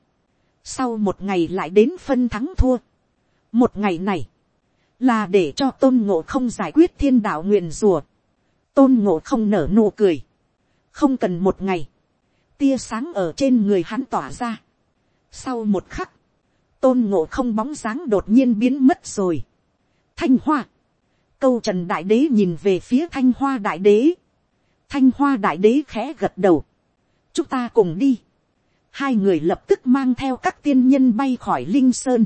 sau một ngày lại đến phân thắng thua. Một ngày này, là để cho tôn ngộ không giải quyết thiên đạo nguyền rùa. tôn ngộ không nở nụ cười. không cần một ngày, tia sáng ở trên người hắn tỏa ra. sau một khắc, tôn ngộ không bóng dáng đột nhiên biến mất rồi. thanh hoa, câu trần đại đế nhìn về phía thanh hoa đại đế. thanh hoa đại đế khẽ gật đầu. chúng ta cùng đi. hai người lập tức mang theo các tiên nhân bay khỏi linh sơn.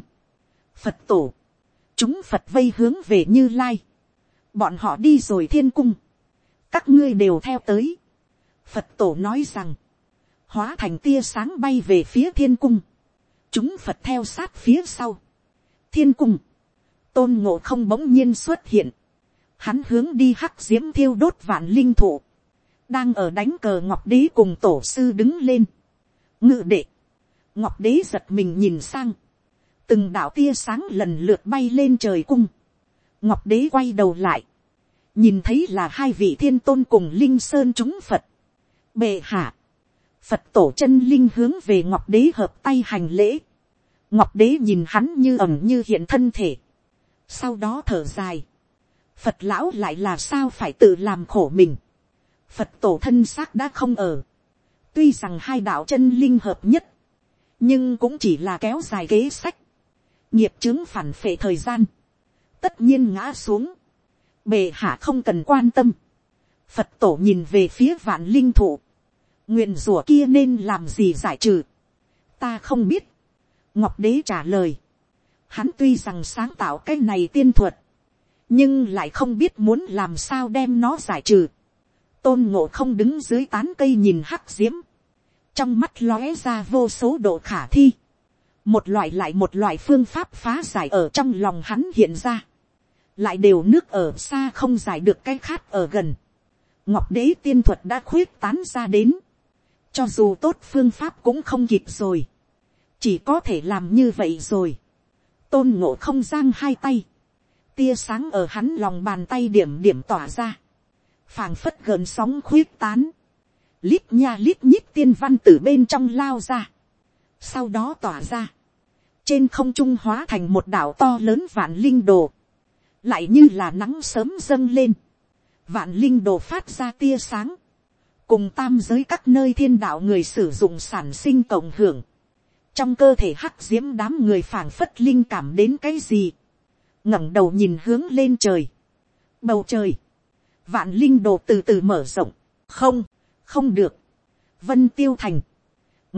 phật tổ, chúng phật vây hướng về như lai, bọn họ đi rồi thiên cung, các ngươi đều theo tới, phật tổ nói rằng, hóa thành tia sáng bay về phía thiên cung, chúng phật theo sát phía sau, thiên cung, tôn ngộ không bỗng nhiên xuất hiện, hắn hướng đi hắc d i ễ m thiêu đốt vạn linh thụ, đang ở đánh cờ ngọc đế cùng tổ sư đứng lên, ngự đệ, ngọc đế giật mình nhìn sang, từng đạo tia sáng lần lượt bay lên trời cung, ngọc đế quay đầu lại, nhìn thấy là hai vị thiên tôn cùng linh sơn chúng phật, bệ hạ, phật tổ chân linh hướng về ngọc đế hợp tay hành lễ, ngọc đế nhìn hắn như ẩm như hiện thân thể, sau đó thở dài, phật lão lại là sao phải tự làm khổ mình, phật tổ thân xác đã không ở, tuy rằng hai đạo chân linh hợp nhất, nhưng cũng chỉ là kéo dài kế sách, nghiệp chứng phản phệ thời gian, tất nhiên ngã xuống, bề hạ không cần quan tâm, phật tổ nhìn về phía vạn linh thụ, nguyện rủa kia nên làm gì giải trừ, ta không biết, ngọc đế trả lời, Hắn tuy rằng sáng tạo cái này tiên thuật. Nhưng lại không biết muốn làm sao đem nó giải trừ. Tôn ngộ không đứng dưới tán cây nhìn hắc diễm. Trong mắt lóe ra vô số độ khả thi. Một loại lại một loại phương pháp phá giải ở trong lòng hắn hiện ra. Lại đều nước ở xa không giải được cái khát ở gần. Ngọc đế tiên thuật đã khuyết tán ra đến. Cho dù tốt phương pháp cũng không kịp rồi. Chỉ có thể làm như vậy rồi tôn ngộ không giang hai tay, tia sáng ở hắn lòng bàn tay điểm điểm tỏa ra, phảng phất gần sóng khuyết tán, lít nha lít nhít tiên văn từ bên trong lao ra, sau đó tỏa ra, trên không trung hóa thành một đảo to lớn vạn linh đồ, lại như là nắng sớm dâng lên, vạn linh đồ phát ra tia sáng, cùng tam giới các nơi thiên đạo người sử dụng sản sinh cộng hưởng, trong cơ thể hắc d i ễ m đám người phảng phất linh cảm đến cái gì, ngẩng đầu nhìn hướng lên trời, bầu trời, vạn linh đồ từ từ mở rộng, không, không được, vân tiêu thành,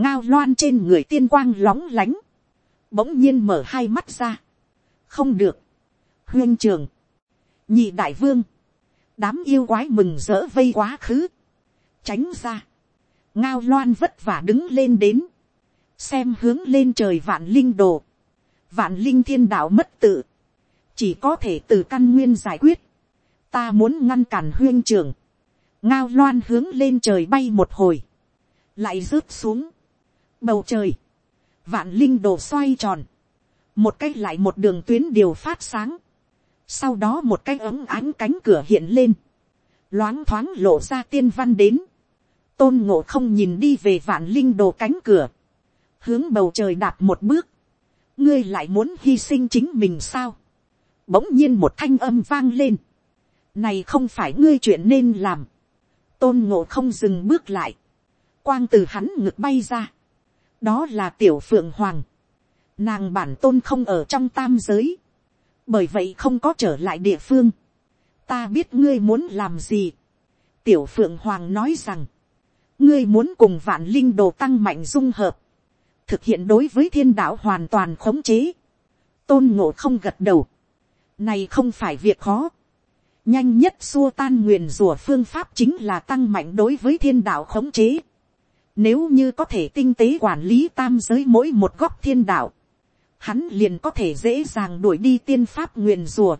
ngao loan trên người tiên quang lóng lánh, bỗng nhiên mở hai mắt ra, không được, huyên trường, nhị đại vương, đám yêu quái mừng rỡ vây quá khứ, tránh ra, ngao loan vất vả đứng lên đến, xem hướng lên trời vạn linh đồ, vạn linh thiên đạo mất tự, chỉ có thể từ căn nguyên giải quyết, ta muốn ngăn cản huyên trường, ngao loan hướng lên trời bay một hồi, lại rớt xuống, bầu trời, vạn linh đồ xoay tròn, một cái lại một đường tuyến điều phát sáng, sau đó một cái ấm ánh cánh cửa hiện lên, loáng thoáng lộ ra tiên văn đến, tôn ngộ không nhìn đi về vạn linh đồ cánh cửa, hướng bầu trời đạp một bước, ngươi lại muốn hy sinh chính mình sao, bỗng nhiên một thanh âm vang lên, này không phải ngươi chuyện nên làm, tôn ngộ không dừng bước lại, quang từ hắn ngực bay ra, đó là tiểu phượng hoàng, nàng bản tôn không ở trong tam giới, bởi vậy không có trở lại địa phương, ta biết ngươi muốn làm gì, tiểu phượng hoàng nói rằng, ngươi muốn cùng vạn linh đồ tăng mạnh dung hợp, thực hiện đối với thiên đạo hoàn toàn khống chế. tôn ngộ không gật đầu. này không phải việc khó. nhanh nhất xua tan nguyền rùa phương pháp chính là tăng mạnh đối với thiên đạo khống chế nếu như có thể tinh tế quản lý tam giới mỗi một góc thiên đạo, hắn liền có thể dễ dàng đuổi đi tiên pháp nguyền rùa,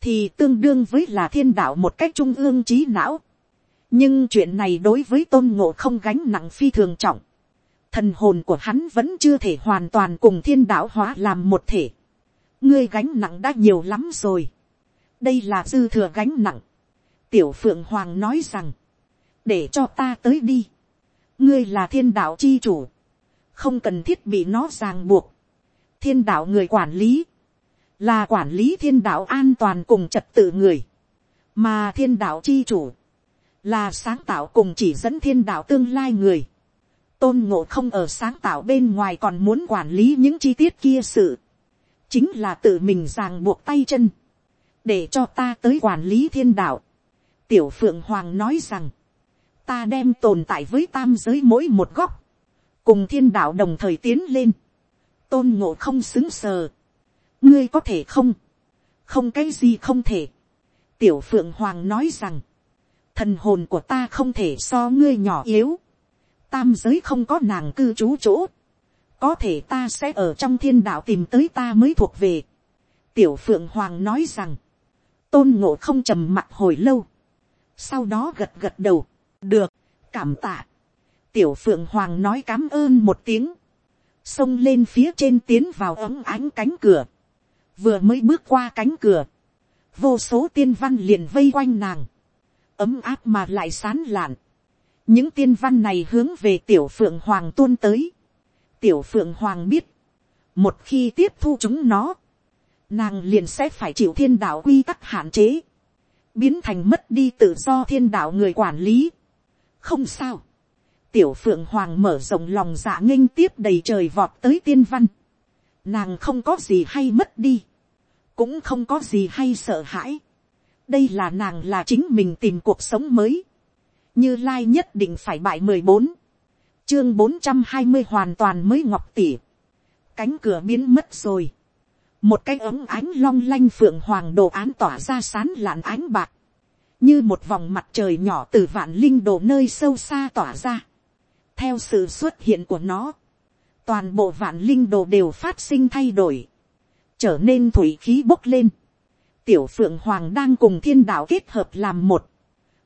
thì tương đương với là thiên đạo một cách trung ương trí não. nhưng chuyện này đối với tôn ngộ không gánh nặng phi thường trọng thần hồn của hắn vẫn chưa thể hoàn toàn cùng thiên đạo hóa làm một thể. ngươi gánh nặng đã nhiều lắm rồi. đây là dư thừa gánh nặng. tiểu phượng hoàng nói rằng, để cho ta tới đi ngươi là thiên đạo chi chủ, không cần thiết bị nó ràng buộc. thiên đạo người quản lý, là quản lý thiên đạo an toàn cùng trật tự người, mà thiên đạo chi chủ, là sáng tạo cùng chỉ dẫn thiên đạo tương lai người. Tôn ngộ không ở sáng tạo bên ngoài còn muốn quản lý những chi tiết kia sự, chính là tự mình ràng buộc tay chân, để cho ta tới quản lý thiên đạo. tiểu phượng hoàng nói rằng, ta đem tồn tại với tam giới mỗi một góc, cùng thiên đạo đồng thời tiến lên, tôn ngộ không xứng sờ, ngươi có thể không, không cái gì không thể, tiểu phượng hoàng nói rằng, thần hồn của ta không thể so ngươi nhỏ yếu, tam giới không có nàng cư trú chỗ, có thể ta sẽ ở trong thiên đạo tìm tới ta mới thuộc về. tiểu phượng hoàng nói rằng, tôn ngộ không trầm mặt hồi lâu, sau đó gật gật đầu, được, cảm tạ. tiểu phượng hoàng nói cám ơn một tiếng, xông lên phía trên tiến vào ấm ánh cánh cửa, vừa mới bước qua cánh cửa, vô số tiên văn liền vây quanh nàng, ấm áp mà lại sán lạn. những tiên văn này hướng về tiểu phượng hoàng tuôn tới. tiểu phượng hoàng biết, một khi tiếp thu chúng nó, nàng liền sẽ phải chịu thiên đạo quy tắc hạn chế, biến thành mất đi tự do thiên đạo người quản lý không sao, tiểu phượng hoàng mở rộng lòng dạ nghênh tiếp đầy trời vọt tới tiên văn. nàng không có gì hay mất đi, cũng không có gì hay sợ hãi. đây là nàng là chính mình tìm cuộc sống mới. như lai nhất định phải bại mười bốn, chương bốn trăm hai mươi hoàn toàn mới ngọc tỉ. cánh cửa biến mất rồi. một cái ống ánh long lanh phượng hoàng đồ án tỏa ra sán lạn ánh bạc như một vòng mặt trời nhỏ từ vạn linh đồ nơi sâu xa tỏa ra. theo sự xuất hiện của nó, toàn bộ vạn linh đồ đều phát sinh thay đổi trở nên thủy khí bốc lên. Tiểu phượng hoàng đang cùng thiên đạo kết hợp làm một.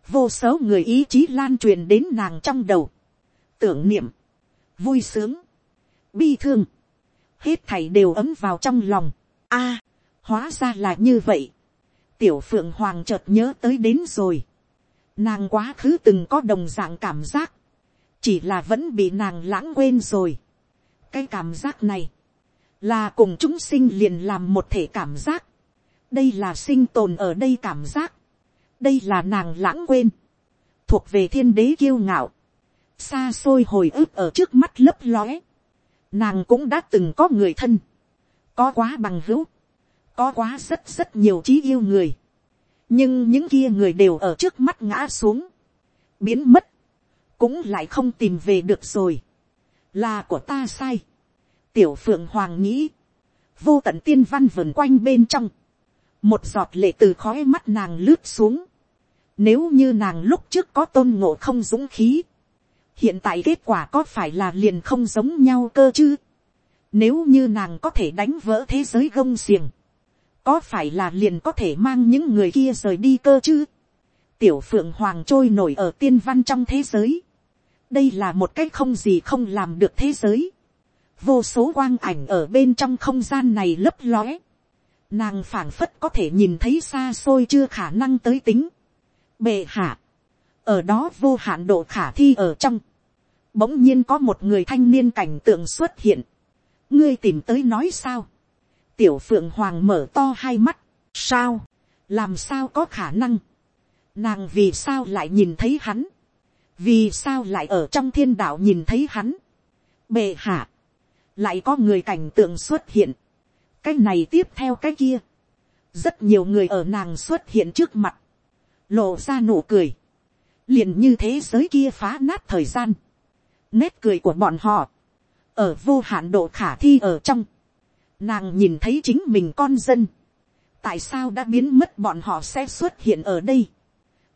Vô số người ý chí lan truyền đến nàng trong đầu. Tưởng niệm, vui sướng, bi thương. Hết thảy đều ấm vào trong lòng. a hóa ra là như vậy. Tiểu phượng hoàng chợt nhớ tới đến rồi. Nàng quá khứ từng có đồng dạng cảm giác. Chỉ là vẫn bị nàng lãng quên rồi. Cái cảm giác này là cùng chúng sinh liền làm một thể cảm giác, đây là sinh tồn ở đây cảm giác, đây là nàng lãng quên, thuộc về thiên đế kiêu ngạo, xa xôi hồi ức ở trước mắt lấp lóe, nàng cũng đã từng có người thân, có quá bằng hữu, có quá rất rất nhiều trí yêu người, nhưng những kia người đều ở trước mắt ngã xuống, biến mất, cũng lại không tìm về được rồi, là của ta sai, tiểu phượng hoàng nghĩ, vô tận tiên văn vần quanh bên trong, một giọt lệ từ khói mắt nàng lướt xuống, nếu như nàng lúc trước có tôn ngộ không dũng khí, hiện tại kết quả có phải là liền không giống nhau cơ chứ, nếu như nàng có thể đánh vỡ thế giới gông xiềng, có phải là liền có thể mang những người kia rời đi cơ chứ, tiểu phượng hoàng trôi nổi ở tiên văn trong thế giới, đây là một cách không gì không làm được thế giới, vô số quang ảnh ở bên trong không gian này lấp lóe, nàng phảng phất có thể nhìn thấy xa xôi chưa khả năng tới tính, bệ hạ, ở đó vô hạn độ khả thi ở trong, bỗng nhiên có một người thanh niên cảnh tượng xuất hiện, ngươi tìm tới nói sao, tiểu phượng hoàng mở to hai mắt, sao, làm sao có khả năng, nàng vì sao lại nhìn thấy hắn, vì sao lại ở trong thiên đạo nhìn thấy hắn, bệ hạ, lại có người cảnh tượng xuất hiện, cái này tiếp theo cái kia, rất nhiều người ở nàng xuất hiện trước mặt, lộ ra nụ cười, liền như thế giới kia phá nát thời gian, nét cười của bọn họ, ở vô hạn độ khả thi ở trong, nàng nhìn thấy chính mình con dân, tại sao đã biến mất bọn họ sẽ xuất hiện ở đây,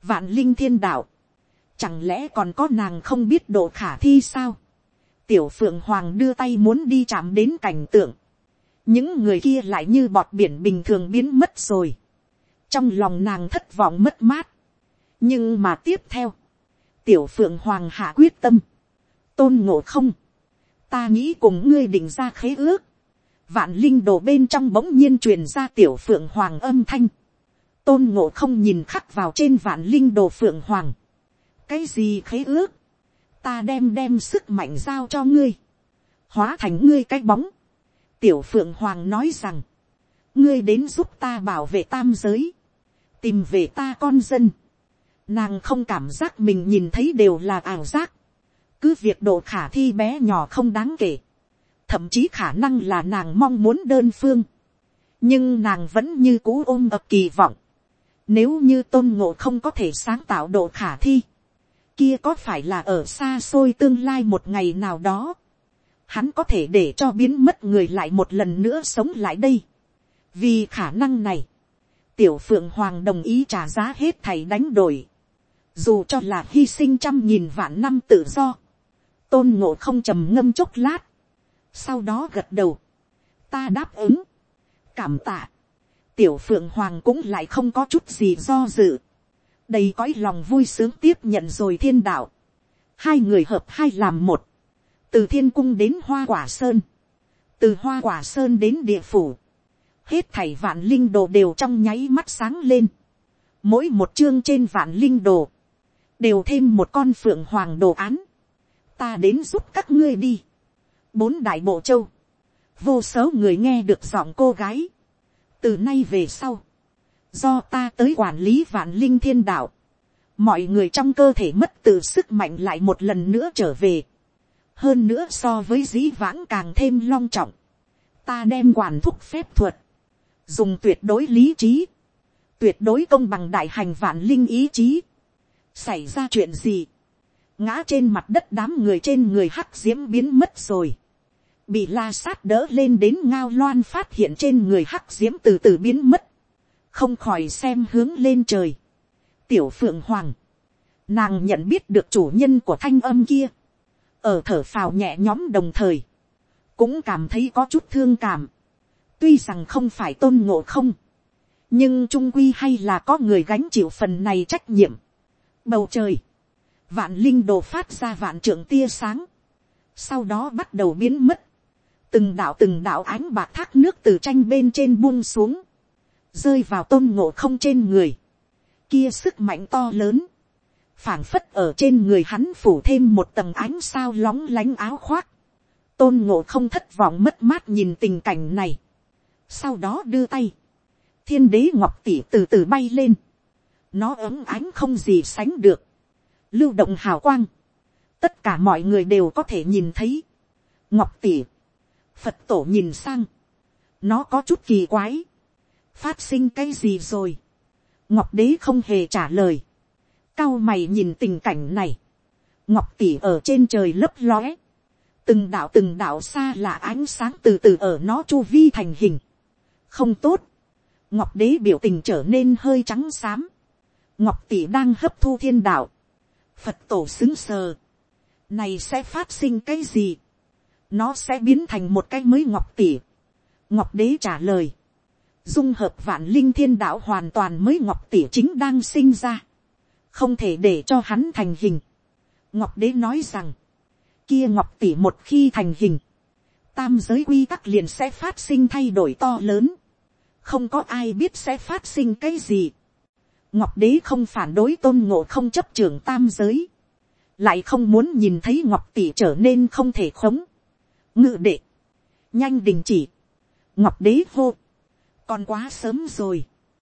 vạn linh thiên đạo, chẳng lẽ còn có nàng không biết độ khả thi sao, tiểu phượng hoàng đưa tay muốn đi chạm đến cảnh tượng. những người kia lại như bọt biển bình thường biến mất rồi. trong lòng nàng thất vọng mất mát. nhưng mà tiếp theo, tiểu phượng hoàng hạ quyết tâm. tôn ngộ không. ta nghĩ cùng ngươi định ra khế ước vạn linh đồ bên trong bỗng nhiên truyền ra tiểu phượng hoàng âm thanh. tôn ngộ không nhìn khắc vào trên vạn linh đồ phượng hoàng. cái gì khế ước ta đem đem sức mạnh giao cho ngươi, hóa thành ngươi cái bóng. tiểu phượng hoàng nói rằng, ngươi đến giúp ta bảo vệ tam giới, tìm về ta con dân. nàng không cảm giác mình nhìn thấy đều là ảo giác, cứ việc độ khả thi bé nhỏ không đáng kể, thậm chí khả năng là nàng mong muốn đơn phương, nhưng nàng vẫn như cũ ôm ập kỳ vọng, nếu như tôn ngộ không có thể sáng tạo độ khả thi, kia có phải là ở xa xôi tương lai một ngày nào đó, hắn có thể để cho biến mất người lại một lần nữa sống lại đây. vì khả năng này, tiểu phượng hoàng đồng ý trả giá hết thầy đánh đổi, dù cho là hy sinh trăm nghìn vạn năm tự do, tôn ngộ không trầm ngâm chốc lát, sau đó gật đầu, ta đáp ứng, cảm tạ, tiểu phượng hoàng cũng lại không có chút gì do dự, đầy cõi lòng vui sướng tiếp nhận rồi thiên đạo, hai người hợp hai làm một, từ thiên cung đến hoa quả sơn, từ hoa quả sơn đến địa phủ, hết thảy vạn linh đồ đều trong nháy mắt sáng lên, mỗi một chương trên vạn linh đồ, đều thêm một con phượng hoàng đồ án, ta đến giúp các ngươi đi, bốn đại bộ châu, vô số người nghe được giọng cô gái, từ nay về sau, do ta tới quản lý vạn linh thiên đạo, mọi người trong cơ thể mất từ sức mạnh lại một lần nữa trở về, hơn nữa so với dĩ vãng càng thêm long trọng, ta đem quản thúc phép thuật, dùng tuyệt đối lý trí, tuyệt đối công bằng đại hành vạn linh ý chí, xảy ra chuyện gì, ngã trên mặt đất đám người trên người hắc diễm biến mất rồi, bị la sát đỡ lên đến ngao loan phát hiện trên người hắc diễm từ từ biến mất, không khỏi xem hướng lên trời. tiểu phượng hoàng, nàng nhận biết được chủ nhân của thanh âm kia, ở thở phào nhẹ nhõm đồng thời, cũng cảm thấy có chút thương cảm, tuy rằng không phải tôn ngộ không, nhưng trung quy hay là có người gánh chịu phần này trách nhiệm. Bầu trời, vạn linh đồ phát ra vạn trưởng tia sáng, sau đó bắt đầu biến mất, từng đạo từng đạo ánh bạc thác nước từ tranh bên trên buông xuống, rơi vào tôn ngộ không trên người, kia sức mạnh to lớn, phảng phất ở trên người hắn phủ thêm một tầng ánh sao lóng lánh áo khoác, tôn ngộ không thất vọng mất mát nhìn tình cảnh này, sau đó đưa tay, thiên đế ngọc tỷ từ từ bay lên, nó ấm ánh không gì sánh được, lưu động hào quang, tất cả mọi người đều có thể nhìn thấy, ngọc tỷ, phật tổ nhìn sang, nó có chút kỳ quái, phát sinh cái gì rồi, ngọc đế không hề trả lời, cao mày nhìn tình cảnh này, ngọc tỷ ở trên trời lấp lóe, từng đạo từng đạo xa là ánh sáng từ từ ở nó chu vi thành hình, không tốt, ngọc đế biểu tình trở nên hơi trắng xám, ngọc tỷ đang hấp thu thiên đạo, phật tổ xứng sờ, này sẽ phát sinh cái gì, nó sẽ biến thành một cái mới ngọc tỷ. ngọc đế trả lời, dung hợp vạn linh thiên đạo hoàn toàn mới ngọc tỷ chính đang sinh ra, không thể để cho hắn thành hình. ngọc đế nói rằng, kia ngọc tỷ một khi thành hình, tam giới quy tắc liền sẽ phát sinh thay đổi to lớn, không có ai biết sẽ phát sinh cái gì. ngọc đế không phản đối tôn ngộ không chấp trưởng tam giới, lại không muốn nhìn thấy ngọc tỷ trở nên không thể khống ngự đệ, nhanh đình chỉ, ngọc đế hô, còn quá sớm rồi,